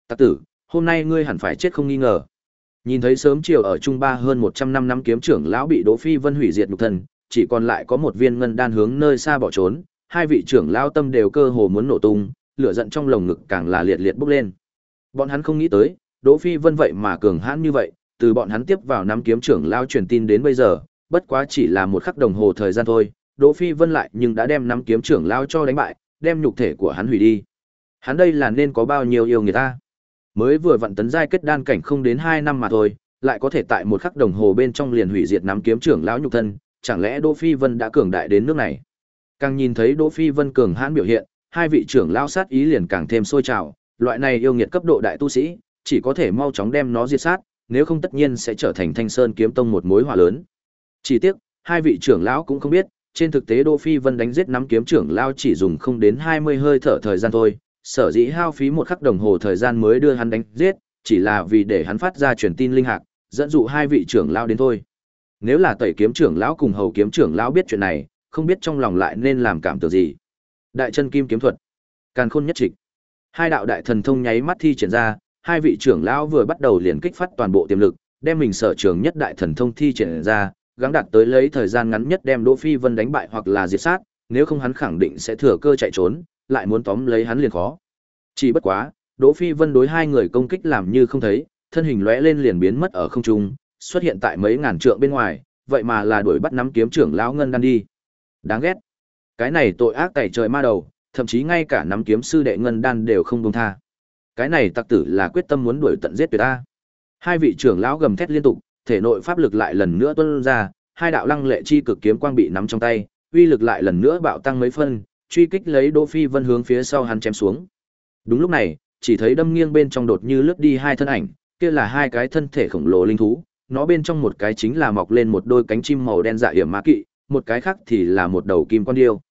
Tặc tử, hôm nay ngươi hẳn phải chết không nghi ngờ. Nhìn thấy sớm chiều ở Trung Ba hơn 100 năm năm kiếm trưởng lão bị Đỗ Phi Vân hủy diệt nhục thân, chỉ còn lại có một viên ngân đan hướng nơi xa bỏ trốn, hai vị trưởng lão tâm đều cơ hồ muốn nổ tung, lửa giận trong lồng ngực càng là liệt liệt bốc lên. Bọn hắn không nghĩ tới, Đỗ Phi Vân vậy mà cường hãn như vậy, từ bọn hắn tiếp vào nắm kiếm trưởng lão truyền tin đến bây giờ, bất quá chỉ là một khắc đồng hồ thời gian thôi, Đỗ Phi Vân lại nhưng đã đem nắm kiếm trưởng lão cho đánh bại, đem nhục thể của hắn hủy đi. Hắn đây là nên có bao nhiêu yêu người ta? Mới vừa vận tấn giai kết đan cảnh không đến 2 năm mà thôi, lại có thể tại một khắc đồng hồ bên trong liền hủy diệt nắm kiếm trưởng lão nhục thân, chẳng lẽ Đỗ Phi Vân đã cường đại đến nước này? Càng nhìn thấy Đỗ Phi Vân cường hãn biểu hiện, hai vị trưởng lão sát ý liền càng thêm sôi trào, loại này yêu nghiệt cấp độ đại tu sĩ, chỉ có thể mau chóng đem nó diệt sát, nếu không tất nhiên sẽ trở thành Thanh Sơn kiếm tông một mối họa lớn. Chỉ tiếc, hai vị trưởng lão cũng không biết, trên thực tế Đỗ Phi Vân đánh giết nắm kiếm trưởng lão chỉ dùng không đến 20 hơi thở thời gian thôi, sở dĩ hao phí một khắc đồng hồ thời gian mới đưa hắn đánh giết, chỉ là vì để hắn phát ra truyền tin linh hạc, dẫn dụ hai vị trưởng lão đến thôi. Nếu là tẩy kiếm trưởng lão cùng hầu kiếm trưởng lão biết chuyện này, không biết trong lòng lại nên làm cảm tưởng gì. Đại chân kim kiếm thuật, càn khôn nhất trịch. Hai đạo đại thần thông nháy mắt thi triển ra, hai vị trưởng lão vừa bắt đầu liền kích phát toàn bộ tiềm lực, đem mình sở trường nhất đại thần thông thi triển ra, gắng đạt tới lấy thời gian ngắn nhất đem Đỗ Phi Vân đánh bại hoặc là diệt sát, nếu không hắn khẳng định sẽ thừa cơ chạy trốn, lại muốn tóm lấy hắn liền khó. Chỉ bất quá, Đỗ Phi Vân đối hai người công kích làm như không thấy, thân hình lóe lên liền biến mất ở không trung, xuất hiện tại mấy ngàn trượng bên ngoài, vậy mà là đuổi bắt nắm kiếm trưởng lão ngân đan đi. Đáng ghét. Cái này tội ác tẩy trời ma đầu, thậm chí ngay cả nắm kiếm sư đệ ngân đan đều không buông tha. Cái này tặc tử là quyết tâm muốn đuổi tận giết tuyệt ta. Hai vị trưởng lão gầm thét liên tục, thể nội pháp lực lại lần nữa tuôn ra, hai đạo lăng lệ chi cực kiếm quang bị nắm trong tay, uy lực lại lần nữa bạo tăng mấy phân, truy kích lấy Đỗ Phi Vân hướng phía sau hắn chém xuống. Đúng lúc này, chỉ thấy đâm nghiêng bên trong đột như lướt đi hai thân ảnh, kia là hai cái thân thể khổng lồ linh thú, nó bên trong một cái chính là mọc lên một đôi cánh chim màu đen dạ yểm ma kỵ, một cái khác thì là một đầu kim quan điêu.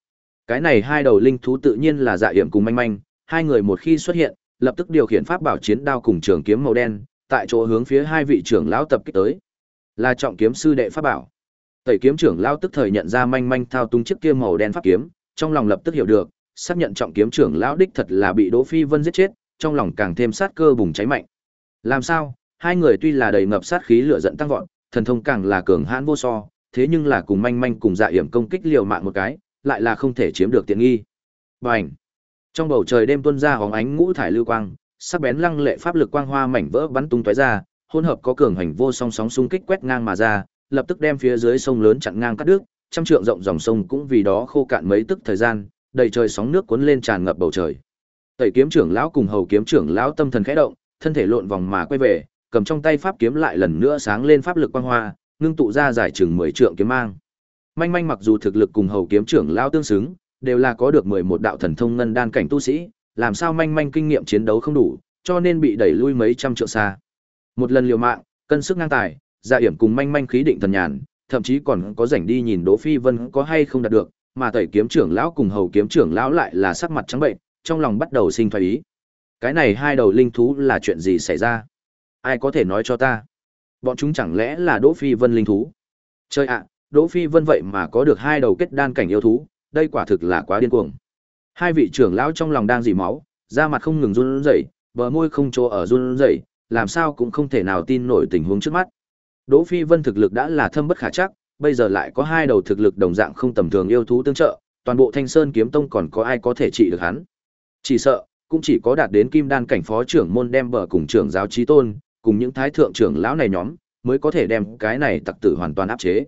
Cái này hai đầu linh thú tự nhiên là dạ yểm cùng manh manh, hai người một khi xuất hiện, lập tức điều khiển pháp bảo chiến đao cùng trường kiếm màu đen, tại chỗ hướng phía hai vị trưởng lão tập kích tới. Là trọng kiếm sư đệ pháp bảo. Tẩy kiếm trưởng lão tức thời nhận ra manh manh thao túng chiếc kia màu đen pháp kiếm, trong lòng lập tức hiểu được, xác nhận trọng kiếm trưởng lão đích thật là bị Đỗ Phi Vân giết chết, trong lòng càng thêm sát cơ bùng cháy mạnh. Làm sao? Hai người tuy là đầy ngập sát khí lửa giận tăng vọt, thần thông càng là cường hãn vô so, thế nhưng là cùng manh manh cùng dạ hiểm công kích liều mạng một cái, lại là không thể chiếm được tiện nghi. Bành! Trong bầu trời đêm tuôn ra hóng ánh ngũ thải lưu quang, sắc bén lăng lệ pháp lực quang hoa mảnh vỡ bắn tung tóe ra, hỗn hợp có cường hành vô song sóng xung kích quét ngang mà ra, lập tức đem phía dưới sông lớn chặn ngang cắt đứt, trăm trượng rộng dòng sông cũng vì đó khô cạn mấy tức thời gian, đầy trời sóng nước cuốn lên tràn ngập bầu trời. Tẩy kiếm trưởng lão cùng hầu kiếm trưởng lão tâm thần khẽ động, thân thể lộn vòng mà quay về, cầm trong tay pháp kiếm lại lần nữa sáng lên pháp lực quang hoa, ngưng tụ ra giải chừng 10 trượng kiếm mang. Manh manh mặc dù thực lực cùng hầu kiếm trưởng lão tương xứng, đều là có được 11 đạo thần thông ngân đan cảnh tu sĩ, làm sao manh manh kinh nghiệm chiến đấu không đủ, cho nên bị đẩy lui mấy trăm trượng xa. Một lần liều mạng, cân sức ngang tài, dạ hiểm cùng manh manh khí định thần nhàn, thậm chí còn có rảnh đi nhìn Đỗ Phi Vân có hay không đạt được, mà tẩy kiếm trưởng lão cùng hầu kiếm trưởng lão lại là sắc mặt trắng bệnh, trong lòng bắt đầu sinh thoái ý. Cái này hai đầu linh thú là chuyện gì xảy ra? Ai có thể nói cho ta? Bọn chúng chẳng lẽ là Đỗ Phi Vân linh thú? Chơi ạ, Đỗ Phi Vân vậy mà có được hai đầu kết đan cảnh yêu thú, đây quả thực là quá điên cuồng. Hai vị trưởng lão trong lòng đang dỉ máu, da mặt không ngừng run rẩy, bờ môi không chỗ ở run rẩy, làm sao cũng không thể nào tin nổi tình huống trước mắt. Đỗ Phi Vân thực lực đã là thâm bất khả chắc, bây giờ lại có hai đầu thực lực đồng dạng không tầm thường yêu thú tương trợ, toàn bộ Thanh Sơn kiếm tông còn có ai có thể trị được hắn. Chỉ sợ, cũng chỉ có đạt đến kim đan cảnh phó trưởng môn đem bờ cùng trưởng giáo chí tôn, cùng những thái thượng trưởng lão này nhóm, mới có thể đem cái này tặc tử hoàn toàn áp chế.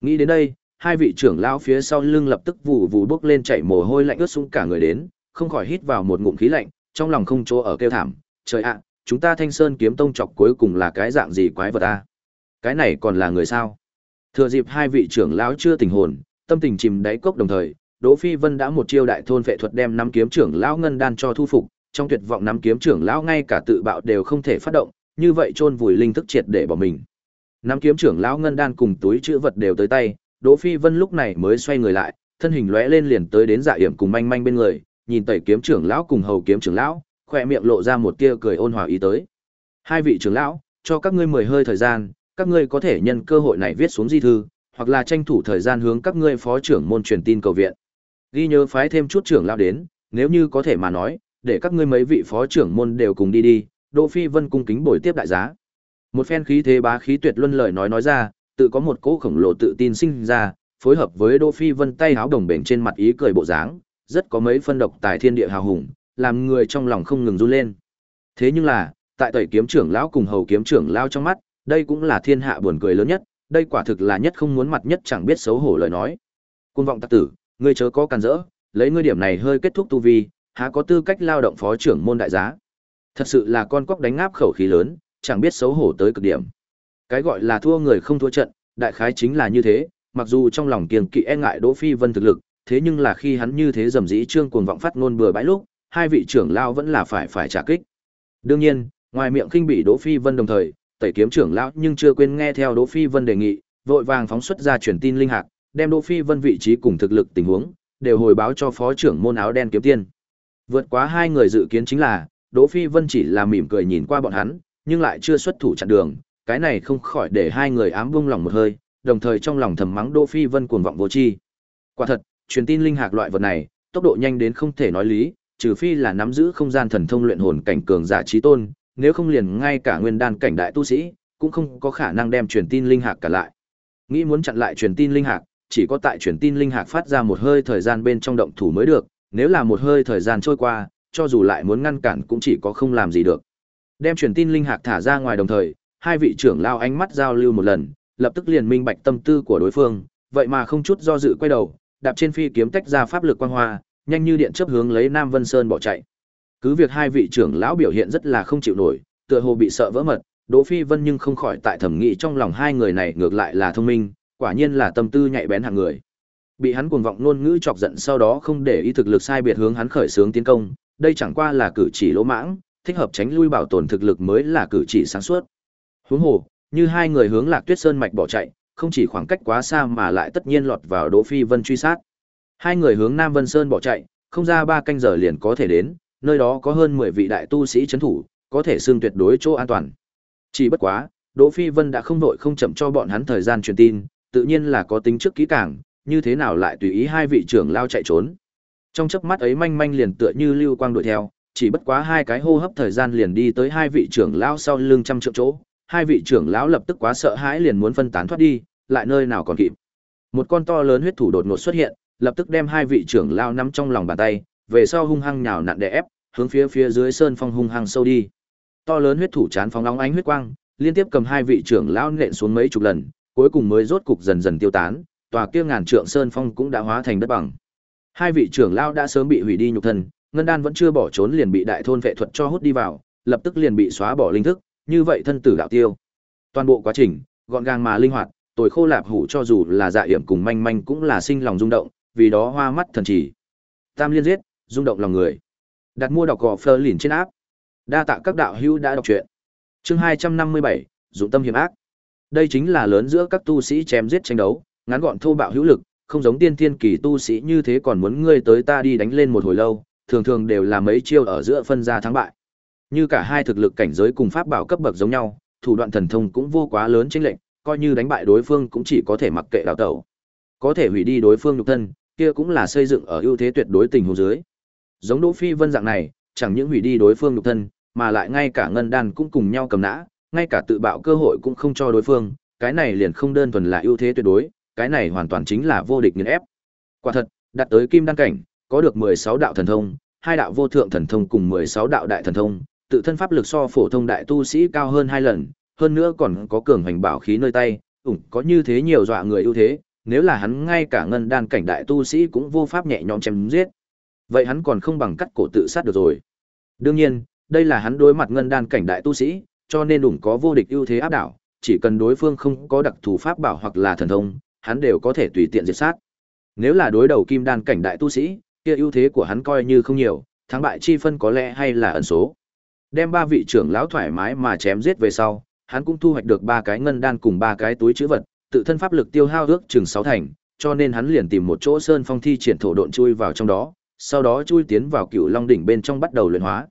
Nghĩ đến đây, hai vị trưởng lão phía sau lưng lập tức vụ vụ bước lên chảy mồ hôi lạnh ướt sũng cả người đến, không khỏi hít vào một ngụm khí lạnh, trong lòng không chỗ ở kêu thảm, trời ạ, chúng ta Thanh Sơn kiếm tông chọc cuối cùng là cái dạng gì quái vật a? Cái này còn là người sao? Thừa dịp hai vị trưởng lão chưa tỉnh hồn, tâm tình chìm đáy cốc đồng thời, Đỗ Phi Vân đã một chiêu đại thôn vệ thuật đem năm kiếm trưởng lão ngân đan cho thu phục, trong tuyệt vọng năm kiếm trưởng lão ngay cả tự bạo đều không thể phát động, như vậy chôn vùi linh thức triệt để bỏ mình. Năm kiếm trưởng lão ngân đan cùng túi chữ vật đều tới tay, Đỗ Phi Vân lúc này mới xoay người lại, thân hình lóe lên liền tới đến Dạ Yểm cùng manh manh bên người, nhìn Tẩy kiếm trưởng lão cùng Hầu kiếm trưởng lão, khỏe miệng lộ ra một tia cười ôn hòa ý tới. Hai vị trưởng lão, cho các ngươi mười hơi thời gian, các ngươi có thể nhân cơ hội này viết xuống di thư, hoặc là tranh thủ thời gian hướng các ngươi phó trưởng môn truyền tin cầu viện. Ghi nhớ phái thêm chút trưởng lão đến, nếu như có thể mà nói, để các ngươi mấy vị phó trưởng môn đều cùng đi đi, Đỗ Phi Vân cung kính bồi tiếp đại giá. Một phen khí thế bá khí tuyệt luân lời nói nói ra, tự có một cỗ khổng lồ tự tin sinh ra, phối hợp với Đỗ Phi Vân tay háo đồng bền trên mặt ý cười bộ dáng, rất có mấy phân độc tài thiên địa hào hùng, làm người trong lòng không ngừng run lên. Thế nhưng là, tại tẩy kiếm trưởng lão cùng hầu kiếm trưởng lão trong mắt, đây cũng là thiên hạ buồn cười lớn nhất, đây quả thực là nhất không muốn mặt nhất chẳng biết xấu hổ lời nói. Côn vọng tặc tử, ngươi chớ có càn rỡ, lấy ngươi điểm này hơi kết thúc tu vi, há có tư cách lao động phó trưởng môn đại giá. Thật sự là con quốc đánh ngáp khẩu khí lớn, chẳng biết xấu hổ tới cực điểm. Cái gọi là thua người không thua trận, đại khái chính là như thế, mặc dù trong lòng kiêng kỵ e ngại Đỗ Phi Vân thực lực, thế nhưng là khi hắn như thế dầm dĩ trương cuồng vọng phát ngôn bừa bãi lúc, hai vị trưởng lao vẫn là phải phải trả kích. Đương nhiên, ngoài miệng khinh bị Đỗ Phi Vân đồng thời, tẩy kiếm trưởng lão nhưng chưa quên nghe theo Đỗ Phi Vân đề nghị, vội vàng phóng xuất ra truyền tin linh hạt, đem Đỗ Phi Vân vị trí cùng thực lực tình huống đều hồi báo cho phó trưởng môn áo đen kiếm tiên. Vượt quá hai người dự kiến chính là, Đỗ Phi Vân chỉ là mỉm cười nhìn qua bọn hắn, nhưng lại chưa xuất thủ chặn đường, cái này không khỏi để hai người ám vung lòng một hơi, đồng thời trong lòng thầm mắng Đỗ Phi Vân cuồng vọng vô tri. Quả thật, truyền tin linh hạc loại vật này, tốc độ nhanh đến không thể nói lý, trừ phi là nắm giữ không gian thần thông luyện hồn cảnh cường giả trí tôn, nếu không liền ngay cả nguyên đan cảnh đại tu sĩ, cũng không có khả năng đem truyền tin linh hạc cả lại. Nghĩ muốn chặn lại truyền tin linh hạc, chỉ có tại truyền tin linh hạc phát ra một hơi thời gian bên trong động thủ mới được, nếu là một hơi thời gian trôi qua, cho dù lại muốn ngăn cản cũng chỉ có không làm gì được. Đem truyền tin linh hạc thả ra ngoài đồng thời, hai vị trưởng lao ánh mắt giao lưu một lần, lập tức liền minh bạch tâm tư của đối phương, vậy mà không chút do dự quay đầu, đạp trên phi kiếm tách ra pháp lực quang hoa, nhanh như điện chớp hướng lấy Nam Vân Sơn bỏ chạy. Cứ việc hai vị trưởng lão biểu hiện rất là không chịu nổi, tựa hồ bị sợ vỡ mật, Đỗ Phi Vân nhưng không khỏi tại thẩm nghĩ trong lòng hai người này ngược lại là thông minh, quả nhiên là tâm tư nhạy bén hạng người. Bị hắn cuồng vọng ngôn ngữ chọc giận sau đó không để ý thực lực sai biệt hướng hắn khởi xướng tiến công, đây chẳng qua là cử chỉ lỗ mãng, thích hợp tránh lui bảo tồn thực lực mới là cử chỉ sáng suốt. Huống hồ, như hai người hướng Lạc Tuyết Sơn mạch bỏ chạy, không chỉ khoảng cách quá xa mà lại tất nhiên lọt vào Đỗ Phi Vân truy sát. Hai người hướng Nam Vân Sơn bỏ chạy, không ra ba canh giờ liền có thể đến, nơi đó có hơn 10 vị đại tu sĩ chấn thủ, có thể xương tuyệt đối chỗ an toàn. Chỉ bất quá, Đỗ Phi Vân đã không đội không chậm cho bọn hắn thời gian truyền tin, tự nhiên là có tính trước kỹ càng, như thế nào lại tùy ý hai vị trưởng lao chạy trốn. Trong chớp mắt ấy manh manh liền tựa như lưu quang đuổi theo, chỉ bất quá hai cái hô hấp thời gian liền đi tới hai vị trưởng lao sau lưng trăm trượng chỗ, hai vị trưởng lão lập tức quá sợ hãi liền muốn phân tán thoát đi, lại nơi nào còn kịp. Một con to lớn huyết thủ đột ngột xuất hiện, lập tức đem hai vị trưởng lão nắm trong lòng bàn tay, về sau hung hăng nhào nặn đè ép, hướng phía phía dưới sơn phong hung hăng sâu đi. To lớn huyết thủ chán phóng nóng ánh huyết quang, liên tiếp cầm hai vị trưởng lão nện xuống mấy chục lần, cuối cùng mới rốt cục dần dần tiêu tán, tòa kia ngàn trượng sơn phong cũng đã hóa thành đất bằng. Hai vị trưởng lão đã sớm bị hủy đi nhục thân, ngân đan vẫn chưa bỏ trốn liền bị đại thôn vệ thuật cho hút đi vào, lập tức liền bị xóa bỏ linh thức, như vậy thân tử đạo tiêu. Toàn bộ quá trình, gọn gàng mà linh hoạt, tuổi khô lạp hủ cho dù là dạ hiểm cùng manh manh cũng là sinh lòng rung động, vì đó hoa mắt thần chỉ. Tam liên giết, rung động lòng người. Đặt mua đọc gò phơ lìn trên áp. Đa tạ các đạo hữu đã đọc truyện. Chương hai trăm năm mươi bảy dụng tâm hiểm ác. Đây chính là lớn giữa các tu sĩ chém giết tranh đấu, ngắn gọn thô bạo hữu lực, không giống tiên thiên kỳ tu sĩ như thế còn muốn ngươi tới ta đi đánh lên một hồi lâu, thường thường đều là mấy chiêu ở giữa phân ra thắng bại. Như cả hai thực lực cảnh giới cùng pháp bảo cấp bậc giống nhau, thủ đoạn thần thông cũng vô quá lớn chênh lệch, coi như đánh bại đối phương cũng chỉ có thể mặc kệ đào tẩu. Có thể hủy đi đối phương nhục thân, kia cũng là xây dựng ở ưu thế tuyệt đối tình huống dưới. Giống Đỗ Phi Vân dạng này, chẳng những hủy đi đối phương nhục thân, mà lại ngay cả ngân đan cũng cùng nhau cầm nã, ngay cả tự bạo cơ hội cũng không cho đối phương, cái này liền không đơn thuần là ưu thế tuyệt đối, cái này hoàn toàn chính là vô địch nghiền ép. Quả thật, đạt tới kim đan cảnh, có được 16 đạo thần thông, hai đạo vô thượng thần thông cùng 16 đạo đại thần thông, tự thân pháp lực so phổ thông đại tu sĩ cao hơn hai lần, hơn nữa còn có cường hành bảo khí nơi tay, ủng có như thế nhiều dọa người ưu thế, nếu là hắn ngay cả ngân đan cảnh đại tu sĩ cũng vô pháp nhẹ nhõm chém giết. Vậy hắn còn không bằng cắt cổ tự sát được rồi. Đương nhiên, đây là hắn đối mặt ngân đan cảnh đại tu sĩ, cho nên ủng có vô địch ưu thế áp đảo, chỉ cần đối phương không có đặc thù pháp bảo hoặc là thần thông, hắn đều có thể tùy tiện diệt sát. Nếu là đối đầu kim đan cảnh đại tu sĩ, kia ưu thế của hắn coi như không nhiều, thắng bại chi phân có lẽ hay là ẩn số. Đem ba vị trưởng lão thoải mái mà chém giết về sau, hắn cũng thu hoạch được ba cái ngân đan cùng ba cái túi trữ vật, tự thân pháp lực tiêu hao ước chừng sáu thành, cho nên hắn liền tìm một chỗ sơn phong thi triển thổ độn chui vào trong đó, sau đó chui tiến vào Cựu Long đỉnh bên trong bắt đầu luyện hóa.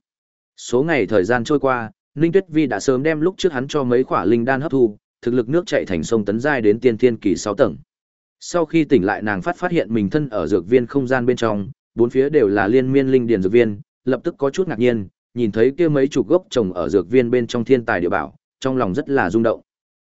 Số ngày thời gian trôi qua, Ninh Tuyết Vi đã sớm đem lúc trước hắn cho mấy quả linh đan hấp thu, thực lực nước chảy thành sông tấn giai đến tiên thiên kỳ sáu tầng. Sau khi tỉnh lại nàng phát phát hiện mình thân ở dược viên không gian bên trong, bốn phía đều là liên miên linh điền dược viên, lập tức có chút ngạc nhiên, nhìn thấy kia mấy chục gốc trồng ở dược viên bên trong thiên tài địa bảo, trong lòng rất là rung động.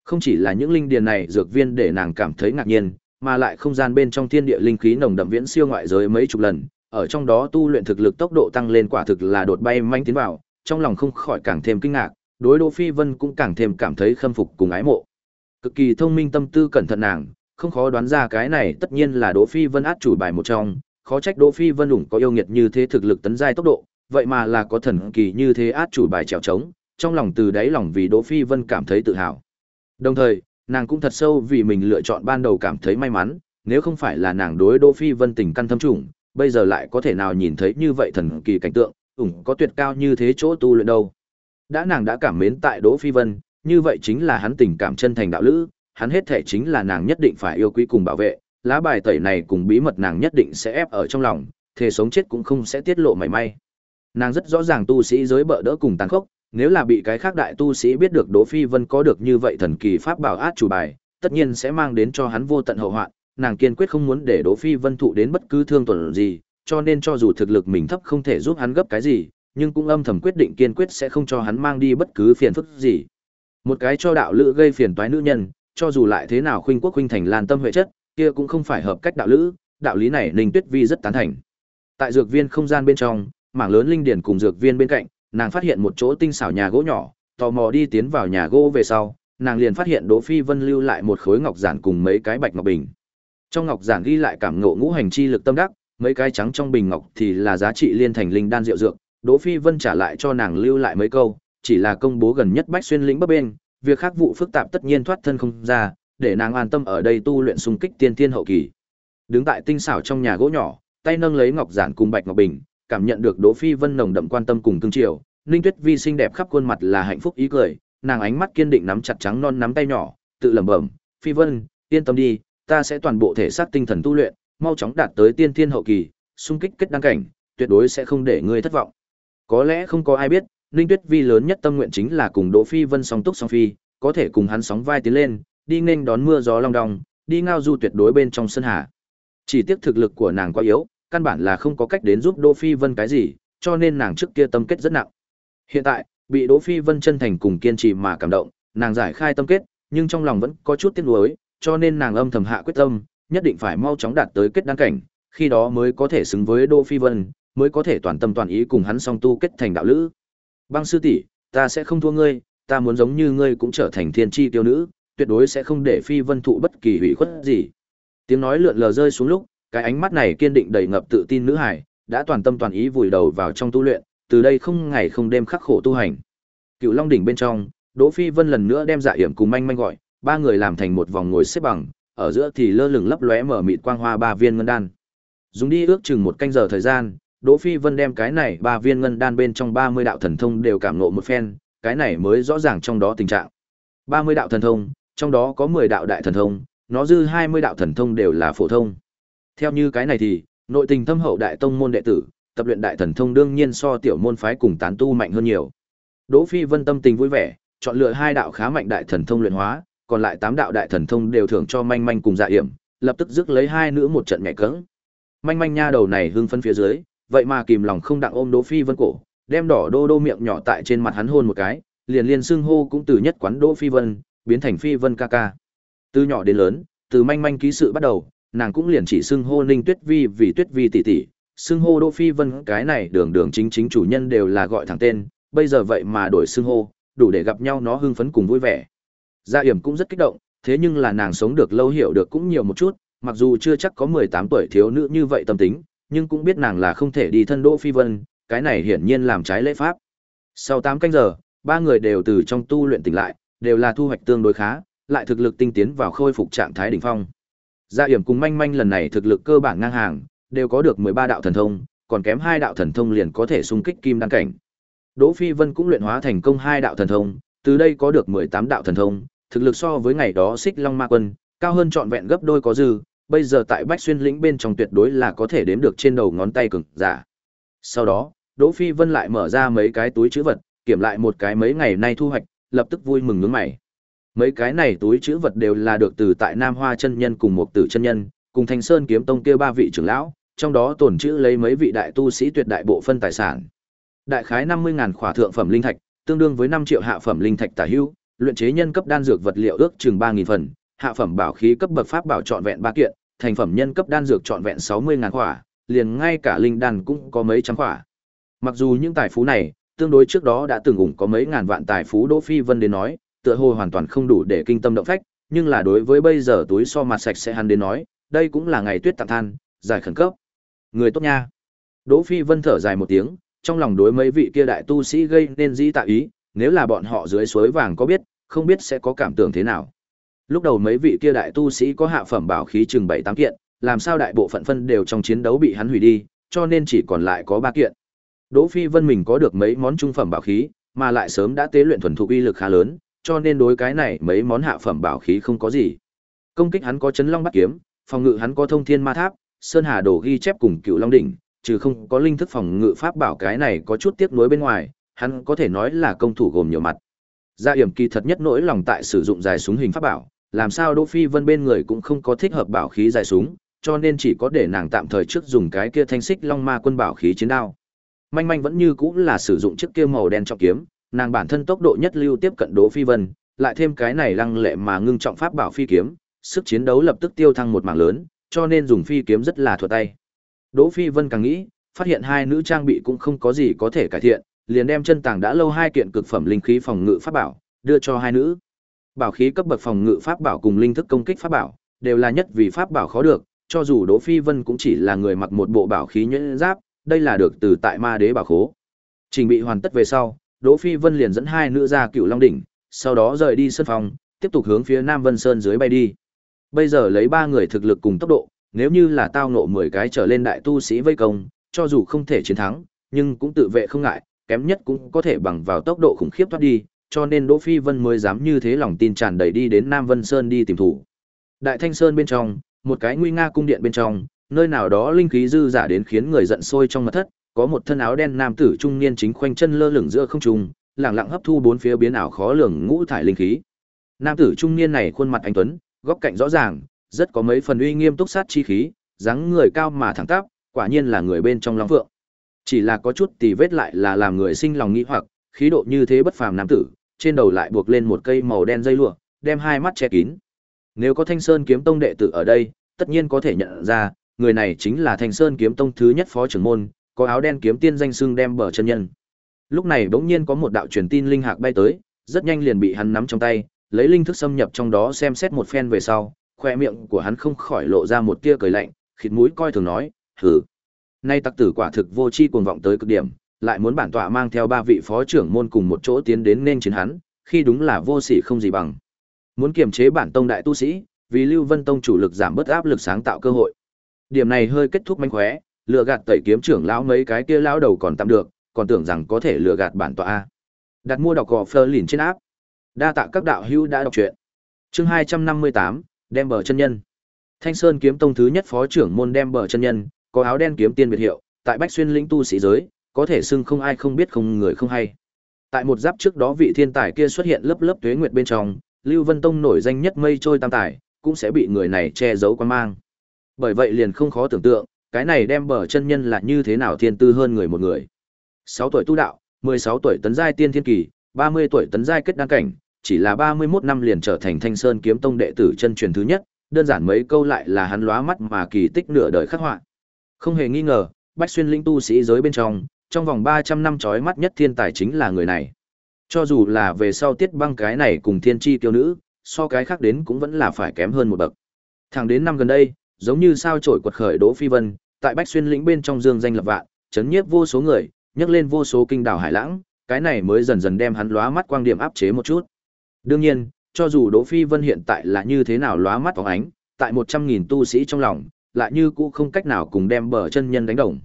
Không chỉ là những linh điền này dược viên để nàng cảm thấy ngạc nhiên, mà lại không gian bên trong thiên địa linh khí nồng đậm viễn siêu ngoại giới mấy chục lần, ở trong đó tu luyện thực lực tốc độ tăng lên quả thực là đột bay manh tiến vào, trong lòng không khỏi càng thêm kinh ngạc, đối Đỗ Phi Vân cũng càng thêm cảm thấy khâm phục cùng ái mộ. Cực kỳ thông minh tâm tư cẩn thận nàng, không khó đoán ra cái này tất nhiên là Đỗ Phi Vân át chủ bài một trong, khó trách Đỗ Phi Vân ủng có yêu nghiệt như thế thực lực tấn giai tốc độ, vậy mà là có thần kỳ như thế át chủ bài trèo trống, trong lòng từ đáy lòng vì Đỗ Phi Vân cảm thấy tự hào. Đồng thời, nàng cũng thật sâu vì mình lựa chọn ban đầu cảm thấy may mắn, nếu không phải là nàng đối Đỗ Phi Vân tình căn thâm trùng, bây giờ lại có thể nào nhìn thấy như vậy thần kỳ cảnh tượng, ủng có tuyệt cao như thế chỗ tu luyện đâu. Đã nàng đã cảm mến tại Đỗ Phi Vân, như vậy chính là hắn tình cảm chân thành đạo lữ, hắn hết thể chính là nàng nhất định phải yêu quý cùng bảo vệ, lá bài tẩy này cùng bí mật nàng nhất định sẽ ép ở trong lòng, thề sống chết cũng không sẽ tiết lộ mảy may. Nàng rất rõ ràng tu sĩ giới bợ đỡ cùng tàn khốc, nếu là bị cái khác đại tu sĩ biết được Đỗ Phi Vân có được như vậy thần kỳ pháp bảo át chủ bài, tất nhiên sẽ mang đến cho hắn vô tận hậu hoạn, nàng kiên quyết không muốn để Đỗ Phi Vân thụ đến bất cứ thương tổn gì, cho nên cho dù thực lực mình thấp không thể giúp hắn gấp cái gì, nhưng cũng âm thầm quyết định kiên quyết sẽ không cho hắn mang đi bất cứ phiền phức gì. Một cái cho đạo lữ gây phiền toái nữ nhân, cho dù lại thế nào khuynh quốc khuynh thành lan tâm huệ chất, kia cũng không phải hợp cách đạo lữ, đạo lý này Ninh Tuyết Vi rất tán thành. Tại dược viên không gian bên trong, mảng lớn linh điển cùng dược viên bên cạnh, nàng phát hiện một chỗ tinh xảo nhà gỗ nhỏ, tò mò đi tiến vào nhà gỗ về sau, nàng liền phát hiện Đỗ Phi Vân lưu lại một khối ngọc giản cùng mấy cái bạch ngọc bình. Trong ngọc giản ghi lại cảm ngộ ngũ hành chi lực tâm đắc, mấy cái trắng trong bình ngọc thì là giá trị liên thành linh đan rượu dược, Đỗ Phi Vân trả lại cho nàng lưu lại mấy câu, chỉ là công bố gần nhất bách xuyên lĩnh bấp bên, việc khác vụ phức tạp tất nhiên thoát thân không ra, để nàng an tâm ở đây tu luyện xung kích tiên tiên hậu kỳ. Đứng tại tinh xảo trong nhà gỗ nhỏ, tay nâng lấy ngọc giản cùng bạch ngọc bình, cảm nhận được Đỗ Phi Vân nồng đậm quan tâm cùng tương triều, Ninh Tuyết Vi xinh đẹp khắp khuôn mặt là hạnh phúc ý cười, nàng ánh mắt kiên định nắm chặt trắng non nắm tay nhỏ, tự lẩm bẩm, "Phi Vân, yên tâm đi, ta sẽ toàn bộ thể xác tinh thần tu luyện, mau chóng đạt tới tiên thiên hậu kỳ, xung kích kết đăng cảnh, tuyệt đối sẽ không để ngươi thất vọng." Có lẽ không có ai biết, Ninh Tuyết Vi lớn nhất tâm nguyện chính là cùng Đỗ Phi Vân song túc song phi, có thể cùng hắn sóng vai tiến lên, đi nên đón mưa gió long đong, đi ngao du tuyệt đối bên trong sân hà. Chỉ tiếc thực lực của nàng quá yếu, căn bản là không có cách đến giúp Đỗ Phi Vân cái gì, cho nên nàng trước kia tâm kết rất nặng. Hiện tại, bị Đỗ Phi Vân chân thành cùng kiên trì mà cảm động, nàng giải khai tâm kết, nhưng trong lòng vẫn có chút tiếc nuối, cho nên nàng âm thầm hạ quyết tâm, nhất định phải mau chóng đạt tới kết đăng cảnh, khi đó mới có thể xứng với Đỗ Phi Vân, mới có thể toàn tâm toàn ý cùng hắn song tu kết thành đạo lữ. Băng sư tỷ, ta sẽ không thua ngươi, ta muốn giống như ngươi cũng trở thành thiên chi tiêu nữ, tuyệt đối sẽ không để Phi Vân thụ bất kỳ hủy khuất gì. Tiếng nói lượn lờ rơi xuống lúc, cái ánh mắt này kiên định đầy ngập tự tin nữ hải, đã toàn tâm toàn ý vùi đầu vào trong tu luyện, từ đây không ngày không đêm khắc khổ tu hành. Cựu Long đỉnh bên trong, Đỗ Phi Vân lần nữa đem Dạ Yểm cùng Manh Manh gọi, ba người làm thành một vòng ngồi xếp bằng, ở giữa thì lơ lửng lấp lóe mở mịt quang hoa ba viên ngân đan. Dùng đi ước chừng một canh giờ thời gian, Đỗ Phi Vân đem cái này ba viên ngân đan bên trong 30 đạo thần thông đều cảm ngộ một phen, cái này mới rõ ràng trong đó tình trạng. 30 đạo thần thông, trong đó có 10 đạo đại thần thông, nó dư 20 đạo thần thông đều là phổ thông. Theo như cái này thì, nội tình thâm hậu đại tông môn đệ tử, tập luyện đại thần thông đương nhiên so tiểu môn phái cùng tán tu mạnh hơn nhiều. Đỗ Phi Vân tâm tình vui vẻ, chọn lựa hai đạo khá mạnh đại thần thông luyện hóa, còn lại tám đạo đại thần thông đều thưởng cho manh manh cùng dạ yểm, lập tức rước lấy hai nữ một trận nhẹ cẫng. Manh manh nha đầu này hưng phấn phía dưới, vậy mà kìm lòng không đặng ôm Đỗ Phi Vân cổ, đem đỏ đô đô miệng nhỏ tại trên mặt hắn hôn một cái, liền liền xưng hô cũng từ nhất quán Đỗ Phi Vân, biến thành Phi Vân ca ca. Từ nhỏ đến lớn, từ manh manh ký sự bắt đầu, nàng cũng liền chỉ xưng hô Ninh Tuyết Vi vì Tuyết Vi tỷ tỷ, xưng hô Đỗ Phi Vân cái này đường đường chính chính chủ nhân đều là gọi thẳng tên, bây giờ vậy mà đổi xưng hô, đủ để gặp nhau nó hưng phấn cùng vui vẻ. Gia Yểm cũng rất kích động, thế nhưng là nàng sống được lâu hiểu được cũng nhiều một chút, mặc dù chưa chắc có 18 tuổi thiếu nữ như vậy tâm tính, nhưng cũng biết nàng là không thể đi thân Đỗ Phi Vân, cái này hiển nhiên làm trái lễ pháp. Sau 8 canh giờ, ba người đều từ trong tu luyện tỉnh lại, đều là thu hoạch tương đối khá, lại thực lực tinh tiến vào khôi phục trạng thái đỉnh phong. Gia Yểm cùng Manh Manh lần này thực lực cơ bản ngang hàng, đều có được 13 đạo thần thông, còn kém hai đạo thần thông liền có thể xung kích kim đan cảnh. Đỗ Phi Vân cũng luyện hóa thành công hai đạo thần thông, từ đây có được 18 đạo thần thông, thực lực so với ngày đó Xích Long Ma Quân, cao hơn trọn vẹn gấp đôi có dư, bây giờ tại Bách Xuyên lĩnh bên trong tuyệt đối là có thể đếm được trên đầu ngón tay cường giả. Sau đó, Đỗ Phi Vân lại mở ra mấy cái túi trữ vật, kiểm lại một cái mấy ngày nay thu hoạch, lập tức vui mừng nhướng mày. Mấy cái này túi chữ vật đều là được từ tại Nam Hoa chân nhân cùng một tử chân nhân, cùng Thanh Sơn kiếm tông kia ba vị trưởng lão, trong đó tổn chữ lấy mấy vị đại tu sĩ tuyệt đại bộ phân tài sản. Đại khái 50.000 khỏa thượng phẩm linh thạch, tương đương với 5 triệu hạ phẩm linh thạch tả hữu, luyện chế nhân cấp đan dược vật liệu ước chừng 3000 phần, hạ phẩm bảo khí cấp bậc pháp bảo trọn vẹn 3 kiện, thành phẩm nhân cấp đan dược trọn vẹn 60000 khỏa, liền ngay cả linh đan cũng có mấy trăm khỏa. Mặc dù những tài phú này, tương đối trước đó đã từng ủng có mấy ngàn vạn tài phú Đỗ Phi Vân đến nói, tựa hồ hoàn toàn không đủ để kinh tâm động phách, nhưng là đối với bây giờ túi so mặt sạch sẽ hắn đến nói, đây cũng là ngày tuyết tặng than, giải khẩn cấp. Người tốt nha. Đỗ Phi Vân thở dài một tiếng, trong lòng đối mấy vị kia đại tu sĩ gây nên dĩ tạ ý, nếu là bọn họ dưới suối vàng có biết, không biết sẽ có cảm tưởng thế nào. Lúc đầu mấy vị kia đại tu sĩ có hạ phẩm bảo khí chừng 7 8 kiện, làm sao đại bộ phận phân đều trong chiến đấu bị hắn hủy đi, cho nên chỉ còn lại có 3 kiện. Đỗ Phi Vân mình có được mấy món trung phẩm bảo khí, mà lại sớm đã tế luyện thuần thục uy lực khá lớn, cho nên đối cái này mấy món hạ phẩm bảo khí không có gì. Công kích hắn có chấn long bắt kiếm, phòng ngự hắn có thông thiên ma tháp, sơn hà đồ ghi chép cùng cựu long đỉnh, trừ không có linh thức phòng ngự pháp bảo cái này có chút tiếc nuối bên ngoài, hắn có thể nói là công thủ gồm nhiều mặt. Gia Yểm kỳ thật nhất nỗi lòng tại sử dụng dài súng hình pháp bảo, làm sao Đỗ Phi Vân bên người cũng không có thích hợp bảo khí dài súng, cho nên chỉ có để nàng tạm thời trước dùng cái kia thanh xích long ma quân bảo khí chiến đao. Manh manh vẫn như cũ là sử dụng chiếc kia màu đen trọng kiếm, nàng bản thân tốc độ nhất lưu tiếp cận Đỗ Phi Vân, lại thêm cái này lăng lệ mà ngưng trọng pháp bảo phi kiếm, sức chiến đấu lập tức tiêu thăng một mảng lớn, cho nên dùng phi kiếm rất là thuận tay. Đỗ Phi Vân càng nghĩ, phát hiện hai nữ trang bị cũng không có gì có thể cải thiện, liền đem chân tàng đã lâu hai kiện cực phẩm linh khí phòng ngự pháp bảo, đưa cho hai nữ. Bảo khí cấp bậc phòng ngự pháp bảo cùng linh thức công kích pháp bảo, đều là nhất vì pháp bảo khó được, cho dù Đỗ Phi Vân cũng chỉ là người mặc một bộ bảo khí nhuyễn giáp, đây là được từ tại Ma Đế bảo khố. Trình bị hoàn tất về sau, Đỗ Phi Vân liền dẫn hai nữ ra Cựu Long đỉnh, sau đó rời đi sân phòng, tiếp tục hướng phía Nam Vân Sơn dưới bay đi. Bây giờ lấy ba người thực lực cùng tốc độ, nếu như là tao nộ 10 cái trở lên đại tu sĩ vây công, cho dù không thể chiến thắng, nhưng cũng tự vệ không ngại, kém nhất cũng có thể bằng vào tốc độ khủng khiếp thoát đi, cho nên Đỗ Phi Vân mới dám như thế lòng tin tràn đầy đi đến Nam Vân Sơn đi tìm thủ. Đại Thanh Sơn bên trong, một cái nguy nga cung điện bên trong, nơi nào đó linh khí dư giả đến khiến người giận sôi trong mật thất, có một thân áo đen nam tử trung niên chính khoanh chân lơ lửng giữa không trung, lặng lặng hấp thu bốn phía biến ảo khó lường ngũ thải linh khí. Nam tử trung niên này khuôn mặt anh tuấn, góc cạnh rõ ràng, rất có mấy phần uy nghiêm túc sát chi khí, dáng người cao mà thẳng tắp, quả nhiên là người bên trong long vượng. Chỉ là có chút tì vết lại là làm người sinh lòng nghi hoặc, khí độ như thế bất phàm nam tử, trên đầu lại buộc lên một cây màu đen dây lụa, đem hai mắt che kín. Nếu có Thanh Sơn kiếm tông đệ tử ở đây, tất nhiên có thể nhận ra, người này chính là Thanh Sơn kiếm tông thứ nhất phó trưởng môn, có áo đen kiếm tiên danh xưng đem bờ chân nhân. Lúc này bỗng nhiên có một đạo truyền tin linh hạc bay tới, rất nhanh liền bị hắn nắm trong tay, lấy linh thức xâm nhập trong đó xem xét một phen về sau, khoe miệng của hắn không khỏi lộ ra một tia cười lạnh, khịt mũi coi thường nói, hừ. Nay tặc tử quả thực vô chi cuồng vọng tới cực điểm, lại muốn bản tọa mang theo ba vị phó trưởng môn cùng một chỗ tiến đến nên chiến hắn, khi đúng là vô sỉ không gì bằng. Muốn kiềm chế bản tông đại tu sĩ, vì Lưu Vân Tông chủ lực giảm bớt áp lực sáng tạo cơ hội. Điểm này hơi kết thúc manh khóe, lừa gạt tẩy kiếm trưởng lão mấy cái kia lão đầu còn tạm được, còn tưởng rằng có thể lừa gạt bản tọa a. Đặt mua đọc gò Fleur lìn trên áp. Đa tạ các đạo hữu đã đọc truyện. Chương 258, đem bờ chân nhân. Thanh Sơn kiếm tông thứ nhất phó trưởng môn đem bờ chân nhân, có áo đen kiếm tiên biệt hiệu, tại Bách Xuyên lĩnh tu sĩ giới, có thể xưng không ai không biết không người không hay. Tại một giáp trước đó vị thiên tài kia xuất hiện lớp lớp tuế nguyệt bên trong, Lưu Vân Tông nổi danh nhất mây trôi tam tài, cũng sẽ bị người này che giấu quan mang. Bởi vậy liền không khó tưởng tượng, cái này đem bờ chân nhân là như thế nào thiên tư hơn người một người. 6 tuổi tu đạo, 16 tuổi tấn giai tiên thiên kỳ, 30 tuổi tấn giai kết đăng cảnh, chỉ là 31 năm liền trở thành Thanh Sơn kiếm tông đệ tử chân truyền thứ nhất, đơn giản mấy câu lại là hắn lóa mắt mà kỳ tích nửa đời khắc họa. Không hề nghi ngờ, Bách Xuyên linh tu sĩ giới bên trong, trong vòng 300 năm chói mắt nhất thiên tài chính là người này. Cho dù là về sau tiết băng cái này cùng thiên chi tiêu nữ, so cái khác đến cũng vẫn là phải kém hơn một bậc. Thẳng đến năm gần đây, giống như sao trổi quật khởi Đỗ Phi Vân, tại Bách Xuyên lĩnh bên trong dương danh lập vạn, chấn nhiếp vô số người, nhấc lên vô số kinh đảo hải lãng, cái này mới dần dần đem hắn lóa mắt quang điểm áp chế một chút. Đương nhiên, cho dù Đỗ Phi Vân hiện tại là như thế nào lóa mắt phóng ánh, tại 100.000 tu sĩ trong lòng, lại như cũ không cách nào cùng đem bờ chân nhân đánh đồng.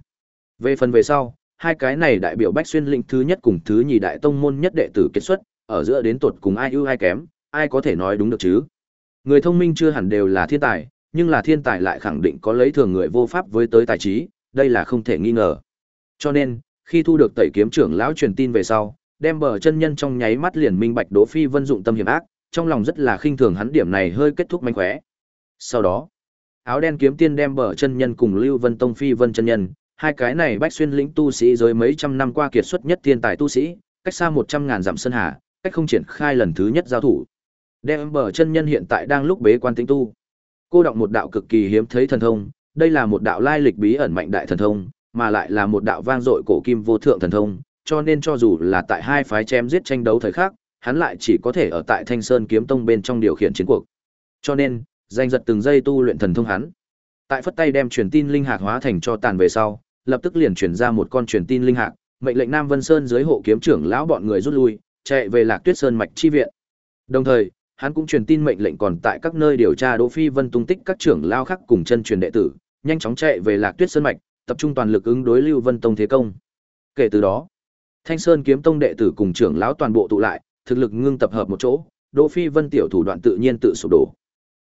Về phần về sau, hai cái này đại biểu Bách Xuyên lĩnh thứ nhất cùng thứ nhì đại tông môn nhất đệ tử kết xuất, ở giữa đến tuột cùng ai ưu ai kém, ai có thể nói đúng được chứ? Người thông minh chưa hẳn đều là thiên tài, nhưng là thiên tài lại khẳng định có lấy thường người vô pháp với tới tài trí, đây là không thể nghi ngờ. Cho nên, khi thu được tẩy kiếm trưởng lão truyền tin về sau, đem bờ chân nhân trong nháy mắt liền minh bạch Đỗ Phi Vân dụng tâm hiểm ác, trong lòng rất là khinh thường hắn điểm này hơi kết thúc manh khóe. Sau đó, áo đen kiếm tiên đem bờ chân nhân cùng Lưu Vân Tông Phi Vân chân nhân, hai cái này bách xuyên lĩnh tu sĩ rồi mấy trăm năm qua kiệt xuất nhất thiên tài tu sĩ, cách xa một trăm ngàn dặm sơn hà, cách không triển khai lần thứ nhất giao thủ. Đem bờ chân nhân hiện tại đang lúc bế quan tĩnh tu. Cô đọc một đạo cực kỳ hiếm thấy thần thông, đây là một đạo lai lịch bí ẩn mạnh đại thần thông, mà lại là một đạo vang dội cổ kim vô thượng thần thông, cho nên cho dù là tại hai phái chém giết tranh đấu thời khắc, hắn lại chỉ có thể ở tại Thanh Sơn kiếm tông bên trong điều khiển chiến cuộc. Cho nên, danh giật từng giây tu luyện thần thông hắn. Tại phất tay đem truyền tin linh hạc hóa thành cho tàn về sau, lập tức liền truyền ra một con truyền tin linh hạc, mệnh lệnh Nam Vân Sơn dưới hộ kiếm trưởng lão bọn người rút lui, chạy về Lạc Tuyết Sơn mạch chi viện. Đồng thời, hắn cũng truyền tin mệnh lệnh còn tại các nơi điều tra Đỗ Phi Vân tung tích các trưởng lao khác cùng chân truyền đệ tử, nhanh chóng chạy về Lạc Tuyết Sơn mạch, tập trung toàn lực ứng đối Lưu Vân Tông thế công. Kể từ đó, Thanh Sơn kiếm tông đệ tử cùng trưởng lão toàn bộ tụ lại, thực lực ngưng tập hợp một chỗ, Đỗ Phi Vân tiểu thủ đoạn tự nhiên tự sụp đổ.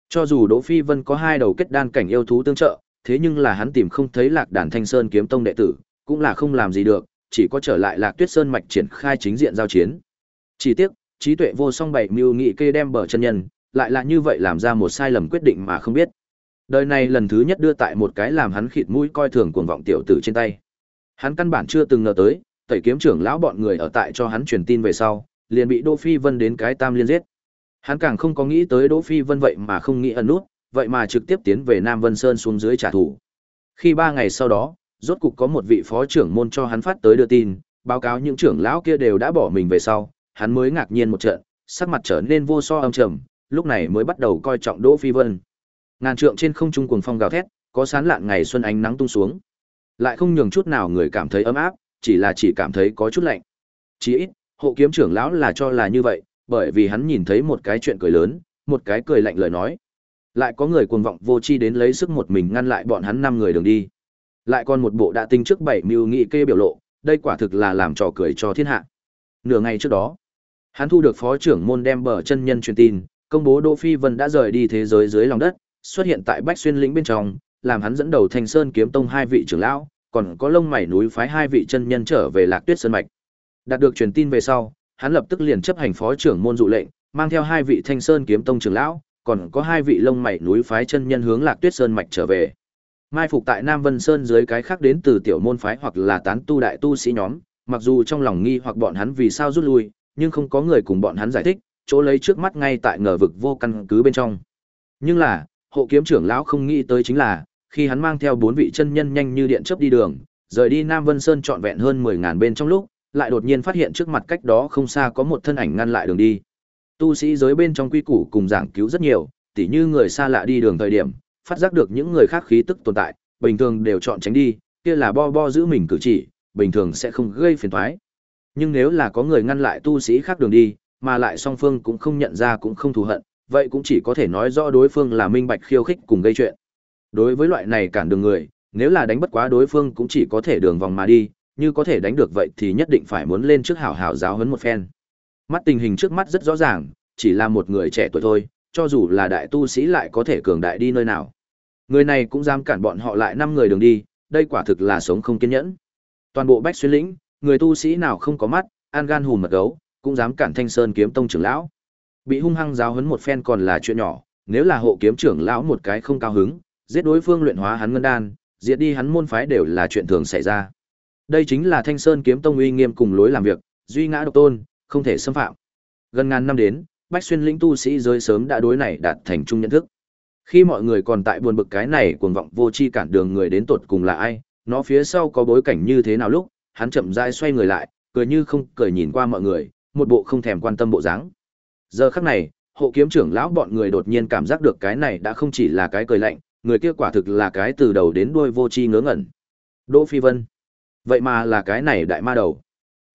Cho dù Đỗ Phi Vân có hai đầu kết đan cảnh yêu thú tương trợ, thế nhưng là hắn tìm không thấy Lạc Đàn Thanh Sơn kiếm tông đệ tử, cũng là không làm gì được, chỉ có trở lại Lạc Tuyết Sơn mạch triển khai chính diện giao chiến. Chỉ tiếc, trí tuệ vô song bảy mưu nghị kê đem bờ chân nhân, lại là như vậy làm ra một sai lầm quyết định mà không biết. Đời này lần thứ nhất đưa tại một cái làm hắn khịt mũi coi thường cuồng vọng tiểu tử trên tay. Hắn căn bản chưa từng ngờ tới, tẩy kiếm trưởng lão bọn người ở tại cho hắn truyền tin về sau, liền bị Đỗ Phi Vân đến cái tam liên giết. Hắn càng không có nghĩ tới Đỗ Phi Vân vậy mà không nghĩ ẩn nút, vậy mà trực tiếp tiến về Nam Vân Sơn xuống dưới trả thù. Khi ba ngày sau đó, rốt cục có một vị phó trưởng môn cho hắn phát tới đưa tin, báo cáo những trưởng lão kia đều đã bỏ mình về sau, hắn mới ngạc nhiên một trận, sắc mặt trở nên vô so âm trầm, lúc này mới bắt đầu coi trọng Đỗ Phi Vân. Ngàn trượng trên không trung cuồng phong gào thét, có sán lạn ngày xuân ánh nắng tung xuống. Lại không nhường chút nào người cảm thấy ấm áp, chỉ là chỉ cảm thấy có chút lạnh. Chỉ ít, hộ kiếm trưởng lão là cho là như vậy, bởi vì hắn nhìn thấy một cái chuyện cười lớn, một cái cười lạnh lời nói. Lại có người cuồng vọng vô chi đến lấy sức một mình ngăn lại bọn hắn năm người đường đi. Lại còn một bộ đã tinh trước bảy mưu nghị kê biểu lộ, đây quả thực là làm trò cười cho thiên hạ. Nửa ngày trước đó, hắn thu được phó trưởng môn đem bờ chân nhân truyền tin, công bố Đỗ Phi Vân đã rời đi thế giới dưới lòng đất, xuất hiện tại Bách Xuyên lĩnh bên trong, làm hắn dẫn đầu Thanh Sơn kiếm tông hai vị trưởng lão, còn có lông mày núi phái hai vị chân nhân trở về Lạc Tuyết Sơn mạch. Đạt được truyền tin về sau, hắn lập tức liền chấp hành phó trưởng môn dụ lệnh, mang theo hai vị Thanh Sơn kiếm tông trưởng lão, còn có hai vị lông mày núi phái chân nhân hướng Lạc Tuyết Sơn mạch trở về. Mai phục tại Nam Vân Sơn dưới cái khác đến từ tiểu môn phái hoặc là tán tu đại tu sĩ nhóm, mặc dù trong lòng nghi hoặc bọn hắn vì sao rút lui, nhưng không có người cùng bọn hắn giải thích, chỗ lấy trước mắt ngay tại ngờ vực vô căn cứ bên trong. Nhưng là, hộ kiếm trưởng lão không nghĩ tới chính là, khi hắn mang theo bốn vị chân nhân nhanh như điện chớp đi đường, rời đi Nam Vân Sơn trọn vẹn hơn 10.000 bên trong lúc, lại đột nhiên phát hiện trước mặt cách đó không xa có một thân ảnh ngăn lại đường đi. Tu sĩ giới bên trong quy củ cùng giảng cứu rất nhiều, tỉ như người xa lạ đi đường thời điểm, phát giác được những người khác khí tức tồn tại, bình thường đều chọn tránh đi, kia là bo bo giữ mình cử chỉ, bình thường sẽ không gây phiền toái. Nhưng nếu là có người ngăn lại tu sĩ khác đường đi, mà lại song phương cũng không nhận ra cũng không thù hận, vậy cũng chỉ có thể nói rõ đối phương là minh bạch khiêu khích cùng gây chuyện. Đối với loại này cản đường người, nếu là đánh bất quá đối phương cũng chỉ có thể đường vòng mà đi, như có thể đánh được vậy thì nhất định phải muốn lên trước hảo hảo giáo huấn một phen. Mắt tình hình trước mắt rất rõ ràng, chỉ là một người trẻ tuổi thôi, cho dù là đại tu sĩ lại có thể cường đại đi nơi nào. Người này cũng dám cản bọn họ lại năm người đường đi, đây quả thực là sống không kiên nhẫn. Toàn bộ Bách Xuyên lĩnh, người tu sĩ nào không có mắt, an gan hùm mật gấu, cũng dám cản Thanh Sơn kiếm tông trưởng lão. Bị hung hăng giáo huấn một phen còn là chuyện nhỏ, nếu là hộ kiếm trưởng lão một cái không cao hứng, giết đối phương luyện hóa hắn ngân đan, diệt đi hắn môn phái đều là chuyện thường xảy ra. Đây chính là Thanh Sơn kiếm tông uy nghiêm cùng lối làm việc, duy ngã độc tôn, không thể xâm phạm. Gần ngàn năm đến, Bách Xuyên lĩnh tu sĩ giới sớm đã đối này đạt thành chung nhận thức. Khi mọi người còn tại buồn bực cái này cuồng vọng vô chi cản đường người đến tột cùng là ai, nó phía sau có bối cảnh như thế nào lúc, hắn chậm rãi xoay người lại, cười như không cười nhìn qua mọi người, một bộ không thèm quan tâm bộ dáng. Giờ khắc này, hộ kiếm trưởng lão bọn người đột nhiên cảm giác được cái này đã không chỉ là cái cười lạnh, người kia quả thực là cái từ đầu đến đuôi vô tri ngớ ngẩn. Đỗ Phi Vân. Vậy mà là cái này đại ma đầu.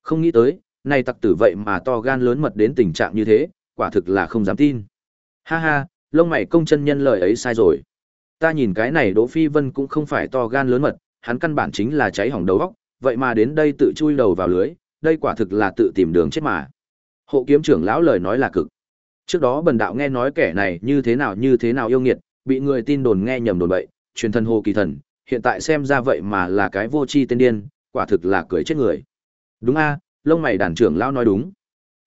Không nghĩ tới, này tặc tử vậy mà to gan lớn mật đến tình trạng như thế, quả thực là không dám tin. Ha ha, lông mày công chân nhân lời ấy sai rồi. Ta nhìn cái này Đỗ Phi Vân cũng không phải to gan lớn mật, hắn căn bản chính là cháy hỏng đầu óc, vậy mà đến đây tự chui đầu vào lưới, đây quả thực là tự tìm đường chết mà. Hộ kiếm trưởng lão lời nói là cực. Trước đó bần đạo nghe nói kẻ này như thế nào như thế nào yêu nghiệt, bị người tin đồn nghe nhầm đồn bậy, truyền thần hồ kỳ thần, hiện tại xem ra vậy mà là cái vô tri tên điên, quả thực là cười chết người. Đúng a, lông mày đàn trưởng lão nói đúng.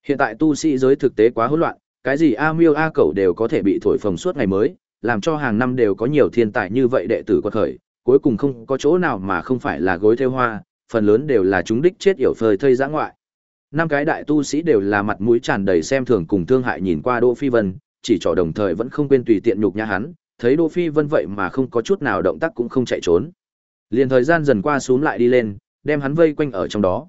Hiện tại tu sĩ giới thực tế quá hỗn loạn, cái gì a miêu a cẩu đều có thể bị thổi phồng suốt ngày mới, làm cho hàng năm đều có nhiều thiên tài như vậy đệ tử quật khởi, cuối cùng không có chỗ nào mà không phải là gối theo hoa, phần lớn đều là chúng đích chết yểu phơi thây giã ngoại. Năm cái đại tu sĩ đều là mặt mũi tràn đầy xem thường cùng thương hại nhìn qua Đỗ Phi Vân, chỉ trỏ đồng thời vẫn không quên tùy tiện nhục nhã hắn, thấy Đỗ Phi Vân vậy mà không có chút nào động tác cũng không chạy trốn. Liền thời gian dần qua xuống lại đi lên, đem hắn vây quanh ở trong đó.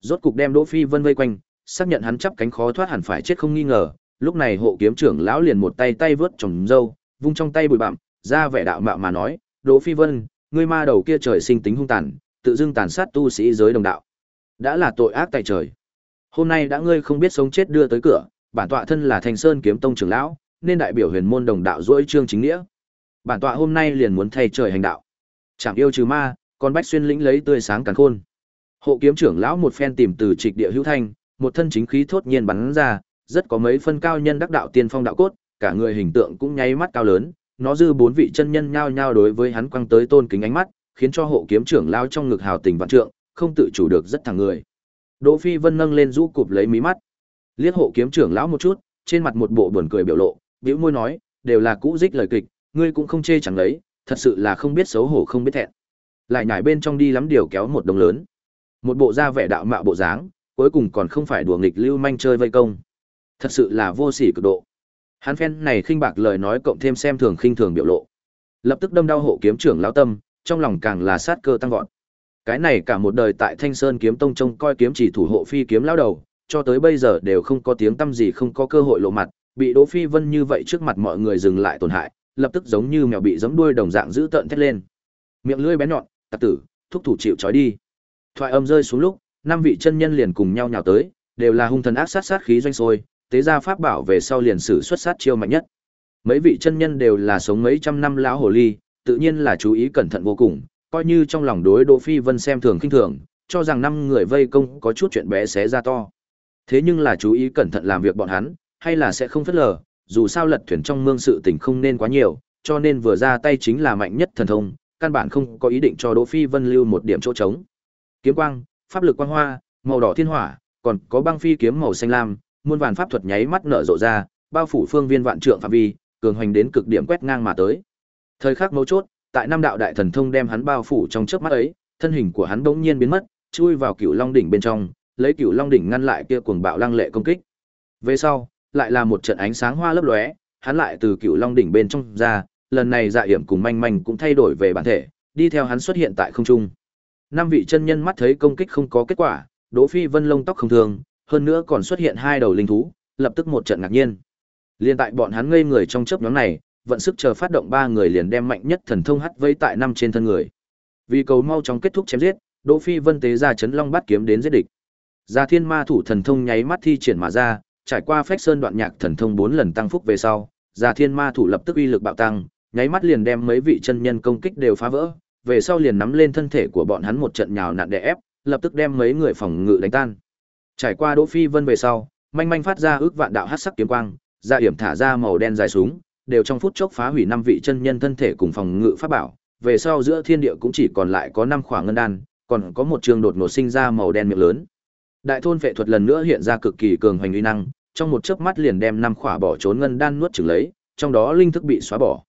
Rốt cục đem Đỗ Phi Vân vây quanh, xác nhận hắn chắp cánh khó thoát hẳn phải chết không nghi ngờ, lúc này hộ kiếm trưởng lão liền một tay tay vớt trồng dâu, vung trong tay bụi bặm, ra vẻ đạo mạo mà nói, "Đỗ Phi Vân, ngươi ma đầu kia trời sinh tính hung tàn, tự dưng tàn sát tu sĩ giới đồng đạo, đã là tội ác tại trời. Hôm nay đã ngươi không biết sống chết đưa tới cửa, bản tọa thân là Thành Sơn kiếm tông trưởng lão, nên đại biểu huyền môn đồng đạo dỗi trương chính nghĩa. Bản tọa hôm nay liền muốn thay trời hành đạo. Chẳng yêu trừ ma, còn bách xuyên lĩnh lấy tươi sáng càn khôn. Hộ kiếm trưởng lão một phen tìm từ trịch địa hữu thanh, một thân chính khí thốt nhiên bắn ra, rất có mấy phân cao nhân đắc đạo tiên phong đạo cốt, cả người hình tượng cũng nháy mắt cao lớn, nó dư bốn vị chân nhân nhao nhao đối với hắn quăng tới tôn kính ánh mắt, khiến cho hộ kiếm trưởng lao trong ngực hào tình vạn trượng, không tự chủ được rất thẳng người. Đỗ Phi Vân nâng lên rũ cụp lấy mí mắt, liếc hộ kiếm trưởng lão một chút, trên mặt một bộ buồn cười biểu lộ, bĩu môi nói, đều là cũ dích lời kịch, ngươi cũng không chê chẳng lấy, thật sự là không biết xấu hổ không biết thẹn. Lại nhảy bên trong đi lắm điều kéo một đồng lớn. Một bộ da vẻ đạo mạo bộ dáng, cuối cùng còn không phải đùa nghịch lưu manh chơi vây công. Thật sự là vô sỉ cực độ. Hắn phen này khinh bạc lời nói cộng thêm xem thường khinh thường biểu lộ. Lập tức đâm đau hộ kiếm trưởng lão tâm, trong lòng càng là sát cơ tăng vọt. Cái này cả một đời tại Thanh Sơn kiếm tông trông coi kiếm chỉ thủ hộ phi kiếm lão đầu, cho tới bây giờ đều không có tiếng tâm gì không có cơ hội lộ mặt, bị Đỗ Phi Vân như vậy trước mặt mọi người dừng lại tổn hại, lập tức giống như mèo bị giẫm đuôi đồng dạng giữ tợn thét lên. Miệng lưỡi bén nhọn, tặc tử, thúc thủ chịu trói đi. Thoại âm rơi xuống lúc, năm vị chân nhân liền cùng nhau nhào tới, đều là hung thần ác sát sát khí doanh sôi, tế ra pháp bảo về sau liền sử xuất sát chiêu mạnh nhất. Mấy vị chân nhân đều là sống mấy trăm năm lão hồ ly, tự nhiên là chú ý cẩn thận vô cùng, coi như trong lòng đối Đỗ Phi Vân xem thường khinh thường, cho rằng năm người vây công có chút chuyện bé xé ra to. Thế nhưng là chú ý cẩn thận làm việc bọn hắn, hay là sẽ không phất lờ, dù sao lật thuyền trong mương sự tình không nên quá nhiều, cho nên vừa ra tay chính là mạnh nhất thần thông, căn bản không có ý định cho Đỗ Phi Vân lưu một điểm chỗ trống. Kiếm quang, pháp lực quang hoa, màu đỏ thiên hỏa, còn có băng phi kiếm màu xanh lam, muôn vàn pháp thuật nháy mắt nở rộ ra, bao phủ phương viên vạn trượng phạm vi, cường hoành đến cực điểm quét ngang mà tới. Thời khắc mấu chốt, tại năm đạo đại thần thông đem hắn bao phủ trong chớp mắt ấy, thân hình của hắn bỗng nhiên biến mất, chui vào Cửu Long đỉnh bên trong, lấy Cửu Long đỉnh ngăn lại kia cuồng bạo lăng lệ công kích. Về sau, lại là một trận ánh sáng hoa lấp lóe, hắn lại từ Cửu Long đỉnh bên trong ra, lần này Dạ Hiểm cùng Manh Manh cũng thay đổi về bản thể, đi theo hắn xuất hiện tại không trung. Năm vị chân nhân mắt thấy công kích không có kết quả, Đỗ Phi Vân lông tóc không thường, hơn nữa còn xuất hiện hai đầu linh thú, lập tức một trận ngạc nhiên. Liên tại bọn hắn ngây người trong chớp nhoáng này, vận sức chờ phát động ba người liền đem mạnh nhất thần thông hắt vây tại năm trên thân người. Vì cầu mau chóng kết thúc chém giết, Đỗ Phi Vân tế ra chấn long bát kiếm đến giết địch. Gia Thiên Ma thủ thần thông nháy mắt thi triển mà ra, trải qua Phách Sơn đoạn nhạc thần thông 4 lần tăng phúc về sau, Gia Thiên Ma thủ lập tức uy lực bạo tăng, nháy mắt liền đem mấy vị chân nhân công kích đều phá vỡ, về sau liền nắm lên thân thể của bọn hắn một trận nhào nặn đè ép, lập tức đem mấy người phòng ngự đánh tan. Trải qua Đỗ Phi Vân về sau, manh manh phát ra ước vạn đạo hắc sắc kiếm quang, ra hiểm thả ra màu đen dài súng, đều trong phút chốc phá hủy năm vị chân nhân thân thể cùng phòng ngự pháp bảo, về sau giữa thiên địa cũng chỉ còn lại có năm khoảng ngân đan, còn có một trường đột ngột sinh ra màu đen miệng lớn. Đại thôn vệ thuật lần nữa hiện ra cực kỳ cường hoành uy năng, trong một chớp mắt liền đem năm khỏa bỏ trốn ngân đan nuốt chửng lấy, trong đó linh thức bị xóa bỏ.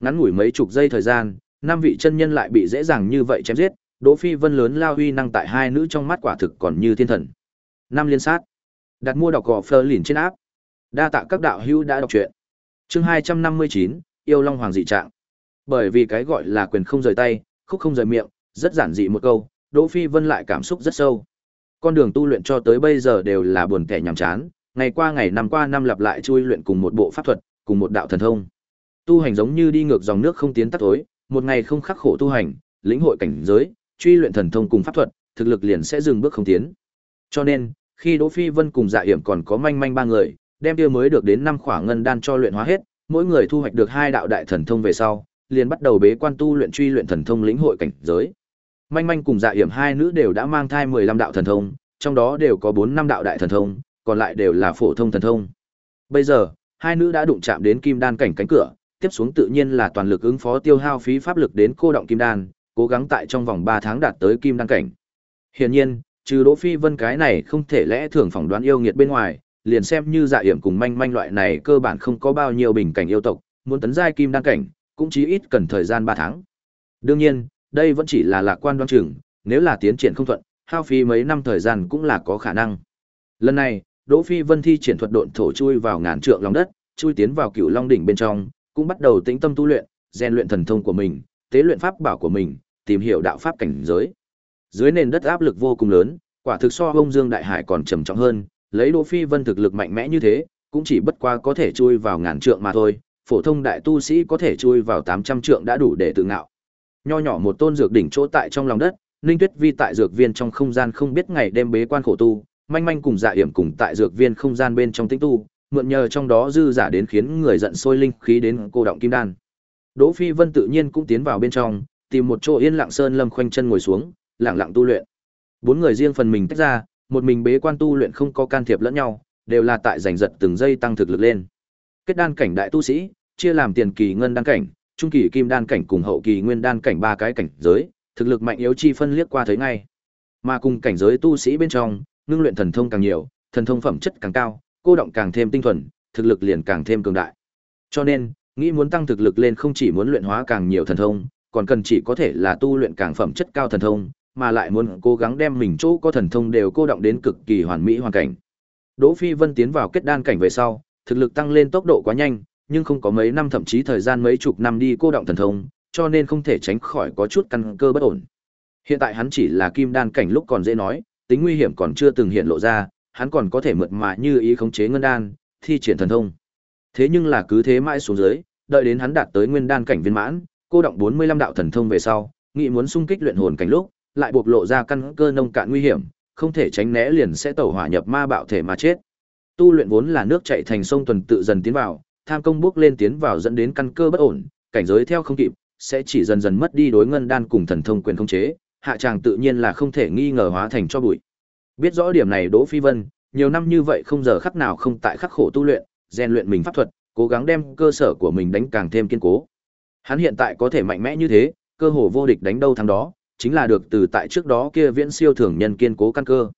Ngắn ngủi mấy chục giây thời gian, năm vị chân nhân lại bị dễ dàng như vậy chém giết, Đỗ Phi Vân lớn lao uy năng tại hai nữ trong mắt quả thực còn như thiên thần. Năm liên sát. Đặt mua đọc gò Fleur lìn trên áp. Đa tạ các đạo hữu đã đọc truyện. Chương 259, yêu long hoàng dị trạng. Bởi vì cái gọi là quyền không rời tay, khúc không rời miệng, rất giản dị một câu, Đỗ Phi Vân lại cảm xúc rất sâu. Con đường tu luyện cho tới bây giờ đều là buồn kẻ nhàm chán, ngày qua ngày năm qua năm lặp lại chui luyện cùng một bộ pháp thuật, cùng một đạo thần thông. Tu hành giống như đi ngược dòng nước không tiến tắt tối, một ngày không khắc khổ tu hành, lĩnh hội cảnh giới, truy luyện thần thông cùng pháp thuật, thực lực liền sẽ dừng bước không tiến. Cho nên, khi Đỗ Phi Vân cùng Dạ Hiểm còn có manh manh ba người, đem kia mới được đến năm khỏa ngân đan cho luyện hóa hết, mỗi người thu hoạch được hai đạo đại thần thông về sau, liền bắt đầu bế quan tu luyện truy luyện thần thông lĩnh hội cảnh giới. Manh manh cùng Dạ Hiểm hai nữ đều đã mang thai 15 đạo thần thông, trong đó đều có 4 năm đạo đại thần thông, còn lại đều là phổ thông thần thông. Bây giờ, hai nữ đã đụng chạm đến kim đan cảnh cánh cửa, tiếp xuống tự nhiên là toàn lực ứng phó tiêu hao phí pháp lực đến cô động kim đan, cố gắng tại trong vòng 3 tháng đạt tới kim đan cảnh. Hiển nhiên, trừ Đỗ Phi Vân cái này không thể lẽ thường phỏng đoán yêu nghiệt bên ngoài, liền xem như dạ hiểm cùng manh manh loại này cơ bản không có bao nhiêu bình cảnh yêu tộc, muốn tấn giai kim đan cảnh, cũng chí ít cần thời gian 3 tháng. Đương nhiên, đây vẫn chỉ là lạc quan đoán chừng, nếu là tiến triển không thuận, hao phí mấy năm thời gian cũng là có khả năng. Lần này, Đỗ Phi Vân thi triển thuật độn thổ chui vào ngàn trượng lòng đất, chui tiến vào cựu long đỉnh bên trong, cũng bắt đầu tĩnh tâm tu luyện, rèn luyện thần thông của mình, tế luyện pháp bảo của mình, tìm hiểu đạo pháp cảnh giới. Dưới nền đất áp lực vô cùng lớn, quả thực so ông Dương Đại Hải còn trầm trọng hơn, lấy Đỗ Phi Vân thực lực mạnh mẽ như thế, cũng chỉ bất qua có thể chui vào ngàn trượng mà thôi, phổ thông đại tu sĩ có thể chui vào 800 trượng đã đủ để tự ngạo. Nho nhỏ một tôn dược đỉnh chỗ tại trong lòng đất, Ninh Tuyết Vi tại dược viên trong không gian không biết ngày đêm bế quan khổ tu, manh manh cùng dạ hiểm cùng tại dược viên không gian bên trong tĩnh tu, mượn nhờ trong đó dư giả đến khiến người giận sôi linh khí đến cô động kim đan. Đỗ Phi Vân tự nhiên cũng tiến vào bên trong, tìm một chỗ yên lặng sơn lâm khoanh chân ngồi xuống, lặng lặng tu luyện. Bốn người riêng phần mình tách ra, một mình bế quan tu luyện không có can thiệp lẫn nhau, đều là tại giành giật từng giây tăng thực lực lên. Kết đan cảnh đại tu sĩ, chia làm tiền kỳ ngân đan cảnh, trung kỳ kim đan cảnh cùng hậu kỳ nguyên đan cảnh ba cái cảnh giới, thực lực mạnh yếu chi phân liếc qua thấy ngay. Mà cùng cảnh giới tu sĩ bên trong, ngưng luyện thần thông càng nhiều, thần thông phẩm chất càng cao, cô động càng thêm tinh thuần, thực lực liền càng thêm cường đại. Cho nên, nghĩ muốn tăng thực lực lên không chỉ muốn luyện hóa càng nhiều thần thông, còn cần chỉ có thể là tu luyện càng phẩm chất cao thần thông, mà lại muốn cố gắng đem mình chỗ có thần thông đều cô động đến cực kỳ hoàn mỹ hoàn cảnh. Đỗ Phi Vân tiến vào kết đan cảnh về sau, thực lực tăng lên tốc độ quá nhanh, nhưng không có mấy năm thậm chí thời gian mấy chục năm đi cô động thần thông, cho nên không thể tránh khỏi có chút căn cơ bất ổn. Hiện tại hắn chỉ là kim đan cảnh lúc còn dễ nói, tính nguy hiểm còn chưa từng hiện lộ ra, hắn còn có thể mượt mà như ý khống chế ngân đan, thi triển thần thông. Thế nhưng là cứ thế mãi xuống dưới, đợi đến hắn đạt tới nguyên đan cảnh viên mãn, cô động 45 đạo thần thông về sau, nghĩ muốn xung kích luyện hồn cảnh lúc, lại bộc lộ ra căn cơ nông cạn nguy hiểm, không thể tránh né liền sẽ tẩu hỏa nhập ma bạo thể mà chết. Tu luyện vốn là nước chảy thành sông tuần tự dần tiến vào, tham công bước lên tiến vào dẫn đến căn cơ bất ổn, cảnh giới theo không kịp, sẽ chỉ dần dần mất đi đối ngân đan cùng thần thông quyền khống chế, hạ tràng tự nhiên là không thể nghi ngờ hóa thành cho bụi. Biết rõ điểm này Đỗ Phi Vân, nhiều năm như vậy không giờ khắc nào không tại khắc khổ tu luyện, rèn luyện mình pháp thuật, cố gắng đem cơ sở của mình đánh càng thêm kiên cố. Hắn hiện tại có thể mạnh mẽ như thế, cơ hồ vô địch đánh đâu thắng đó, chính là được từ tại trước đó kia viễn siêu thường nhân kiên cố căn cơ.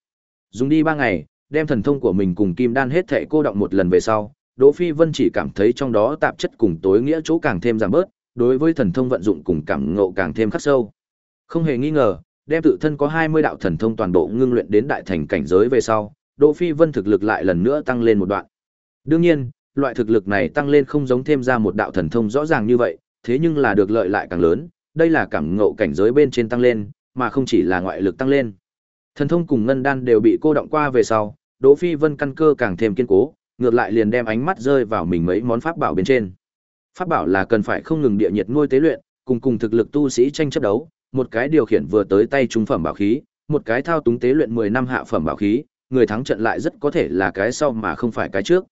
Dùng đi 3 ngày, đem thần thông của mình cùng kim đan hết thảy cô động một lần về sau, Đỗ Phi Vân chỉ cảm thấy trong đó tạp chất cùng tối nghĩa chỗ càng thêm giảm bớt, đối với thần thông vận dụng cùng cảm ngộ càng thêm khắc sâu. Không hề nghi ngờ, đem tự thân có 20 đạo thần thông toàn bộ ngưng luyện đến đại thành cảnh giới về sau, Đỗ Phi Vân thực lực lại lần nữa tăng lên một đoạn. Đương nhiên, loại thực lực này tăng lên không giống thêm ra một đạo thần thông rõ ràng như vậy, thế nhưng là được lợi lại càng lớn, đây là cảm ngộ cảnh giới bên trên tăng lên, mà không chỉ là ngoại lực tăng lên. Thần thông cùng ngân đan đều bị cô động qua về sau, Đỗ Phi Vân căn cơ càng thêm kiên cố, ngược lại liền đem ánh mắt rơi vào mình mấy món pháp bảo bên trên. Pháp bảo là cần phải không ngừng địa nhiệt nuôi tế luyện, cùng cùng thực lực tu sĩ tranh chấp đấu, một cái điều khiển vừa tới tay trung phẩm bảo khí, một cái thao túng tế luyện 10 năm hạ phẩm bảo khí, người thắng trận lại rất có thể là cái sau mà không phải cái trước.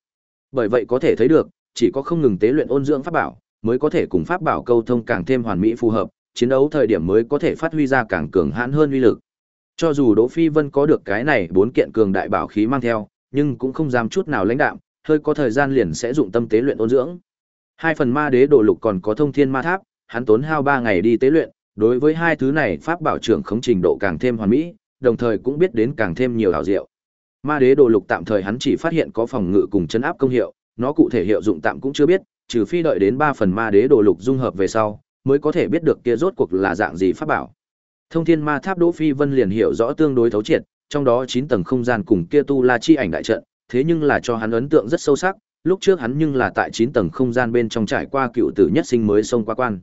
Bởi vậy có thể thấy được, chỉ có không ngừng tế luyện ôn dưỡng pháp bảo, mới có thể cùng pháp bảo câu thông càng thêm hoàn mỹ phù hợp, chiến đấu thời điểm mới có thể phát huy ra càng cường hãn hơn uy lực. Cho dù Đỗ Phi Vân có được cái này bốn kiện cường đại bảo khí mang theo, nhưng cũng không dám chút nào lãnh đạm, hơi có thời gian liền sẽ dụng tâm tế luyện ôn dưỡng. Hai phần ma đế đồ lục còn có thông thiên ma tháp, hắn tốn hao ba ngày đi tế luyện, đối với hai thứ này pháp bảo trưởng khống trình độ càng thêm hoàn mỹ, đồng thời cũng biết đến càng thêm nhiều hảo diệu. Ma đế đồ lục tạm thời hắn chỉ phát hiện có phòng ngự cùng chấn áp công hiệu, nó cụ thể hiệu dụng tạm cũng chưa biết, trừ phi đợi đến ba phần ma đế đồ lục dung hợp về sau, mới có thể biết được kia rốt cuộc là dạng gì pháp bảo. Thông Thiên Ma Tháp Đỗ Phi Vân liền hiểu rõ tương đối thấu triệt, trong đó 9 tầng không gian cùng kia tu la chi ảnh đại trận, thế nhưng là cho hắn ấn tượng rất sâu sắc, lúc trước hắn nhưng là tại 9 tầng không gian bên trong trải qua cựu tử nhất sinh mới xông qua quan.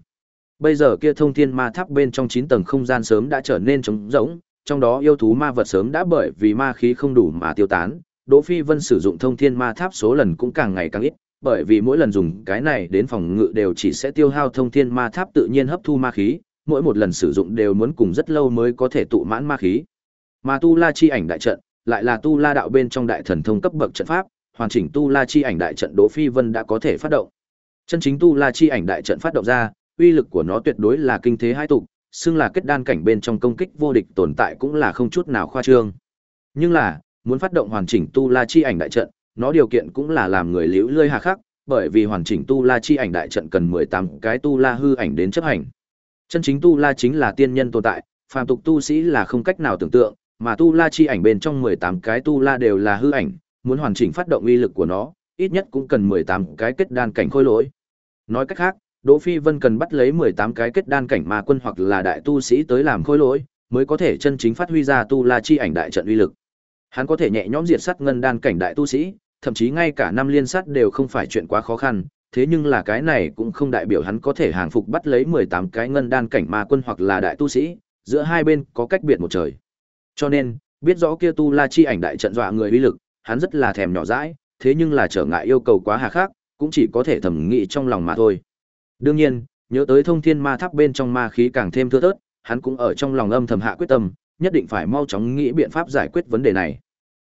Bây giờ kia Thông Thiên Ma Tháp bên trong 9 tầng không gian sớm đã trở nên trống rỗng, trong đó yêu thú ma vật sớm đã bởi vì ma khí không đủ mà tiêu tán, Đỗ Phi Vân sử dụng Thông Thiên Ma Tháp số lần cũng càng ngày càng ít, bởi vì mỗi lần dùng cái này đến phòng ngự đều chỉ sẽ tiêu hao thông thiên ma tháp tự nhiên hấp thu ma khí, mỗi một lần sử dụng đều muốn cùng rất lâu mới có thể tụ mãn ma khí. Mà tu la chi ảnh đại trận, lại là tu la đạo bên trong đại thần thông cấp bậc trận pháp, hoàn chỉnh tu la chi ảnh đại trận Đỗ Phi Vân đã có thể phát động. Chân chính tu la chi ảnh đại trận phát động ra, uy lực của nó tuyệt đối là kinh thế hai tục, xưng là kết đan cảnh bên trong công kích vô địch tồn tại cũng là không chút nào khoa trương. Nhưng là, muốn phát động hoàn chỉnh tu la chi ảnh đại trận, nó điều kiện cũng là làm người liễu lơi hà khắc, bởi vì hoàn chỉnh tu la chi ảnh đại trận cần 18 cái tu la hư ảnh đến chấp hành. Chân chính tu la chính là tiên nhân tồn tại, phàm tục tu sĩ là không cách nào tưởng tượng, mà tu la chi ảnh bên trong 18 cái tu la đều là hư ảnh, muốn hoàn chỉnh phát động uy lực của nó, ít nhất cũng cần 18 cái kết đan cảnh khôi lỗi. Nói cách khác, Đỗ Phi Vân cần bắt lấy 18 cái kết đan cảnh ma quân hoặc là đại tu sĩ tới làm khôi lỗi, mới có thể chân chính phát huy ra tu la chi ảnh đại trận uy lực. Hắn có thể nhẹ nhõm diệt sát ngân đan cảnh đại tu sĩ, thậm chí ngay cả năm liên sát đều không phải chuyện quá khó khăn, thế nhưng là cái này cũng không đại biểu hắn có thể hàng phục bắt lấy 18 cái ngân đan cảnh ma quân hoặc là đại tu sĩ, giữa hai bên có cách biệt một trời. Cho nên, biết rõ kia tu la chi ảnh đại trận dọa người uy lực, hắn rất là thèm nhỏ dãi, thế nhưng là trở ngại yêu cầu quá hà khắc, cũng chỉ có thể thầm nghĩ trong lòng mà thôi. Đương nhiên, nhớ tới thông thiên ma tháp bên trong ma khí càng thêm thưa thớt, hắn cũng ở trong lòng âm thầm hạ quyết tâm, nhất định phải mau chóng nghĩ biện pháp giải quyết vấn đề này.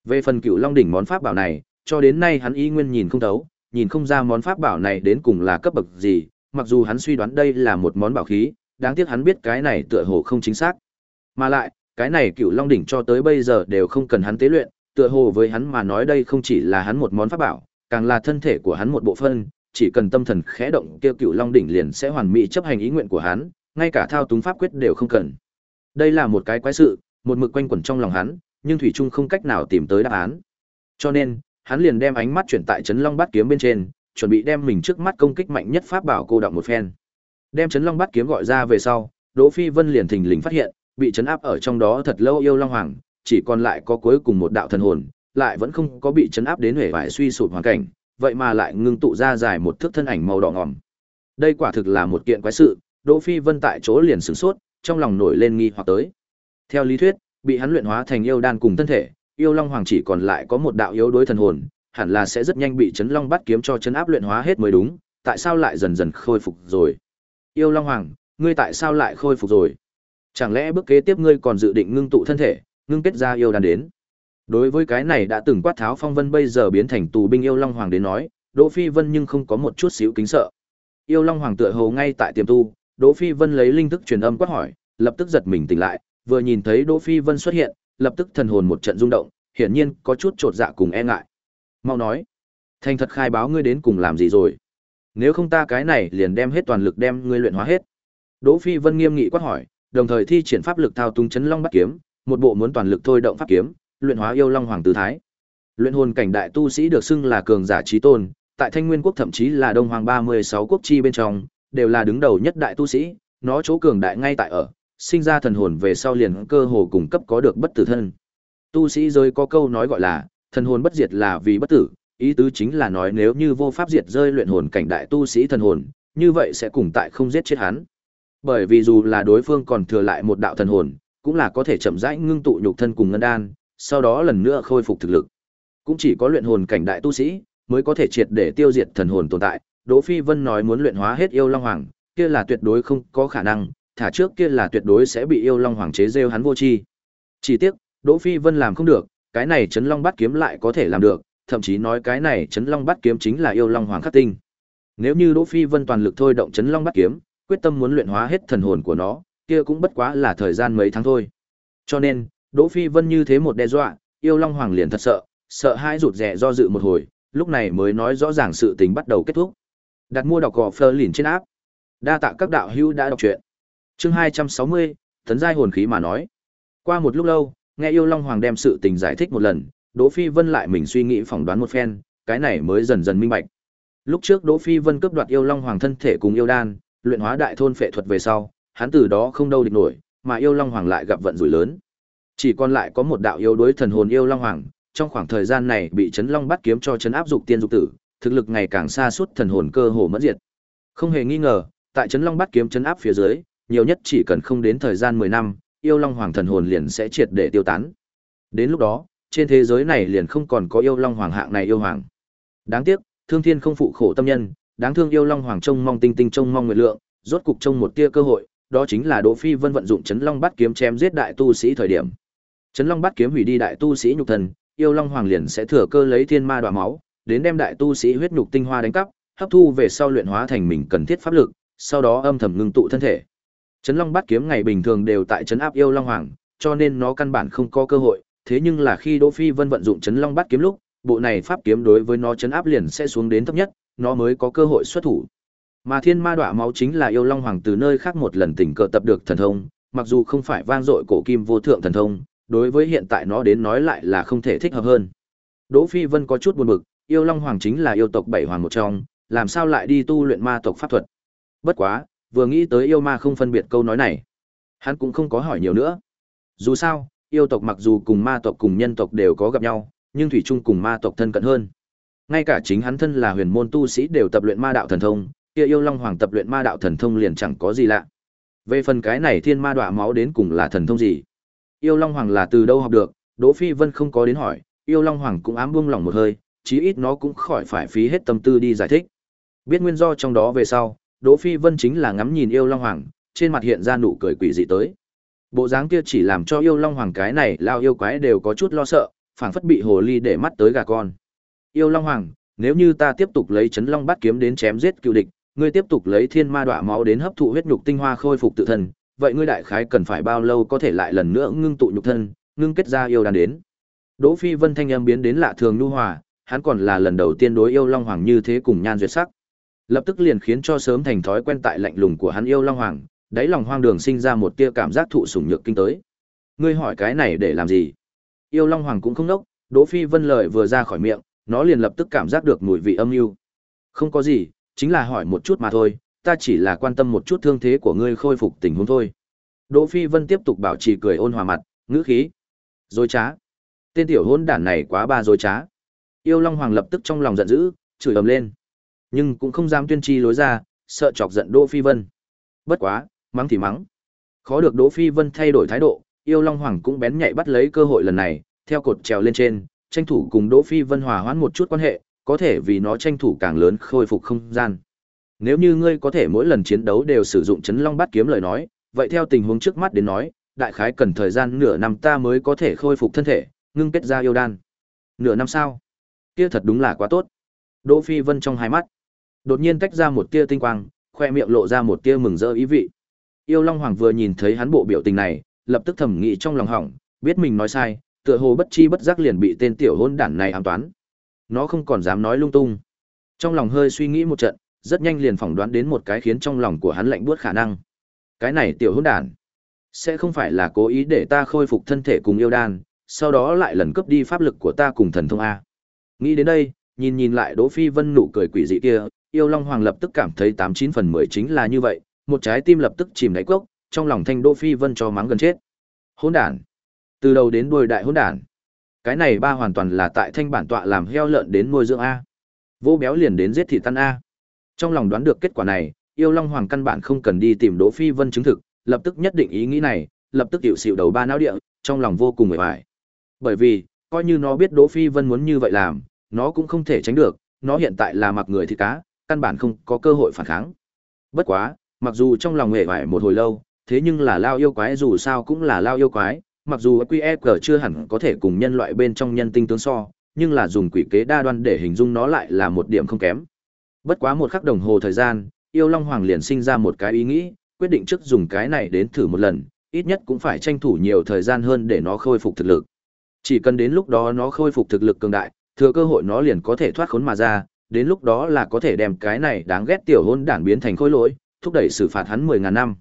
Về phần cựu long đỉnh món pháp bảo này, cho đến nay hắn y nguyên nhìn không thấu, nhìn không ra món pháp bảo này đến cùng là cấp bậc gì, mặc dù hắn suy đoán đây là một món bảo khí, đáng tiếc hắn biết cái này tựa hồ không chính xác. Mà lại, cái này cựu long đỉnh cho tới bây giờ đều không cần hắn tế luyện, tựa hồ với hắn mà nói đây không chỉ là hắn một món pháp bảo, càng là thân thể của hắn một bộ phận, chỉ cần tâm thần khẽ động kia cựu long đỉnh liền sẽ hoàn mỹ chấp hành ý nguyện của hắn, ngay cả thao túng pháp quyết đều không cần. Đây là một cái quái sự, một mực quanh quẩn trong lòng hắn, nhưng thủy trung không cách nào tìm tới đáp án. Cho nên, hắn liền đem ánh mắt chuyển tại Trấn Long Bát kiếm bên trên, chuẩn bị đem mình trước mắt công kích mạnh nhất pháp bảo cô động một phen. Đem chấn long bát kiếm gọi ra về sau, Đỗ Phi Vân liền thình lình phát hiện, bị chấn áp ở trong đó thật lâu yêu long hoàng, chỉ còn lại có cuối cùng một đạo thần hồn, lại vẫn không có bị chấn áp đến hể vải suy sụp hoàn cảnh, vậy mà lại ngưng tụ ra dài một thước thân ảnh màu đỏ ngòm. Đây quả thực là một kiện quái sự, Đỗ Phi Vân tại chỗ liền sửng sốt, trong lòng nổi lên nghi hoặc tới. Theo lý thuyết, bị hắn luyện hóa thành yêu đan cùng thân thể, yêu long hoàng chỉ còn lại có một đạo yếu đối thần hồn, hẳn là sẽ rất nhanh bị chấn long bắt kiếm cho chấn áp luyện hóa hết mới đúng, tại sao lại dần dần khôi phục rồi? Yêu long hoàng, ngươi tại sao lại khôi phục rồi? Chẳng lẽ bước kế tiếp ngươi còn dự định ngưng tụ thân thể, ngưng kết ra yêu đan đến? Đối với cái này đã từng quát tháo phong vân bây giờ biến thành tù binh yêu long hoàng đến nói, Đỗ Phi Vân nhưng không có một chút xíu kính sợ. Yêu long hoàng tựa hồ ngay tại tiềm tu, Đỗ Phi Vân lấy linh thức truyền âm quát hỏi, lập tức giật mình tỉnh lại, vừa nhìn thấy Đỗ Phi Vân xuất hiện, lập tức thần hồn một trận rung động, hiển nhiên có chút trột dạ cùng e ngại. Mau nói, thành thật khai báo ngươi đến cùng làm gì rồi? Nếu không ta cái này liền đem hết toàn lực đem ngươi luyện hóa hết. Đỗ Phi Vân nghiêm nghị quát hỏi, đồng thời thi triển pháp lực thao túng chấn long bắt kiếm, một bộ muốn toàn lực thôi động pháp kiếm, luyện hóa yêu long hoàng tứ thái. Luyện hồn cảnh đại tu sĩ được xưng là cường giả chí tôn, tại Thanh Nguyên quốc thậm chí là Đông Hoàng 36 quốc chi bên trong, đều là đứng đầu nhất đại tu sĩ, nó chỗ cường đại ngay tại ở, sinh ra thần hồn về sau liền cơ hồ cùng cấp có được bất tử thân. Tu sĩ rơi có câu nói gọi là, thần hồn bất diệt là vì bất tử, ý tứ chính là nói nếu như vô pháp diệt rơi luyện hồn cảnh đại tu sĩ thần hồn, như vậy sẽ cùng tại không giết chết hắn. Bởi vì dù là đối phương còn thừa lại một đạo thần hồn, cũng là có thể chậm rãi ngưng tụ nhục thân cùng ngân đan, sau đó lần nữa khôi phục thực lực. Cũng chỉ có luyện hồn cảnh đại tu sĩ mới có thể triệt để tiêu diệt thần hồn tồn tại. Đỗ Phi Vân nói muốn luyện hóa hết yêu long hoàng, kia là tuyệt đối không có khả năng, thả trước kia là tuyệt đối sẽ bị yêu long hoàng chế rêu hắn vô chi. Chỉ tiếc, Đỗ Phi Vân làm không được, cái này chấn long bát kiếm lại có thể làm được, thậm chí nói cái này chấn long bát kiếm chính là yêu long hoàng khắc tinh. Nếu như Đỗ Phi Vân toàn lực thôi động chấn long bát kiếm, quyết tâm muốn luyện hóa hết thần hồn của nó, kia cũng bất quá là thời gian mấy tháng thôi. Cho nên, Đỗ Phi Vân như thế một đe dọa, yêu long hoàng liền thật sợ, sợ hai rụt rè do dự một hồi, lúc này mới nói rõ ràng sự tình bắt đầu kết thúc. Đặt mua đọc gò phơ lìn trên áp. Đa tạ các đạo hữu đã đọc truyện. Chương 260, tấn giai hồn khí mà nói. Qua một lúc lâu, nghe yêu long hoàng đem sự tình giải thích một lần, Đỗ Phi Vân lại mình suy nghĩ phỏng đoán một phen, cái này mới dần dần minh bạch. Lúc trước Đỗ Phi Vân cướp đoạt yêu long hoàng thân thể cùng yêu đan, luyện hóa đại thôn phệ thuật về sau, hắn từ đó không đâu địch nổi, mà yêu long hoàng lại gặp vận rủi lớn. Chỉ còn lại có một đạo yêu đối thần hồn yêu long hoàng, trong khoảng thời gian này bị chấn long bắt kiếm cho chấn áp dục tiên dục tử, thực lực ngày càng xa suốt thần hồn cơ hồ mất diệt. Không hề nghi ngờ, tại chấn long bát kiếm chấn áp phía dưới, nhiều nhất chỉ cần không đến thời gian 10 năm, yêu long hoàng thần hồn liền sẽ triệt để tiêu tán. Đến lúc đó, trên thế giới này liền không còn có yêu long hoàng hạng này yêu hoàng. Đáng tiếc, thương thiên không phụ khổ tâm nhân, đáng thương yêu long hoàng trông mong tinh tinh trông mong nguyệt lượng, rốt cục trông một tia cơ hội, đó chính là Đỗ Phi Vân vận dụng chấn long bát kiếm chém giết đại tu sĩ thời điểm. Chấn long bát kiếm hủy đi đại tu sĩ nhục thần, yêu long hoàng liền sẽ thừa cơ lấy thiên ma đoạ máu, đến đem đại tu sĩ huyết nhục tinh hoa đánh cắp, hấp thu về sau luyện hóa thành mình cần thiết pháp lực, sau đó âm thầm ngưng tụ thân thể. Chấn long bát kiếm ngày bình thường đều tại chấn áp yêu long hoàng, cho nên nó căn bản không có cơ hội, thế nhưng là khi Đỗ Phi Vân vận dụng chấn long bát kiếm lúc, bộ này pháp kiếm đối với nó chấn áp liền sẽ xuống đến thấp nhất, nó mới có cơ hội xuất thủ. Mà Thiên Ma Đọa máu chính là yêu long hoàng từ nơi khác một lần tình cờ tập được thần thông, mặc dù không phải vang dội cổ kim vô thượng thần thông, đối với hiện tại nó đến nói lại là không thể thích hợp hơn. Đỗ Phi Vân có chút buồn bực, yêu long hoàng chính là yêu tộc bảy hoàng một trong, làm sao lại đi tu luyện ma tộc pháp thuật? Bất quá, vừa nghĩ tới yêu ma không phân biệt câu nói này, hắn cũng không có hỏi nhiều nữa. Dù sao, yêu tộc mặc dù cùng ma tộc cùng nhân tộc đều có gặp nhau, nhưng thủy chung cùng ma tộc thân cận hơn. Ngay cả chính hắn thân là huyền môn tu sĩ đều tập luyện ma đạo thần thông, kia yêu long hoàng tập luyện ma đạo thần thông liền chẳng có gì lạ. Về phần cái này thiên ma đọa máu đến cùng là thần thông gì? Yêu long hoàng là từ đâu học được? Đỗ Phi Vân không có đến hỏi, yêu long hoàng cũng ám buông lòng một hơi, chí ít nó cũng khỏi phải phí hết tâm tư đi giải thích. Biết nguyên do trong đó về sau, Đỗ Phi Vân chính là ngắm nhìn yêu long hoàng, trên mặt hiện ra nụ cười quỷ dị tới. Bộ dáng kia chỉ làm cho yêu long hoàng cái này lao yêu quái đều có chút lo sợ, phảng phất bị hồ ly để mắt tới gà con. Yêu long hoàng, nếu như ta tiếp tục lấy chấn long bắt kiếm đến chém giết cựu địch, ngươi tiếp tục lấy thiên ma đọa máu đến hấp thụ huyết nhục tinh hoa khôi phục tự thân, vậy ngươi đại khái cần phải bao lâu có thể lại lần nữa ngưng tụ nhục thân, ngưng kết ra yêu đan đến. Đỗ Phi Vân thanh âm biến đến lạ thường nhu hòa, hắn còn là lần đầu tiên đối yêu long hoàng như thế cùng nhan duyệt sắc. Lập tức liền khiến cho sớm thành thói quen tại lạnh lùng của hắn yêu long hoàng, đáy lòng hoang đường sinh ra một tia cảm giác thụ sủng nhược kinh tới. Ngươi hỏi cái này để làm gì? Yêu long hoàng cũng không nốc, Đỗ Phi Vân lời vừa ra khỏi miệng, nó liền lập tức cảm giác được mùi vị âm u. Không có gì, chính là hỏi một chút mà thôi, ta chỉ là quan tâm một chút thương thế của ngươi khôi phục tình huống thôi. Đỗ Phi Vân tiếp tục bảo trì cười ôn hòa mặt, ngữ khí. Dối trá. Tên tiểu hôn đản này quá ba dối trá. Yêu Long Hoàng lập tức trong lòng giận dữ, chửi ầm lên. Nhưng cũng không dám tuyên chi lối ra, sợ chọc giận Đỗ Phi Vân. Bất quá, mắng thì mắng. Khó được Đỗ Phi Vân thay đổi thái độ, Yêu Long Hoàng cũng bén nhạy bắt lấy cơ hội lần này, theo cột trèo lên trên, tranh thủ cùng Đỗ Phi Vân hòa hoãn một chút quan hệ, có thể vì nó tranh thủ càng lớn khôi phục không gian. Nếu như ngươi có thể mỗi lần chiến đấu đều sử dụng chấn long bát kiếm lời nói, vậy theo tình huống trước mắt đến nói, đại khái cần thời gian nửa năm ta mới có thể khôi phục thân thể, ngưng kết ra yêu đan. Nửa năm sao? Kia thật đúng là quá tốt. Đỗ Phi Vân trong hai mắt, đột nhiên tách ra một tia tinh quang, khoe miệng lộ ra một tia mừng rỡ ý vị. Yêu Long Hoàng vừa nhìn thấy hắn bộ biểu tình này, lập tức thầm nghĩ trong lòng hỏng, biết mình nói sai, tựa hồ bất chi bất giác liền bị tên tiểu hôn đản này ám toán. Nó không còn dám nói lung tung. Trong lòng hơi suy nghĩ một trận, rất nhanh liền phỏng đoán đến một cái khiến trong lòng của hắn lạnh buốt khả năng. Cái này tiểu hôn đản, sẽ không phải là cố ý để ta khôi phục thân thể cùng yêu đan, sau đó lại lần cướp đi pháp lực của ta cùng thần thông a. Nghĩ đến đây, nhìn nhìn lại Đỗ Phi Vân nụ cười quỷ dị kia, Yêu Long Hoàng lập tức cảm thấy tám chín phần mười chính là như vậy, một trái tim lập tức chìm đáy cốc, trong lòng thanh Đỗ Phi Vân cho mắng gần chết. Hỗn đản. Từ đầu đến đuôi đại hỗn đản. Cái này ba hoàn toàn là tại thanh bản tọa làm heo lợn đến nuôi dưỡng a. Vô béo liền đến giết thịt tan a. Trong lòng đoán được kết quả này, Yêu Long Hoàng căn bản không cần đi tìm Đỗ Phi Vân chứng thực, lập tức nhất định ý nghĩ này, lập tức hiệu xỉu đầu ba não địa, trong lòng vô cùng mệt mỏi. Bởi vì, coi như nó biết Đỗ Phi Vân muốn như vậy làm, nó cũng không thể tránh được, nó hiện tại là mặc người thịt cá, căn bản không có cơ hội phản kháng. Bất quá, mặc dù trong lòng mệt mỏi một hồi lâu, thế nhưng là lao yêu quái dù sao cũng là lao yêu quái, mặc dù QEQ chưa hẳn có thể cùng nhân loại bên trong nhân tinh tướng so, nhưng là dùng quỷ kế đa đoan để hình dung nó lại là một điểm không kém. Bất quá một khắc đồng hồ thời gian, Yêu Long Hoàng liền sinh ra một cái ý nghĩ, quyết định trước dùng cái này đến thử một lần, ít nhất cũng phải tranh thủ nhiều thời gian hơn để nó khôi phục thực lực. Chỉ cần đến lúc đó nó khôi phục thực lực cường đại, thừa cơ hội nó liền có thể thoát khốn mà ra, đến lúc đó là có thể đem cái này đáng ghét tiểu hôn đản biến thành khối lỗi, thúc đẩy xử phạt hắn mười ngàn năm.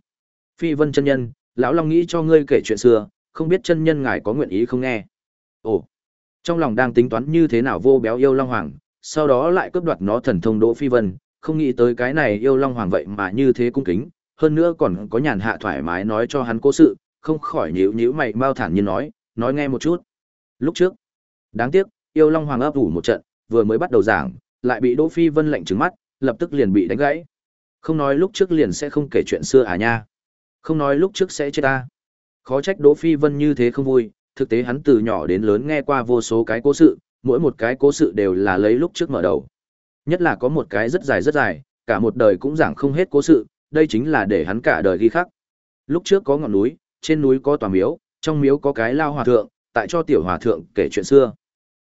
Phi Vân chân nhân, lão Long nghĩ cho ngươi kể chuyện xưa, không biết chân nhân ngài có nguyện ý không nghe. Ồ, trong lòng đang tính toán như thế nào vô béo yêu Long Hoàng, sau đó lại cướp đoạt nó thần thông Đỗ Phi Vân, không nghĩ tới cái này yêu Long Hoàng vậy mà như thế cung kính, hơn nữa còn có nhàn hạ thoải mái nói cho hắn cố sự, không khỏi nhíu nhíu mày mau thản nhiên nói, nói nghe một chút. Lúc trước, đáng tiếc, yêu Long Hoàng ấp ủ một trận, vừa mới bắt đầu giảng, lại bị Đỗ Phi Vân lệnh trừng mắt, lập tức liền bị đánh gãy. Không nói lúc trước liền sẽ không kể chuyện xưa à nha. Không nói lúc trước sẽ chết ta. Khó trách Đỗ Phi Vân như thế không vui, thực tế hắn từ nhỏ đến lớn nghe qua vô số cái cố sự, mỗi một cái cố sự đều là lấy lúc trước mở đầu. Nhất là có một cái rất dài rất dài, cả một đời cũng giảng không hết cố sự, đây chính là để hắn cả đời ghi khắc. Lúc trước có ngọn núi, trên núi có tòa miếu, trong miếu có cái lao hòa thượng, tại cho tiểu hòa thượng kể chuyện xưa.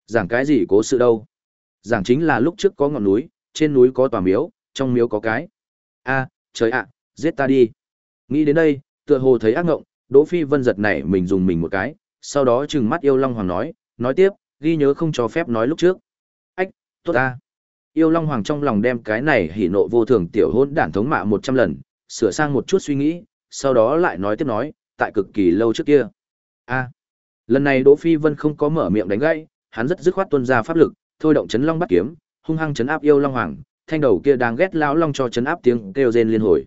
Giảng cái gì cố sự đâu? Giảng chính là lúc trước có ngọn núi, trên núi có tòa miếu, trong miếu có cái. A, trời ạ, giết ta đi. Nghĩ đến đây, tựa hồ thấy ác ngộng, Đỗ Phi Vân giật này mình dùng mình một cái, sau đó trừng mắt yêu Long Hoàng nói, nói tiếp, ghi nhớ không cho phép nói lúc trước. Ách, tốt ta. Yêu Long Hoàng trong lòng đem cái này hỉ nộ vô thường tiểu hôn đản thống mạ một trăm lần, sửa sang một chút suy nghĩ, sau đó lại nói tiếp nói, tại cực kỳ lâu trước kia. A lần này Đỗ Phi Vân không có mở miệng đánh gãy, hắn rất dứt khoát tuân ra pháp lực, thôi động chấn long bắt kiếm, hung hăng chấn áp yêu Long Hoàng, thanh đầu kia đang ghét lão long cho chấn áp tiếng kêu rên liên hồi.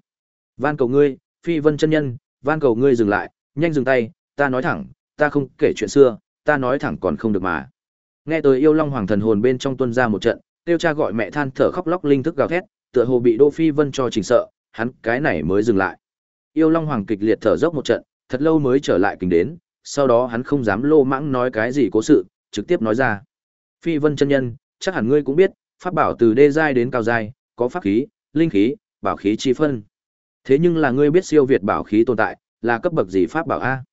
Van cầu ngươi, Phi Vân chân nhân, van cầu ngươi dừng lại, nhanh dừng tay, ta nói thẳng, ta không kể chuyện xưa, ta nói thẳng còn không được mà. Nghe tới yêu long hoàng thần hồn bên trong tuân ra một trận, tiêu cha gọi mẹ than thở khóc lóc linh thức gào thét, tựa hồ bị Đỗ Phi Vân cho chỉnh sợ, hắn cái này mới dừng lại. Yêu long hoàng kịch liệt thở dốc một trận, thật lâu mới trở lại kinh đến, sau đó hắn không dám lô mãng nói cái gì cố sự, trực tiếp nói ra. Phi Vân chân nhân, chắc hẳn ngươi cũng biết, pháp bảo từ đê giai đến cao giai, có pháp khí, linh khí, bảo khí chi phân. Thế nhưng là ngươi biết siêu việt bảo khí tồn tại, là cấp bậc gì pháp bảo a?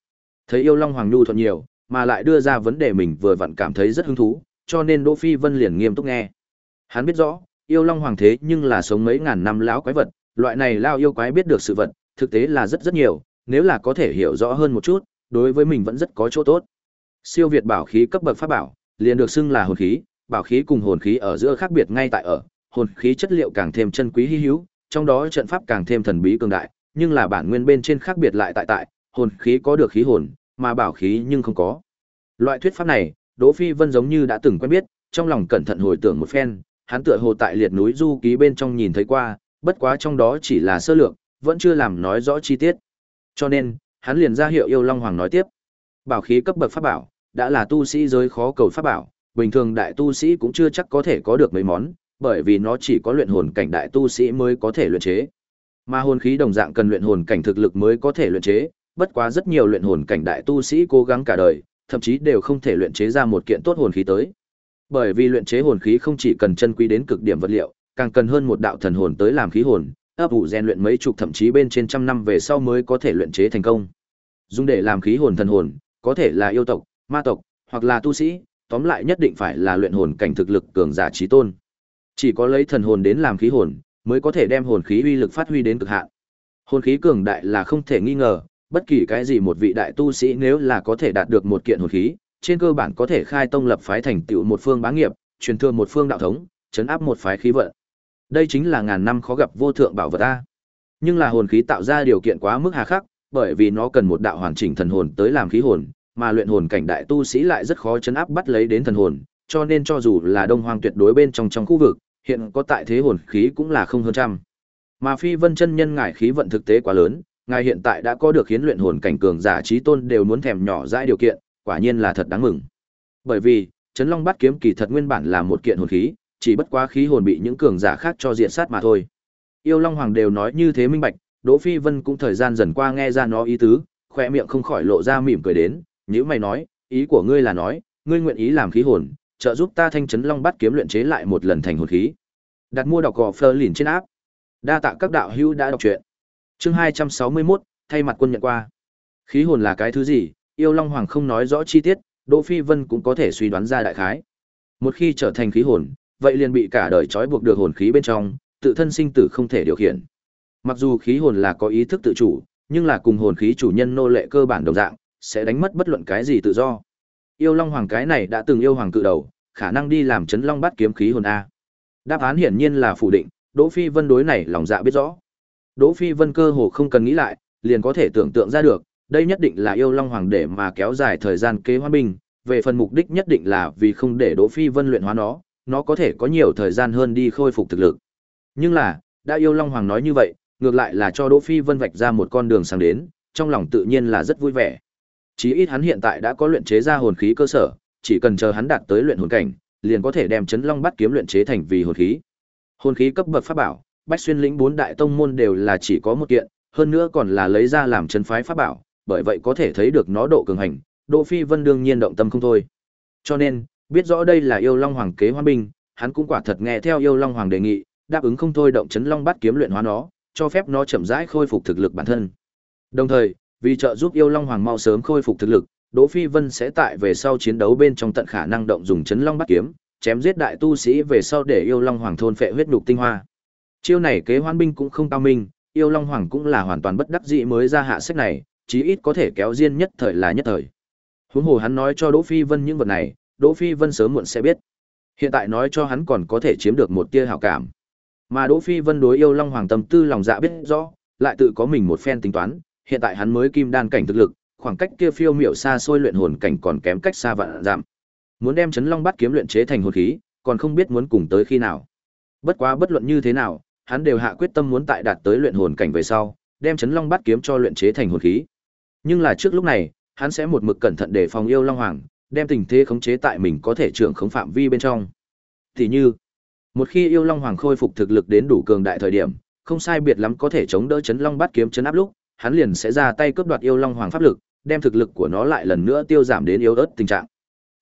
Thấy yêu Long Hoàng Nhu thuận nhiều, mà lại đưa ra vấn đề mình vừa vặn cảm thấy rất hứng thú, cho nên Đỗ Phi Vân liền nghiêm túc nghe. Hắn biết rõ, yêu Long Hoàng thế nhưng là sống mấy ngàn năm lão quái vật, loại này lao yêu quái biết được sự vật, thực tế là rất rất nhiều, nếu là có thể hiểu rõ hơn một chút, đối với mình vẫn rất có chỗ tốt. Siêu việt bảo khí cấp bậc pháp bảo, liền được xưng là hồn khí, bảo khí cùng hồn khí ở giữa khác biệt ngay tại ở, hồn khí chất liệu càng thêm chân quý hi hữu, trong đó trận pháp càng thêm thần bí cường đại, nhưng là bản nguyên bên trên khác biệt lại tại tại, hồn khí có được khí hồn, mà bảo khí nhưng không có. Loại thuyết pháp này, Đỗ Phi Vân giống như đã từng quen biết, trong lòng cẩn thận hồi tưởng một phen, hắn tựa hồ tại liệt núi du ký bên trong nhìn thấy qua, bất quá trong đó chỉ là sơ lược, vẫn chưa làm nói rõ chi tiết. Cho nên, hắn liền ra hiệu yêu Long Hoàng nói tiếp. Bảo khí cấp bậc pháp bảo, đã là tu sĩ giới khó cầu pháp bảo, bình thường đại tu sĩ cũng chưa chắc có thể có được mấy món, bởi vì nó chỉ có luyện hồn cảnh đại tu sĩ mới có thể luyện chế. Mà hồn khí đồng dạng cần luyện hồn cảnh thực lực mới có thể luyện chế, bất quá rất nhiều luyện hồn cảnh đại tu sĩ cố gắng cả đời, thậm chí đều không thể luyện chế ra một kiện tốt hồn khí tới. Bởi vì luyện chế hồn khí không chỉ cần chân quý đến cực điểm vật liệu, càng cần hơn một đạo thần hồn tới làm khí hồn, ấp ủ rèn luyện mấy chục thậm chí bên trên trăm năm về sau mới có thể luyện chế thành công. Dùng để làm khí hồn thần hồn, có thể là yêu tộc, ma tộc, hoặc là tu sĩ, tóm lại nhất định phải là luyện hồn cảnh thực lực cường giả trí tôn. Chỉ có lấy thần hồn đến làm khí hồn, mới có thể đem hồn khí uy lực phát huy đến cực hạn. Hồn khí cường đại là không thể nghi ngờ, bất kỳ cái gì một vị đại tu sĩ nếu là có thể đạt được một kiện hồn khí, trên cơ bản có thể khai tông lập phái thành tựu một phương bá nghiệp, truyền thừa một phương đạo thống, chấn áp một phái khí vận. Đây chính là ngàn năm khó gặp vô thượng bảo vật ta. Nhưng là hồn khí tạo ra điều kiện quá mức hà khắc, bởi vì nó cần một đạo hoàn chỉnh thần hồn tới làm khí hồn, mà luyện hồn cảnh đại tu sĩ lại rất khó chấn áp bắt lấy đến thần hồn, cho nên cho dù là đông hoang tuyệt đối bên trong trong khu vực, hiện có tại thế hồn khí cũng là không hơn trăm. Mà phi vân chân nhân ngải khí vận thực tế quá lớn, ngài hiện tại đã có được khiến luyện hồn cảnh cường giả trí tôn đều muốn thèm nhỏ dãi điều kiện, quả nhiên là thật đáng mừng. Bởi vì, Chấn Long Bát kiếm kỳ thật nguyên bản là một kiện hồn khí, chỉ bất quá khí hồn bị những cường giả khác cho diện sát mà thôi. Yêu Long Hoàng đều nói như thế minh bạch, Đỗ Phi Vân cũng thời gian dần qua nghe ra nó ý tứ, khỏe miệng không khỏi lộ ra mỉm cười đến, nếu mày nói, ý của ngươi là nói, ngươi nguyện ý làm khí hồn, trợ giúp ta thanh chấn long bát kiếm luyện chế lại một lần thành hồn khí. Đặt mua đọc gò Fleur lìn trên áp. Đa tạ các đạo hữu đã đọc truyện. Chương 261, thay mặt quân nhận qua. Khí hồn là cái thứ gì? Yêu Long Hoàng không nói rõ chi tiết, Đỗ Phi Vân cũng có thể suy đoán ra đại khái. Một khi trở thành khí hồn, vậy liền bị cả đời trói buộc được hồn khí bên trong, tự thân sinh tử không thể điều khiển. Mặc dù khí hồn là có ý thức tự chủ, nhưng là cùng hồn khí chủ nhân nô lệ cơ bản đồng dạng, sẽ đánh mất bất luận cái gì tự do. Yêu Long Hoàng cái này đã từng yêu hoàng cự đầu, khả năng đi làm chấn long bắt kiếm khí hồn a. Đáp án hiển nhiên là phủ định, Đỗ Phi Vân đối này lòng dạ biết rõ. Đỗ Phi Vân cơ hồ không cần nghĩ lại, liền có thể tưởng tượng ra được, đây nhất định là yêu Long Hoàng để mà kéo dài thời gian kế hoan bình, về phần mục đích nhất định là vì không để Đỗ Phi Vân luyện hóa nó, nó có thể có nhiều thời gian hơn đi khôi phục thực lực. Nhưng là, đã yêu Long Hoàng nói như vậy, ngược lại là cho Đỗ Phi Vân vạch ra một con đường sáng đến, trong lòng tự nhiên là rất vui vẻ. Chí ít hắn hiện tại đã có luyện chế ra hồn khí cơ sở, chỉ cần chờ hắn đạt tới luyện hồn cảnh, liền có thể đem chấn long bắt kiếm luyện chế thành vì hồn khí. Hồn khí cấp bậc pháp bảo, Bách Xuyên lĩnh bốn đại tông môn đều là chỉ có một kiện, hơn nữa còn là lấy ra làm chân phái pháp bảo, bởi vậy có thể thấy được nó độ cường hành, Đỗ Phi Vân đương nhiên động tâm không thôi. Cho nên, biết rõ đây là yêu long hoàng kế hoan binh, hắn cũng quả thật nghe theo yêu long hoàng đề nghị, đáp ứng không thôi động chấn long bắt kiếm luyện hóa nó, cho phép nó chậm rãi khôi phục thực lực bản thân. Đồng thời, vì trợ giúp yêu long hoàng mau sớm khôi phục thực lực, Đỗ Phi Vân sẽ tại về sau chiến đấu bên trong tận khả năng động dùng chấn long bắt kiếm, chém giết đại tu sĩ về sau để yêu long hoàng thôn phệ huyết nhục tinh hoa. Chiêu này kế hoan binh cũng không cao minh, yêu long hoàng cũng là hoàn toàn bất đắc dĩ mới ra hạ sách này, chí ít có thể kéo riêng nhất thời là nhất thời. Huống hồ hắn nói cho Đỗ Phi Vân những vật này, Đỗ Phi Vân sớm muộn sẽ biết. Hiện tại nói cho hắn còn có thể chiếm được một tia hảo cảm. Mà Đỗ Phi Vân đối yêu Long Hoàng tâm tư lòng dạ biết rõ, lại tự có mình một phen tính toán, hiện tại hắn mới kim đan cảnh thực lực, khoảng cách kia phiêu miểu xa xôi luyện hồn cảnh còn kém cách xa vạn giảm. Muốn đem chấn long Bát kiếm luyện chế thành hồn khí, còn không biết muốn cùng tới khi nào. Bất quá bất luận như thế nào, hắn đều hạ quyết tâm muốn tại đạt tới luyện hồn cảnh về sau, đem chấn long Bát kiếm cho luyện chế thành hồn khí. Nhưng là trước lúc này, hắn sẽ một mực cẩn thận để phòng yêu long hoàng, đem tình thế khống chế tại mình có thể trưởng khống phạm vi bên trong. Tỷ như, một khi yêu long hoàng khôi phục thực lực đến đủ cường đại thời điểm, không sai biệt lắm có thể chống đỡ chấn long bắt kiếm chấn áp lúc, hắn liền sẽ ra tay cướp đoạt yêu long hoàng pháp lực, đem thực lực của nó lại lần nữa tiêu giảm đến yếu ớt tình trạng.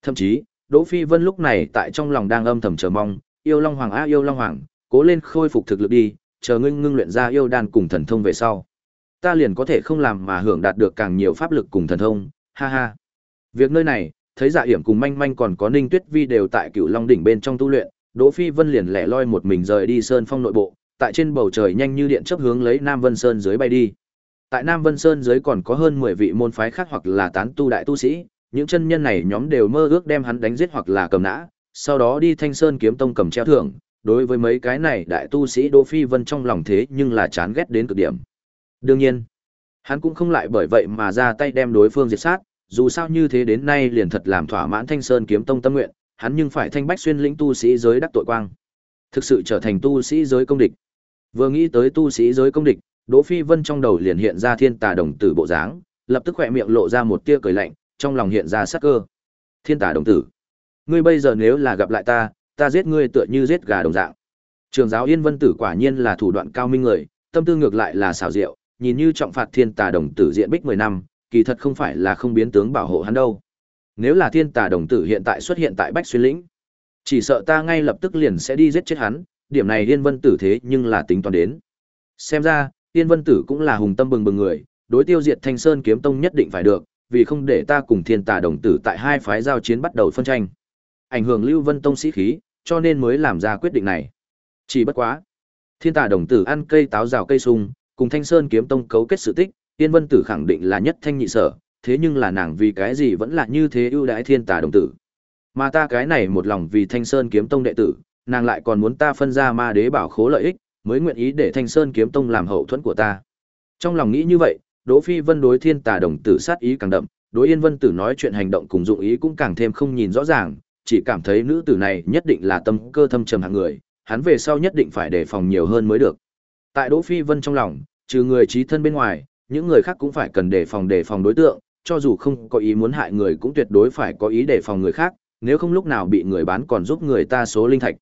Thậm chí, Đỗ Phi Vân lúc này tại trong lòng đang âm thầm chờ mong, yêu long hoàng a yêu long hoàng, cố lên khôi phục thực lực đi, chờ ngưng ngưng luyện ra yêu đan cùng thần thông về sau. Ta liền có thể không làm mà hưởng đạt được càng nhiều pháp lực cùng thần thông, ha ha. Việc nơi này, thấy Dạ Hiểm cùng Manh Manh còn có Ninh Tuyết Vi đều tại Cựu Long đỉnh bên trong tu luyện, Đỗ Phi Vân liền lẻ loi một mình rời đi sơn phong nội bộ, tại trên bầu trời nhanh như điện chớp hướng lấy Nam Vân Sơn dưới bay đi. Tại Nam Vân Sơn dưới còn có hơn 10 vị môn phái khác hoặc là tán tu đại tu sĩ, những chân nhân này nhóm đều mơ ước đem hắn đánh giết hoặc là cầm nã, sau đó đi Thanh Sơn kiếm tông cầm treo thưởng. Đối với mấy cái này đại tu sĩ Đỗ Phi Vân trong lòng thế nhưng là chán ghét đến cực điểm. Đương nhiên, hắn cũng không lại bởi vậy mà ra tay đem đối phương diệt sát, dù sao như thế đến nay liền thật làm thỏa mãn Thanh Sơn kiếm tông tâm nguyện, hắn nhưng phải thanh bách xuyên lĩnh tu sĩ giới đắc tội quang. Thực sự trở thành tu sĩ giới công địch. Vừa nghĩ tới tu sĩ giới công địch, Đỗ Phi Vân trong đầu liền hiện ra thiên tà đồng tử bộ dáng, lập tức khỏe miệng lộ ra một tia cười lạnh, trong lòng hiện ra sắc cơ. Thiên tà đồng tử, ngươi bây giờ nếu là gặp lại ta, ta giết ngươi tựa như giết gà đồng dạng. Trường giáo Yên Vân Tử quả nhiên là thủ đoạn cao minh người, tâm tư ngược lại là xảo diệu, nhìn như trọng phạt thiên tà đồng tử diện bích 10 năm, kỳ thật không phải là không biến tướng bảo hộ hắn đâu. Nếu là thiên tà đồng tử hiện tại xuất hiện tại Bách Xuyên lĩnh, chỉ sợ ta ngay lập tức liền sẽ đi giết chết hắn, điểm này Yên Vân Tử thế nhưng là tính toán đến. Xem ra, Yên Vân Tử cũng là hùng tâm bừng bừng người, đối tiêu diệt Thanh Sơn kiếm tông nhất định phải được, vì không để ta cùng Thiên Tà đồng tử tại hai phái giao chiến bắt đầu phân tranh. Ảnh hưởng Lưu Vân tông sĩ khí, cho nên mới làm ra quyết định này. Chỉ bất quá, Thiên Tà đồng tử ăn cây táo rào cây sung, cùng Thanh Sơn kiếm tông cấu kết sự tích, Yên Vân Tử khẳng định là nhất thanh nhị sở, thế nhưng là nàng vì cái gì vẫn là như thế ưu đãi Thiên Tà đồng tử. Mà ta cái này một lòng vì Thanh Sơn kiếm tông đệ tử, nàng lại còn muốn ta phân ra ma đế bảo khố lợi ích, mới nguyện ý để Thanh Sơn kiếm tông làm hậu thuẫn của ta. Trong lòng nghĩ như vậy, Đỗ Phi Vân đối Thiên Tà đồng tử sát ý càng đậm, đối Yên Vân Tử nói chuyện hành động cùng dụng ý cũng càng thêm không nhìn rõ ràng, chỉ cảm thấy nữ tử này nhất định là tâm cơ thâm trầm hạng người, hắn về sau nhất định phải đề phòng nhiều hơn mới được. Tại Đỗ Phi Vân trong lòng, trừ người trí thân bên ngoài, những người khác cũng phải cần đề phòng đề phòng đối tượng, cho dù không có ý muốn hại người cũng tuyệt đối phải có ý đề phòng người khác, nếu không lúc nào bị người bán còn giúp người ta số linh thạch.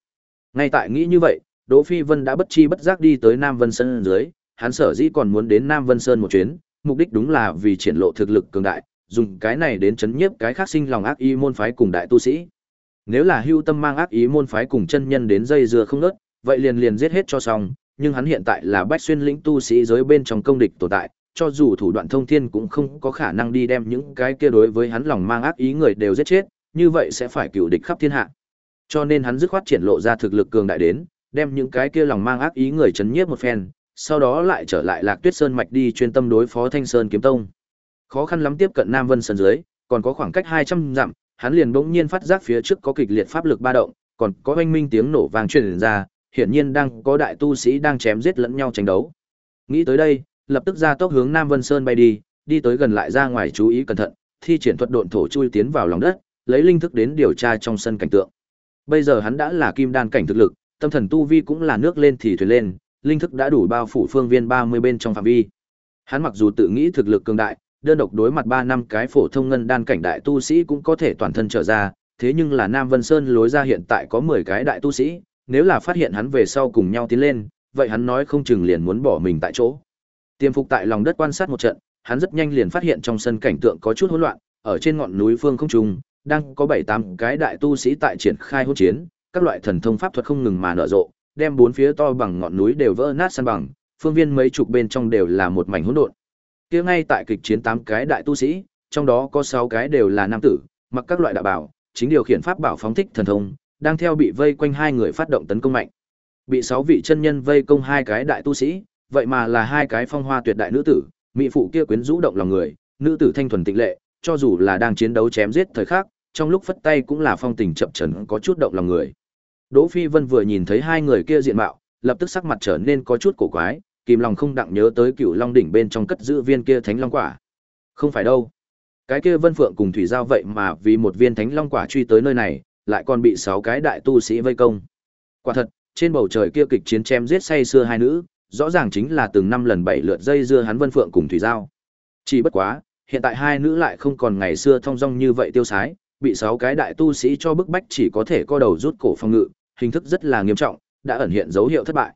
Ngay tại nghĩ như vậy, Đỗ Phi Vân đã bất chi bất giác đi tới Nam Vân Sơn dưới, hắn sở dĩ còn muốn đến Nam Vân Sơn một chuyến, mục đích đúng là vì triển lộ thực lực cường đại, dùng cái này đến chấn nhiếp cái khác sinh lòng ác ý môn phái cùng đại tu sĩ. Nếu là hưu tâm mang ác ý môn phái cùng chân nhân đến dây dưa không ngớt, vậy liền liền giết hết cho xong, nhưng hắn hiện tại là bách xuyên lĩnh tu sĩ giới bên trong công địch tồn tại, cho dù thủ đoạn thông thiên cũng không có khả năng đi đem những cái kia đối với hắn lòng mang ác ý người đều giết chết, như vậy sẽ phải cựu địch khắp thiên hạ. Cho nên hắn dứt khoát triển lộ ra thực lực cường đại đến, đem những cái kia lòng mang ác ý người chấn nhiếp một phen, sau đó lại trở lại Lạc Tuyết Sơn mạch đi chuyên tâm đối phó Thanh Sơn kiếm tông. Khó khăn lắm tiếp cận Nam Vân Sơn dưới, còn có khoảng cách 200 dặm, hắn liền bỗng nhiên phát giác phía trước có kịch liệt pháp lực ba động, còn có oanh minh tiếng nổ vang truyền ra, hiển nhiên đang có đại tu sĩ đang chém giết lẫn nhau tranh đấu. Nghĩ tới đây, lập tức ra tốc hướng Nam Vân Sơn bay đi, đi tới gần lại ra ngoài chú ý cẩn thận, thi triển thuật độn thổ chui tiến vào lòng đất, lấy linh thức đến điều tra trong sân cảnh tượng. Bây giờ hắn đã là kim đan cảnh thực lực, tâm thần tu vi cũng là nước lên thì thuyền lên, linh thức đã đủ bao phủ phương viên 30 bên trong phạm vi. Hắn mặc dù tự nghĩ thực lực cường đại, đơn độc đối mặt 3 năm cái phổ thông ngân đan cảnh đại tu sĩ cũng có thể toàn thân trở ra, thế nhưng là Nam Vân Sơn lối ra hiện tại có 10 cái đại tu sĩ, nếu là phát hiện hắn về sau cùng nhau tiến lên, vậy hắn nói không chừng liền muốn bỏ mình tại chỗ. Tiêm phục tại lòng đất quan sát một trận, hắn rất nhanh liền phát hiện trong sân cảnh tượng có chút hỗn loạn, ở trên ngọn núi phương không trung, đang có 7-8 cái đại tu sĩ tại triển khai hỗn chiến, các loại thần thông pháp thuật không ngừng mà nở rộ, đem bốn phía to bằng ngọn núi đều vỡ nát san bằng, phương viên mấy chục bên trong đều là một mảnh hỗn độn. Kia ngay tại kịch chiến 8 cái đại tu sĩ, trong đó có 6 cái đều là nam tử, mặc các loại đạo bảo, chính điều khiển pháp bảo phóng thích thần thông, đang theo bị vây quanh hai người phát động tấn công mạnh. Bị 6 vị chân nhân vây công hai cái đại tu sĩ, vậy mà là hai cái phong hoa tuyệt đại nữ tử, mỹ phụ kia quyến rũ động lòng người, nữ tử thanh thuần tịnh lệ, cho dù là đang chiến đấu chém giết thời khắc, trong lúc phất tay cũng là phong tình chậm chần có chút động lòng người. Đỗ Phi Vân vừa nhìn thấy hai người kia diện mạo, lập tức sắc mặt trở nên có chút cổ quái, kìm lòng không đặng nhớ tới cựu long đỉnh bên trong cất giữ viên kia thánh long quả. Không phải đâu. Cái kia Vân Phượng cùng Thủy Giao vậy mà vì một viên thánh long quả truy tới nơi này, lại còn bị sáu cái đại tu sĩ vây công. Quả thật, trên bầu trời kia kịch chiến chém giết say xưa hai nữ, rõ ràng chính là từng năm lần bảy lượt dây dưa hắn Vân Phượng cùng Thủy Giao. Chỉ bất quá, hiện tại hai nữ lại không còn ngày xưa thong dong như vậy tiêu sái, bị sáu cái đại tu sĩ cho bức bách chỉ có thể co đầu rút cổ phòng ngự, hình thức rất là nghiêm trọng, đã ẩn hiện dấu hiệu thất bại.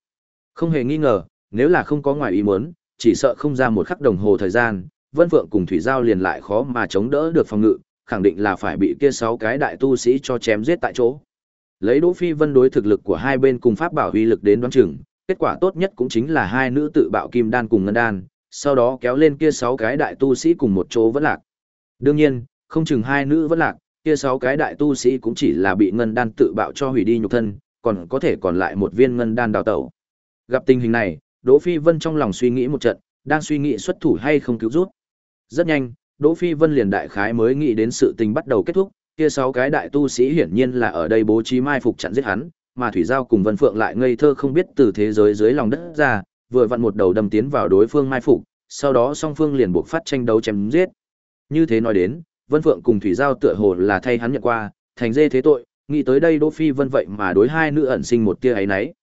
Không hề nghi ngờ, nếu là không có ngoài ý muốn, chỉ sợ không ra một khắc đồng hồ thời gian, Vân Phượng cùng Thủy Giao liền lại khó mà chống đỡ được phòng ngự, khẳng định là phải bị kia sáu cái đại tu sĩ cho chém giết tại chỗ. Lấy Đỗ Phi Vân đối thực lực của hai bên cùng pháp bảo uy lực đến đoán chừng, kết quả tốt nhất cũng chính là hai nữ tự bạo kim đan cùng ngân đan, sau đó kéo lên kia sáu cái đại tu sĩ cùng một chỗ vẫn lạc. Đương nhiên, không chừng hai nữ vẫn lạc, kia sáu cái đại tu sĩ cũng chỉ là bị ngân đan tự bạo cho hủy đi nhục thân, còn có thể còn lại một viên ngân đan đào tẩu. Gặp tình hình này, Đỗ Phi Vân trong lòng suy nghĩ một trận, đang suy nghĩ xuất thủ hay không cứu rút. Rất nhanh, Đỗ Phi Vân liền đại khái mới nghĩ đến sự tình bắt đầu kết thúc, kia sáu cái đại tu sĩ hiển nhiên là ở đây bố trí mai phục chặn giết hắn, mà Thủy Giao cùng Vân Phượng lại ngây thơ không biết từ thế giới dưới lòng đất ra, vừa vặn một đầu đâm tiến vào đối phương mai phục, sau đó song phương liền buộc phát tranh đấu chém giết. Như thế nói đến, Vân Phượng cùng Thủy Giao tựa hồ là thay hắn nhận qua, thành dê thế tội, nghĩ tới đây Đỗ Phi Vân vậy mà đối hai nữ ẩn sinh một tia ấy nấy.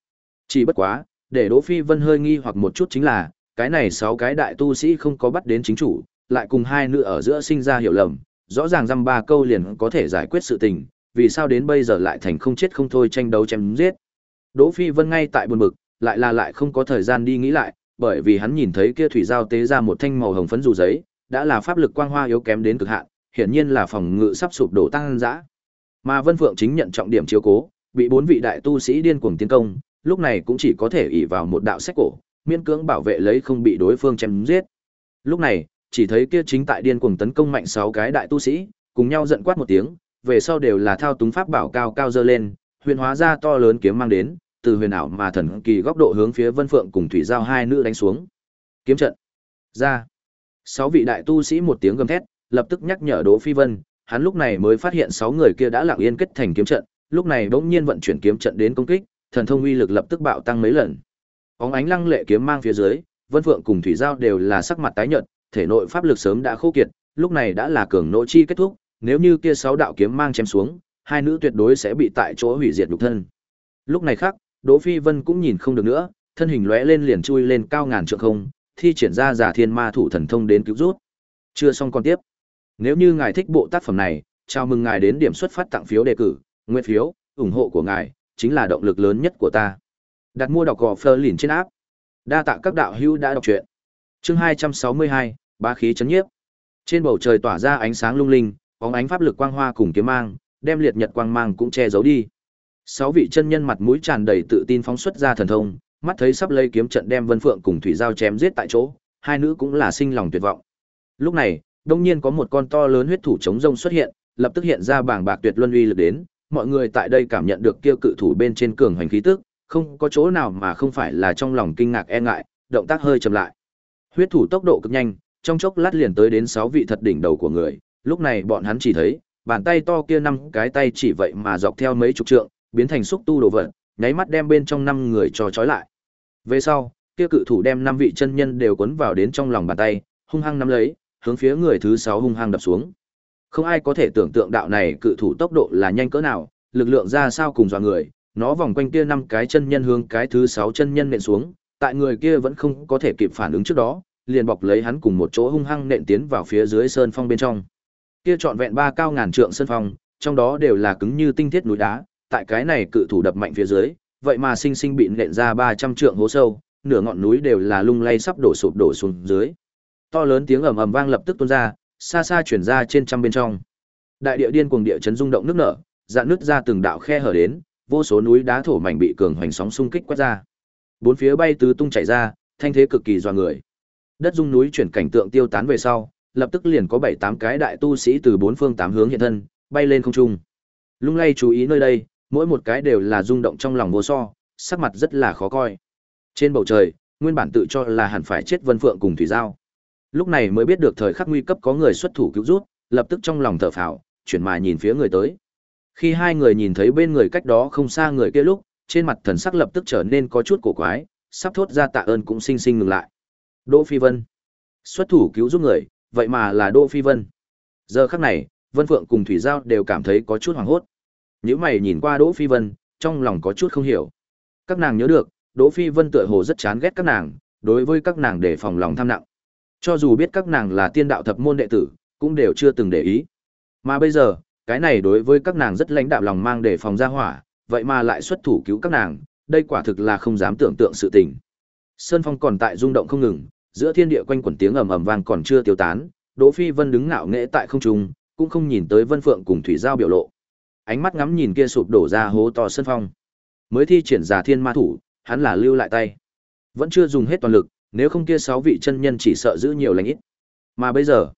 Chỉ bất quá, để Đỗ Phi Vân hơi nghi hoặc một chút chính là, cái này sáu cái đại tu sĩ không có bắt đến chính chủ, lại cùng hai nữ ở giữa sinh ra hiểu lầm, rõ ràng dăm ba câu liền có thể giải quyết sự tình, vì sao đến bây giờ lại thành không chết không thôi tranh đấu chém giết. Đỗ Phi Vân ngay tại buồn bực, lại là lại không có thời gian đi nghĩ lại, bởi vì hắn nhìn thấy kia thủy giao tế ra một thanh màu hồng phấn dù giấy, đã là pháp lực quang hoa yếu kém đến cực hạn, hiển nhiên là phòng ngự sắp sụp đổ tăng dã. Mà Vân Phượng chính nhận trọng điểm chiếu cố, bị bốn vị đại tu sĩ điên cuồng tiến công, lúc này cũng chỉ có thể ỷ vào một đạo sách cổ, miễn cưỡng bảo vệ lấy không bị đối phương chém giết. Lúc này, chỉ thấy kia chính tại điên cuồng tấn công mạnh sáu cái đại tu sĩ, cùng nhau giận quát một tiếng, về sau đều là thao túng pháp bảo cao cao dơ lên, huyền hóa ra to lớn kiếm mang đến, từ huyền ảo mà thần kỳ góc độ hướng phía Vân Phượng cùng Thủy Giao hai nữ đánh xuống. Kiếm trận. Ra. Sáu vị đại tu sĩ một tiếng gầm thét, lập tức nhắc nhở Đỗ Phi Vân, hắn lúc này mới phát hiện sáu người kia đã lặng yên kết thành kiếm trận, lúc này bỗng nhiên vận chuyển kiếm trận đến công kích, thần thông uy lực lập tức bạo tăng mấy lần. Bóng ánh lăng lệ kiếm mang phía dưới, Vân Phượng cùng Thủy Giao đều là sắc mặt tái nhợt, thể nội pháp lực sớm đã khô kiệt, lúc này đã là cường nỗ chi kết thúc, nếu như kia sáu đạo kiếm mang chém xuống, hai nữ tuyệt đối sẽ bị tại chỗ hủy diệt nhục thân. Lúc này khác, Đỗ Phi Vân cũng nhìn không được nữa, thân hình lóe lên liền chui lên cao ngàn trượng không, thi triển ra giả thiên ma thủ thần thông đến cứu rút. Chưa xong con tiếp. Nếu như ngài thích bộ tác phẩm này, chào mừng ngài đến điểm xuất phát tặng phiếu đề cử, nguyện phiếu, ủng hộ của ngài chính là động lực lớn nhất của ta. Đặt mua đọc gò Fleur lìn trên áp. Đa tạ các đạo hữu đã đọc truyện. Chương 262, ba khí chấn nhiếp. Trên bầu trời tỏa ra ánh sáng lung linh, bóng ánh pháp lực quang hoa cùng kiếm mang, đem liệt nhật quang mang cũng che giấu đi. Sáu vị chân nhân mặt mũi tràn đầy tự tin phóng xuất ra thần thông, mắt thấy sắp lấy kiếm trận đem Vân Phượng cùng Thủy Giao chém giết tại chỗ, hai nữ cũng là sinh lòng tuyệt vọng. Lúc này, đông nhiên có một con to lớn huyết thủ chống rông xuất hiện, lập tức hiện ra bảng bạc tuyệt luân uy lực đến, mọi người tại đây cảm nhận được kia cự thủ bên trên cường hành khí tức, không có chỗ nào mà không phải là trong lòng kinh ngạc e ngại, động tác hơi chậm lại. Huyết thủ tốc độ cực nhanh, trong chốc lát liền tới đến sáu vị thật đỉnh đầu của người, lúc này bọn hắn chỉ thấy, bàn tay to kia năm cái tay chỉ vậy mà dọc theo mấy chục trượng, biến thành xúc tu đồ vật, nháy mắt đem bên trong năm người cho trói lại. Về sau, kia cự thủ đem năm vị chân nhân đều cuốn vào đến trong lòng bàn tay, hung hăng nắm lấy, hướng phía người thứ sáu hung hăng đập xuống. Không ai có thể tưởng tượng đạo này cự thủ tốc độ là nhanh cỡ nào, lực lượng ra sao cùng dọa người, nó vòng quanh kia năm cái chân nhân hướng cái thứ sáu chân nhân nện xuống, tại người kia vẫn không có thể kịp phản ứng trước đó, liền bọc lấy hắn cùng một chỗ hung hăng nện tiến vào phía dưới sơn phong bên trong. Kia trọn vẹn ba cao ngàn trượng sân phong, trong đó đều là cứng như tinh thiết núi đá, tại cái này cự thủ đập mạnh phía dưới, vậy mà sinh sinh bị nện ra 300 trượng hố sâu, nửa ngọn núi đều là lung lay sắp đổ sụp đổ xuống dưới. To lớn tiếng ầm ầm vang lập tức tuôn ra, xa xa truyền ra trên trăm bên trong. Đại địa điên cuồng địa chấn rung động nước nở, dạn nứt ra từng đạo khe hở đến, vô số núi đá thổ mảnh bị cường hoành sóng xung kích quét ra. Bốn phía bay tứ tung chảy ra, thanh thế cực kỳ doa người. Đất rung núi chuyển cảnh tượng tiêu tán về sau, lập tức liền có bảy tám cái đại tu sĩ từ bốn phương tám hướng hiện thân, bay lên không trung. Lung lay chú ý nơi đây, mỗi một cái đều là rung động trong lòng vô so, sắc mặt rất là khó coi. Trên bầu trời, nguyên bản tự cho là hẳn phải chết Vân Phượng cùng Thủy Giao. Lúc này mới biết được thời khắc nguy cấp có người xuất thủ cứu rút, lập tức trong lòng thở phào, chuyển mà nhìn phía người tới. Khi hai người nhìn thấy bên người cách đó không xa người kia lúc, trên mặt thần sắc lập tức trở nên có chút cổ quái, sắp thốt ra tạ ơn cũng sinh sinh ngừng lại. Đỗ Phi Vân. Xuất thủ cứu giúp người, vậy mà là Đỗ Phi Vân. Giờ khắc này, Vân Phượng cùng Thủy Giao đều cảm thấy có chút hoảng hốt. Nếu mày nhìn qua Đỗ Phi Vân, trong lòng có chút không hiểu. Các nàng nhớ được, Đỗ Phi Vân tựa hồ rất chán ghét các nàng, đối với các nàng để phòng lòng tham nặng. Cho dù biết các nàng là tiên đạo thập môn đệ tử, cũng đều chưa từng để ý. Mà bây giờ, cái này đối với các nàng rất lãnh đạo lòng mang để phòng ra hỏa, vậy mà lại xuất thủ cứu các nàng, đây quả thực là không dám tưởng tượng sự tình. Sơn Phong còn tại rung động không ngừng, giữa thiên địa quanh quẩn tiếng ầm ầm vang còn chưa tiêu tán, Đỗ Phi Vân đứng ngạo nghễ tại không trung, cũng không nhìn tới Vân Phượng cùng Thủy Giao biểu lộ. Ánh mắt ngắm nhìn kia sụp đổ ra hố to sân Phong. Mới thi triển giả thiên ma thủ, hắn là lưu lại tay. Vẫn chưa dùng hết toàn lực, nếu không kia sáu vị chân nhân chỉ sợ giữ nhiều lành ít. Mà bây giờ,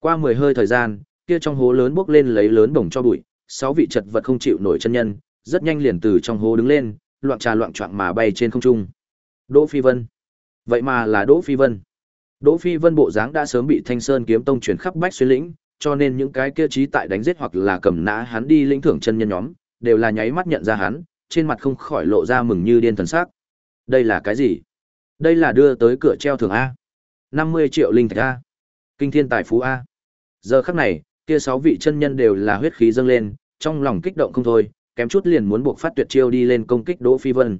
qua mười hơi thời gian, kia trong hố lớn bốc lên lấy lớn bổng cho bụi, sáu vị chật vật không chịu nổi chân nhân, rất nhanh liền từ trong hố đứng lên, loạn trà loạn choạng mà bay trên không trung. Đỗ Phi Vân. Vậy mà là Đỗ Phi Vân. Đỗ Phi Vân bộ dáng đã sớm bị Thanh Sơn kiếm tông truyền khắp bách xuyên lĩnh, cho nên những cái kia trí tại đánh giết hoặc là cầm nã hắn đi lĩnh thưởng chân nhân nhóm, đều là nháy mắt nhận ra hắn, trên mặt không khỏi lộ ra mừng như điên thần sắc. Đây là cái gì? Đây là đưa tới cửa treo thưởng a. 50 triệu linh thạch a. Kinh thiên tài phú a. Giờ khắc này, kia sáu vị chân nhân đều là huyết khí dâng lên, trong lòng kích động không thôi, kém chút liền muốn buộc phát tuyệt chiêu đi lên công kích Đỗ Phi Vân.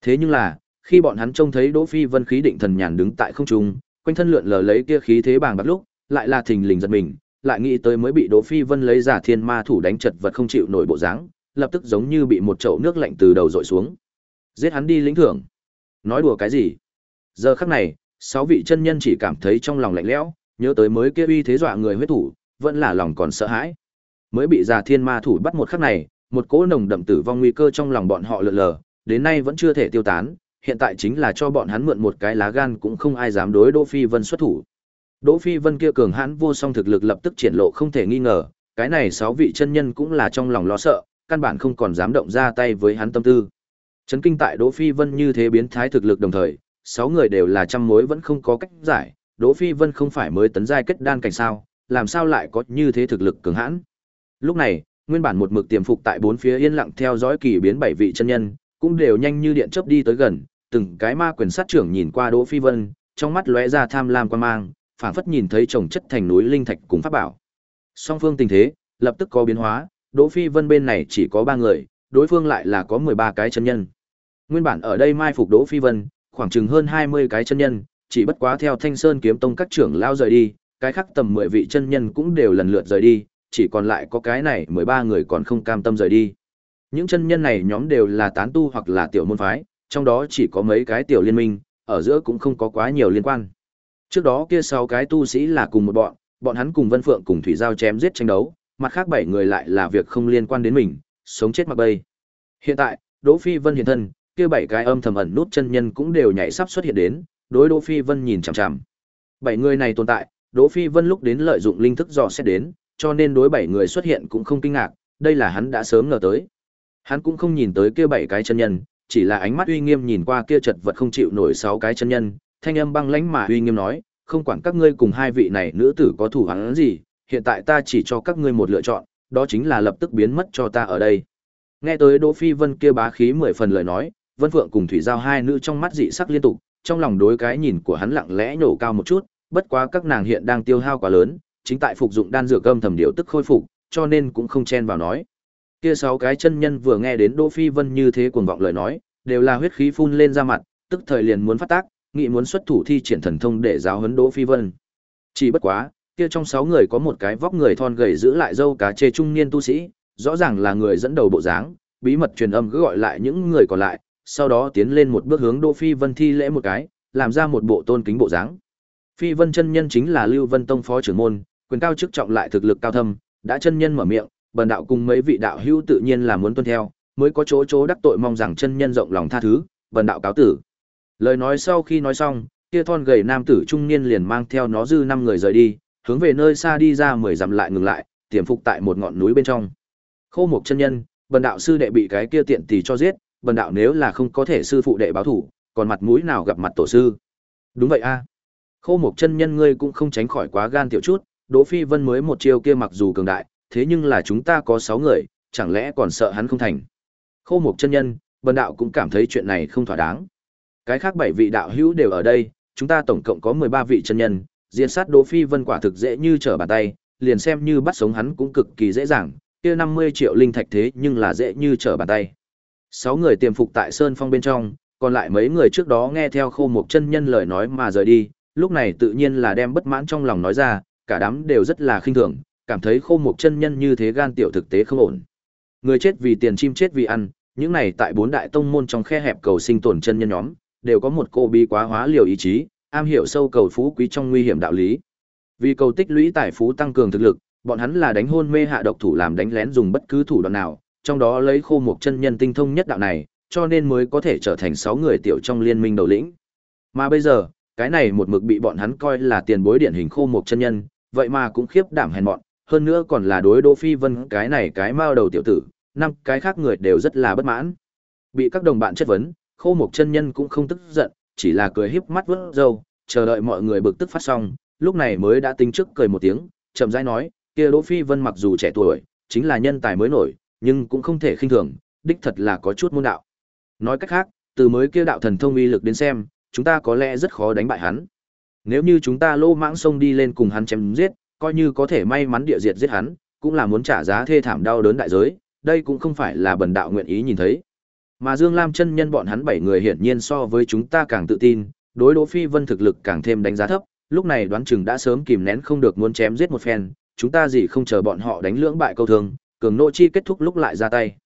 Thế nhưng là, khi bọn hắn trông thấy Đỗ Phi Vân khí định thần nhàn đứng tại không trung, quanh thân lượn lờ lấy kia khí thế bàng bạc lúc, lại là thình lình giật mình, lại nghĩ tới mới bị Đỗ Phi Vân lấy giả thiên ma thủ đánh chật vật không chịu nổi bộ dáng, lập tức giống như bị một chậu nước lạnh từ đầu dội xuống. Giết hắn đi lĩnh thưởng. Nói đùa cái gì? Giờ khắc này, sáu vị chân nhân chỉ cảm thấy trong lòng lạnh lẽo, nhớ tới mới kia uy thế dọa người huyết thủ, vẫn là lòng còn sợ hãi. Mới bị giả thiên ma thủ bắt một khắc này, một cỗ nồng đậm tử vong nguy cơ trong lòng bọn họ lượn lờ, đến nay vẫn chưa thể tiêu tán, hiện tại chính là cho bọn hắn mượn một cái lá gan cũng không ai dám đối Đỗ Phi Vân xuất thủ. Đỗ Phi Vân kia cường hãn vô song thực lực lập tức triển lộ không thể nghi ngờ, cái này sáu vị chân nhân cũng là trong lòng lo sợ, căn bản không còn dám động ra tay với hắn tâm tư. Chấn kinh tại Đỗ Phi Vân như thế biến thái thực lực đồng thời, sáu người đều là trăm mối vẫn không có cách giải, Đỗ Phi Vân không phải mới tấn giai kết đan cảnh sao, làm sao lại có như thế thực lực cường hãn. Lúc này, nguyên bản một mực tiềm phục tại bốn phía yên lặng theo dõi kỳ biến bảy vị chân nhân, cũng đều nhanh như điện chớp đi tới gần, từng cái ma quyền sát trưởng nhìn qua Đỗ Phi Vân, trong mắt lóe ra tham lam quan mang, phảng phất nhìn thấy chồng chất thành núi linh thạch cùng pháp bảo. Song phương tình thế, lập tức có biến hóa, Đỗ Phi Vân bên này chỉ có 3 người, đối phương lại là có 13 cái chân nhân. Nguyên bản ở đây mai phục Đỗ Phi Vân, khoảng chừng hơn 20 cái chân nhân, chỉ bất quá theo Thanh Sơn kiếm tông các trưởng lao rời đi, cái khác tầm 10 vị chân nhân cũng đều lần lượt rời đi, chỉ còn lại có cái này 13 người còn không cam tâm rời đi. Những chân nhân này nhóm đều là tán tu hoặc là tiểu môn phái, trong đó chỉ có mấy cái tiểu liên minh, ở giữa cũng không có quá nhiều liên quan. Trước đó kia sáu cái tu sĩ là cùng một bọn, bọn hắn cùng Vân Phượng cùng Thủy Giao chém giết tranh đấu, mặt khác bảy người lại là việc không liên quan đến mình, sống chết mặc bay. Hiện tại, Đỗ Phi Vân hiện thân, kia bảy cái âm thầm ẩn nút chân nhân cũng đều nhảy sắp xuất hiện đến, đối Đỗ Phi Vân nhìn chằm chằm. Bảy người này tồn tại, Đỗ Phi Vân lúc đến lợi dụng linh thức dò xét đến, cho nên đối bảy người xuất hiện cũng không kinh ngạc, đây là hắn đã sớm ngờ tới. Hắn cũng không nhìn tới kia bảy cái chân nhân, chỉ là ánh mắt uy nghiêm nhìn qua kia chật vật không chịu nổi sáu cái chân nhân, thanh âm băng lãnh mà uy nghiêm nói, không quản các ngươi cùng hai vị này nữ tử có thủ hắn gì, hiện tại ta chỉ cho các ngươi một lựa chọn, đó chính là lập tức biến mất cho ta ở đây. Nghe tới Đỗ Phi Vân kia bá khí mười phần lời nói, Vân Phượng cùng Thủy Giao hai nữ trong mắt dị sắc liên tục, trong lòng đối cái nhìn của hắn lặng lẽ nhổ cao một chút, bất quá các nàng hiện đang tiêu hao quá lớn, chính tại phục dụng đan dược âm thầm điều tức khôi phục, cho nên cũng không chen vào nói. Kia sáu cái chân nhân vừa nghe đến Đỗ Phi Vân như thế cuồng vọng lời nói, đều là huyết khí phun lên ra mặt, tức thời liền muốn phát tác, nghị muốn xuất thủ thi triển thần thông để giáo huấn Đỗ Phi Vân. Chỉ bất quá, kia trong sáu người có một cái vóc người thon gầy giữ lại dâu cá chê trung niên tu sĩ, rõ ràng là người dẫn đầu bộ dáng, bí mật truyền âm cứ gọi lại những người còn lại, sau đó tiến lên một bước hướng Đỗ Phi Vân thi lễ một cái, làm ra một bộ tôn kính bộ dáng. Phi Vân chân nhân chính là Lưu Vân Tông phó trưởng môn, quyền cao chức trọng lại thực lực cao thâm, đã chân nhân mở miệng, bần đạo cùng mấy vị đạo hữu tự nhiên là muốn tuân theo, mới có chỗ chỗ đắc tội mong rằng chân nhân rộng lòng tha thứ, bần đạo cáo tử. Lời nói sau khi nói xong, kia thon gầy nam tử trung niên liền mang theo nó dư năm người rời đi, hướng về nơi xa đi ra mười dặm lại ngừng lại, tiềm phục tại một ngọn núi bên trong. Khô Mộc chân nhân, bần đạo sư đệ bị cái kia tiện tỷ cho giết, bần đạo nếu là không có thể sư phụ đệ báo thủ, còn mặt mũi nào gặp mặt tổ sư. Đúng vậy a. Khô Mộc chân nhân ngươi cũng không tránh khỏi quá gan tiểu chút, Đỗ Phi Vân mới một chiêu kia mặc dù cường đại, thế nhưng là chúng ta có sáu người, chẳng lẽ còn sợ hắn không thành. Khô Mộc chân nhân, bần đạo cũng cảm thấy chuyện này không thỏa đáng. Cái khác bảy vị đạo hữu đều ở đây, chúng ta tổng cộng có 13 vị chân nhân, diện sát Đỗ Phi Vân quả thực dễ như trở bàn tay, liền xem như bắt sống hắn cũng cực kỳ dễ dàng, kia 50 triệu linh thạch thế nhưng là dễ như trở bàn tay. Sáu người tiềm phục tại Sơn Phong bên trong, còn lại mấy người trước đó nghe theo Khô Mộc chân nhân lời nói mà rời đi, lúc này tự nhiên là đem bất mãn trong lòng nói ra, cả đám đều rất là khinh thường, cảm thấy Khô mục chân nhân như thế gan tiểu thực tế không ổn. Người chết vì tiền chim chết vì ăn, những này tại bốn đại tông môn trong khe hẹp cầu sinh tồn chân nhân nhóm, đều có một cô bi quá hóa liều ý chí, am hiểu sâu cầu phú quý trong nguy hiểm đạo lý. Vì cầu tích lũy tài phú tăng cường thực lực, bọn hắn là đánh hôn mê hạ độc thủ làm đánh lén dùng bất cứ thủ đoạn nào, trong đó lấy khô một chân nhân tinh thông nhất đạo này, cho nên mới có thể trở thành 6 người tiểu trong liên minh đầu lĩnh. Mà bây giờ, cái này một mực bị bọn hắn coi là tiền bối điển hình khô một chân nhân, vậy mà cũng khiếp đảm hèn mọn, hơn nữa còn là đối Đỗ Phi Vân cái này cái mao đầu tiểu tử, năm cái khác người đều rất là bất mãn. Bị các đồng bạn chất vấn, khô Mộc chân nhân cũng không tức giận, chỉ là cười híp mắt vớt râu, chờ đợi mọi người bực tức phát xong, lúc này mới đã tính trước cười một tiếng, chậm rãi nói, kia Đỗ Phi Vân mặc dù trẻ tuổi, chính là nhân tài mới nổi, nhưng cũng không thể khinh thường, đích thật là có chút môn đạo. Nói cách khác, từ mới kia đạo thần thông uy lực đến xem, chúng ta có lẽ rất khó đánh bại hắn. Nếu như chúng ta lô mãng sông đi lên cùng hắn chém giết, coi như có thể may mắn địa diệt giết hắn, cũng là muốn trả giá thê thảm đau đớn đại giới, đây cũng không phải là bần đạo nguyện ý nhìn thấy. Mà Dương Lam chân nhân bọn hắn bảy người hiển nhiên so với chúng ta càng tự tin, đối Đỗ Phi Vân thực lực càng thêm đánh giá thấp, lúc này đoán chừng đã sớm kìm nén không được muốn chém giết một phen, chúng ta gì không chờ bọn họ đánh lưỡng bại câu thương, cường nộ chi kết thúc lúc lại ra tay.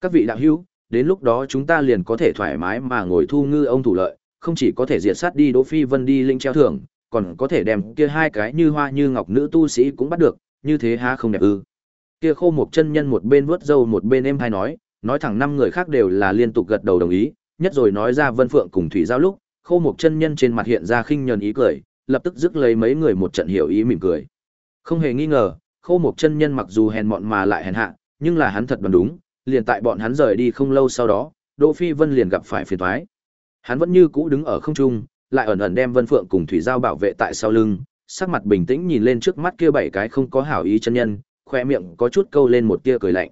Các vị đạo hữu, đến lúc đó chúng ta liền có thể thoải mái mà ngồi thu ngư ông thủ lợi, không chỉ có thể diệt sát đi Đỗ Phi Vân đi linh treo thưởng, còn có thể đem kia hai cái như hoa như ngọc nữ tu sĩ cũng bắt được, như thế há không đẹp ư? Kia Khô một chân nhân một bên vuốt râu một bên em hai nói, nói thẳng năm người khác đều là liên tục gật đầu đồng ý, nhất rồi nói ra Vân Phượng cùng Thủy Giao lúc, Khô một chân nhân trên mặt hiện ra khinh nhẫn ý cười, lập tức rước lấy mấy người một trận hiểu ý mỉm cười. Không hề nghi ngờ, Khô một chân nhân mặc dù hèn mọn mà lại hèn hạ, nhưng là hắn thật đoán đúng, liền tại bọn hắn rời đi không lâu sau đó, Đỗ Phi Vân liền gặp phải phiền toái. Hắn vẫn như cũ đứng ở không trung, lại ẩn ẩn đem Vân Phượng cùng Thủy Giao bảo vệ tại sau lưng, sắc mặt bình tĩnh nhìn lên trước mắt kia bảy cái không có hảo ý chân nhân, khoe miệng có chút câu lên một tia cười lạnh.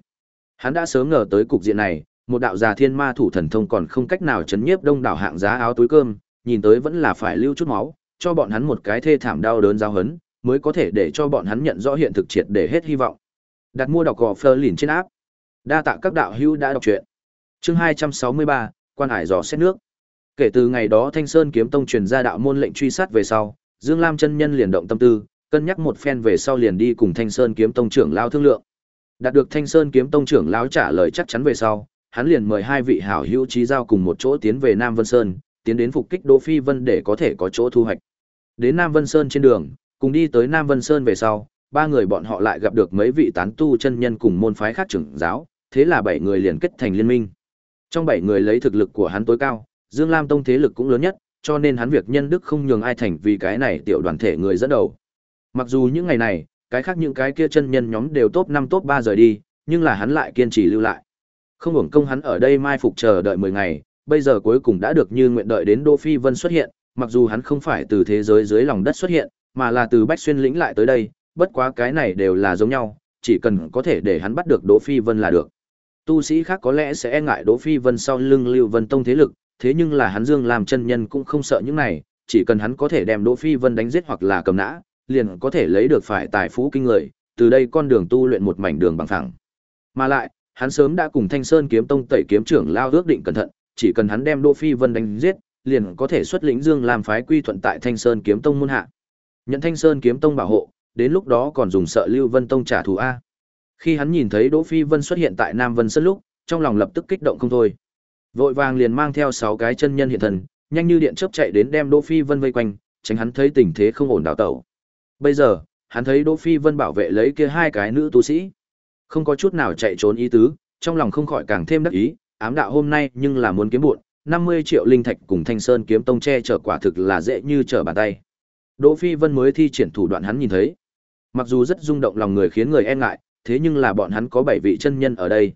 Hắn đã sớm ngờ tới cục diện này, một đạo già thiên ma thủ thần thông còn không cách nào chấn nhiếp đông đảo hạng giá áo túi cơm, nhìn tới vẫn là phải lưu chút máu, cho bọn hắn một cái thê thảm đau đớn giao hấn, mới có thể để cho bọn hắn nhận rõ hiện thực triệt để hết hy vọng. Đặt mua đọc gò Fleur lìn trên áp. Đa tạ các đạo hữu đã đọc truyện. Chương 263, quan hải dò xét nước. Kể từ ngày đó Thanh Sơn kiếm tông truyền ra đạo môn lệnh truy sát về sau, Dương Lam chân nhân liền động tâm tư, cân nhắc một phen về sau liền đi cùng Thanh Sơn kiếm tông trưởng lão thương lượng. Đạt được Thanh Sơn kiếm tông trưởng lão trả lời chắc chắn về sau, hắn liền mời hai vị hảo hữu trí giao cùng một chỗ tiến về Nam Vân Sơn, tiến đến phục kích Đỗ Phi Vân để có thể có chỗ thu hoạch. Đến Nam Vân Sơn trên đường, cùng đi tới Nam Vân Sơn về sau, ba người bọn họ lại gặp được mấy vị tán tu chân nhân cùng môn phái khác trưởng giáo, thế là bảy người liền kết thành liên minh. Trong bảy người lấy thực lực của hắn tối cao, Dương Lam Tông thế lực cũng lớn nhất, cho nên hắn việc nhân đức không nhường ai thành vì cái này tiểu đoàn thể người dẫn đầu. Mặc dù những ngày này, cái khác những cái kia chân nhân nhóm đều top 5 top 3 rời đi, nhưng là hắn lại kiên trì lưu lại. Không hưởng công hắn ở đây mai phục chờ đợi 10 ngày, bây giờ cuối cùng đã được như nguyện đợi đến Đỗ Phi Vân xuất hiện, mặc dù hắn không phải từ thế giới dưới lòng đất xuất hiện, mà là từ Bách Xuyên lĩnh lại tới đây, bất quá cái này đều là giống nhau, chỉ cần có thể để hắn bắt được Đỗ Phi Vân là được. Tu sĩ khác có lẽ sẽ e ngại Đỗ Phi Vân sau lưng Lưu Vân Tông thế lực, thế nhưng là hắn Dương làm chân nhân cũng không sợ những này, chỉ cần hắn có thể đem Đỗ Phi Vân đánh giết hoặc là cầm nã, liền có thể lấy được phải tài phú kinh người, từ đây con đường tu luyện một mảnh đường bằng phẳng. Mà lại, hắn sớm đã cùng Thanh Sơn kiếm tông tẩy kiếm trưởng lao ước định cẩn thận, chỉ cần hắn đem Đỗ Phi Vân đánh giết, liền có thể xuất lĩnh Dương làm phái quy thuận tại Thanh Sơn kiếm tông môn hạ. Nhận Thanh Sơn kiếm tông bảo hộ, đến lúc đó còn dùng sợ Lưu Vân tông trả thù a. Khi hắn nhìn thấy Đỗ Phi Vân xuất hiện tại Nam Vân Sơn lúc, trong lòng lập tức kích động không thôi. Vội vàng liền mang theo sáu cái chân nhân hiện thần, nhanh như điện chớp chạy đến đem Đỗ Phi Vân vây quanh, tránh hắn thấy tình thế không ổn đảo tẩu. Bây giờ, hắn thấy Đỗ Phi Vân bảo vệ lấy kia hai cái nữ tu sĩ, không có chút nào chạy trốn ý tứ, trong lòng không khỏi càng thêm đắc ý, ám đạo hôm nay nhưng là muốn kiếm buộn, 50 triệu linh thạch cùng Thanh Sơn kiếm tông che chở quả thực là dễ như trở bàn tay. Đỗ Phi Vân mới thi triển thủ đoạn hắn nhìn thấy. Mặc dù rất rung động lòng người khiến người e ngại, thế nhưng là bọn hắn có bảy vị chân nhân ở đây.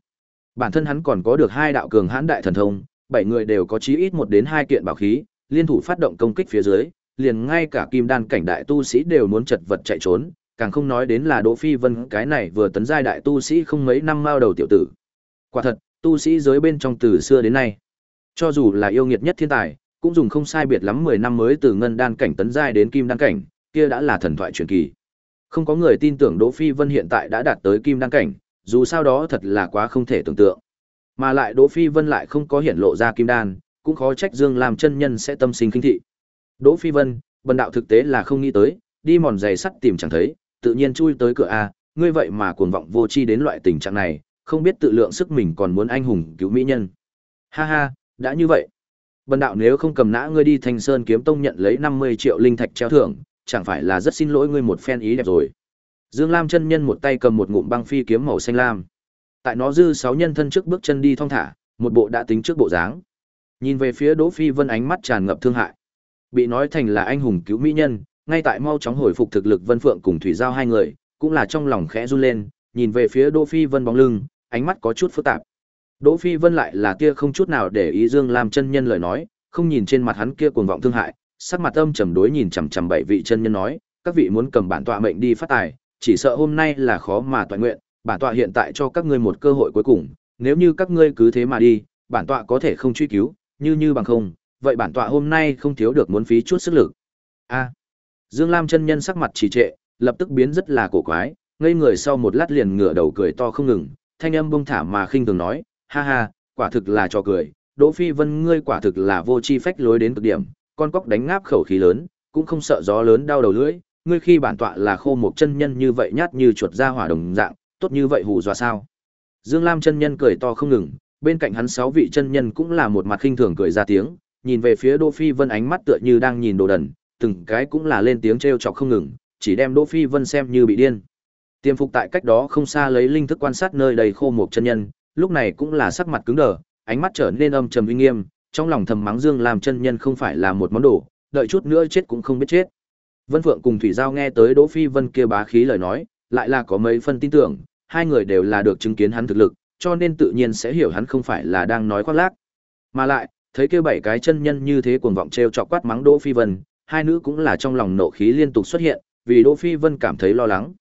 Bản thân hắn còn có được hai đạo cường hãn đại thần thông, bảy người đều có chí ít một đến hai kiện bảo khí, liên thủ phát động công kích phía dưới, liền ngay cả kim đan cảnh đại tu sĩ đều muốn chật vật chạy trốn, càng không nói đến là Đỗ Phi Vân cái này vừa tấn giai đại tu sĩ không mấy năm mao đầu tiểu tử. Quả thật, tu sĩ giới bên trong từ xưa đến nay, cho dù là yêu nghiệt nhất thiên tài, cũng dùng không sai biệt lắm 10 năm mới từ ngân đan cảnh tấn giai đến kim đan cảnh, kia đã là thần thoại truyền kỳ. Không có người tin tưởng Đỗ Phi Vân hiện tại đã đạt tới kim đan cảnh, dù sao đó thật là quá không thể tưởng tượng. Mà lại Đỗ Phi Vân lại không có hiện lộ ra kim đan, cũng khó trách Dương làm chân nhân sẽ tâm sinh kinh thị. Đỗ Phi Vân, bần đạo thực tế là không nghĩ tới, đi mòn giày sắt tìm chẳng thấy, tự nhiên chui tới cửa a, ngươi vậy mà cuồng vọng vô tri đến loại tình trạng này, không biết tự lượng sức mình còn muốn anh hùng cứu mỹ nhân. Ha ha, đã như vậy. Bần đạo nếu không cầm nã ngươi đi Thanh Sơn kiếm tông nhận lấy 50 triệu linh thạch treo thưởng, chẳng phải là rất xin lỗi ngươi một phen ý đẹp rồi. Dương Lam chân nhân một tay cầm một ngụm băng phi kiếm màu xanh lam. Tại nó dư sáu nhân thân trước bước chân đi thong thả, một bộ đã tính trước bộ dáng. Nhìn về phía Đỗ Phi Vân ánh mắt tràn ngập thương hại. Bị nói thành là anh hùng cứu mỹ nhân, ngay tại mau chóng hồi phục thực lực Vân Phượng cùng Thủy Giao hai người, cũng là trong lòng khẽ run lên, nhìn về phía Đỗ Phi Vân bóng lưng, ánh mắt có chút phức tạp. Đỗ Phi Vân lại là kia không chút nào để ý Dương Lam chân nhân lời nói, không nhìn trên mặt hắn kia cuồng vọng thương hại, sắc mặt âm trầm đối nhìn chằm chằm bảy vị chân nhân nói, các vị muốn cầm bản tọa mệnh đi phát tài, chỉ sợ hôm nay là khó mà toàn nguyện, bản tọa hiện tại cho các ngươi một cơ hội cuối cùng, nếu như các ngươi cứ thế mà đi, bản tọa có thể không truy cứu, như như bằng không, vậy bản tọa hôm nay không thiếu được muốn phí chút sức lực. A. Dương Lam chân nhân sắc mặt trì trệ, lập tức biến rất là cổ quái, ngây người sau một lát liền ngửa đầu cười to không ngừng, thanh âm bông thả mà khinh thường nói, ha ha, quả thực là trò cười, Đỗ Phi Vân ngươi quả thực là vô chi phách lối đến cực điểm, con cóc đánh ngáp khẩu khí lớn, cũng không sợ gió lớn đau đầu lưỡi, ngươi khi bản tọa là khô một chân nhân như vậy nhát như chuột ra hỏa đồng dạng, tốt như vậy hù dọa sao? Dương Lam chân nhân cười to không ngừng, bên cạnh hắn sáu vị chân nhân cũng là một mặt khinh thường cười ra tiếng, nhìn về phía Đỗ Phi Vân ánh mắt tựa như đang nhìn đồ đần, từng cái cũng là lên tiếng trêu chọc không ngừng, chỉ đem Đỗ Phi Vân xem như bị điên. Tiêm phục tại cách đó không xa lấy linh thức quan sát nơi đầy khô một chân nhân, lúc này cũng là sắc mặt cứng đờ, ánh mắt trở nên âm trầm uy nghiêm, trong lòng thầm mắng Dương làm chân nhân không phải là một món đồ, đợi chút nữa chết cũng không biết chết. Vân Phượng cùng Thủy Giao nghe tới Đỗ Phi Vân kia bá khí lời nói, lại là có mấy phân tin tưởng, hai người đều là được chứng kiến hắn thực lực, cho nên tự nhiên sẽ hiểu hắn không phải là đang nói khoác lác. Mà lại, thấy kia bảy cái chân nhân như thế cuồng vọng trêu chọc quát mắng Đỗ Phi Vân, hai nữ cũng là trong lòng nộ khí liên tục xuất hiện, vì Đỗ Phi Vân cảm thấy lo lắng.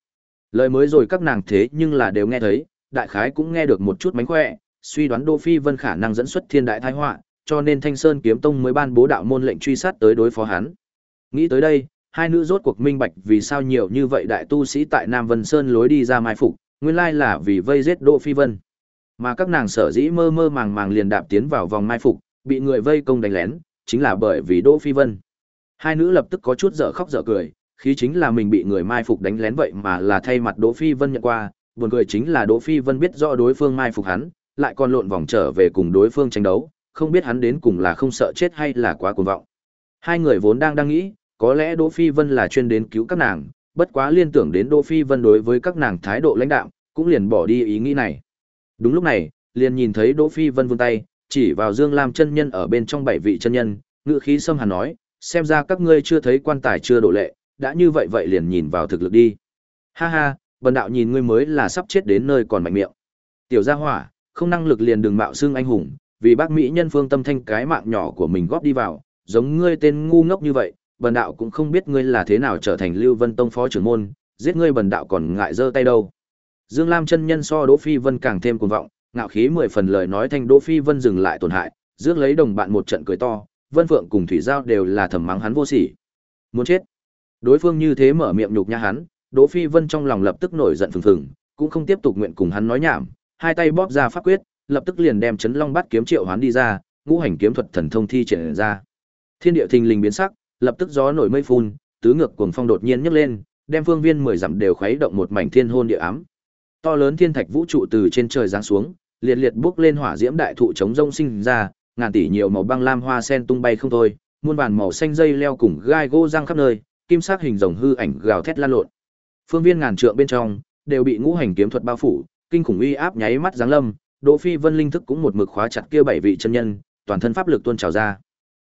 Lời mới rồi các nàng thế nhưng là đều nghe thấy, đại khái cũng nghe được một chút mánh khỏe, suy đoán Đỗ Phi Vân khả năng dẫn xuất thiên đại tai họa, cho nên Thanh Sơn Kiếm Tông mới ban bố đạo môn lệnh truy sát tới đối phó hắn. Nghĩ tới đây, hai nữ rốt cuộc minh bạch vì sao nhiều như vậy đại tu sĩ tại Nam Vân Sơn lối đi ra mai phục, nguyên lai là vì vây giết Đỗ Phi Vân. Mà các nàng sở dĩ mơ mơ màng màng liền đạp tiến vào vòng mai phục, bị người vây công đánh lén, chính là bởi vì Đỗ Phi Vân. Hai nữ lập tức có chút dở khóc dở cười, khí chính là mình bị người mai phục đánh lén vậy mà là thay mặt Đỗ Phi Vân nhận qua, buồn cười chính là Đỗ Phi Vân biết rõ đối phương mai phục hắn, lại còn lộn vòng trở về cùng đối phương tranh đấu, không biết hắn đến cùng là không sợ chết hay là quá cuồng vọng. Hai người vốn đang đang nghĩ, có lẽ Đỗ Phi Vân là chuyên đến cứu các nàng, bất quá liên tưởng đến Đỗ Phi Vân đối với các nàng thái độ lãnh đạm, cũng liền bỏ đi ý nghĩ này. Đúng lúc này, liền nhìn thấy Đỗ Phi Vân vươn tay, chỉ vào Dương Lam chân nhân ở bên trong bảy vị chân nhân, ngữ khí xâm hàn nói, xem ra các ngươi chưa thấy quan tài chưa độ lệ, đã như vậy vậy liền nhìn vào thực lực đi. Ha ha, bần đạo nhìn ngươi mới là sắp chết đến nơi còn mạnh miệng. Tiểu gia hỏa, không năng lực liền đừng mạo xưng anh hùng, vì bác mỹ nhân phương tâm thanh cái mạng nhỏ của mình góp đi vào, giống ngươi tên ngu ngốc như vậy, bần đạo cũng không biết ngươi là thế nào trở thành Lưu Vân Tông phó trưởng môn, giết ngươi bần đạo còn ngại giơ tay đâu. Dương Lam chân nhân so Đỗ Phi Vân càng thêm cuồng vọng, ngạo khí mười phần lời nói thanh Đỗ Phi Vân dừng lại tổn hại, rước lấy đồng bạn một trận cười to, Vân Phượng cùng Thủy Giao đều là thầm mắng hắn vô sỉ. Muốn chết. Đối phương như thế mở miệng nhục nhã hắn, Đỗ Phi Vân trong lòng lập tức nổi giận phừng phừng, cũng không tiếp tục nguyện cùng hắn nói nhảm, hai tay bóp ra pháp quyết, lập tức liền đem chấn long bát kiếm triệu hoán đi ra, ngũ hành kiếm thuật thần thông thi triển ra. Thiên địa thình lình biến sắc, lập tức gió nổi mây phun, tứ ngược cuồng phong đột nhiên nhấc lên, đem phương viên mười dặm đều khuấy động một mảnh thiên hôn địa ám. To lớn thiên thạch vũ trụ từ trên trời giáng xuống, liệt liệt bước lên hỏa diễm đại thụ chống rông sinh ra, ngàn tỷ nhiều màu băng lam hoa sen tung bay không thôi, muôn vàn màu xanh dây leo cùng gai gỗ răng khắp nơi, kim sắc hình rồng hư ảnh gào thét lan lộn. Phương viên ngàn trượng bên trong đều bị ngũ hành kiếm thuật bao phủ, kinh khủng uy áp nháy mắt giáng lâm, Đỗ Phi Vân linh thức cũng một mực khóa chặt kia bảy vị chân nhân, toàn thân pháp lực tuôn trào ra.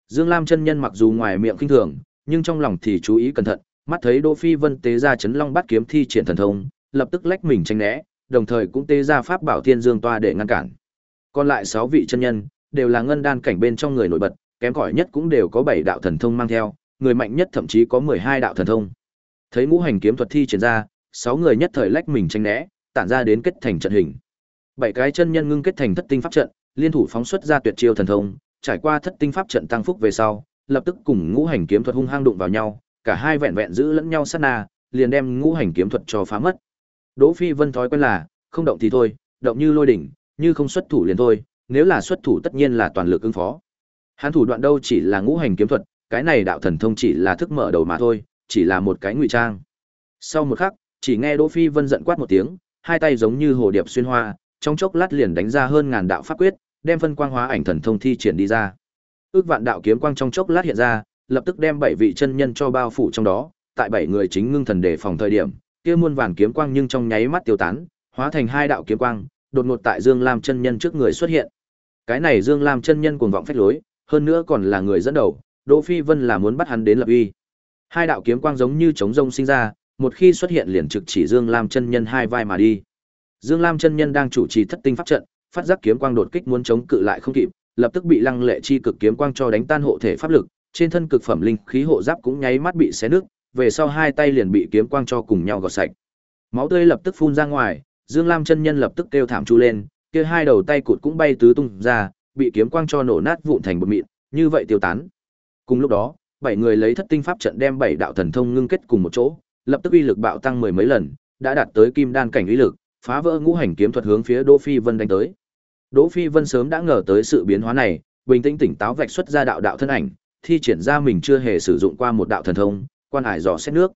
Dương Lam chân nhân mặc dù ngoài miệng khinh thường, nhưng trong lòng thì chú ý cẩn thận, mắt thấy Đỗ Phi Vân tế ra chấn long bát kiếm thi triển thần thông, lập tức lách mình tránh né, đồng thời cũng tế ra pháp bảo thiên dương toa để ngăn cản. Còn lại 6 vị chân nhân đều là ngân đan cảnh bên trong người nổi bật, kém cỏi nhất cũng đều có 7 đạo thần thông mang theo, người mạnh nhất thậm chí có 12 đạo thần thông. Thấy ngũ hành kiếm thuật thi triển ra, 6 người nhất thời lách mình tránh né, tản ra đến kết thành trận hình. Bảy cái chân nhân ngưng kết thành thất tinh pháp trận, liên thủ phóng xuất ra tuyệt chiêu thần thông, trải qua thất tinh pháp trận tăng phúc về sau, lập tức cùng ngũ hành kiếm thuật hung hăng đụng vào nhau, cả hai vẹn vẹn giữ lẫn nhau sát na, liền đem ngũ hành kiếm thuật cho phá mất. Đỗ Phi Vân thói quen là, không động thì thôi, động như lôi đỉnh, như không xuất thủ liền thôi, nếu là xuất thủ tất nhiên là toàn lực ứng phó. Hắn thủ đoạn đâu chỉ là ngũ hành kiếm thuật, cái này đạo thần thông chỉ là thức mở đầu mà thôi, chỉ là một cái ngụy trang. Sau một khắc, chỉ nghe Đỗ Phi Vân giận quát một tiếng, hai tay giống như hồ điệp xuyên hoa, trong chốc lát liền đánh ra hơn ngàn đạo pháp quyết, đem phân quang hóa ảnh thần thông thi triển đi ra. Ước vạn đạo kiếm quang trong chốc lát hiện ra, lập tức đem bảy vị chân nhân cho bao phủ trong đó, tại bảy người chính ngưng thần đề phòng thời điểm, kia muôn vàn kiếm quang nhưng trong nháy mắt tiêu tán, hóa thành hai đạo kiếm quang, đột ngột tại Dương Lam chân nhân trước người xuất hiện. Cái này Dương Lam chân nhân cuồng vọng phách lối, hơn nữa còn là người dẫn đầu, Đỗ Phi Vân là muốn bắt hắn đến lập uy. Hai đạo kiếm quang giống như chống rông sinh ra, một khi xuất hiện liền trực chỉ Dương Lam chân nhân hai vai mà đi. Dương Lam chân nhân đang chủ trì thất tinh pháp trận, phát giác kiếm quang đột kích muốn chống cự lại không kịp, lập tức bị lăng lệ chi cực kiếm quang cho đánh tan hộ thể pháp lực, trên thân cực phẩm linh khí hộ giáp cũng nháy mắt bị xé nứt, về sau hai tay liền bị kiếm quang cho cùng nhau gọt sạch. Máu tươi lập tức phun ra ngoài, Dương Lam chân nhân lập tức kêu thảm chu lên, kia hai đầu tay cụt cũng bay tứ tung ra, bị kiếm quang cho nổ nát vụn thành bột mịn, như vậy tiêu tán. Cùng lúc đó, bảy người lấy thất tinh pháp trận đem bảy đạo thần thông ngưng kết cùng một chỗ, lập tức uy lực bạo tăng mười mấy lần, đã đạt tới kim đan cảnh uy lực, phá vỡ ngũ hành kiếm thuật hướng phía Đỗ Phi Vân đánh tới. Đỗ Phi Vân sớm đã ngờ tới sự biến hóa này, bình tĩnh tỉnh táo vạch xuất ra đạo đạo thân ảnh, thi triển ra mình chưa hề sử dụng qua một đạo thần thông, quan hải dò xét nước.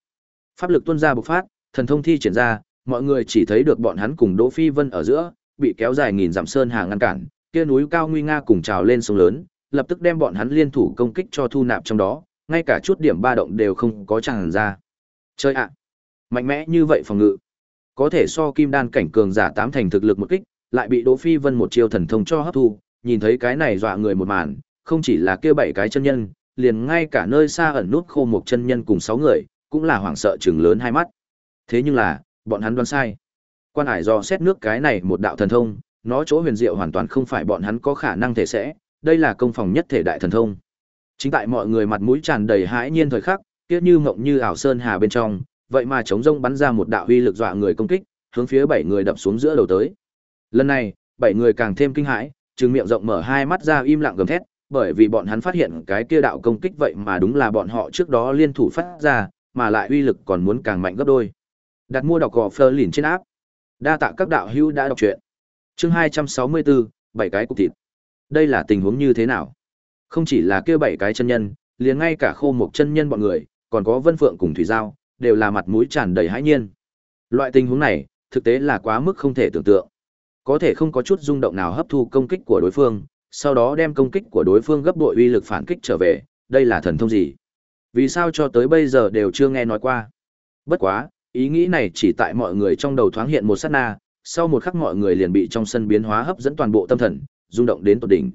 Pháp lực tuôn ra bộc phát, thần thông thi triển ra, mọi người chỉ thấy được bọn hắn cùng Đỗ Phi Vân ở giữa, bị kéo dài nghìn dặm sơn hàng ngăn cản, kia núi cao nguy nga cùng trào lên sông lớn, lập tức đem bọn hắn liên thủ công kích cho thu nạp trong đó, ngay cả chút điểm ba động đều không có tràn ra. Chơi ạ, mạnh mẽ như vậy phòng ngự, có thể so kim đan cảnh cường giả tám thành thực lực một kích, lại bị Đỗ Phi Vân một chiêu thần thông cho hấp thu, nhìn thấy cái này dọa người một màn, không chỉ là kia bảy cái chân nhân, liền ngay cả nơi xa ẩn nút khô một chân nhân cùng sáu người, cũng là hoảng sợ trừng lớn hai mắt. Thế nhưng là, bọn hắn đoán sai. Quan hải do xét nước cái này một đạo thần thông, nó chỗ huyền diệu hoàn toàn không phải bọn hắn có khả năng thể sẽ, đây là công phòng nhất thể đại thần thông. Chính tại mọi người mặt mũi tràn đầy hãi nhiên thời khắc, kia như mộng như ảo sơn hà bên trong, vậy mà chống rông bắn ra một đạo uy lực dọa người công kích, hướng phía bảy người đập xuống giữa đầu tới. Lần này, bảy người càng thêm kinh hãi, trừng miệng rộng mở hai mắt ra im lặng gầm thét, bởi vì bọn hắn phát hiện cái kia đạo công kích vậy mà đúng là bọn họ trước đó liên thủ phát ra, mà lại uy lực còn muốn càng mạnh gấp đôi. Đặt mua đọc gò Fleur lìn trên áp. Đa tạ các đạo hữu đã đọc truyện. Chương 264, bảy cái cục thịt. Đây là tình huống như thế nào? Không chỉ là kia bảy cái chân nhân, liền ngay cả khô một chân nhân bọn người, còn có Vân Phượng cùng Thủy Giao, đều là mặt mũi tràn đầy hãi nhiên. Loại tình huống này, thực tế là quá mức không thể tưởng tượng. Có thể không có chút rung động nào hấp thu công kích của đối phương, sau đó đem công kích của đối phương gấp bội uy lực phản kích trở về, đây là thần thông gì? Vì sao cho tới bây giờ đều chưa nghe nói qua? Bất quá, ý nghĩ này chỉ tại mọi người trong đầu thoáng hiện một sát na, sau một khắc mọi người liền bị trong sân biến hóa hấp dẫn toàn bộ tâm thần, rung động đến tột đỉnh.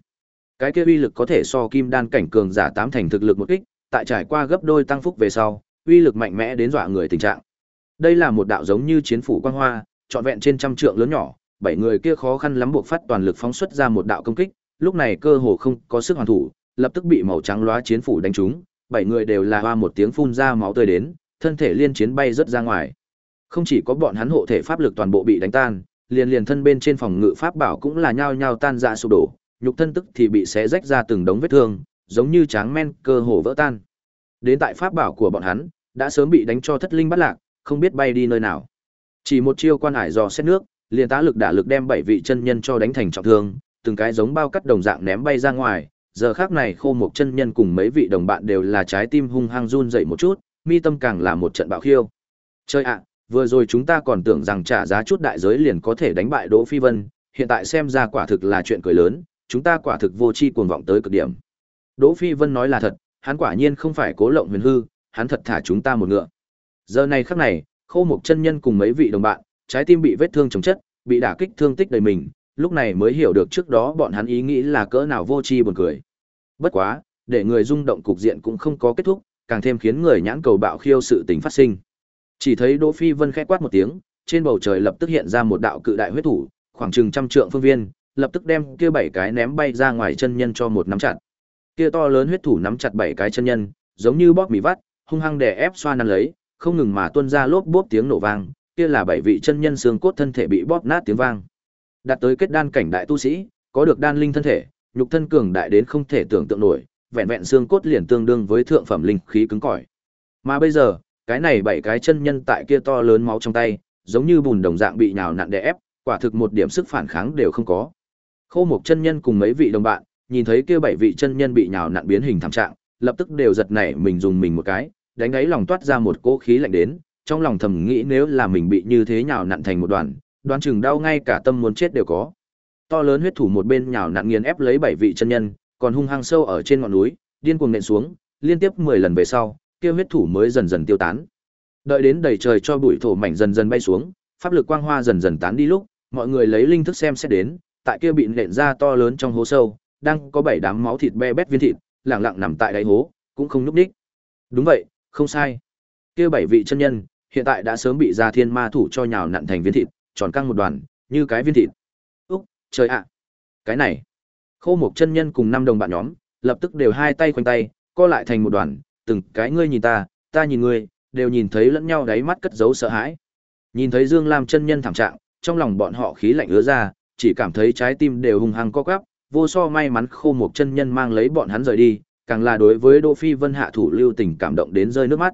Cái kia uy lực có thể so kim đan cảnh cường giả tám thành thực lực một kích, tại trải qua gấp đôi tăng phúc về sau, uy lực mạnh mẽ đến dọa người tình trạng. Đây là một đạo giống như chiến phủ quang hoa, trọn vẹn trên trăm trượng lớn nhỏ, bảy người kia khó khăn lắm buộc phát toàn lực phóng xuất ra một đạo công kích, lúc này cơ hồ không có sức hoàn thủ, lập tức bị màu trắng lóa chiến phủ đánh trúng, bảy người đều là hoa một tiếng phun ra máu tươi đến, thân thể liên chiến bay rất ra ngoài. Không chỉ có bọn hắn hộ thể pháp lực toàn bộ bị đánh tan, liền liền thân bên trên phòng ngự pháp bảo cũng là nhao nhao tan ra sụp đổ, nhục thân tức thì bị xé rách ra từng đống vết thương, giống như tráng men cơ hồ vỡ tan. Đến tại pháp bảo của bọn hắn, đã sớm bị đánh cho thất linh bát lạc, không biết bay đi nơi nào. Chỉ một chiêu quan hải dò xét nước, liền tá lực đả lực đem bảy vị chân nhân cho đánh thành trọng thương, từng cái giống bao cắt đồng dạng ném bay ra ngoài. Giờ khác này khô một chân nhân cùng mấy vị đồng bạn đều là trái tim hung hăng run dậy một chút, mi tâm càng là một trận bạo khiêu. Chơi ạ, à, vừa rồi chúng ta còn tưởng rằng trả giá chút đại giới liền có thể đánh bại Đỗ Phi Vân, hiện tại xem ra quả thực là chuyện cười lớn, chúng ta quả thực vô tri cuồng vọng tới cực điểm. Đỗ Phi Vân nói là thật, hắn quả nhiên không phải cố lộng huyền hư, hắn thật thả chúng ta một ngựa. Giờ này khắc này, Khô một chân nhân cùng mấy vị đồng bạn, trái tim bị vết thương chồng chất, bị đả kích thương tích đầy mình, lúc này mới hiểu được trước đó bọn hắn ý nghĩ là cỡ nào vô tri buồn cười. Bất quá, để người rung động cục diện cũng không có kết thúc, càng thêm khiến người nhãn cầu bạo khiêu sự tình phát sinh. Chỉ thấy Đỗ Phi Vân khẽ quát một tiếng, trên bầu trời lập tức hiện ra một đạo cự đại huyết thủ, khoảng chừng trăm trượng phương viên, lập tức đem kia bảy cái ném bay ra ngoài chân nhân cho một nắm chặt. Kia to lớn huyết thủ nắm chặt bảy cái chân nhân, giống như bóp mì vắt, hung hăng đè ép xoa nắn lấy, không ngừng mà tuôn ra lốp bốp tiếng nổ vang, kia là bảy vị chân nhân xương cốt thân thể bị bóp nát tiếng vang. Đạt tới kết đan cảnh đại tu sĩ, có được đan linh thân thể, nhục thân cường đại đến không thể tưởng tượng nổi, vẹn vẹn xương cốt liền tương đương với thượng phẩm linh khí cứng cỏi. Mà bây giờ, cái này bảy cái chân nhân tại kia to lớn máu trong tay, giống như bùn đồng dạng bị nhào nặn đè ép, quả thực một điểm sức phản kháng đều không có. Khô một chân nhân cùng mấy vị đồng bạn, nhìn thấy kia bảy vị chân nhân bị nhào nặn biến hình thảm trạng, lập tức đều giật nảy mình dùng mình một cái, đánh ấy lòng toát ra một cỗ khí lạnh đến, trong lòng thầm nghĩ nếu là mình bị như thế nhào nặn thành một đoàn, đoán chừng đau ngay cả tâm muốn chết đều có. To lớn huyết thủ một bên nhào nặn nghiền ép lấy bảy vị chân nhân, còn hung hăng sâu ở trên ngọn núi, điên cuồng nện xuống, liên tiếp 10 lần về sau, kia huyết thủ mới dần dần tiêu tán. Đợi đến đầy trời cho bụi thổ mảnh dần dần bay xuống, pháp lực quang hoa dần dần tán đi lúc, mọi người lấy linh thức xem xét đến, tại kia bị nện ra to lớn trong hố sâu, đang có bảy đám máu thịt be bét viên thịt, lặng lặng nằm tại đáy hố, cũng không nhúc nhích. Đúng vậy, không sai. Kia bảy vị chân nhân, hiện tại đã sớm bị Gia Thiên Ma thủ cho nhào nặn thành viên thịt, tròn căng một đoàn, như cái viên thịt. Úc, trời ạ. Cái này. Khô một chân nhân cùng năm đồng bạn nhóm, lập tức đều hai tay khoanh tay, co lại thành một đoàn, từng cái ngươi nhìn ta, ta nhìn ngươi, đều nhìn thấy lẫn nhau đáy mắt cất giấu sợ hãi. Nhìn thấy Dương Lam chân nhân thảm trạng, trong lòng bọn họ khí lạnh ứa ra, chỉ cảm thấy trái tim đều hung hăng co quắp, vô so may mắn khô một chân nhân mang lấy bọn hắn rời đi, càng là đối với Đỗ Phi Vân hạ thủ lưu tình cảm động đến rơi nước mắt.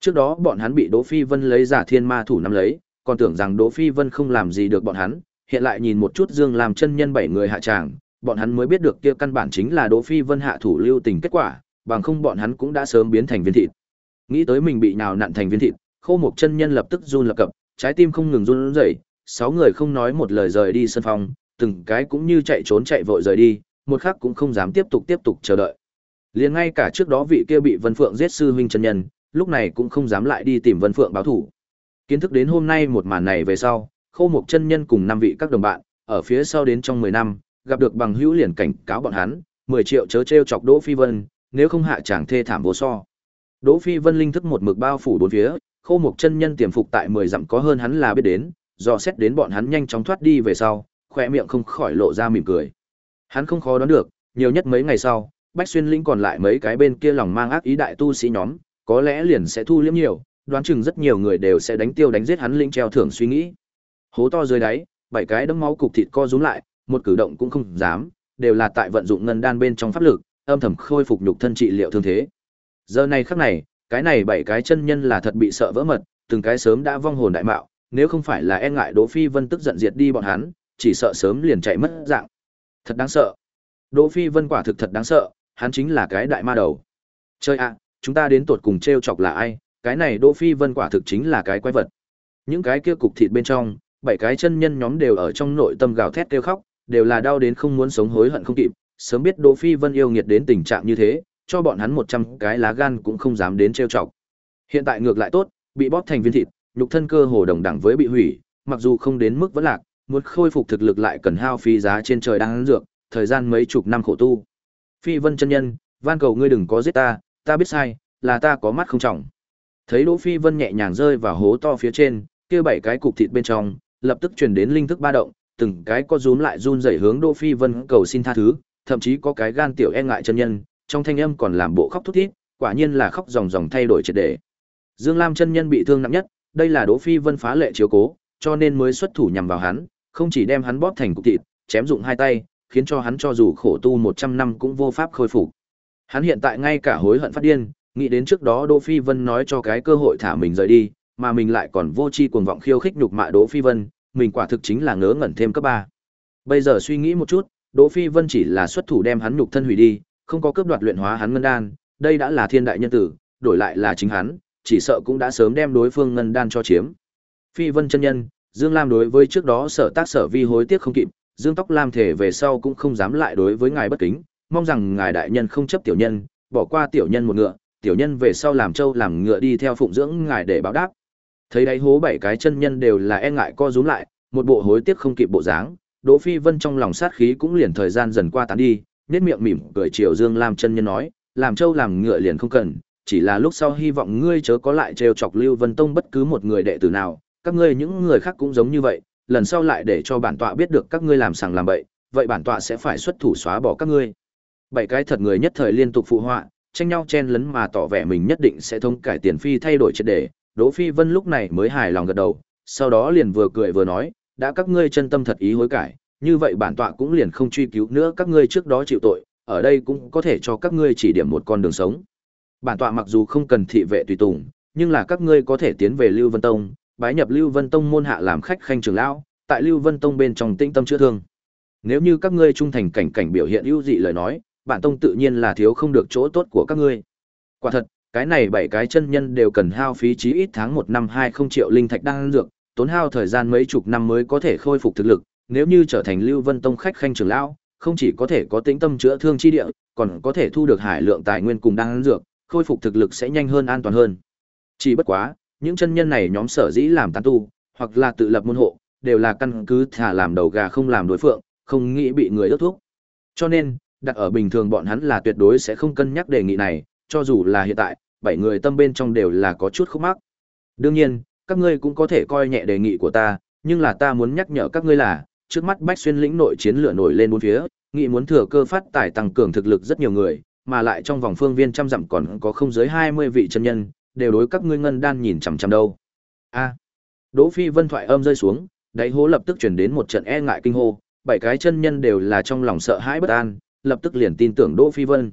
Trước đó bọn hắn bị Đỗ Phi Vân lấy giả thiên ma thủ nắm lấy, còn tưởng rằng Đỗ Phi Vân không làm gì được bọn hắn, hiện lại nhìn một chút Dương làm chân nhân bảy người hạ tràng, bọn hắn mới biết được kia căn bản chính là Đỗ Phi Vân hạ thủ lưu tình kết quả, bằng không bọn hắn cũng đã sớm biến thành viên thịt. Nghĩ tới mình bị nào nặn thành viên thịt, Khâu một chân nhân lập tức run lập cập, trái tim không ngừng run rẩy, sáu người không nói một lời rời đi sân phòng, từng cái cũng như chạy trốn chạy vội rời đi, một khắc cũng không dám tiếp tục tiếp tục chờ đợi. Liền ngay cả trước đó vị kia bị Vân Phượng giết sư huynh chân nhân, lúc này cũng không dám lại đi tìm Vân Phượng báo thủ. Kiến thức đến hôm nay một màn này về sau, Khâu Mục chân nhân cùng năm vị các đồng bạn, ở phía sau đến trong 10 năm, gặp được bằng hữu liền cảnh cáo bọn hắn, 10 triệu chớ trêu chọc Đỗ Phi Vân, nếu không hạ chẳng thê thảm vô so. Đỗ Phi Vân linh thức một mực bao phủ bốn phía, Khâu Mục chân nhân tiềm phục tại 10 dặm có hơn hắn là biết đến, do xét đến bọn hắn nhanh chóng thoát đi về sau, khỏe miệng không khỏi lộ ra mỉm cười. Hắn không khó đoán được, nhiều nhất mấy ngày sau, Bách Xuyên Linh còn lại mấy cái bên kia lòng mang ác ý đại tu sĩ nhóm, có lẽ liền sẽ thu liễm nhiều, đoán chừng rất nhiều người đều sẽ đánh tiêu đánh giết hắn linh treo thưởng suy nghĩ. Hố to dưới đáy, bảy cái đấm máu cục thịt co rúm lại, một cử động cũng không dám, đều là tại vận dụng ngân đan bên trong pháp lực, âm thầm khôi phục nhục thân trị liệu thương thế. Giờ này khắc này, cái này bảy cái chân nhân là thật bị sợ vỡ mật, từng cái sớm đã vong hồn đại mạo, nếu không phải là e ngại Đỗ Phi Vân tức giận diệt đi bọn hắn, chỉ sợ sớm liền chạy mất dạng. Thật đáng sợ. Đỗ Phi Vân quả thực thật đáng sợ, hắn chính là cái đại ma đầu. Chơi ạ, chúng ta đến tột cùng trêu chọc là ai? Cái này Đỗ Phi Vân quả thực chính là cái quái vật. Những cái kia cục thịt bên trong, bảy cái chân nhân nhóm đều ở trong nội tâm gào thét kêu khóc, đều là đau đến không muốn sống hối hận không kịp, sớm biết Đỗ Phi Vân yêu nghiệt đến tình trạng như thế, cho bọn hắn 100 cái lá gan cũng không dám đến trêu chọc. Hiện tại ngược lại tốt, bị bóp thành viên thịt, nhục thân cơ hồ đồng đẳng với bị hủy, mặc dù không đến mức vẫn lạc, muốn khôi phục thực lực lại cần hao phí giá trên trời đang dược, thời gian mấy chục năm khổ tu. Phi Vân chân nhân, van cầu ngươi đừng có giết ta, ta biết sai, là ta có mắt không trọng. Thấy Đỗ Phi Vân nhẹ nhàng rơi vào hố to phía trên, kia bảy cái cục thịt bên trong, lập tức truyền đến linh thức ba động, từng cái có rúm lại run rẩy hướng Đỗ Phi Vân cầu xin tha thứ, thậm chí có cái gan tiểu e ngại chân nhân, trong thanh âm còn làm bộ khóc thút thít, quả nhiên là khóc ròng ròng thay đổi triệt để. Dương Lam chân nhân bị thương nặng nhất, đây là Đỗ Phi Vân phá lệ chiếu cố, cho nên mới xuất thủ nhằm vào hắn, không chỉ đem hắn bóp thành cục thịt, chém dụng hai tay, khiến cho hắn cho dù khổ tu 100 năm cũng vô pháp khôi phục. Hắn hiện tại ngay cả hối hận phát điên, nghĩ đến trước đó Đỗ Phi Vân nói cho cái cơ hội thả mình rời đi, mà mình lại còn vô tri cuồng vọng khiêu khích nhục mạ Đỗ Phi Vân, mình quả thực chính là ngớ ngẩn thêm cấp 3. Bây giờ suy nghĩ một chút, Đỗ Phi Vân chỉ là xuất thủ đem hắn nhục thân hủy đi, không có cướp đoạt luyện hóa hắn ngân đan, đây đã là thiên đại nhân tử, đổi lại là chính hắn, chỉ sợ cũng đã sớm đem đối phương ngân đan cho chiếm. Phi Vân chân nhân, Dương Lam đối với trước đó sở tác sở vi hối tiếc không kịp, Dương Tóc Lam thể về sau cũng không dám lại đối với ngài bất kính, mong rằng ngài đại nhân không chấp tiểu nhân, bỏ qua tiểu nhân một ngựa, tiểu nhân về sau làm trâu làm ngựa đi theo phụng dưỡng ngài để báo đáp. Thấy đáy hố bảy cái chân nhân đều là e ngại co rúm lại, một bộ hối tiếc không kịp bộ dáng, Đỗ Phi Vân trong lòng sát khí cũng liền thời gian dần qua tán đi, nét miệng mỉm cười chiều Dương Lam chân nhân nói, làm trâu làm ngựa liền không cần, chỉ là lúc sau hy vọng ngươi chớ có lại trêu chọc Lưu Vân Tông bất cứ một người đệ tử nào, các ngươi những người khác cũng giống như vậy, lần sau lại để cho bản tọa biết được các ngươi làm sằng làm bậy, vậy bản tọa sẽ phải xuất thủ xóa bỏ các ngươi. Bảy cái thật người nhất thời liên tục phụ họa, tranh nhau chen lấn mà tỏ vẻ mình nhất định sẽ thông cải tiền phi thay đổi triệt đề. Đỗ Phi Vân lúc này mới hài lòng gật đầu, sau đó liền vừa cười vừa nói, đã các ngươi chân tâm thật ý hối cải, như vậy bản tọa cũng liền không truy cứu nữa các ngươi trước đó chịu tội, ở đây cũng có thể cho các ngươi chỉ điểm một con đường sống. Bản tọa mặc dù không cần thị vệ tùy tùng, nhưng là các ngươi có thể tiến về Lưu Vân Tông, bái nhập Lưu Vân Tông môn hạ làm khách khanh trưởng lão, tại Lưu Vân Tông bên trong tĩnh tâm chữa thương. Nếu như các ngươi trung thành cảnh cảnh biểu hiện ưu dị lời nói, bản tông tự nhiên là thiếu không được chỗ tốt của các ngươi. Quả thật, cái này bảy cái chân nhân đều cần hao phí chí ít tháng một năm hai không triệu linh thạch đang dược, tốn hao thời gian mấy chục năm mới có thể khôi phục thực lực, nếu như trở thành Lưu Vân Tông khách khanh trưởng lão, không chỉ có thể có tĩnh tâm chữa thương chi địa, còn có thể thu được hải lượng tài nguyên cùng đang dược, khôi phục thực lực sẽ nhanh hơn an toàn hơn. Chỉ bất quá, những chân nhân này nhóm sở dĩ làm tán tu, hoặc là tự lập môn hộ, đều là căn cứ thả làm đầu gà không làm đối phượng, không nghĩ bị người ước thúc. Cho nên, đặt ở bình thường bọn hắn là tuyệt đối sẽ không cân nhắc đề nghị này, cho dù là hiện tại, bảy người tâm bên trong đều là có chút khúc mắc. Đương nhiên, các ngươi cũng có thể coi nhẹ đề nghị của ta, nhưng là ta muốn nhắc nhở các ngươi là, trước mắt Bách Xuyên lĩnh nội chiến lửa nổi lên bốn phía, nghị muốn thừa cơ phát tài tăng cường thực lực rất nhiều người, mà lại trong vòng phương viên trăm dặm còn có không dưới 20 vị chân nhân, đều đối các ngươi ngân đan nhìn chằm chằm đâu. A. Đỗ Phi Vân thoại âm rơi xuống, đáy hố lập tức truyền đến một trận e ngại kinh hô, bảy cái chân nhân đều là trong lòng sợ hãi bất an, lập tức liền tin tưởng Đỗ Phi Vân.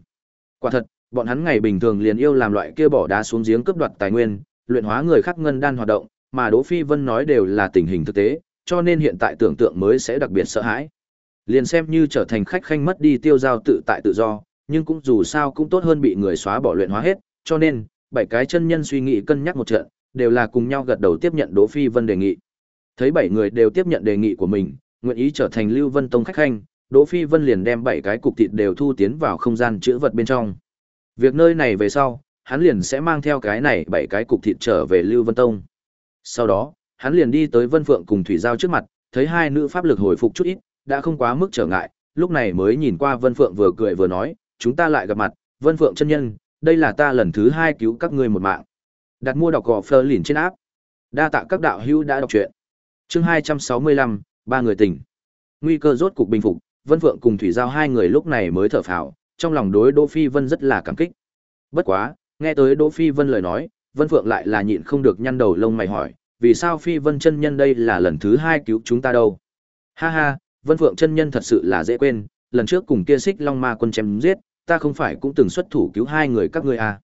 Quả thật, bọn hắn ngày bình thường liền yêu làm loại kia bỏ đá xuống giếng cướp đoạt tài nguyên, luyện hóa người khác ngân đan hoạt động, mà Đỗ Phi Vân nói đều là tình hình thực tế, cho nên hiện tại tưởng tượng mới sẽ đặc biệt sợ hãi. Liền xem như trở thành khách khanh mất đi tiêu giao tự tại tự do, nhưng cũng dù sao cũng tốt hơn bị người xóa bỏ luyện hóa hết, cho nên, bảy cái chân nhân suy nghĩ cân nhắc một trận, đều là cùng nhau gật đầu tiếp nhận Đỗ Phi Vân đề nghị. Thấy bảy người đều tiếp nhận đề nghị của mình, nguyện ý trở thành Lưu Vân Tông khách khanh, Đỗ Phi Vân liền đem bảy cái cục thịt đều thu tiến vào không gian chữ vật bên trong. Việc nơi này về sau, hắn liền sẽ mang theo cái này bảy cái cục thịt trở về Lưu Vân Tông. Sau đó, hắn liền đi tới Vân Phượng cùng Thủy Giao trước mặt, thấy hai nữ pháp lực hồi phục chút ít, đã không quá mức trở ngại, lúc này mới nhìn qua Vân Phượng vừa cười vừa nói, chúng ta lại gặp mặt, Vân Phượng chân nhân, đây là ta lần thứ hai cứu các ngươi một mạng. Đặt mua đọc gò phơ liền trên áp. Đa tạ các đạo hữu đã đọc truyện. Chương hai trăm sáu mươi lăm ba người tỉnh. Nguy cơ rốt cục bình phục, Vân Phượng cùng Thủy Giao hai người lúc này mới thở phào, trong lòng đối Đỗ Phi Vân rất là cảm kích. Bất quá, nghe tới Đỗ Phi Vân lời nói, Vân Phượng lại là nhịn không được nhăn đầu lông mày hỏi, vì sao Phi Vân chân nhân đây là lần thứ hai cứu chúng ta đâu? Ha ha, Vân Phượng chân nhân thật sự là dễ quên, lần trước cùng kia Xích Long Ma quân chém giết, ta không phải cũng từng xuất thủ cứu hai người các ngươi à?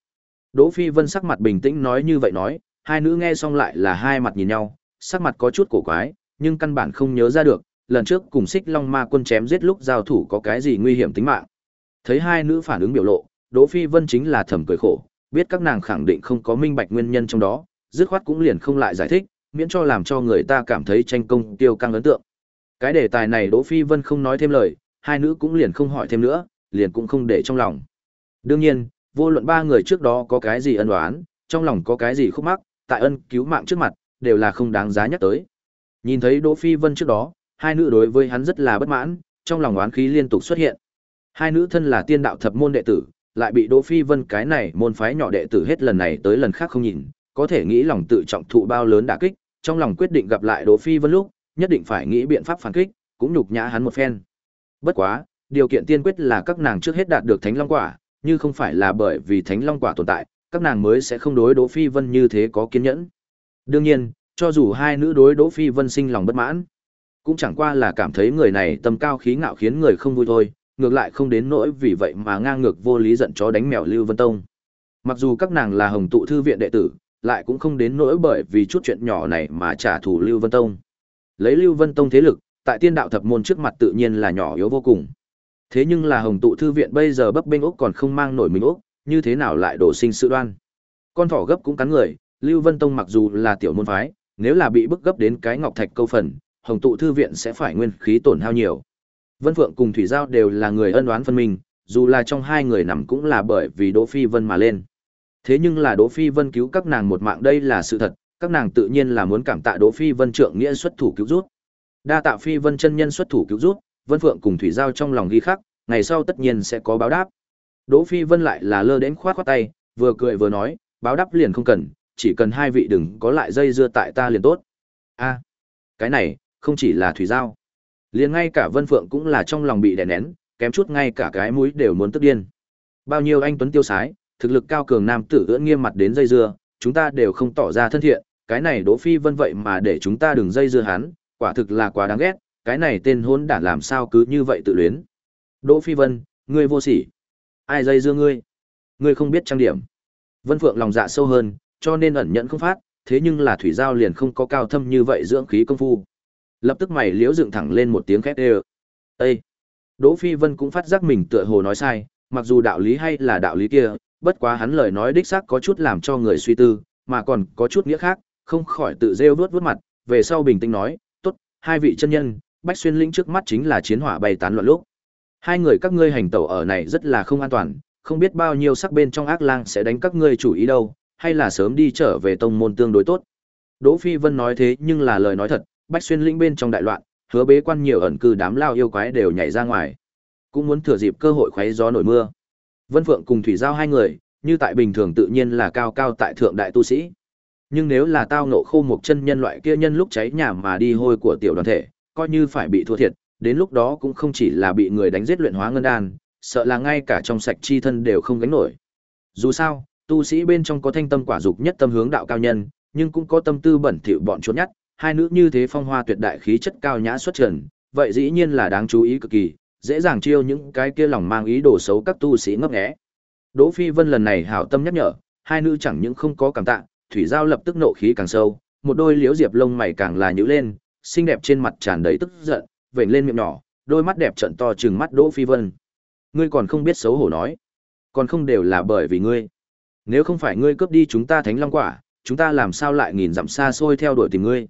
Đỗ Phi Vân sắc mặt bình tĩnh nói như vậy nói, hai nữ nghe xong lại là hai mặt nhìn nhau, sắc mặt có chút cổ quái, nhưng căn bản không nhớ ra được, lần trước cùng Xích Long Ma quân chém giết lúc giao thủ có cái gì nguy hiểm tính mạng. Thấy hai nữ phản ứng biểu lộ, Đỗ Phi Vân chính là thầm cười khổ, biết các nàng khẳng định không có minh bạch nguyên nhân trong đó, dứt khoát cũng liền không lại giải thích, miễn cho làm cho người ta cảm thấy tranh công tiêu căng ấn tượng. Cái đề tài này Đỗ Phi Vân không nói thêm lời, hai nữ cũng liền không hỏi thêm nữa, liền cũng không để trong lòng. Đương nhiên, vô luận ba người trước đó có cái gì ân oán, trong lòng có cái gì khúc mắc, tại ân cứu mạng trước mặt, đều là không đáng giá nhắc tới. Nhìn thấy Đỗ Phi Vân trước đó, hai nữ đối với hắn rất là bất mãn, trong lòng oán khí liên tục xuất hiện. Hai nữ thân là tiên đạo thập môn đệ tử, lại bị Đỗ Phi Vân cái này môn phái nhỏ đệ tử hết lần này tới lần khác không nhìn, có thể nghĩ lòng tự trọng thụ bao lớn đả kích, trong lòng quyết định gặp lại Đỗ Phi Vân lúc, nhất định phải nghĩ biện pháp phản kích, cũng nhục nhã hắn một phen. Bất quá, điều kiện tiên quyết là các nàng trước hết đạt được Thánh Long quả, như không phải là bởi vì Thánh Long quả tồn tại, các nàng mới sẽ không đối Đỗ Phi Vân như thế có kiên nhẫn. Đương nhiên, cho dù hai nữ đối Đỗ Phi Vân sinh lòng bất mãn, cũng chẳng qua là cảm thấy người này tâm cao khí ngạo khiến người không vui thôi, ngược lại không đến nỗi vì vậy mà ngang ngược vô lý giận chó đánh mèo Lưu Vân Tông. Mặc dù các nàng là Hồng tụ thư viện đệ tử, lại cũng không đến nỗi bởi vì chút chuyện nhỏ này mà trả thù Lưu Vân Tông. Lấy Lưu Vân Tông thế lực, tại tiên đạo thập môn trước mặt tự nhiên là nhỏ yếu vô cùng. Thế nhưng là Hồng tụ thư viện bây giờ bấp bênh ốc còn không mang nổi mình ốc, như thế nào lại đổ sinh sự đoan. Con thỏ gấp cũng cắn người, Lưu Vân Tông mặc dù là tiểu môn phái, nếu là bị bức gấp đến cái ngọc thạch câu phần, Hồng tụ thư viện sẽ phải nguyên khí tổn hao nhiều. Vân Phượng cùng Thủy Giao đều là người ân oán phân minh, dù là trong hai người nằm cũng là bởi vì Đỗ Phi Vân mà lên. Thế nhưng là Đỗ Phi Vân cứu các nàng một mạng đây là sự thật, các nàng tự nhiên là muốn cảm tạ Đỗ Phi Vân trượng nghĩa xuất thủ cứu rút. Đa tạ Phi Vân chân nhân xuất thủ cứu rút, Vân Phượng cùng Thủy Giao trong lòng ghi khắc, ngày sau tất nhiên sẽ có báo đáp. Đỗ Phi Vân lại là lơ đến khoát khoát tay, vừa cười vừa nói, báo đáp liền không cần, chỉ cần hai vị đừng có lại dây dưa tại ta liền tốt. A, cái này, không chỉ là Thủy Giao. liền ngay cả Vân Phượng cũng là trong lòng bị đè nén, kém chút ngay cả cái mũi đều muốn tức điên. Bao nhiêu anh tuấn tiêu sái, thực lực cao cường nam tử ưỡn nghiêm mặt đến dây dưa, chúng ta đều không tỏ ra thân thiện, cái này Đỗ Phi Vân vậy mà để chúng ta đừng dây dưa hắn, quả thực là quá đáng ghét, cái này tên hôn đản làm sao cứ như vậy tự luyến. Đỗ Phi Vân, ngươi vô sỉ. Ai dây dưa ngươi? Ngươi không biết trang điểm. Vân Phượng lòng dạ sâu hơn, cho nên ẩn nhẫn không phát, thế nhưng là thủy giao liền không có cao thâm như vậy dưỡng khí công phu. Lập tức mày liếu dựng thẳng lên một tiếng khét ê. Ê! Đỗ Phi Vân cũng phát giác mình tựa hồ nói sai, mặc dù đạo lý hay là đạo lý kia, bất quá hắn lời nói đích xác có chút làm cho người suy tư, mà còn có chút nghĩa khác, không khỏi tự rêu vuốt vuốt mặt, về sau bình tĩnh nói, tốt, hai vị chân nhân, Bách Xuyên Lĩnh trước mắt chính là chiến hỏa bay tán loạn lúc. Hai người các ngươi hành tẩu ở này rất là không an toàn, không biết bao nhiêu sắc bên trong ác lang sẽ đánh các ngươi chủ ý đâu, hay là sớm đi trở về tông môn tương đối tốt. Đỗ Phi Vân nói thế nhưng là lời nói thật, Bách Xuyên Lĩnh bên trong đại loạn, hứa bế quan nhiều ẩn cư đám lao yêu quái đều nhảy ra ngoài. Cũng muốn thừa dịp cơ hội khoáy gió nổi mưa. Vân Phượng cùng Thủy Giao hai người, như tại bình thường tự nhiên là cao cao tại thượng đại tu sĩ. Nhưng nếu là tao nộ khô một chân nhân loại kia nhân lúc cháy nhà mà đi hôi của tiểu đoàn thể, coi như phải bị thua thiệt, đến lúc đó cũng không chỉ là bị người đánh giết luyện hóa ngân đan, sợ là ngay cả trong sạch chi thân đều không gánh nổi. Dù sao, tu sĩ bên trong có thanh tâm quả dục nhất tâm hướng đạo cao nhân, nhưng cũng có tâm tư bẩn thỉu bọn chốt nhất, hai nữ như thế phong hoa tuyệt đại khí chất cao nhã xuất trần, vậy dĩ nhiên là đáng chú ý cực kỳ, dễ dàng chiêu những cái kia lòng mang ý đồ xấu các tu sĩ ngấp nghé. Đỗ Phi Vân lần này hảo tâm nhắc nhở, hai nữ chẳng những không có cảm tạ, thủy giao lập tức nộ khí càng sâu, một đôi liễu diệp lông mày càng là nhíu lên, xinh đẹp trên mặt tràn đầy tức giận, vểnh lên miệng nhỏ, đôi mắt đẹp trận to trừng mắt Đỗ Phi Vân. Ngươi còn không biết xấu hổ nói, còn không đều là bởi vì ngươi. Nếu không phải ngươi cướp đi chúng ta Thánh Long quả, chúng ta làm sao lại nghìn dặm xa xôi theo đuổi tìm ngươi?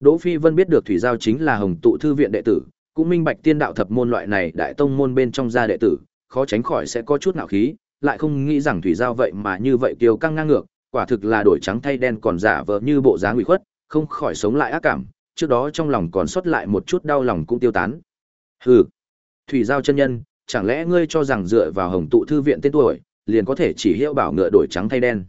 Đỗ Phi Vân biết được Thủy Giao chính là Hồng Tụ thư viện đệ tử, cũng minh bạch tiên đạo thập môn loại này đại tông môn bên trong gia đệ tử, khó tránh khỏi sẽ có chút nạo khí, lại không nghĩ rằng Thủy Giao vậy mà như vậy kiêu căng ngang ngược, quả thực là đổi trắng thay đen còn giả vờ như bộ dáng ủy khuất, không khỏi sống lại ác cảm, trước đó trong lòng còn sót lại một chút đau lòng cũng tiêu tán. Hừ, Thủy Giao chân nhân, chẳng lẽ ngươi cho rằng dựa vào Hồng Tụ thư viện tên tuổi, liền có thể chỉ hiệu bảo ngựa đổi trắng thay đen?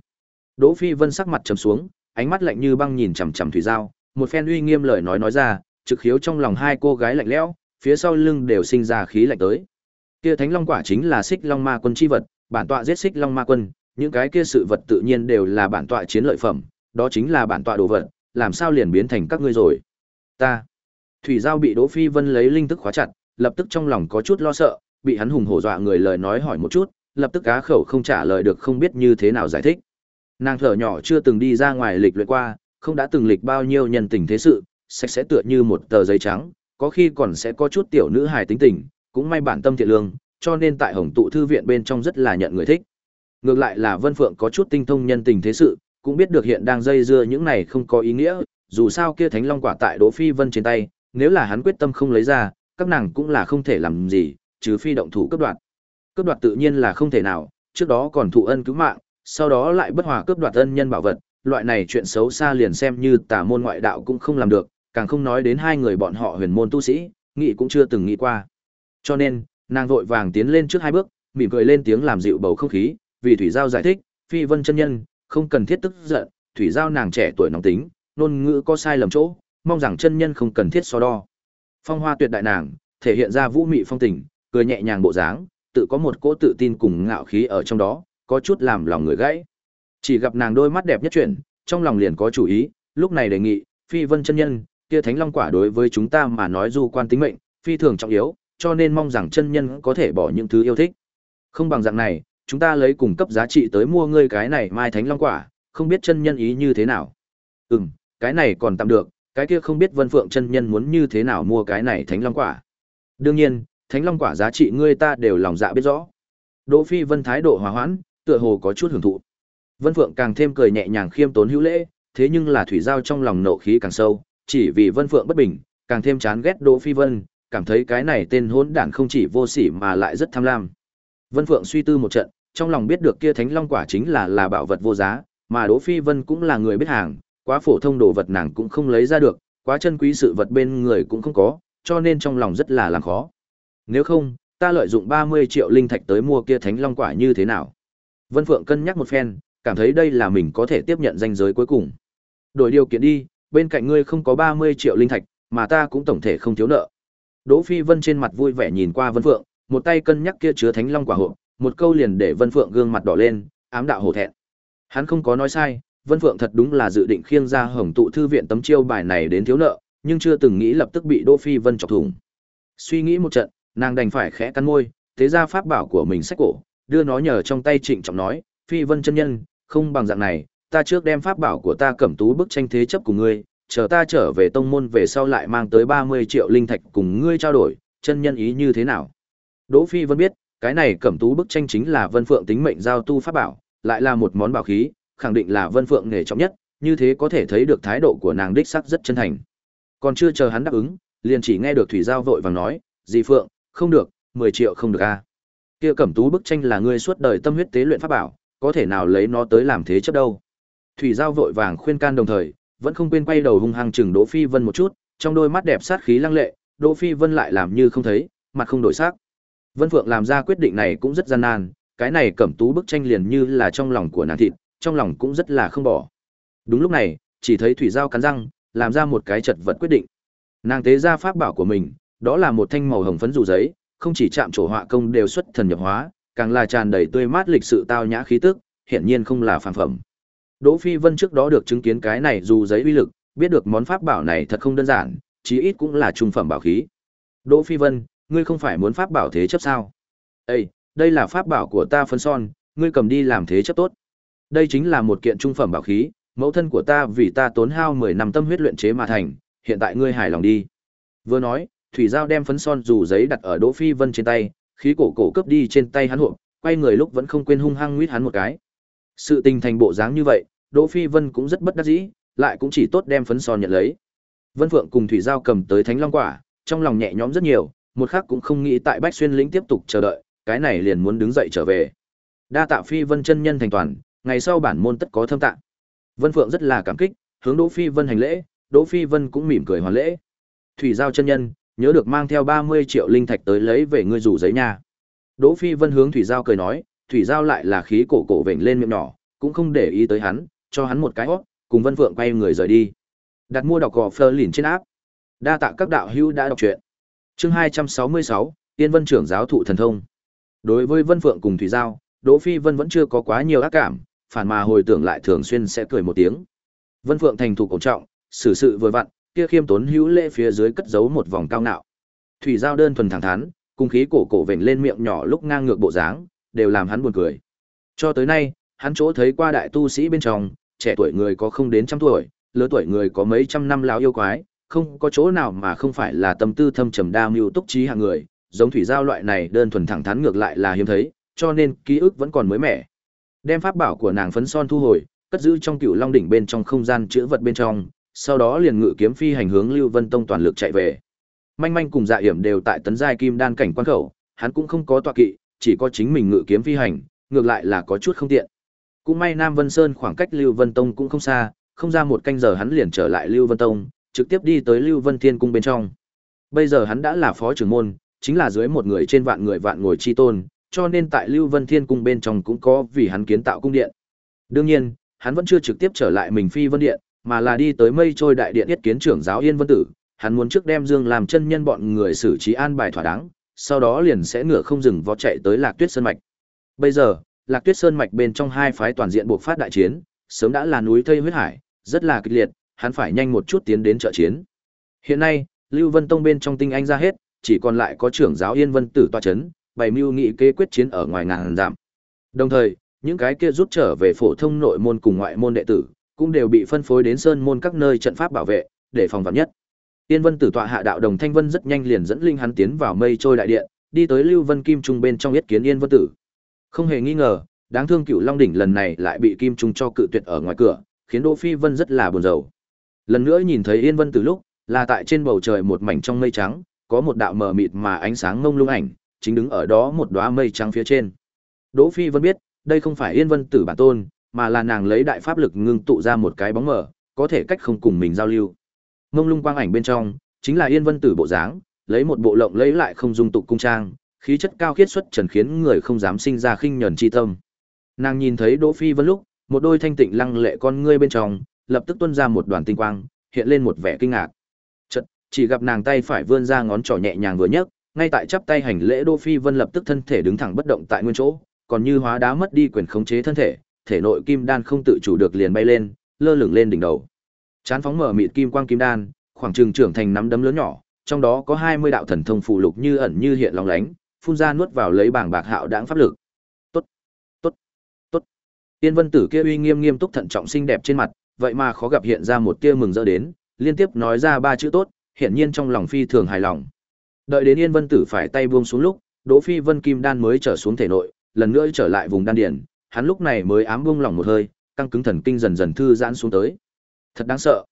Đỗ Phi Vân sắc mặt trầm xuống, ánh mắt lạnh như băng nhìn chằm chằm Thủy Giao, một phen uy nghiêm lời nói nói ra, trực khiếu trong lòng hai cô gái lạnh lẽo, phía sau lưng đều sinh ra khí lạnh tới. Kia Thánh Long quả chính là Xích Long Ma quân chi vật, bản tọa giết Xích Long Ma quân, những cái kia sự vật tự nhiên đều là bản tọa chiến lợi phẩm, đó chính là bản tọa đồ vật, làm sao liền biến thành các ngươi rồi? Ta. Thủy Giao bị Đỗ Phi Vân lấy linh thức khóa chặt, lập tức trong lòng có chút lo sợ, bị hắn hùng hổ dọa người lời nói hỏi một chút, lập tức cá khẩu không trả lời được không biết như thế nào giải thích. Nàng thở nhỏ chưa từng đi ra ngoài lịch luyện qua, không đã từng lịch bao nhiêu nhân tình thế sự, sạch sẽ tựa như một tờ giấy trắng, có khi còn sẽ có chút tiểu nữ hài tính tình, cũng may bản tâm thiện lương, cho nên tại Hồng tụ thư viện bên trong rất là nhận người thích. Ngược lại là Vân Phượng có chút tinh thông nhân tình thế sự, cũng biết được hiện đang dây dưa những này không có ý nghĩa, dù sao kia Thánh Long quả tại Đỗ Phi Vân trên tay, nếu là hắn quyết tâm không lấy ra, các nàng cũng là không thể làm gì, trừ phi động thủ cướp đoạt. Cướp đoạt tự nhiên là không thể nào, trước đó còn thụ ân cứu mạng, sau đó lại bất hòa cướp đoạt ân nhân bảo vật, loại này chuyện xấu xa liền xem như tà môn ngoại đạo cũng không làm được, càng không nói đến hai người bọn họ huyền môn tu sĩ, nghĩ cũng chưa từng nghĩ qua. Cho nên, nàng vội vàng tiến lên trước hai bước, mỉm cười lên tiếng làm dịu bầu không khí, vì Thủy Giao giải thích, Phi Vân chân nhân, không cần thiết tức giận, Thủy Giao nàng trẻ tuổi nóng tính, ngôn ngữ có sai lầm chỗ, mong rằng chân nhân không cần thiết so đo. Phong hoa tuyệt đại nàng, thể hiện ra vũ mị phong tình, cười nhẹ nhàng bộ dáng, tự có một cỗ tự tin cùng ngạo khí ở trong đó, có chút làm lòng người gãy. Chỉ gặp nàng đôi mắt đẹp nhất chuyển, trong lòng liền có chủ ý, lúc này đề nghị, Phi Vân chân nhân, kia Thánh Long quả đối với chúng ta mà nói du quan tính mệnh, phi thường trọng yếu, cho nên mong rằng chân nhân có thể bỏ những thứ yêu thích. Không bằng dạng này, chúng ta lấy cùng cấp giá trị tới mua ngươi cái này Mai Thánh Long quả, không biết chân nhân ý như thế nào. Ừm, cái này còn tạm được, cái kia không biết Vân Phượng chân nhân muốn như thế nào mua cái này Thánh Long quả. Đương nhiên, Thánh Long quả giá trị ngươi ta đều lòng dạ biết rõ. Đỗ Phi Vân thái độ hòa hoãn, tựa hồ có chút hưởng thụ. Vân Phượng càng thêm cười nhẹ nhàng khiêm tốn hữu lễ, thế nhưng là thủy giao trong lòng nộ khí càng sâu, chỉ vì Vân Phượng bất bình, càng thêm chán ghét Đỗ Phi Vân, cảm thấy cái này tên hỗn đản không chỉ vô sỉ mà lại rất tham lam. Vân Phượng suy tư một trận, trong lòng biết được kia Thánh Long quả chính là là bảo vật vô giá, mà Đỗ Phi Vân cũng là người biết hàng, quá phổ thông đồ vật nàng cũng không lấy ra được, quá chân quý sự vật bên người cũng không có, cho nên trong lòng rất là làm khó. Nếu không, ta lợi dụng 30 triệu linh thạch tới mua kia Thánh Long quả như thế nào? Vân Phượng cân nhắc một phen, cảm thấy đây là mình có thể tiếp nhận danh giới cuối cùng. Đổi điều kiện đi, bên cạnh ngươi không có 30 triệu linh thạch, mà ta cũng tổng thể không thiếu nợ. Đỗ Phi Vân trên mặt vui vẻ nhìn qua Vân Phượng, một tay cân nhắc kia chứa thánh long quả hộp, một câu liền để Vân Phượng gương mặt đỏ lên, ám đạo hổ thẹn. Hắn không có nói sai, Vân Phượng thật đúng là dự định khiêng ra Hồng tụ thư viện tấm chiêu bài này đến thiếu nợ, nhưng chưa từng nghĩ lập tức bị Đỗ Phi Vân chọc thủng. Suy nghĩ một trận, nàng đành phải khẽ cắn môi, thế ra pháp bảo của mình sách cổ, đưa nó nhờ trong tay Trịnh trọng nói, "Phi Vân chân nhân, không bằng dạng này, ta trước đem pháp bảo của ta cẩm tú bức tranh thế chấp của ngươi, chờ ta trở về tông môn về sau lại mang tới 30 triệu linh thạch cùng ngươi trao đổi, chân nhân ý như thế nào? Đỗ Phi Vân biết, cái này cẩm tú bức tranh chính là Vân Phượng tính mệnh giao tu pháp bảo, lại là một món bảo khí, khẳng định là Vân Phượng nghề trọng nhất, như thế có thể thấy được thái độ của nàng đích sắc rất chân thành. Còn chưa chờ hắn đáp ứng, liền chỉ nghe được Thủy Giao vội vàng nói, "Dì Phượng, không được, 10 triệu không được a." Kia cẩm tú bức tranh là ngươi suốt đời tâm huyết tế luyện pháp bảo, có thể nào lấy nó tới làm thế chấp đâu. Thủy Giao vội vàng khuyên can đồng thời, vẫn không quên quay đầu hung hăng chừng Đỗ Phi Vân một chút, trong đôi mắt đẹp sát khí lăng lệ, Đỗ Phi Vân lại làm như không thấy, mặt không đổi sắc. Vân Phượng làm ra quyết định này cũng rất gian nan, cái này cẩm tú bức tranh liền như là trong lòng của nàng thịt, trong lòng cũng rất là không bỏ. Đúng lúc này, chỉ thấy Thủy Giao cắn răng, làm ra một cái chật vật quyết định. Nàng tế ra pháp bảo của mình, đó là một thanh màu hồng phấn dù giấy, không chỉ chạm trổ họa công đều xuất thần nhập hóa, càng là tràn đầy tươi mát lịch sự tao nhã khí tức, hiển nhiên không là phàm phẩm. Đỗ Phi Vân trước đó được chứng kiến cái này dù giấy uy lực, biết được món pháp bảo này thật không đơn giản, chí ít cũng là trung phẩm bảo khí. Đỗ Phi Vân, ngươi không phải muốn pháp bảo thế chấp sao? Ê, đây là pháp bảo của ta phân son, ngươi cầm đi làm thế chấp tốt. Đây chính là một kiện trung phẩm bảo khí, mẫu thân của ta vì ta tốn hao 10 năm tâm huyết luyện chế mà thành, hiện tại ngươi hài lòng đi. Vừa nói, Thủy Giao đem phấn son dù giấy đặt ở Đỗ Phi Vân trên tay, khí cổ cổ cướp đi trên tay hắn hộp, quay người lúc vẫn không quên hung hăng nguyết hắn một cái. Sự tình thành bộ dáng như vậy, Đỗ Phi Vân cũng rất bất đắc dĩ, lại cũng chỉ tốt đem phấn son nhận lấy. Vân Phượng cùng Thủy Giao cầm tới Thánh Long quả, trong lòng nhẹ nhõm rất nhiều, một khắc cũng không nghĩ tại Bách Xuyên lĩnh tiếp tục chờ đợi, cái này liền muốn đứng dậy trở về. Đa tạ Phi Vân chân nhân thành toàn, ngày sau bản môn tất có thâm tạ. Vân Phượng rất là cảm kích, hướng Đỗ Phi Vân hành lễ, Đỗ Phi Vân cũng mỉm cười hoàn lễ. Thủy Giao chân nhân, nhớ được mang theo 30 triệu linh thạch tới lấy về ngươi rủ giấy nha. Đỗ Phi Vân hướng Thủy Giao cười nói, Thủy Giao lại là khí cổ cổ vểnh lên miệng nhỏ, cũng không để ý tới hắn, cho hắn một cái hót, cùng Vân Phượng quay người rời đi. Đặt mua đọc gò Fleur lìn trên áp. Đa tạ các đạo hữu đã đọc truyện. Chương 266, Tiên Vân trưởng giáo thụ thần thông. Đối với Vân Phượng cùng Thủy Giao, Đỗ Phi Vân vẫn chưa có quá nhiều ác cảm, phản mà hồi tưởng lại thường xuyên sẽ cười một tiếng. Vân Phượng thành thục cổ trọng, xử sự vừa vặn, kia khiêm tốn hữu lễ phía dưới cất giấu một vòng cao ngạo. Thủy Giao đơn thuần thẳng thắn, cung khí cổ cổ vểnh lên miệng nhỏ lúc ngang ngược bộ dáng, đều làm hắn buồn cười. Cho tới nay, hắn chỗ thấy qua đại tu sĩ bên trong, trẻ tuổi người có không đến trăm tuổi, lớn tuổi người có mấy trăm năm lão yêu quái, không có chỗ nào mà không phải là tâm tư thâm trầm đa mưu túc trí hạng người, giống thủy giao loại này đơn thuần thẳng thắn ngược lại là hiếm thấy, cho nên ký ức vẫn còn mới mẻ. Đem pháp bảo của nàng phấn son thu hồi, cất giữ trong cựu long đỉnh bên trong không gian chứa vật bên trong, sau đó liền ngự kiếm phi hành hướng Lưu Vân Tông toàn lực chạy về. Manh manh cùng Dạ Hiểm đều tại tấn giai kim đan cảnh quan khẩu, hắn cũng không có tọa kỵ, chỉ có chính mình ngự kiếm phi hành, ngược lại là có chút không tiện. Cũng may Nam Vân Sơn khoảng cách Lưu Vân Tông cũng không xa, không ra một canh giờ hắn liền trở lại Lưu Vân Tông, trực tiếp đi tới Lưu Vân Thiên cung bên trong. Bây giờ hắn đã là phó trưởng môn, chính là dưới một người trên vạn người vạn ngồi chi tôn, cho nên tại Lưu Vân Thiên cung bên trong cũng có vì hắn kiến tạo cung điện. Đương nhiên, hắn vẫn chưa trực tiếp trở lại mình Phi Vân Điện, mà là đi tới Mây Trôi Đại Điện yết kiến trưởng giáo Yên Vân Tử, hắn muốn trước đem Dương làm chân nhân bọn người xử trí an bài thỏa đáng, sau đó liền sẽ ngựa không dừng vó chạy tới Lạc Tuyết Sơn mạch. Bây giờ, Lạc Tuyết Sơn mạch bên trong hai phái toàn diện buộc phát đại chiến, sớm đã là núi thây huyết hải, rất là kịch liệt, hắn phải nhanh một chút tiến đến trợ chiến. Hiện nay, Lưu Vân Tông bên trong tinh anh ra hết, chỉ còn lại có trưởng giáo Yên Vân Tử tọa chấn, bày mưu nghị kế quyết chiến ở ngoài ngàn giảm. Đồng thời, những cái kia rút trở về phổ thông nội môn cùng ngoại môn đệ tử, cũng đều bị phân phối đến sơn môn các nơi trận pháp bảo vệ, để phòng vạn nhất. Yên Vân Tử tọa hạ đạo đồng Thanh Vân rất nhanh liền dẫn linh hắn tiến vào mây trôi đại điện, đi tới Lưu Vân Kim Trung bên trong yết kiến Yên Vân Tử. Không hề nghi ngờ, đáng thương Cựu Long đỉnh lần này lại bị Kim Trung cho cự tuyệt ở ngoài cửa, khiến Đỗ Phi Vân rất là buồn rầu. Lần nữa nhìn thấy Yên Vân Tử lúc, là tại trên bầu trời một mảnh trong mây trắng, có một đạo mờ mịt mà ánh sáng ngông lung ảnh, chính đứng ở đó một đóa mây trắng phía trên. Đỗ Phi Vân biết, đây không phải Yên Vân Tử bản tôn, mà là nàng lấy đại pháp lực ngưng tụ ra một cái bóng mờ, có thể cách không cùng mình giao lưu. Ngông lung quang ảnh bên trong, chính là Yên Vân Tử bộ dáng, lấy một bộ lộng lấy lại không dung tục cung trang, khí chất cao khiết xuất trần khiến người không dám sinh ra khinh nhẫn chi tâm. Nàng nhìn thấy Đỗ Phi Vân lúc, một đôi thanh tịnh lăng lệ con ngươi bên trong, lập tức tuôn ra một đoàn tinh quang, hiện lên một vẻ kinh ngạc. Chợt, chỉ gặp nàng tay phải vươn ra ngón trỏ nhẹ nhàng vừa nhấc, ngay tại chắp tay hành lễ Đỗ Phi Vân lập tức thân thể đứng thẳng bất động tại nguyên chỗ, còn như hóa đá mất đi quyền khống chế thân thể, thể nội kim đan không tự chủ được liền bay lên, lơ lửng lên đỉnh đầu. Chán phóng mở mịt kim quang kim đan, khoảng trường trưởng thành nắm đấm lớn nhỏ, trong đó có 20 đạo thần thông phụ lục như ẩn như hiện long lánh, phun ra nuốt vào lấy bảng bạc hạo đãng pháp lực. Tốt, tốt, tốt. Tiên Vân Tử kia uy nghiêm nghiêm túc thận trọng xinh đẹp trên mặt, vậy mà khó gặp hiện ra một tia mừng rỡ đến, liên tiếp nói ra ba chữ tốt, hiển nhiên trong lòng phi thường hài lòng. Đợi đến Yên Vân Tử phải tay buông xuống lúc, Đỗ Phi Vân Kim Đan mới trở xuống thể nội, lần nữa trở lại vùng đan điền, hắn lúc này mới ám bông lòng một hơi, căng cứng thần kinh dần dần thư giãn xuống tới. Thật đáng sợ.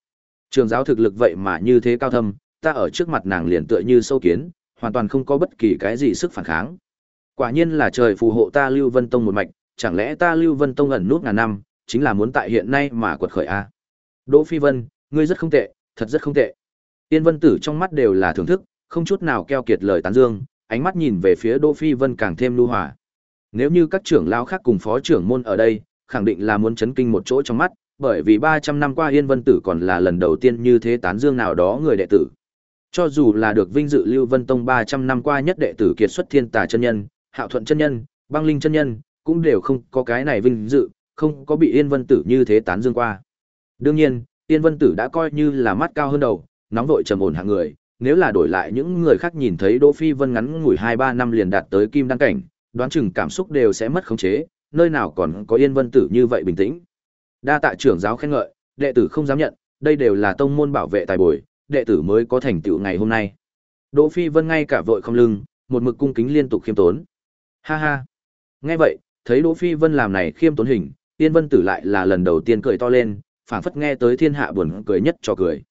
Trường giáo thực lực vậy mà như thế cao thâm, ta ở trước mặt nàng liền tựa như sâu kiến, hoàn toàn không có bất kỳ cái gì sức phản kháng. Quả nhiên là trời phù hộ ta Lưu Vân Tông một mạch, chẳng lẽ ta Lưu Vân Tông ẩn nút ngàn năm, chính là muốn tại hiện nay mà quật khởi a. Đỗ Phi Vân, ngươi rất không tệ, thật rất không tệ. Tiên Vân Tử trong mắt đều là thưởng thức, không chút nào keo kiệt lời tán dương, ánh mắt nhìn về phía Đỗ Phi Vân càng thêm lưu hòa. Nếu như các trưởng lão khác cùng phó trưởng môn ở đây, khẳng định là muốn chấn kinh một chỗ trong mắt, bởi vì 300 năm qua Yên Vân Tử còn là lần đầu tiên như thế tán dương nào đó người đệ tử. Cho dù là được vinh dự Lưu Vân Tông 300 năm qua nhất đệ tử kiệt xuất thiên tài chân nhân, Hạo Thuận chân nhân, Băng Linh chân nhân, cũng đều không có cái này vinh dự, không có bị Yên Vân Tử như thế tán dương qua. Đương nhiên, Yên Vân Tử đã coi như là mắt cao hơn đầu, nóng vội trầm ổn hạng người, nếu là đổi lại những người khác nhìn thấy Đỗ Phi Vân ngắn ngủi 2-3 năm liền đạt tới kim đăng cảnh, đoán chừng cảm xúc đều sẽ mất khống chế, nơi nào còn có Yên Vân Tử như vậy bình tĩnh. Đa tạ trưởng giáo khen ngợi, đệ tử không dám nhận, đây đều là tông môn bảo vệ tài bồi, đệ tử mới có thành tựu ngày hôm nay. Đỗ Phi Vân ngay cả vội không lưng, một mực cung kính liên tục khiêm tốn. Ha ha. Nghe vậy, thấy Đỗ Phi Vân làm này khiêm tốn hình, Yên Vân Tử lại là lần đầu tiên cười to lên, phảng phất nghe tới thiên hạ buồn cười nhất cho cười.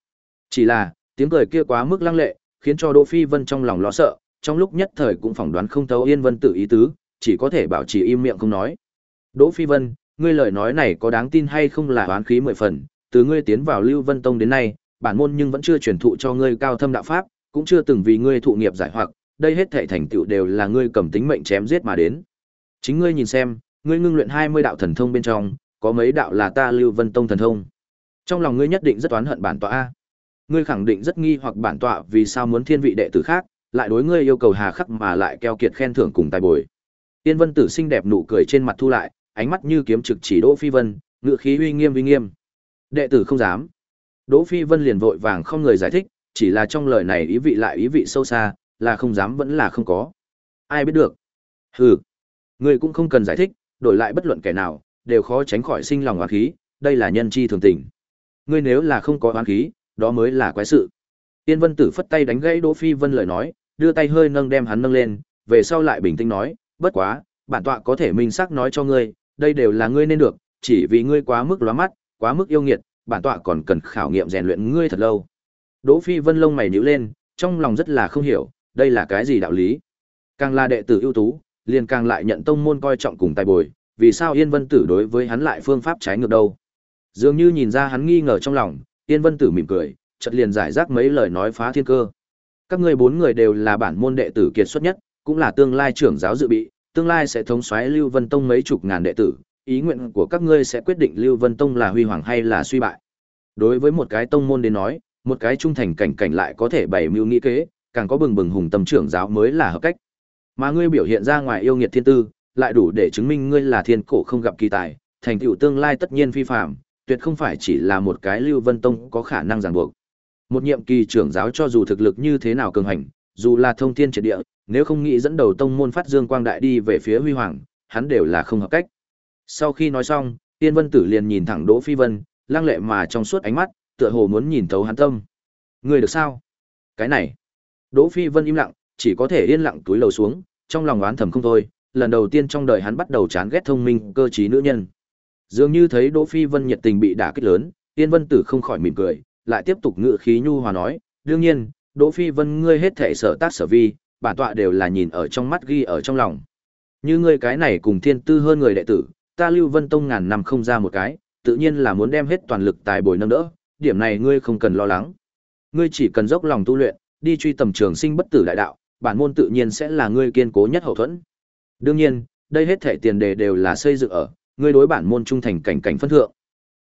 Chỉ là, tiếng cười kia quá mức lăng lệ, khiến cho Đỗ Phi Vân trong lòng lo sợ, trong lúc nhất thời cũng phỏng đoán không thấu Yên Vân tự ý tứ, chỉ có thể bảo trì im miệng không nói. Đỗ Phi Vân, ngươi lời nói này có đáng tin hay không là oán khí mười phần, từ ngươi tiến vào Lưu Vân Tông đến nay, bản môn nhưng vẫn chưa truyền thụ cho ngươi cao thâm đạo pháp, cũng chưa từng vì ngươi thụ nghiệp giải hoặc, đây hết thảy thành tựu đều là ngươi cầm tính mệnh chém giết mà đến. Chính ngươi nhìn xem, ngươi ngưng luyện 20 đạo thần thông bên trong, có mấy đạo là ta Lưu Vân Tông thần thông. Trong lòng ngươi nhất định rất oán hận bản tọa a. Ngươi khẳng định rất nghi hoặc bản tọa vì sao muốn thiên vị đệ tử khác, lại đối ngươi yêu cầu hà khắc mà lại keo kiệt khen thưởng cùng tài bồi. Tiên Vân Tử xinh đẹp nụ cười trên mặt thu lại, ánh mắt như kiếm trực chỉ Đỗ Phi Vân, ngựa khí uy nghiêm uy nghiêm. Đệ tử không dám. Đỗ Phi Vân liền vội vàng không người giải thích, chỉ là trong lời này ý vị lại ý vị sâu xa, là không dám vẫn là không có. Ai biết được. Hừ. Ngươi cũng không cần giải thích, đổi lại bất luận kẻ nào, đều khó tránh khỏi sinh lòng oán khí, đây là nhân chi thường tình. Ngươi nếu là không có oán khí, đó mới là quái sự. Tiên Vân Tử phất tay đánh gãy Đỗ Phi Vân lời nói, đưa tay hơi nâng đem hắn nâng lên, về sau lại bình tĩnh nói, bất quá, bản tọa có thể minh xác nói cho ngươi, đây đều là ngươi nên được, chỉ vì ngươi quá mức lóa mắt, quá mức yêu nghiệt, bản tọa còn cần khảo nghiệm rèn luyện ngươi thật lâu. Đỗ Phi Vân lông mày nhíu lên, trong lòng rất là không hiểu, đây là cái gì đạo lý? Càng là đệ tử ưu tú, liền càng lại nhận tông môn coi trọng cùng tài bồi, vì sao Yên Vân Tử đối với hắn lại phương pháp trái ngược đâu? Dường như nhìn ra hắn nghi ngờ trong lòng, Yên Vân Tử mỉm cười, chợt liền giải rác mấy lời nói phá thiên cơ. Các ngươi bốn người đều là bản môn đệ tử kiệt xuất nhất, cũng là tương lai trưởng giáo dự bị, tương lai sẽ thống soái Lưu Vân Tông mấy chục ngàn đệ tử, ý nguyện của các ngươi sẽ quyết định Lưu Vân Tông là huy hoàng hay là suy bại. Đối với một cái tông môn đến nói, một cái trung thành cảnh cảnh lại có thể bày mưu nghĩ kế, càng có bừng bừng hùng tâm trưởng giáo mới là hợp cách. Mà ngươi biểu hiện ra ngoài yêu nghiệt thiên tư, lại đủ để chứng minh ngươi là thiên cổ không gặp kỳ tài, thành tựu tương lai tất nhiên phi phàm, tuyệt không phải chỉ là một cái Lưu Vân Tông có khả năng ràng buộc. Một nhiệm kỳ trưởng giáo cho dù thực lực như thế nào cường hành, dù là thông thiên triệt địa, nếu không nghĩ dẫn đầu tông môn phát dương quang đại đi về phía huy hoàng, hắn đều là không hợp cách. Sau khi nói xong, Tiên Vân Tử liền nhìn thẳng Đỗ Phi Vân, lăng lệ mà trong suốt ánh mắt, tựa hồ muốn nhìn thấu hắn tâm. Ngươi được sao? Cái này. Đỗ Phi Vân im lặng, chỉ có thể yên lặng túi lầu xuống, trong lòng oán thầm không thôi, lần đầu tiên trong đời hắn bắt đầu chán ghét thông minh, cơ trí nữ nhân. Dường như thấy Đỗ Phi Vân nhiệt tình bị đả kích lớn, Tiên Vân Tử không khỏi mỉm cười, lại tiếp tục ngự khí nhu hòa nói, đương nhiên, Đỗ Phi Vân ngươi hết thể sở tác sở vi, bản tọa đều là nhìn ở trong mắt ghi ở trong lòng. Như ngươi cái này cùng thiên tư hơn người đệ tử, ta Lưu Vân Tông ngàn năm không ra một cái, tự nhiên là muốn đem hết toàn lực tài bồi nâng đỡ, điểm này ngươi không cần lo lắng. Ngươi chỉ cần dốc lòng tu luyện, đi truy tầm trường sinh bất tử đại đạo, bản môn tự nhiên sẽ là ngươi kiên cố nhất hậu thuẫn. Đương nhiên, đây hết thể tiền đề đều là xây dựng ở ngươi đối bản môn trung thành cảnh cảnh phân thượng.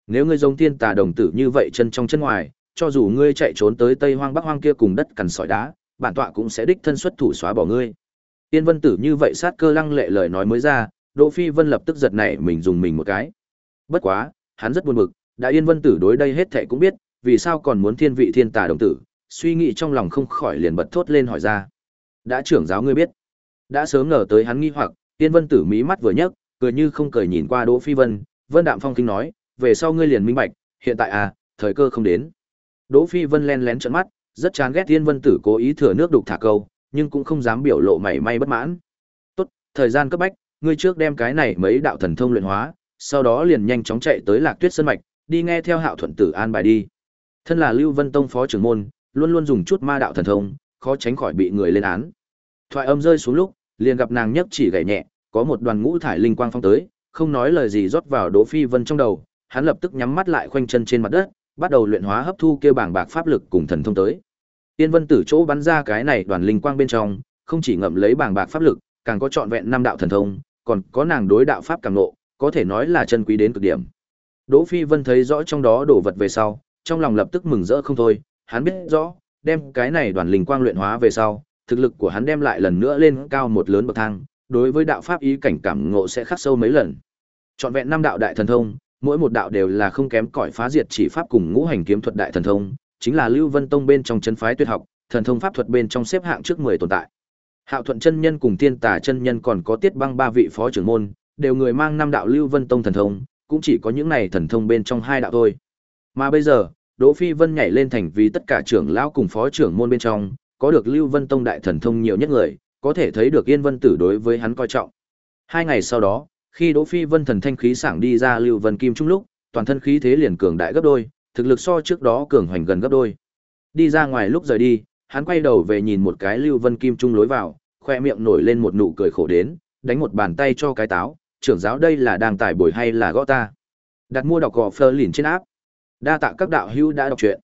Nếu ngươi giống tiên tà đồng tử như vậy chân trong chân ngoài, cho dù ngươi chạy trốn tới Tây Hoang Bắc Hoang kia cùng đất cằn sỏi đá, bản tọa cũng sẽ đích thân xuất thủ xóa bỏ ngươi. Tiên Vân Tử như vậy sát cơ lăng lệ lời nói mới ra, Đỗ Phi Vân lập tức giật nảy mình dùng mình một cái. Bất quá, hắn rất buồn bực, đã Yên Vân Tử đối đây hết thảy cũng biết, vì sao còn muốn thiên vị thiên tà đồng tử, suy nghĩ trong lòng không khỏi liền bật thốt lên hỏi ra. Đã trưởng giáo ngươi biết, đã sớm ngờ tới hắn nghi hoặc, Yên Vân Tử mí mắt vừa nhấc, cười như không cười nhìn qua Đỗ Phi Vân, Vân Đạm Phong kinh nói, về sau ngươi liền minh bạch, hiện tại à, thời cơ không đến. Đỗ Phi Vân len lén trợn mắt, rất chán ghét Yên Vân Tử cố ý thừa nước đục thả câu, nhưng cũng không dám biểu lộ mảy may bất mãn. Tốt, thời gian cấp bách, ngươi trước đem cái này mấy đạo thần thông luyện hóa, sau đó liền nhanh chóng chạy tới Lạc Tuyết Sơn mạch, đi nghe theo Hạo Thuận Tử an bài đi. Thân là Lưu Vân Tông phó trưởng môn, luôn luôn dùng chút ma đạo thần thông, khó tránh khỏi bị người lên án. Thoại âm rơi xuống lúc, liền gặp nàng nhấc chỉ gảy nhẹ, có một đoàn ngũ thải linh quang phong tới, không nói lời gì rót vào Đỗ Phi Vân trong đầu, hắn lập tức nhắm mắt lại khoanh chân trên mặt đất, bắt đầu luyện hóa hấp thu kêu bảng bạc pháp lực cùng thần thông tới. Tiên Vân Tử chỗ bắn ra cái này đoàn linh quang bên trong, không chỉ ngậm lấy bảng bạc pháp lực, càng có trọn vẹn năm đạo thần thông, còn có nàng đối đạo pháp càng ngộ, có thể nói là chân quý đến cực điểm. Đỗ Phi Vân thấy rõ trong đó đồ vật về sau, trong lòng lập tức mừng rỡ không thôi, hắn biết rõ, đem cái này đoàn linh quang luyện hóa về sau, thực lực của hắn đem lại lần nữa lên cao một lớn bậc thang, đối với đạo pháp ý cảnh cảm ngộ sẽ khắc sâu mấy lần. Trọn vẹn năm đạo đại thần thông, mỗi một đạo đều là không kém cỏi phá diệt chỉ pháp cùng ngũ hành kiếm thuật đại thần thông, chính là Lưu Vân Tông bên trong chân phái tuyệt học, thần thông pháp thuật bên trong xếp hạng trước 10 tồn tại. Hạo Thuận chân nhân cùng Tiên Tà chân nhân còn có Tiết Băng ba vị phó trưởng môn, đều người mang năm đạo Lưu Vân Tông thần thông, cũng chỉ có những này thần thông bên trong hai đạo thôi. Mà bây giờ, Đỗ Phi Vân nhảy lên thành vì tất cả trưởng lão cùng phó trưởng môn bên trong, có được Lưu Vân Tông đại thần thông nhiều nhất người, có thể thấy được Yên Vân Tử đối với hắn coi trọng. Hai ngày sau đó, khi Đỗ Phi Vân thần thanh khí sảng đi ra Lưu Vân Kim Trung lúc, toàn thân khí thế liền cường đại gấp đôi, thực lực so trước đó cường hoành gần gấp đôi. Đi ra ngoài lúc rời đi, hắn quay đầu về nhìn một cái Lưu Vân Kim Trung lối vào, khoe miệng nổi lên một nụ cười khổ đến, đánh một bàn tay cho cái táo, trưởng giáo đây là đang tải bồi hay là gõ ta. Đặt mua đọc gò phơ lìn trên áp. Đa tạ các đạo hữu đã đọc truyện.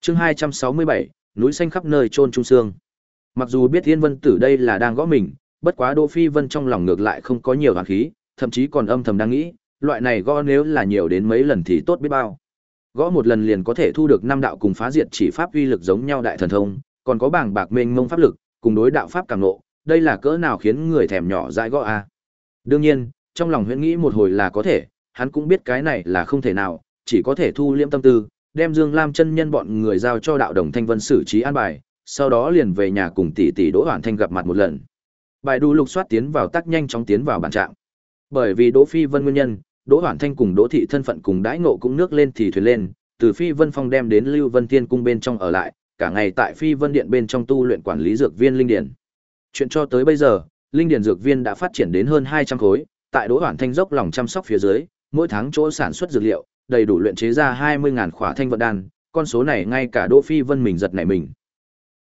Chương 267, núi xanh khắp nơi trôn trung xương. Mặc dù biết Thiên Vân Tử đây là đang gõ mình, bất quá Đỗ Phi Vân trong lòng ngược lại không có nhiều hoàn khí, thậm chí còn âm thầm đang nghĩ, loại này gõ nếu là nhiều đến mấy lần thì tốt biết bao. Gõ một lần liền có thể thu được năm đạo cùng phá diệt chỉ pháp uy lực giống nhau đại thần thông, còn có bảng bạc mênh mông pháp lực, cùng đối đạo pháp càng nộ, đây là cỡ nào khiến người thèm nhỏ dãi gõ a. Đương nhiên, trong lòng huyễn nghĩ một hồi là có thể, hắn cũng biết cái này là không thể nào, chỉ có thể thu liễm tâm tư, đem Dương Lam chân nhân bọn người giao cho đạo đồng thanh vân xử trí an bài, sau đó liền về nhà cùng tỷ tỷ Đỗ Hoàn Thanh gặp mặt một lần. Bài đu lục soát tiến vào tác nhanh chóng tiến vào bản trạng. Bởi vì Đỗ Phi Vân nguyên nhân, Đỗ Hoàn Thanh cùng Đỗ thị thân phận cùng đãi ngộ cũng nước lên thì thuyền lên, từ Phi Vân Phong đem đến Lưu Vân Thiên cung bên trong ở lại, cả ngày tại Phi Vân Điện bên trong tu luyện quản lý dược viên linh điển. Chuyện cho tới bây giờ, linh điển dược viên đã phát triển đến hơn 200 khối, tại Đỗ Hoàn Thanh dốc lòng chăm sóc phía dưới, mỗi tháng chỗ sản xuất dược liệu, đầy đủ luyện chế ra 20.000 khỏa thanh vận đan, con số này ngay cả Đỗ Phi Vân mình giật nảy mình.